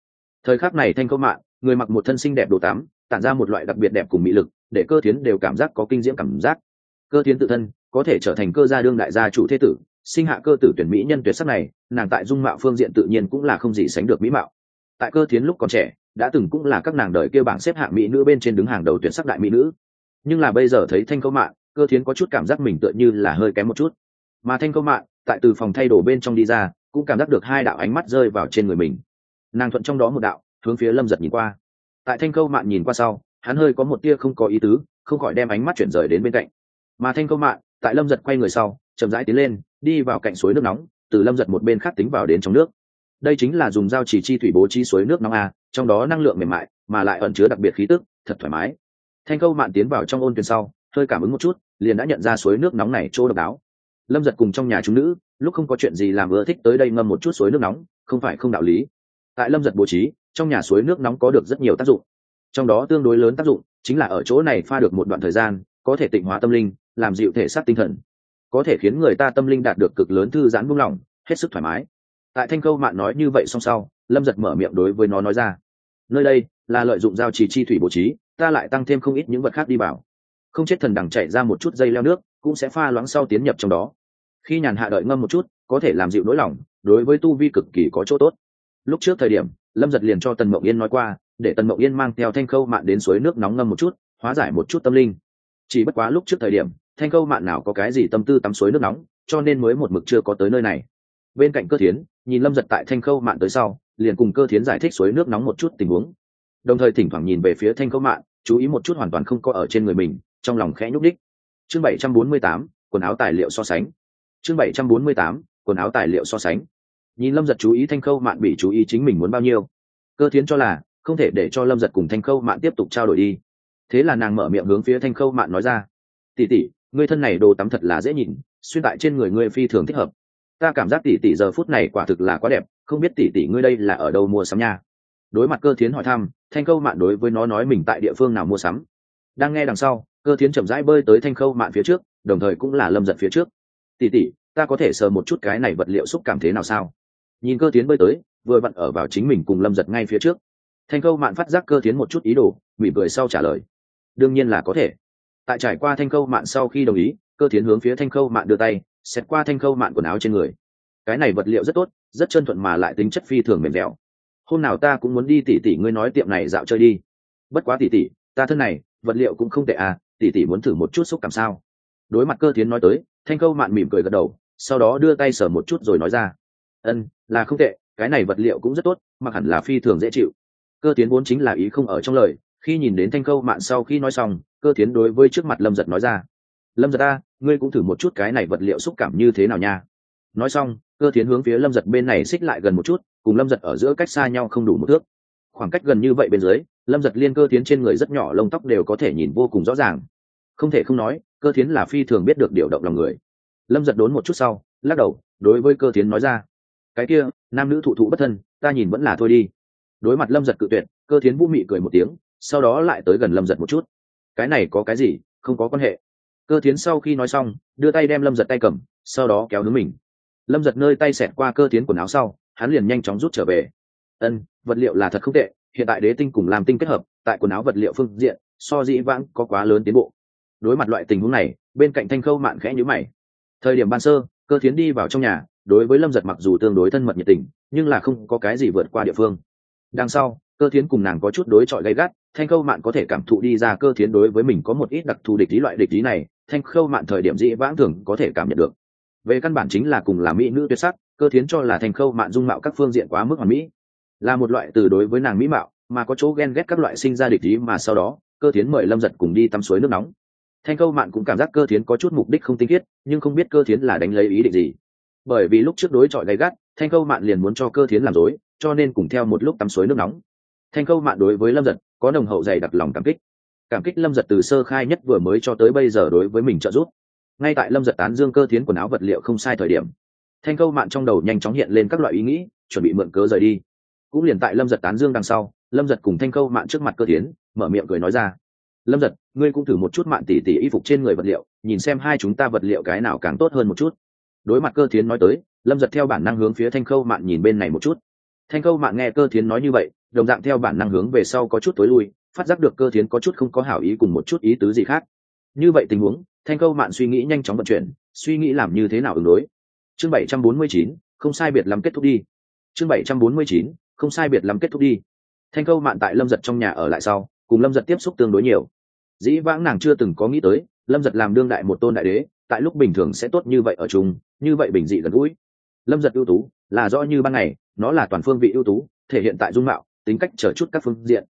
Thời khắc này thanh câu mạn, người mặc một thân xinh đẹp đồ tắm, tản ra một loại đặc biệt đẹp cùng mỹ lực, để cơ tiến đều cảm giác có kinh diễm cảm giác cơ Thiến tự thân, có thể trở thành cơ gia đương đại gia chủ thế tử, sinh hạ cơ tử tuyển mỹ nhân tuyệt sắc này, nàng tại dung mạo phương diện tự nhiên cũng là không gì sánh được mỹ mạo. Tại cơ Thiến lúc còn trẻ, đã từng cũng là các nàng đời kêu bảng xếp hạng mỹ nữ bên trên đứng hàng đầu tuyển sắc đại mỹ nữ. Nhưng là bây giờ thấy thanh câu mạng cơ thiến có chút cảm giác mình tựa như là hơi kém một chút. Mà thanh câu mạng tại từ phòng thay đồ bên trong đi ra, cũng cảm giác được hai đạo ánh mắt rơi vào trên người mình. Nàng thuận trong đó một đạo, hướng phía lâm giật nhìn qua. Tại thanh câu mạng nhìn qua sau, hắn hơi có một tia không có ý tứ, không khỏi đem ánh mắt chuyển rời đến bên cạnh mà thanh câu mạng tại lâm giật quay người sau, chậm rãi tiến lên, đi vào cạnh suối nước nóng, từ lâm giật một bên khác tính vào đến trong nước. Đây chính là dùng dao chỉ chi thủy bố trí suối nước nóng a, trong đó năng lượng mềm mại, mà lại ẩn chứa đặc biệt khí tức, thật thoải mái. Thanh câu mạn tiến vào trong ôn tuyền sau, hơi cảm ứng một chút, liền đã nhận ra suối nước nóng này chỗ độc đáo. Lâm giật cùng trong nhà chúng nữ, lúc không có chuyện gì làm ưa thích tới đây ngâm một chút suối nước nóng, không phải không đạo lý. Tại lâm giật bố trí, trong nhà suối nước nóng có được rất nhiều tác dụng. Trong đó tương đối lớn tác dụng chính là ở chỗ này pha được một đoạn thời gian, có thể tịnh hóa tâm linh làm dịu thể xác tinh thần. Có thể khiến người ta tâm linh đạt được cực lớn thư giãn buông lỏng, hết sức thoải mái. Tại thanh câu mạn nói như vậy xong sau, lâm giật mở miệng đối với nó nói ra. Nơi đây là lợi dụng giao trì chi thủy bố trí, ta lại tăng thêm không ít những vật khác đi vào không chết thần đằng chạy ra một chút dây leo nước, cũng sẽ pha loãng sau tiến nhập trong đó. Khi nhàn hạ đợi ngâm một chút, có thể làm dịu nỗi lòng, đối với tu vi cực kỳ có chỗ tốt. Lúc trước thời điểm, lâm giật liền cho tần mộng yên nói qua, để tần mộng yên mang theo thanh khâu mạn đến suối nước nóng ngâm một chút, hóa giải một chút tâm linh. Chỉ bất quá lúc trước thời điểm thanh câu mạn nào có cái gì tâm tư tắm suối nước nóng, cho nên mới một mực chưa có tới nơi này. Bên cạnh cơ thiến, nhìn lâm giật tại thanh khâu mạn tới sau, liền cùng cơ thiến giải thích suối nước nóng một chút tình huống. Đồng thời thỉnh thoảng nhìn về phía thanh khâu mạn chú ý một chút hoàn toàn không có ở trên người mình, trong lòng khẽ nhúc đích chương bảy trăm bốn mươi tám, quần áo tài liệu so sánh. Chương bảy trăm bốn mươi tám, quần áo tài liệu so sánh. Nhìn lâm giật chú ý thanh khâu mạn bị chú ý chính mình muốn bao nhiêu. Cơ thiến cho là, không thể để cho lâm giật cùng thanh khâu mạn tiếp tục trao đổi đi. Thế là nàng mở miệng hướng phía thanh khâu mạn nói ra. Tỉ tỉ người thân này đồ tắm thật là dễ nhìn xuyên tại trên người ngươi phi thường thích hợp. Ta cảm giác tỷ tỷ giờ phút này quả thực là quá đẹp không biết tỷ tỷ ngươi đây là ở đâu mua sắm nha. Đối mặt cơ thiến hỏi thăm thanh khâu mạn đối với nó nói mình tại địa phương nào mua sắm. Đang nghe đằng sau cơ thiến chậm rãi bơi tới thanh khâu mạn phía trước đồng thời cũng là lâm giật phía trước. Tỷ tỷ, ta có thể sờ một chút cái này vật liệu xúc cảm thế nào sao? Nhìn cơ tiến bơi tới vừa vặn ở vào chính mình cùng lâm giật ngay phía trước. Thanh khâu mạn phát giác cơ tiến một chút ý đồ mỉm cười sau trả lời. Đương nhiên là có thể tại trải qua thanh khâu mạn sau khi đồng ý, cơ tiến hướng phía thanh khâu mạn đưa tay xét qua thanh khâu mạn quần áo trên người. Cái này vật liệu rất tốt, rất chân thuận mà lại tính chất phi thường mềm dẻo. Hôm nào ta cũng muốn đi tỉ tỉ ngươi nói tiệm này dạo chơi đi. Bất quá tỉ tỉ, ta thân này, vật liệu cũng không tệ à tỉ tỉ muốn thử một chút xúc cảm sao? Đối mặt cơ tiến nói tới, thanh khâu mạn mỉm cười gật đầu, sau đó đưa tay sờ một chút rồi nói ra. Ân, là không tệ, cái này vật liệu cũng rất tốt, mặc hẳn là phi thường dễ chịu. Cơ tiến vốn chính là ý không ở trong lời, khi nhìn đến thanh khâu mạn sau khi nói xong cơ tiến đối với trước mặt lâm giật nói ra. Lâm giật ta ngươi cũng thử một chút cái này vật liệu xúc cảm như thế nào nha. Nói xong, cơ tiến hướng phía lâm giật bên này xích lại gần một chút, cùng lâm giật ở giữa cách xa nhau không đủ một thước. Khoảng cách gần như vậy bên dưới, lâm giật liên cơ tiến trên người rất nhỏ lông tóc đều có thể nhìn vô cùng rõ ràng. Không thể không nói, cơ tiến là phi thường biết được điều động lòng người. Lâm giật đốn một chút sau, lắc đầu, đối với cơ tiến nói ra. Cái kia, nam nữ thụ thụ bất thân, ta nhìn vẫn là thôi đi. Đối mặt lâm giật cự tuyệt, cơ tiến vũ mị cười một tiếng, sau đó lại tới gần lâm giật một chút cái này có cái gì, không có quan hệ. Cơ tiến sau khi nói xong, đưa tay đem lâm giật tay cầm, sau đó kéo hướng mình. Lâm giật nơi tay xẹt qua cơ tiến quần áo sau, hắn liền nhanh chóng rút trở về. Ân, vật liệu là thật không tệ, hiện tại đế tinh cùng làm tinh kết hợp, tại quần áo vật liệu phương diện, so dĩ vãng có quá lớn tiến bộ. Đối mặt loại tình huống này, bên cạnh thanh khâu mạn khẽ nhữ mày. Thời điểm ban sơ, cơ tiến đi vào trong nhà, đối với lâm giật mặc dù tương đối thân mật nhiệt tình, nhưng là không có cái gì vượt qua địa phương. Đằng sau cơ Thiến cùng nàng có chút đối chọi gay gắt, thanh khâu mạn có thể cảm thụ đi ra cơ Thiến đối với mình có một ít đặc thù địch lý loại địch lý này, thanh khâu mạn thời điểm dĩ vãng thường có thể cảm nhận được. Về căn bản chính là cùng là mỹ nữ tuyệt sắc, cơ Thiến cho là thanh khâu mạn dung mạo các phương diện quá mức hoàn mỹ. Là một loại từ đối với nàng mỹ mạo, mà có chỗ ghen ghét các loại sinh ra địch lý mà sau đó, cơ Thiến mời lâm giật cùng đi tắm suối nước nóng. Thanh Khâu mạn cũng cảm giác cơ thiến có chút mục đích không tinh khiết, nhưng không biết cơ thiến là đánh lấy ý định gì. Bởi vì lúc trước đối chọi gay gắt, thanh Khâu mạn liền muốn cho cơ thiến làm dối, cho nên cùng theo một lúc tắm suối nước nóng thanh câu mạn đối với lâm giật có nồng hậu dày đặc lòng cảm kích. Cảm kích lâm giật từ sơ khai nhất vừa mới cho tới bây giờ đối với mình trợ giúp. Ngay tại lâm giật tán dương cơ thiến quần áo vật liệu không sai thời điểm, thanh câu mạn trong đầu nhanh chóng hiện lên các loại ý nghĩ, chuẩn bị mượn cớ rời đi. Cũng liền tại lâm giật tán dương đằng sau, lâm giật cùng thanh câu mạn trước mặt cơ tiến mở miệng cười nói ra. Lâm giật, ngươi cũng thử một chút mạn tỉ tỉ y phục trên người vật liệu, nhìn xem hai chúng ta vật liệu cái nào càng tốt hơn một chút. Đối mặt cơ thiến nói tới, lâm giật theo bản năng hướng phía thanh khâu mạn nhìn bên này một chút. Thanh khâu mạn nghe cơ thiến nói như vậy đồng dạng theo bản năng hướng về sau có chút tối lui, phát giác được cơ thiến có chút không có hảo ý cùng một chút ý tứ gì khác. Như vậy tình huống, thanh câu mạn suy nghĩ nhanh chóng vận chuyển, suy nghĩ làm như thế nào ứng đối. Chương bảy trăm bốn mươi chín, không sai biệt lắm kết thúc đi. Chương bảy trăm bốn mươi chín, không sai biệt lắm kết thúc đi. Thanh câu mạn tại lâm giật trong nhà ở lại sau, cùng lâm giật tiếp xúc tương đối nhiều. Dĩ vãng nàng chưa từng có nghĩ tới, lâm giật làm đương đại một tôn đại đế, tại lúc bình thường sẽ tốt như vậy ở chung, như vậy bình dị gần gũi. Lâm giật ưu tú, là rõ như ban ngày, nó là toàn phương vị ưu tú, thể hiện tại dung mạo tính cách trở chút các phương diện.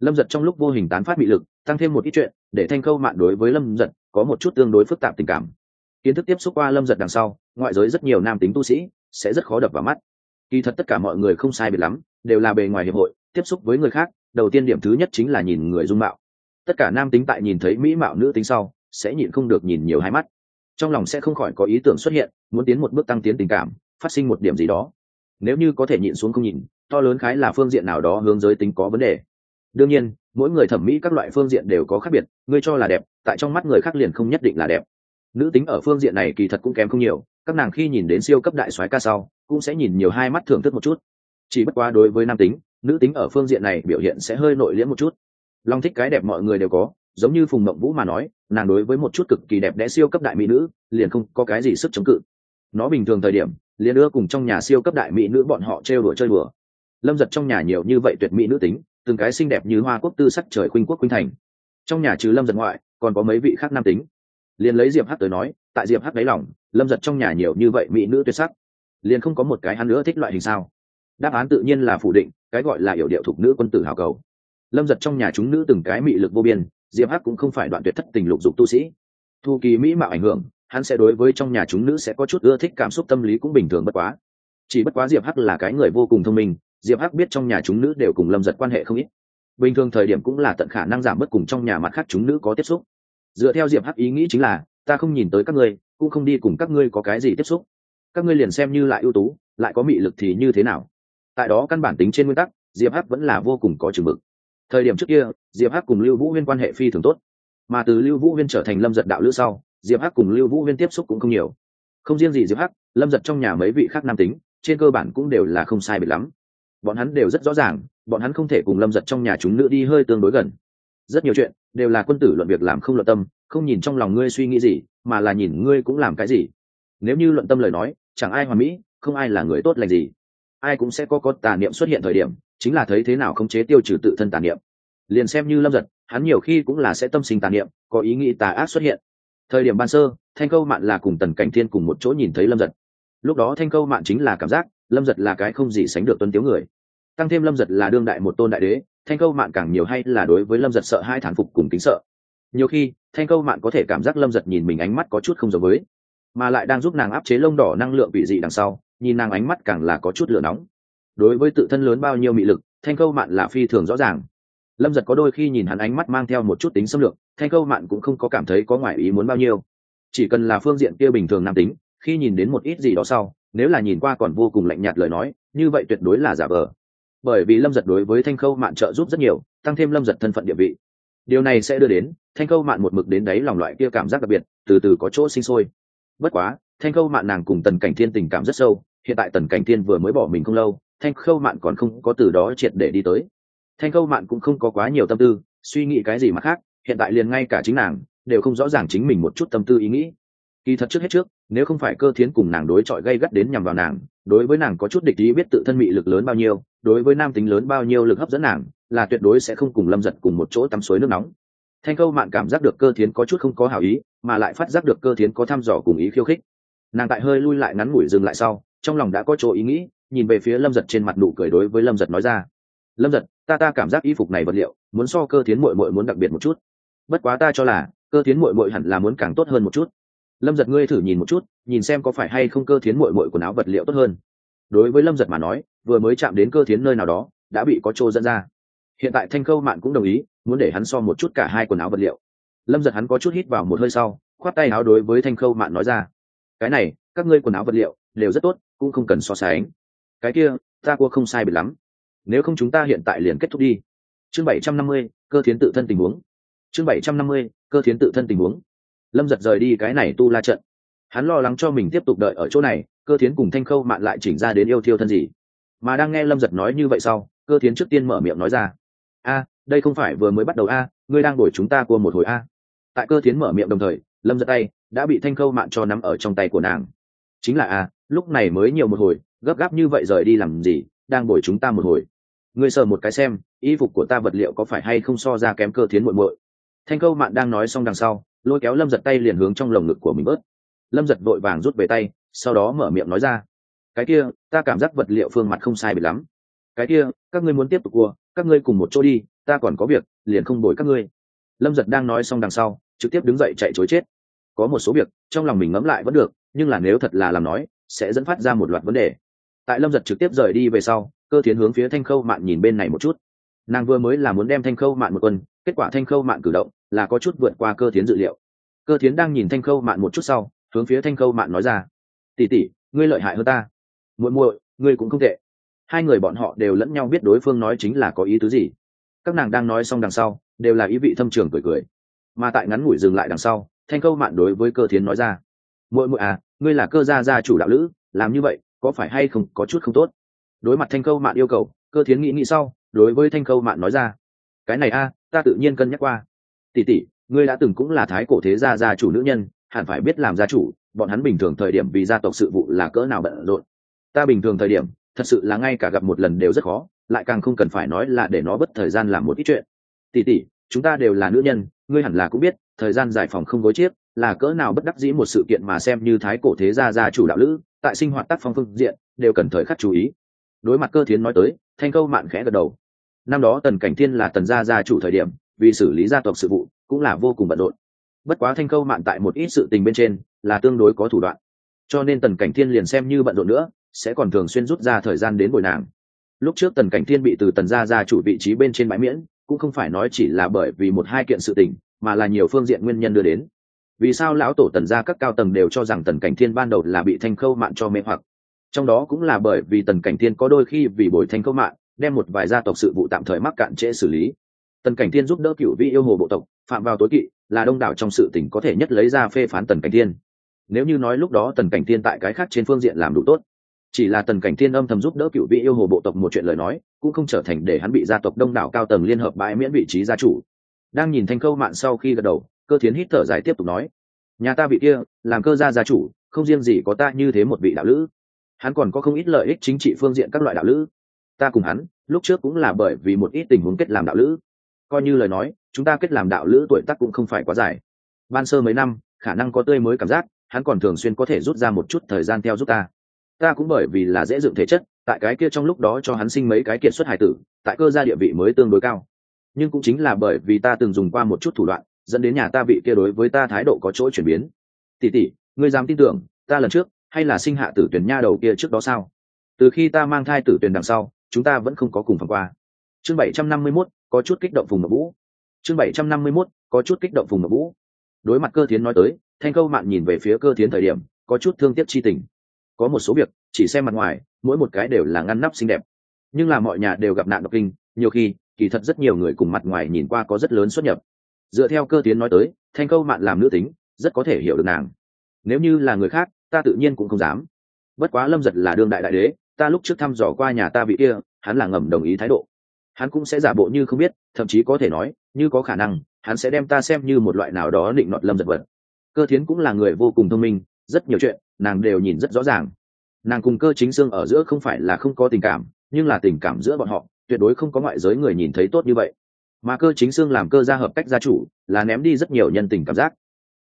Lâm giật trong lúc vô hình tán phát bị lực, tăng thêm một ít chuyện, để thanh khâu mạn đối với lâm giật có một chút tương đối phức tạp tình cảm. Kiến thức tiếp xúc qua lâm giật đằng sau, ngoại giới rất nhiều nam tính tu sĩ sẽ rất khó đập vào mắt. Kỳ thật tất cả mọi người không sai biệt lắm, đều là bề ngoài hiệp hội, tiếp xúc với người khác, đầu tiên điểm thứ nhất chính là nhìn người dung mạo. Tất cả nam tính tại nhìn thấy mỹ mạo nữ tính sau, sẽ nhịn không được nhìn nhiều hai mắt. Trong lòng sẽ không khỏi có ý tưởng xuất hiện, muốn tiến một bước tăng tiến tình cảm, phát sinh một điểm gì đó. Nếu như có thể nhịn xuống không nhìn to lớn khái là phương diện nào đó hướng giới tính có vấn đề. Đương nhiên, mỗi người thẩm mỹ các loại phương diện đều có khác biệt, ngươi cho là đẹp, tại trong mắt người khác liền không nhất định là đẹp. Nữ tính ở phương diện này kỳ thật cũng kém không nhiều, các nàng khi nhìn đến siêu cấp đại soái ca sau, cũng sẽ nhìn nhiều hai mắt thưởng thức một chút. Chỉ bất quá đối với nam tính, nữ tính ở phương diện này biểu hiện sẽ hơi nội liễm một chút. Long thích cái đẹp mọi người đều có, giống như phùng mộng vũ mà nói, nàng đối với một chút cực kỳ đẹp đẽ siêu cấp đại mỹ nữ, liền không có cái gì sức chống cự. Nó bình thường thời điểm, liền ưa cùng trong nhà siêu cấp đại mỹ nữ bọn họ trêu đùa chơi đùa lâm giật trong nhà nhiều như vậy tuyệt mỹ nữ tính, từng cái xinh đẹp như hoa quốc tư sắc trời khuynh quốc khuynh thành. Trong nhà trừ lâm giật ngoại, còn có mấy vị khác nam tính. Liền lấy diệp hắc tới nói, tại diệp hắc đáy lòng, lâm giật trong nhà nhiều như vậy mỹ nữ tuyệt sắc. Liền không có một cái hắn nữa thích loại hình sao? Đáp án tự nhiên là phủ định, cái gọi là hiểu điệu thục nữ quân tử hào cầu. Lâm giật trong nhà chúng nữ từng cái mị lực vô biên, diệp hắc cũng không phải đoạn tuyệt thất tình lục dục tu sĩ. Thu kỳ mỹ mạo ảnh hưởng, hắn sẽ đối với trong nhà chúng nữ sẽ có chút ưa thích cảm xúc tâm lý cũng bình thường bất quá. Chỉ bất quá diệp hắc là cái người vô cùng thông minh diệp hắc biết trong nhà chúng nữ đều cùng lâm giật quan hệ không ít. Bình thường thời điểm cũng là tận khả năng giảm bớt cùng trong nhà mặt khác chúng nữ có tiếp xúc. Dựa theo diệp hắc ý nghĩ chính là, ta không nhìn tới các ngươi, cũng không đi cùng các ngươi có cái gì tiếp xúc. Các ngươi liền xem như lại ưu tú, lại có mị lực thì như thế nào? Tại đó căn bản tính trên nguyên tắc, diệp hắc vẫn là vô cùng có chừng mực. Thời điểm trước kia, diệp hắc cùng lưu vũ huyên quan hệ phi thường tốt. Mà từ lưu vũ huyên trở thành lâm giật đạo lữ sau, diệp hắc cùng lưu vũ huyên tiếp xúc cũng không nhiều. Không riêng gì diệp hắc, lâm giật trong nhà mấy vị khác nam tính, trên cơ bản cũng đều là không sai biệt lắm bọn hắn đều rất rõ ràng, bọn hắn không thể cùng lâm giật trong nhà chúng nữ đi hơi tương đối gần. Rất nhiều chuyện đều là quân tử luận việc làm không luận tâm, không nhìn trong lòng ngươi suy nghĩ gì, mà là nhìn ngươi cũng làm cái gì. Nếu như luận tâm lời nói, chẳng ai hoàn mỹ, không ai là người tốt lành gì. Ai cũng sẽ có có tà niệm xuất hiện thời điểm, chính là thấy thế nào khống chế tiêu trừ tự thân tà niệm. Liền xem như lâm giật, hắn nhiều khi cũng là sẽ tâm sinh tà niệm, có ý nghĩ tà ác xuất hiện. Thời điểm ban sơ, thanh câu mạn là cùng tần cảnh thiên cùng một chỗ nhìn thấy lâm giật. Lúc đó thanh câu mạn chính là cảm giác lâm giật là cái không gì sánh được tuân tiếu người tăng thêm lâm giật là đương đại một tôn đại đế, thanh câu mạn càng nhiều hay là đối với lâm giật sợ hai thản phục cùng kính sợ. Nhiều khi, thanh câu mạn có thể cảm giác lâm giật nhìn mình ánh mắt có chút không giống với, mà lại đang giúp nàng áp chế lông đỏ năng lượng bị dị đằng sau, nhìn nàng ánh mắt càng là có chút lửa nóng. Đối với tự thân lớn bao nhiêu mị lực, thanh câu mạn là phi thường rõ ràng. Lâm giật có đôi khi nhìn hắn ánh mắt mang theo một chút tính xâm lược, thanh câu mạn cũng không có cảm thấy có ngoại ý muốn bao nhiêu. Chỉ cần là phương diện kia bình thường nam tính, khi nhìn đến một ít gì đó sau, nếu là nhìn qua còn vô cùng lạnh nhạt lời nói, như vậy tuyệt đối là giả vờ bởi vì lâm giật đối với thanh khâu mạn trợ giúp rất nhiều, tăng thêm lâm giật thân phận địa vị. Điều này sẽ đưa đến thanh khâu mạn một mực đến đấy lòng loại kia cảm giác đặc biệt, từ từ có chỗ sinh sôi. Bất quá, thanh khâu mạn nàng cùng tần cảnh thiên tình cảm rất sâu, hiện tại tần cảnh thiên vừa mới bỏ mình không lâu, thanh khâu mạn còn không có từ đó triệt để đi tới. Thanh khâu mạn cũng không có quá nhiều tâm tư, suy nghĩ cái gì mà khác, hiện tại liền ngay cả chính nàng đều không rõ ràng chính mình một chút tâm tư ý nghĩ. Kỳ thật trước hết trước, nếu không phải cơ thiến cùng nàng đối chọi gây gắt đến nhằm vào nàng đối với nàng có chút địch ý biết tự thân mị lực lớn bao nhiêu, đối với nam tính lớn bao nhiêu lực hấp dẫn nàng, là tuyệt đối sẽ không cùng lâm giật cùng một chỗ tắm suối nước nóng. Thanh câu mạn cảm giác được cơ thiến có chút không có hảo ý, mà lại phát giác được cơ thiến có thăm dò cùng ý khiêu khích. Nàng tại hơi lui lại ngắn ngủi dừng lại sau, trong lòng đã có chỗ ý nghĩ, nhìn về phía lâm giật trên mặt nụ cười đối với lâm giật nói ra. Lâm giật, ta ta cảm giác y phục này vật liệu, muốn so cơ thiến mội mội muốn đặc biệt một chút. Bất quá ta cho là, cơ thiến mội mội hẳn là muốn càng tốt hơn một chút lâm giật ngươi thử nhìn một chút, nhìn xem có phải hay không cơ thiến mội mội quần áo vật liệu tốt hơn. Đối với lâm giật mà nói, vừa mới chạm đến cơ thiến nơi nào đó, đã bị có trô dẫn ra. Hiện tại thanh khâu mạn cũng đồng ý, muốn để hắn so một chút cả hai quần áo vật liệu. Lâm giật hắn có chút hít vào một hơi sau, khoát tay áo đối với thanh khâu mạn nói ra. Cái này, các ngươi quần áo vật liệu, đều rất tốt, cũng không cần so sánh. Cái kia, ta cua không sai biệt lắm. Nếu không chúng ta hiện tại liền kết thúc đi. Chương bảy trăm năm mươi, cơ thiến tự thân tình huống. Chương bảy trăm năm mươi, cơ thiến tự thân tình huống lâm giật rời đi cái này tu la trận. Hắn lo lắng cho mình tiếp tục đợi ở chỗ này, cơ thiến cùng thanh khâu mạn lại chỉnh ra đến yêu thiêu thân gì. Mà đang nghe lâm giật nói như vậy sau, cơ thiến trước tiên mở miệng nói ra. A, đây không phải vừa mới bắt đầu a, ngươi đang đổi chúng ta cua một hồi a. Tại cơ thiến mở miệng đồng thời, lâm giật tay đã bị thanh khâu mạn cho nắm ở trong tay của nàng. Chính là a, lúc này mới nhiều một hồi, gấp gáp như vậy rời đi làm gì, đang đổi chúng ta một hồi. Ngươi sờ một cái xem, y phục của ta vật liệu có phải hay không so ra kém cơ thiến muội muội? Thanh Khâu mạn đang nói xong đằng sau lôi kéo lâm giật tay liền hướng trong lồng ngực của mình bớt lâm giật vội vàng rút về tay, sau đó mở miệng nói ra, cái kia, ta cảm giác vật liệu phương mặt không sai bị lắm. Cái kia, các ngươi muốn tiếp tục cua, các ngươi cùng một chỗ đi, ta còn có việc, liền không đổi các ngươi. Lâm giật đang nói xong đằng sau, trực tiếp đứng dậy chạy chối chết. Có một số việc, trong lòng mình ngẫm lại vẫn được, nhưng là nếu thật là làm nói, sẽ dẫn phát ra một loạt vấn đề. Tại lâm giật trực tiếp rời đi về sau, cơ tiến hướng phía thanh khâu mạn nhìn bên này một chút. Nàng vừa mới là muốn đem thanh khâu mạn một quân kết quả thanh khâu mạn cử động là có chút vượt qua cơ tiến dự liệu. Cơ tiến đang nhìn thanh khâu mạn một chút sau, hướng phía thanh khâu mạn nói ra tỉ tỉ ngươi lợi hại hơn ta. Muội muội, ngươi cũng không tệ. Hai người bọn họ đều lẫn nhau biết đối phương nói chính là có ý tứ gì. Các nàng đang nói xong đằng sau, đều là ý vị thâm trường cười cười. Mà tại ngắn ngủi dừng lại đằng sau, thanh câu mạn đối với cơ thiến nói ra, muội muội à ngươi là cơ gia gia chủ đạo lữ, làm như vậy, có phải hay không có chút không tốt? Đối mặt thanh câu mạn yêu cầu, cơ thiến nghĩ nghĩ sau, đối với thanh câu mạn nói ra, cái này a ta tự nhiên cân nhắc qua. Tỷ tỷ, ngươi đã từng cũng là thái cổ thế gia gia chủ nữ nhân, hẳn phải biết làm gia chủ, bọn hắn bình thường thời điểm vì gia tộc sự vụ là cỡ nào bận rộn. Ta bình thường thời điểm, thật sự là ngay cả gặp một lần đều rất khó, lại càng không cần phải nói là để nó bất thời gian làm một ít chuyện. Tỷ tỷ, chúng ta đều là nữ nhân, ngươi hẳn là cũng biết, thời gian giải phòng không gối chiếc, là cỡ nào bất đắc dĩ một sự kiện mà xem như thái cổ thế gia gia chủ đạo lữ, tại sinh hoạt tác phong phương diện, đều cần thời khắc chú ý. Đối mặt cơ thiến nói tới, thanh câu mạn khẽ gật đầu năm đó tần cảnh thiên là tần gia gia chủ thời điểm, vì xử lý gia tộc sự vụ, cũng là vô cùng bận rộn. Bất quá thanh khâu mạn tại một ít sự tình bên trên, là tương đối có thủ đoạn. Cho nên tần cảnh thiên liền xem như bận rộn nữa, sẽ còn thường xuyên rút ra thời gian đến bồi nàng. Lúc trước tần cảnh thiên bị từ tần gia gia chủ vị trí bên trên bãi miễn, cũng không phải nói chỉ là bởi vì một hai kiện sự tình, mà là nhiều phương diện nguyên nhân đưa đến. Vì sao lão tổ tần gia các cao tầng đều cho rằng tần cảnh thiên ban đầu là bị thanh khâu mạn cho mê hoặc? Trong đó cũng là bởi vì tần cảnh thiên có đôi khi vì bồi thanh khâu mạn đem một vài gia tộc sự vụ tạm thời mắc cạn trễ xử lý. Tần cảnh thiên giúp đỡ cựu vị yêu hồ bộ tộc, phạm vào tối kỵ, là đông đảo trong sự tỉnh có thể nhất lấy ra phê phán tần cảnh thiên. Nếu như nói lúc đó tần cảnh thiên tại cái khác trên phương diện làm đủ tốt, chỉ là tần cảnh thiên âm thầm giúp đỡ cựu vị yêu hồ bộ tộc một chuyện lời nói, cũng không trở thành để hắn bị gia tộc đông đảo cao tầng liên hợp bãi miễn vị trí gia chủ. Đang nhìn thanh khâu mạn sau khi gật đầu, cơ thiến hít thở dài tiếp tục nói, nhà ta vị kia, làm cơ gia gia chủ, không riêng gì có ta như thế một vị đạo lữ. Hắn còn có không ít lợi ích chính trị phương diện các loại đạo lữ ta cùng hắn, lúc trước cũng là bởi vì một ít tình huống kết làm đạo lữ. Coi như lời nói, chúng ta kết làm đạo lữ tuổi tác cũng không phải quá dài. Ban sơ mấy năm, khả năng có tươi mới cảm giác, hắn còn thường xuyên có thể rút ra một chút thời gian theo giúp ta. Ta cũng bởi vì là dễ dựng thể chất, tại cái kia trong lúc đó cho hắn sinh mấy cái kiệt xuất hải tử, tại cơ gia địa vị mới tương đối cao. Nhưng cũng chính là bởi vì ta từng dùng qua một chút thủ đoạn, dẫn đến nhà ta vị kia đối với ta thái độ có chỗ chuyển biến. Tỉ tỉ ngươi dám tin tưởng, ta lần trước, hay là sinh hạ tử tuyển nha đầu kia trước đó sao? Từ khi ta mang thai tử tuyển đằng sau chúng ta vẫn không có cùng phần qua. Chương bảy trăm năm mươi 751, có chút kích động vùng mập vũ. Chương bảy trăm năm mươi 751, có chút kích động vùng mập vũ. Đối mặt cơ thiến nói tới thanh câu mạn nhìn về phía cơ thiến thời điểm có chút thương tiếc chi tình. Có một số việc chỉ xem mặt ngoài mỗi một cái đều là ngăn nắp xinh đẹp. Nhưng là mọi nhà đều gặp nạn độc kinh nhiều khi kỳ thật rất nhiều người cùng mặt ngoài nhìn qua có rất lớn xuất nhập. Dựa theo cơ tiến nói tới thanh câu mạn làm nữ tính rất có thể hiểu được nàng. Nếu như là người khác ta tự nhiên cũng không dám. Bất quá lâm giật là đương đại đại đế ta lúc trước thăm dò qua nhà ta vị kia, hắn là ngầm đồng ý thái độ. Hắn cũng sẽ giả bộ như không biết, thậm chí có thể nói, như có khả năng, hắn sẽ đem ta xem như một loại nào đó định nọt lâm giật vật. Cơ thiến cũng là người vô cùng thông minh, rất nhiều chuyện, nàng đều nhìn rất rõ ràng. Nàng cùng cơ chính xương ở giữa không phải là không có tình cảm, nhưng là tình cảm giữa bọn họ, tuyệt đối không có ngoại giới người nhìn thấy tốt như vậy. Mà cơ chính xương làm cơ gia hợp cách gia chủ, là ném đi rất nhiều nhân tình cảm giác.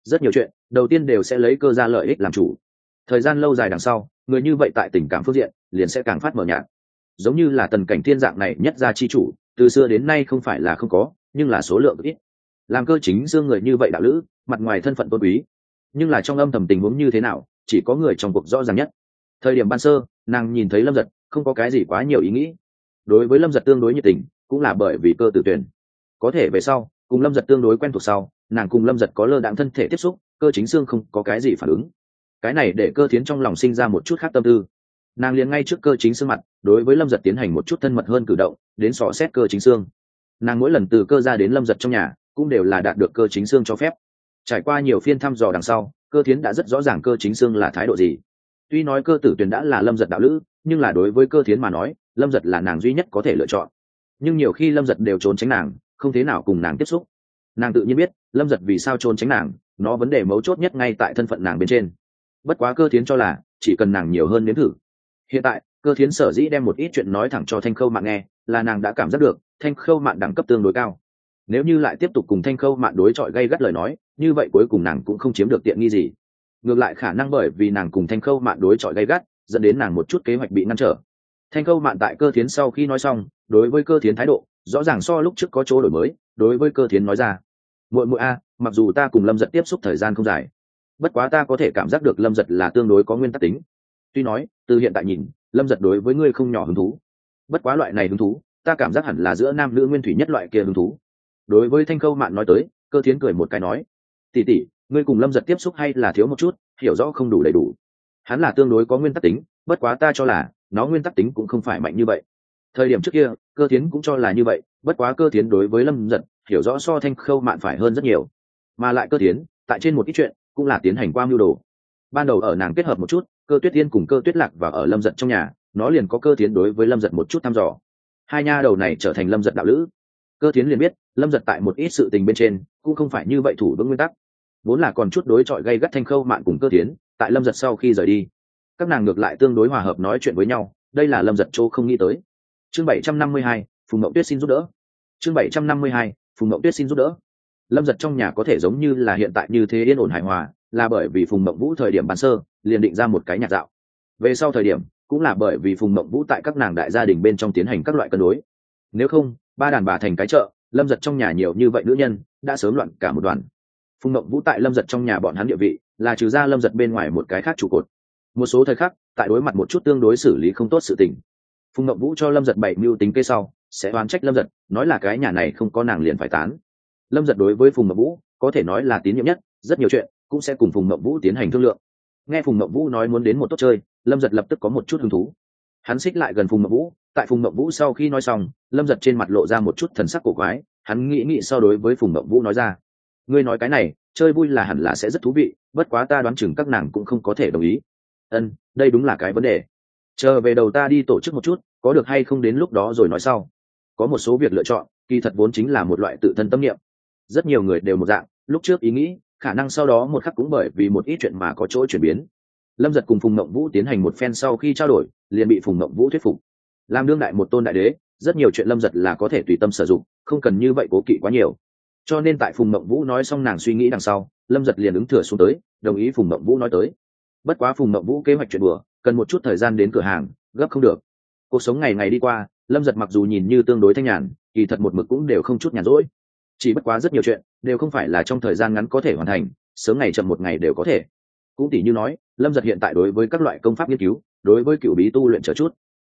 Rất nhiều chuyện, đầu tiên đều sẽ lấy cơ gia lợi ích làm chủ. Thời gian lâu dài đằng sau, người như vậy tại tình cảm phương diện liền sẽ càng phát mở nhạt. Giống như là tần cảnh thiên dạng này nhất gia chi chủ, từ xưa đến nay không phải là không có, nhưng là số lượng ít. Làm cơ chính Dương người như vậy đạo lữ, mặt ngoài thân phận tôn quý, nhưng là trong âm thầm tình huống như thế nào, chỉ có người trong cuộc rõ ràng nhất. Thời điểm ban sơ, nàng nhìn thấy lâm giật, không có cái gì quá nhiều ý nghĩ. Đối với lâm giật tương đối nhiệt tình, cũng là bởi vì cơ tử tuyển. Có thể về sau, cùng lâm giật tương đối quen thuộc sau, nàng cùng lâm giật có lơ đạn thân thể tiếp xúc, cơ chính xương không có cái gì phản ứng. Cái này để cơ tiến trong lòng sinh ra một chút khác tâm tư nàng liền ngay trước cơ chính xương mặt, đối với lâm giật tiến hành một chút thân mật hơn cử động, đến sò xét cơ chính xương. Nàng mỗi lần từ cơ ra đến lâm giật trong nhà, cũng đều là đạt được cơ chính xương cho phép. Trải qua nhiều phiên thăm dò đằng sau, cơ tiến đã rất rõ ràng cơ chính xương là thái độ gì. Tuy nói cơ tử tuyền đã là lâm giật đạo lữ, nhưng là đối với cơ thiến mà nói, lâm giật là nàng duy nhất có thể lựa chọn. Nhưng nhiều khi lâm giật đều trốn tránh nàng, không thế nào cùng nàng tiếp xúc. Nàng tự nhiên biết, lâm giật vì sao trốn tránh nàng, nó vấn đề mấu chốt nhất ngay tại thân phận nàng bên trên. Bất quá cơ thiến cho là, chỉ cần nàng nhiều hơn nếm thử hiện tại, cơ thiến sở dĩ đem một ít chuyện nói thẳng cho thanh khâu mạng nghe, là nàng đã cảm giác được, thanh khâu mạn đẳng cấp tương đối cao. Nếu như lại tiếp tục cùng thanh khâu mạn đối chọi gây gắt lời nói, như vậy cuối cùng nàng cũng không chiếm được tiện nghi gì. Ngược lại khả năng bởi vì nàng cùng thanh khâu mạn đối chọi gây gắt, dẫn đến nàng một chút kế hoạch bị ngăn trở. Thanh khâu mạn tại cơ thiến sau khi nói xong, đối với cơ thiến thái độ, rõ ràng so lúc trước có chỗ đổi mới, đối với cơ thiến nói ra. Muội muội a, mặc dù ta cùng lâm giật tiếp xúc thời gian không dài, bất quá ta có thể cảm giác được lâm giật là tương đối có nguyên tắc tính tuy nói, từ hiện tại nhìn, lâm giật đối với ngươi không nhỏ hứng thú. Bất quá loại này hứng thú, ta cảm giác hẳn là giữa nam nữ nguyên thủy nhất loại kia hứng thú. Đối với thanh khâu mạn nói tới, cơ thiến cười một cái nói tỉ tỉ ngươi cùng lâm giật tiếp xúc hay là thiếu một chút, hiểu rõ không đủ đầy đủ. Hắn là tương đối có nguyên tắc tính, bất quá ta cho là, nó nguyên tắc tính cũng không phải mạnh như vậy. Thời điểm trước kia, cơ tiến cũng cho là như vậy, bất quá cơ tiến đối với lâm giật, hiểu rõ so thanh khâu mạn phải hơn rất nhiều. Mà lại cơ tiến tại trên một ít chuyện, cũng là tiến hành qua mưu đồ. Ban đầu ở nàng kết hợp một chút cơ tuyết tiên cùng cơ tuyết lạc và ở lâm giật trong nhà, nó liền có cơ tiến đối với lâm giật một chút thăm dò. Hai nha đầu này trở thành lâm giật đạo lữ. Cơ tiến liền biết, lâm giật tại một ít sự tình bên trên, cũng không phải như vậy thủ vững nguyên tắc. Vốn là còn chút đối chọi gây gắt thanh khâu mạng cùng cơ tiến tại lâm giật sau khi rời đi, các nàng ngược lại tương đối hòa hợp nói chuyện với nhau, đây là lâm giật châu không nghĩ tới. Chương bảy trăm năm mươi hai, phùng mậu tuyết xin giúp đỡ. Chương bảy trăm năm mươi hai, phùng mậu tuyết xin giúp đỡ. Lâm giật trong nhà có thể giống như là hiện tại như thế yên ổn hài hòa, là bởi vì phùng mộng vũ thời điểm bán sơ liền định ra một cái nhạc dạo. Về sau thời điểm, cũng là bởi vì phùng mộng vũ tại các nàng đại gia đình bên trong tiến hành các loại cân đối. Nếu không, ba đàn bà thành cái chợ, lâm giật trong nhà nhiều như vậy nữ nhân, đã sớm loạn cả một đoàn. Phùng mộng vũ tại lâm giật trong nhà bọn hắn địa vị, là trừ ra lâm giật bên ngoài một cái khác trụ cột. Một số thời khắc, tại đối mặt một chút tương đối xử lý không tốt sự tình. Phùng mộng vũ cho lâm giật bảy mưu tính kê sau, sẽ oán trách lâm giật, nói là cái nhà này không có nàng liền phải tán. Lâm giật đối với phùng mộng vũ, có thể nói là tín nhiệm nhất, rất nhiều chuyện, cũng sẽ cùng phùng mộng vũ tiến hành thương lượng nghe phùng Mậu vũ nói muốn đến một tốt chơi, lâm giật lập tức có một chút hứng thú. Hắn xích lại gần phùng Mậu vũ, tại phùng Mậu vũ sau khi nói xong, lâm giật trên mặt lộ ra một chút thần sắc cổ quái, hắn nghĩ nghĩ so đối với phùng Mậu vũ nói ra, ngươi nói cái này, chơi vui là hẳn là sẽ rất thú vị, bất quá ta đoán chừng các nàng cũng không có thể đồng ý. Ân, đây đúng là cái vấn đề. Chờ về đầu ta đi tổ chức một chút, có được hay không đến lúc đó rồi nói sau. Có một số việc lựa chọn, kỳ thật vốn chính là một loại tự thân tâm niệm. Rất nhiều người đều một dạng, lúc trước ý nghĩ khả năng sau đó một khắc cũng bởi vì một ít chuyện mà có chỗ chuyển biến. Lâm giật cùng phùng mộng vũ tiến hành một phen sau khi trao đổi, liền bị phùng mộng vũ thuyết phục. Làm đương đại một tôn đại đế, rất nhiều chuyện lâm giật là có thể tùy tâm sử dụng, không cần như vậy cố kỵ quá nhiều. Cho nên tại phùng mộng vũ nói xong nàng suy nghĩ đằng sau, lâm giật liền ứng thừa xuống tới, đồng ý phùng mộng vũ nói tới. Bất quá phùng mộng vũ kế hoạch chuyện bừa cần một chút thời gian đến cửa hàng, gấp không được. Cuộc sống ngày ngày đi qua, lâm giật mặc dù nhìn như tương đối thanh nhàn, kỳ thật một mực cũng đều không chút nhàn rỗi chỉ bất quá rất nhiều chuyện đều không phải là trong thời gian ngắn có thể hoàn thành, sớm ngày chậm một ngày đều có thể. Cũng tỷ như nói, lâm giật hiện tại đối với các loại công pháp nghiên cứu, đối với cựu bí tu luyện trở chút.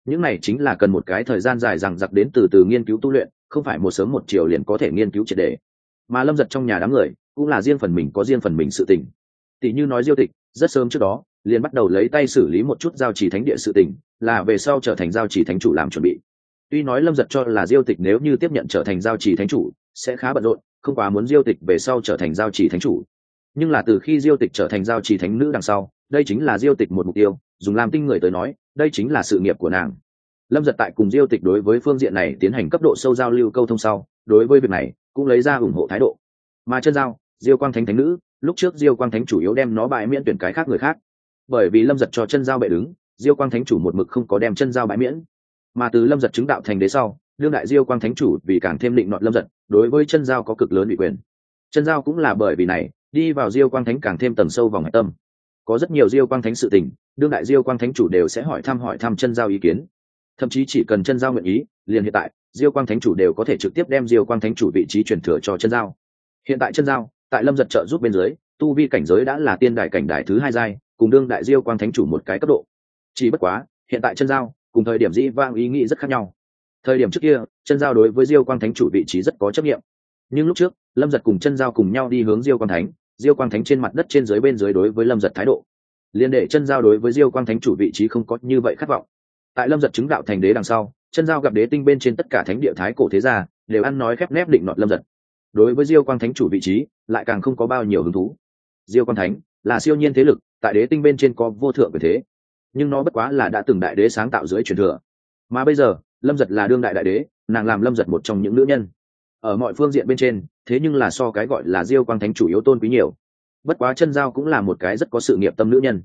Những này chính là cần một cái thời gian dài rằng giặc đến từ từ nghiên cứu tu luyện, không phải một sớm một chiều liền có thể nghiên cứu triệt đề mà lâm giật trong nhà đám người cũng là riêng phần mình có riêng phần mình sự tình. Tỷ như nói diêu tịch, rất sớm trước đó, liền bắt đầu lấy tay xử lý một chút giao trì thánh địa sự tình, là về sau trở thành giao trì thánh chủ làm chuẩn bị. Tuy nói lâm giật cho là diêu tịch nếu như tiếp nhận trở thành giao trì thánh chủ sẽ khá bận rộn, không quá muốn diêu tịch về sau trở thành giao trì thánh chủ. Nhưng là từ khi diêu tịch trở thành giao trì thánh nữ đằng sau, đây chính là diêu tịch một mục tiêu, dùng làm tinh người tới nói, đây chính là sự nghiệp của nàng. Lâm giật tại cùng diêu tịch đối với phương diện này tiến hành cấp độ sâu giao lưu câu thông sau, đối với việc này, cũng lấy ra ủng hộ thái độ. Mà chân giao, diêu quang thánh thánh nữ, lúc trước diêu quang thánh chủ yếu đem nó bãi miễn tuyển cái khác người khác. Bởi vì lâm giật cho chân giao bệ đứng, diêu quang thánh chủ một mực không có đem chân giao bãi miễn. Mà từ lâm giật chứng đạo thành đế sau, đương đại diêu quang thánh chủ vì càng thêm định nọt lâm giật đối với chân giao có cực lớn ủy quyền. Chân giao cũng là bởi vì này, đi vào diêu quang thánh càng thêm tầng sâu vòng hạch tâm. Có rất nhiều diêu quang thánh sự tình, đương đại diêu quang thánh chủ đều sẽ hỏi thăm hỏi thăm chân giao ý kiến. Thậm chí chỉ cần chân giao nguyện ý, liền hiện tại, diêu quang thánh chủ đều có thể trực tiếp đem diêu quang thánh chủ vị trí truyền thừa cho chân giao. Hiện tại chân giao, tại lâm giật trợ giúp bên dưới, tu vi cảnh giới đã là tiên đại cảnh đại thứ hai giai, cùng đương đại diêu quang thánh chủ một cái cấp độ. Chỉ bất quá, hiện tại chân giao, cùng thời điểm dĩ vang ý nghĩ rất khác nhau thời điểm trước kia, chân giao đối với diêu quang thánh chủ vị trí rất có trách nhiệm. nhưng lúc trước, lâm giật cùng chân giao cùng nhau đi hướng diêu quang thánh, diêu quang thánh trên mặt đất trên dưới bên dưới đối với lâm giật thái độ. Liên đệ chân giao đối với diêu quang thánh chủ vị trí không có như vậy khát vọng. Tại lâm giật chứng đạo thành đế đằng sau, chân giao gặp đế tinh bên trên tất cả thánh địa thái cổ thế gia, đều ăn nói khép nép định nọt lâm giật. Đối với diêu quang thánh chủ vị trí, lại càng không có bao nhiêu hứng thú. Diêu quang thánh là siêu nhiên thế lực, tại đế tinh bên trên có vô thượng về thế. Nhưng nó bất quá là đã từng đại đế sáng tạo dưới truyền thừa. Mà bây giờ lâm giật là đương đại đại đế, nàng làm lâm giật một trong những nữ nhân. Ở mọi phương diện bên trên, thế nhưng là so cái gọi là diêu quang thánh chủ yếu tôn quý nhiều. Bất quá chân giao cũng là một cái rất có sự nghiệp tâm nữ nhân.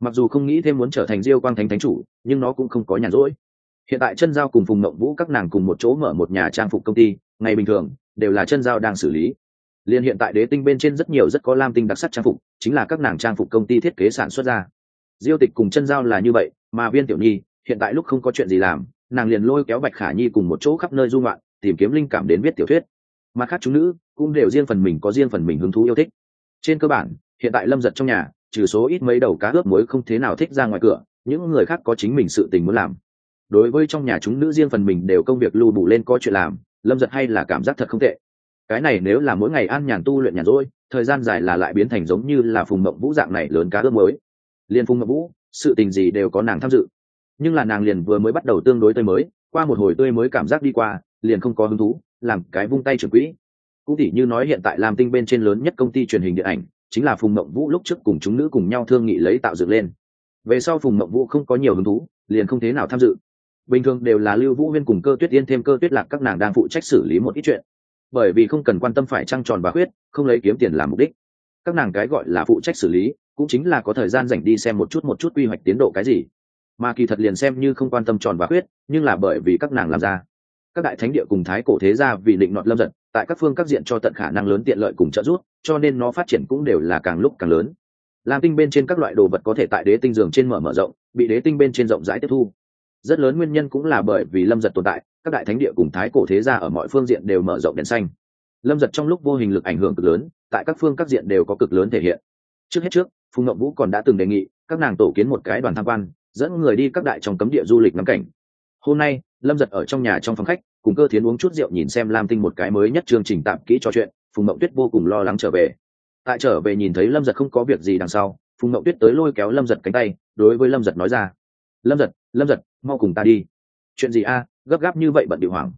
Mặc dù không nghĩ thêm muốn trở thành diêu quang thánh thánh chủ, nhưng nó cũng không có nhàn rỗi. Hiện tại chân giao cùng phùng mộng vũ các nàng cùng một chỗ mở một nhà trang phục công ty, ngày bình thường, đều là chân giao đang xử lý. Liên hiện tại đế tinh bên trên rất nhiều rất có lam tinh đặc sắc trang phục, chính là các nàng trang phục công ty thiết kế sản xuất ra. Diêu tịch cùng chân giao là như vậy, mà viên tiểu nhi, hiện tại lúc không có chuyện gì làm nàng liền lôi kéo bạch khả nhi cùng một chỗ khắp nơi du ngoạn, tìm kiếm linh cảm đến viết tiểu thuyết. Mà khác chúng nữ cũng đều riêng phần mình có riêng phần mình hứng thú yêu thích. Trên cơ bản, hiện tại lâm giật trong nhà, trừ số ít mấy đầu cá ướp muối không thế nào thích ra ngoài cửa, những người khác có chính mình sự tình muốn làm. Đối với trong nhà chúng nữ riêng phần mình đều công việc lưu bù lên có chuyện làm, lâm giật hay là cảm giác thật không tệ. Cái này nếu là mỗi ngày an nhàn tu luyện nhàn rỗi, thời gian dài là lại biến thành giống như là phùng mộng vũ dạng này lớn cá ướp mới liên phùng mộng vũ, sự tình gì đều có nàng tham dự nhưng là nàng liền vừa mới bắt đầu tương đối tươi mới, qua một hồi tươi mới cảm giác đi qua, liền không có hứng thú, làm cái vung tay trưởng quỹ. Cũng tỉ như nói hiện tại làm tinh bên trên lớn nhất công ty truyền hình điện ảnh, chính là phùng mộng vũ lúc trước cùng chúng nữ cùng nhau thương nghị lấy tạo dựng lên. Về sau phùng mộng vũ không có nhiều hứng thú, liền không thế nào tham dự. Bình thường đều là lưu vũ huyên cùng cơ tuyết yên thêm cơ tuyết lạc các nàng đang phụ trách xử lý một ít chuyện. Bởi vì không cần quan tâm phải trăng tròn và khuyết, không lấy kiếm tiền làm mục đích. Các nàng cái gọi là phụ trách xử lý, cũng chính là có thời gian dành đi xem một chút một chút quy hoạch tiến độ cái gì mà kỳ thật liền xem như không quan tâm tròn và khuyết, nhưng là bởi vì các nàng làm ra. Các đại thánh địa cùng thái cổ thế gia vì định nọt lâm giật, tại các phương các diện cho tận khả năng lớn tiện lợi cùng trợ giúp, cho nên nó phát triển cũng đều là càng lúc càng lớn. Làm tinh bên trên các loại đồ vật có thể tại đế tinh giường trên mở mở rộng, bị đế tinh bên trên rộng rãi tiếp thu. Rất lớn nguyên nhân cũng là bởi vì lâm giật tồn tại, các đại thánh địa cùng thái cổ thế gia ở mọi phương diện đều mở rộng đèn xanh. Lâm giật trong lúc vô hình lực ảnh hưởng cực lớn, tại các phương các diện đều có cực lớn thể hiện. Trước hết trước, phùng ngậm vũ còn đã từng đề nghị, các nàng tổ kiến một cái đoàn tham quan dẫn người đi các đại trong cấm địa du lịch ngắm cảnh. Hôm nay, lâm giật ở trong nhà trong phòng khách, cùng cơ thiến uống chút rượu nhìn xem lam tinh một cái mới nhất chương trình tạm kỹ trò chuyện, phùng mậu tuyết vô cùng lo lắng trở về. Tại trở về nhìn thấy lâm giật không có việc gì đằng sau, phùng mậu tuyết tới lôi kéo lâm giật cánh tay, đối với lâm giật nói ra, lâm giật lâm giật, mau cùng ta đi. Chuyện gì a? Gấp gáp như vậy bận điệu hoảng.